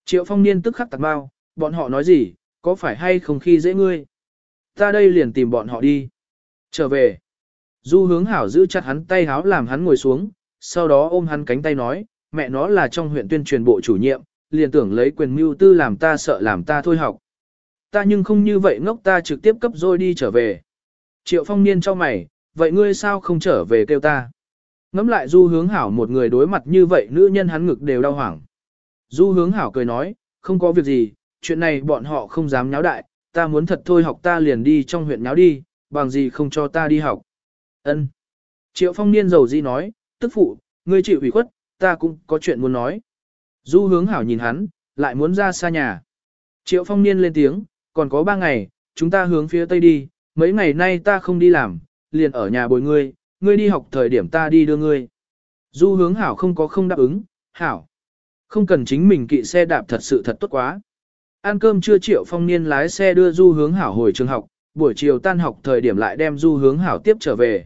Triệu phong niên tức khắc tạc bao, bọn họ nói gì, có phải hay không khi dễ ngươi? Ta đây liền tìm bọn họ đi. Trở về. Du hướng hảo giữ chặt hắn tay háo làm hắn ngồi xuống, sau đó ôm hắn cánh tay nói, mẹ nó là trong huyện tuyên truyền bộ chủ nhiệm, liền tưởng lấy quyền mưu tư làm ta sợ làm ta thôi học. Ta nhưng không như vậy ngốc ta trực tiếp cấp rồi đi trở về. Triệu phong niên cho mày, vậy ngươi sao không trở về kêu ta? Ngắm lại du hướng hảo một người đối mặt như vậy nữ nhân hắn ngực đều đau hoảng. Du hướng hảo cười nói, không có việc gì, chuyện này bọn họ không dám nháo đại, ta muốn thật thôi học ta liền đi trong huyện nháo đi, bằng gì không cho ta đi học. Ân. Triệu phong niên giàu gì nói, tức phụ, ngươi chịu ủy khuất, ta cũng có chuyện muốn nói. Du hướng hảo nhìn hắn, lại muốn ra xa nhà. Triệu phong niên lên tiếng, còn có ba ngày, chúng ta hướng phía tây đi, mấy ngày nay ta không đi làm, liền ở nhà bồi ngươi, ngươi đi học thời điểm ta đi đưa ngươi. Du hướng hảo không có không đáp ứng, hảo. Không cần chính mình kỵ xe đạp thật sự thật tốt quá. Ăn cơm trưa triệu phong niên lái xe đưa du hướng hảo hồi trường học, buổi chiều tan học thời điểm lại đem du hướng hảo tiếp trở về.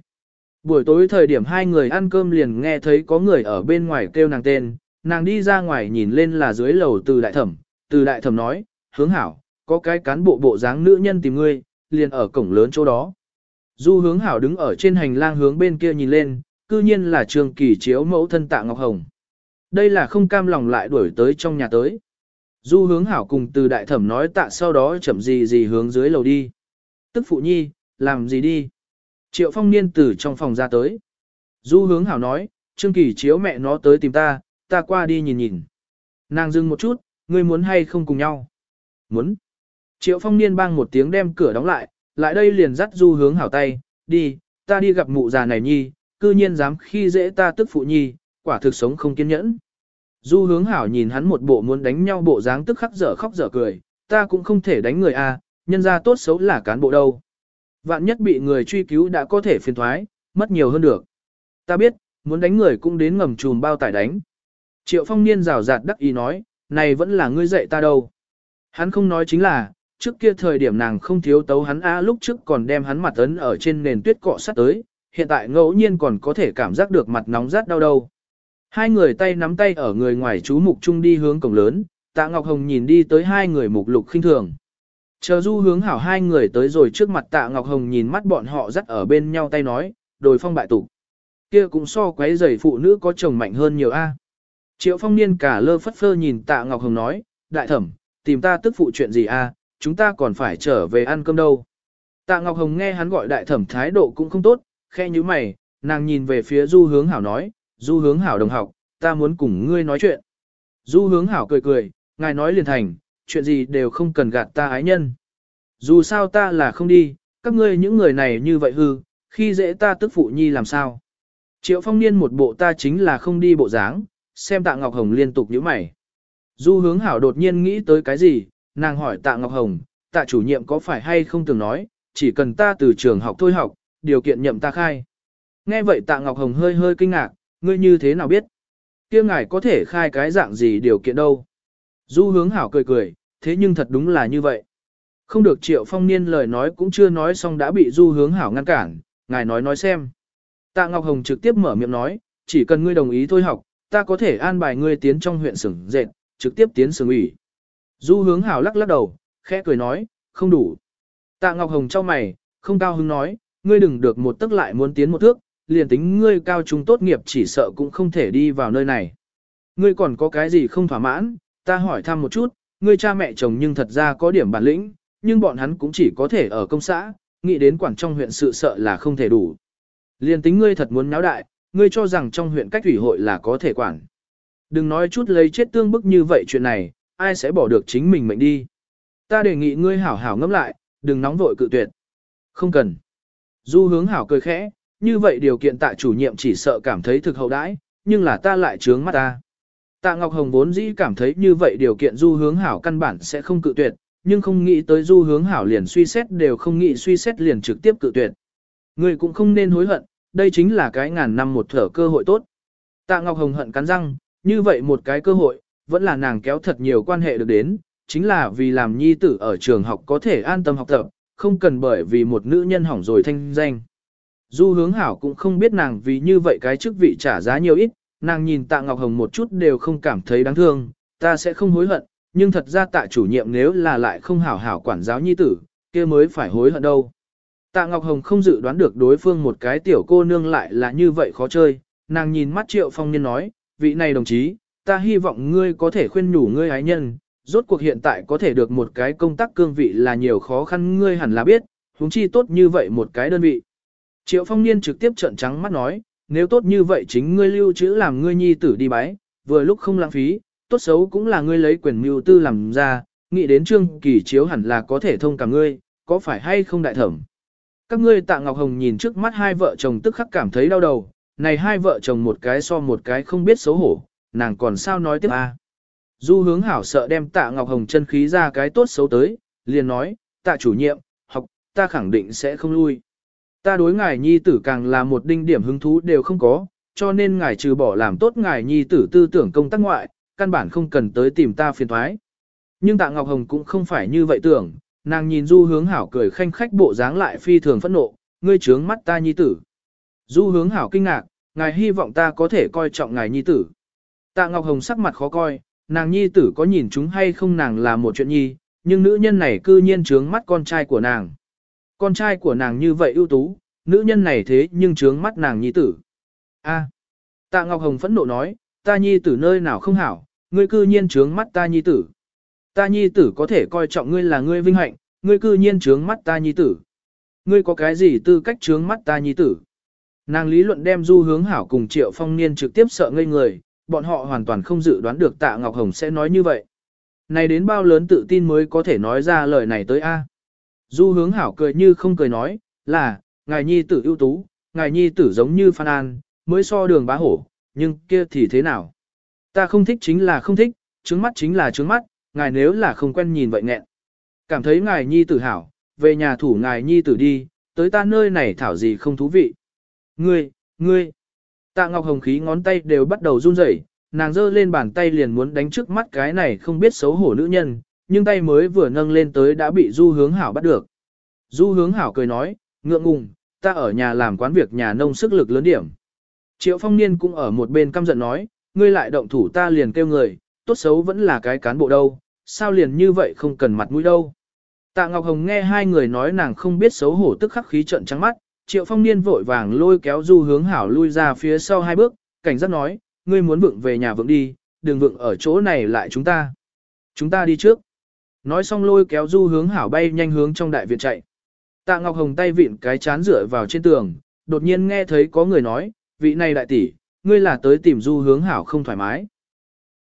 Buổi tối thời điểm hai người ăn cơm liền nghe thấy có người ở bên ngoài kêu nàng tên, nàng đi ra ngoài nhìn lên là dưới lầu từ đại thẩm, từ đại thẩm nói, hướng hảo, có cái cán bộ bộ dáng nữ nhân tìm ngươi, liền ở cổng lớn chỗ đó. Du hướng hảo đứng ở trên hành lang hướng bên kia nhìn lên, cư nhiên là trường kỳ chiếu mẫu thân tạ Ngọc Hồng. Đây là không cam lòng lại đuổi tới trong nhà tới. Du hướng hảo cùng từ đại thẩm nói tạ sau đó chậm gì gì hướng dưới lầu đi. Tức phụ nhi, làm gì đi? Triệu phong niên từ trong phòng ra tới. Du hướng hảo nói, Trương Kỳ chiếu mẹ nó tới tìm ta, ta qua đi nhìn nhìn. Nàng dừng một chút, ngươi muốn hay không cùng nhau? Muốn. Triệu phong niên bang một tiếng đem cửa đóng lại, lại đây liền dắt du hướng hảo tay, đi, ta đi gặp mụ già này nhi, cư nhiên dám khi dễ ta tức phụ nhi, quả thực sống không kiên nhẫn. Du hướng hảo nhìn hắn một bộ muốn đánh nhau bộ dáng tức khắc dở khóc dở cười, ta cũng không thể đánh người a, nhân ra tốt xấu là cán bộ đâu. Vạn nhất bị người truy cứu đã có thể phiền thoái, mất nhiều hơn được. Ta biết, muốn đánh người cũng đến ngầm chùm bao tải đánh. Triệu phong niên rào rạt đắc ý nói, này vẫn là ngươi dạy ta đâu. Hắn không nói chính là, trước kia thời điểm nàng không thiếu tấu hắn a lúc trước còn đem hắn mặt ấn ở trên nền tuyết cọ sắt tới, hiện tại ngẫu nhiên còn có thể cảm giác được mặt nóng rát đau đầu. Hai người tay nắm tay ở người ngoài chú mục chung đi hướng cổng lớn, tạ Ngọc Hồng nhìn đi tới hai người mục lục khinh thường. Chờ du hướng hảo hai người tới rồi trước mặt tạ Ngọc Hồng nhìn mắt bọn họ dắt ở bên nhau tay nói, đồi phong bại tục. Kia cũng so quấy giày phụ nữ có chồng mạnh hơn nhiều a. Triệu phong niên cả lơ phất phơ nhìn tạ Ngọc Hồng nói, đại thẩm, tìm ta tức phụ chuyện gì a? chúng ta còn phải trở về ăn cơm đâu. Tạ Ngọc Hồng nghe hắn gọi đại thẩm thái độ cũng không tốt, khe như mày, nàng nhìn về phía du hướng hảo nói, du hướng hảo đồng học, ta muốn cùng ngươi nói chuyện. Du hướng hảo cười cười, ngài nói liền thành, chuyện gì đều không cần gạt ta ái nhân. Dù sao ta là không đi, các ngươi những người này như vậy hư, khi dễ ta tức phụ nhi làm sao. Triệu phong niên một bộ ta chính là không đi bộ dáng, xem tạ Ngọc Hồng liên tục nhíu mày. Du hướng hảo đột nhiên nghĩ tới cái gì, nàng hỏi tạ Ngọc Hồng, tạ chủ nhiệm có phải hay không từng nói, chỉ cần ta từ trường học thôi học, điều kiện nhậm ta khai. Nghe vậy tạ Ngọc Hồng hơi hơi kinh ngạc, ngươi như thế nào biết? kia ngài có thể khai cái dạng gì điều kiện đâu? Du hướng hảo cười cười, thế nhưng thật đúng là như vậy. Không được triệu phong niên lời nói cũng chưa nói xong đã bị du hướng hảo ngăn cản, ngài nói nói xem. Tạ Ngọc Hồng trực tiếp mở miệng nói, chỉ cần ngươi đồng ý thôi học, ta có thể an bài ngươi tiến trong huyện sửng dệt, trực tiếp tiến sửng ủy. Du hướng hảo lắc lắc đầu, khẽ cười nói, không đủ. Tạ Ngọc Hồng cho mày, không cao hứng nói, ngươi đừng được một tức lại muốn tiến một thước, liền tính ngươi cao trung tốt nghiệp chỉ sợ cũng không thể đi vào nơi này. Ngươi còn có cái gì không thỏa mãn, ta hỏi thăm một chút, ngươi cha mẹ chồng nhưng thật ra có điểm bản lĩnh, nhưng bọn hắn cũng chỉ có thể ở công xã, nghĩ đến quản trong huyện sự sợ là không thể đủ. Liền tính ngươi thật muốn náo đại, ngươi cho rằng trong huyện cách ủy hội là có thể quản. Đừng nói chút lấy chết tương bức như vậy chuyện này, ai sẽ bỏ được chính mình mệnh đi. Ta đề nghị ngươi hảo hảo ngẫm lại, đừng nóng vội cự tuyệt. Không cần. Du hướng hảo cười khẽ, như vậy điều kiện tạ chủ nhiệm chỉ sợ cảm thấy thực hậu đãi, nhưng là ta lại trướng mắt ta. Tạ Ngọc Hồng vốn dĩ cảm thấy như vậy điều kiện du hướng hảo căn bản sẽ không cự tuyệt, nhưng không nghĩ tới du hướng hảo liền suy xét đều không nghĩ suy xét liền trực tiếp cự tuyệt. Người cũng không nên hối hận, đây chính là cái ngàn năm một thở cơ hội tốt. Tạ Ngọc Hồng hận cắn răng, như vậy một cái cơ hội, vẫn là nàng kéo thật nhiều quan hệ được đến, chính là vì làm nhi tử ở trường học có thể an tâm học tập, không cần bởi vì một nữ nhân hỏng rồi thanh danh. Du hướng hảo cũng không biết nàng vì như vậy cái chức vị trả giá nhiều ít, nàng nhìn tạ Ngọc Hồng một chút đều không cảm thấy đáng thương, ta sẽ không hối hận, nhưng thật ra tạ chủ nhiệm nếu là lại không hảo hảo quản giáo nhi tử, kia mới phải hối hận đâu. Tạ Ngọc Hồng không dự đoán được đối phương một cái tiểu cô nương lại là như vậy khó chơi, nàng nhìn mắt triệu phong niên nói, vị này đồng chí, ta hy vọng ngươi có thể khuyên nhủ ngươi ái nhân, rốt cuộc hiện tại có thể được một cái công tác cương vị là nhiều khó khăn ngươi hẳn là biết, huống chi tốt như vậy một cái đơn vị. Triệu phong niên trực tiếp trợn trắng mắt nói, nếu tốt như vậy chính ngươi lưu trữ làm ngươi nhi tử đi bái, vừa lúc không lãng phí, tốt xấu cũng là ngươi lấy quyền mưu tư làm ra, nghĩ đến trương kỳ chiếu hẳn là có thể thông cả ngươi, có phải hay không đại thẩm. Các ngươi tạ Ngọc Hồng nhìn trước mắt hai vợ chồng tức khắc cảm thấy đau đầu, này hai vợ chồng một cái so một cái không biết xấu hổ, nàng còn sao nói tiếp a? Du hướng hảo sợ đem tạ Ngọc Hồng chân khí ra cái tốt xấu tới, liền nói, tạ chủ nhiệm, học, ta khẳng định sẽ không lui. Ta đối ngài nhi tử càng là một đinh điểm hứng thú đều không có, cho nên ngài trừ bỏ làm tốt ngài nhi tử tư tưởng công tác ngoại, căn bản không cần tới tìm ta phiền thoái. Nhưng tạ Ngọc Hồng cũng không phải như vậy tưởng, nàng nhìn du hướng hảo cười khanh khách bộ dáng lại phi thường phẫn nộ, ngươi trướng mắt ta nhi tử. Du hướng hảo kinh ngạc, ngài hy vọng ta có thể coi trọng ngài nhi tử. Tạ Ngọc Hồng sắc mặt khó coi, nàng nhi tử có nhìn chúng hay không nàng là một chuyện nhi, nhưng nữ nhân này cư nhiên trướng mắt con trai của nàng. Con trai của nàng như vậy ưu tú, nữ nhân này thế nhưng trướng mắt nàng nhi tử. A. Tạ Ngọc Hồng phẫn nộ nói, ta nhi tử nơi nào không hảo, ngươi cư nhiên trướng mắt ta nhi tử. Ta nhi tử có thể coi trọng ngươi là ngươi vinh hạnh, ngươi cư nhiên trướng mắt ta nhi tử. Ngươi có cái gì tư cách trướng mắt ta nhi tử? Nàng lý luận đem du hướng hảo cùng triệu phong niên trực tiếp sợ ngây người, bọn họ hoàn toàn không dự đoán được tạ Ngọc Hồng sẽ nói như vậy. Này đến bao lớn tự tin mới có thể nói ra lời này tới A. Du hướng hảo cười như không cười nói, là, ngài nhi tử ưu tú, ngài nhi tử giống như Phan An, mới so đường bá hổ, nhưng kia thì thế nào? Ta không thích chính là không thích, trứng mắt chính là trứng mắt, ngài nếu là không quen nhìn vậy nghẹn. Cảm thấy ngài nhi tử hảo, về nhà thủ ngài nhi tử đi, tới ta nơi này thảo gì không thú vị. Ngươi, ngươi, Tạ Ngọc Hồng khí ngón tay đều bắt đầu run rẩy, nàng giơ lên bàn tay liền muốn đánh trước mắt cái này không biết xấu hổ nữ nhân, nhưng tay mới vừa nâng lên tới đã bị Du Hướng Hảo bắt được. Du Hướng Hảo cười nói, ngượng ngùng, ta ở nhà làm quán việc nhà nông sức lực lớn điểm. Triệu Phong Niên cũng ở một bên căm giận nói, ngươi lại động thủ ta liền kêu người, tốt xấu vẫn là cái cán bộ đâu, sao liền như vậy không cần mặt mũi đâu. Tạ Ngọc Hồng nghe hai người nói nàng không biết xấu hổ tức khắc khí trận trắng mắt, Triệu Phong Niên vội vàng lôi kéo Du Hướng Hảo lui ra phía sau hai bước, cảnh giác nói, ngươi muốn vượng về nhà vượng đi, đừng vượng ở chỗ này lại chúng ta. Chúng ta đi trước. Nói xong lôi kéo Du Hướng Hảo bay nhanh hướng trong đại viện chạy. Tạ Ngọc Hồng tay vịn cái chán rửa vào trên tường, đột nhiên nghe thấy có người nói, vị này đại tỷ, ngươi là tới tìm Du Hướng Hảo không thoải mái.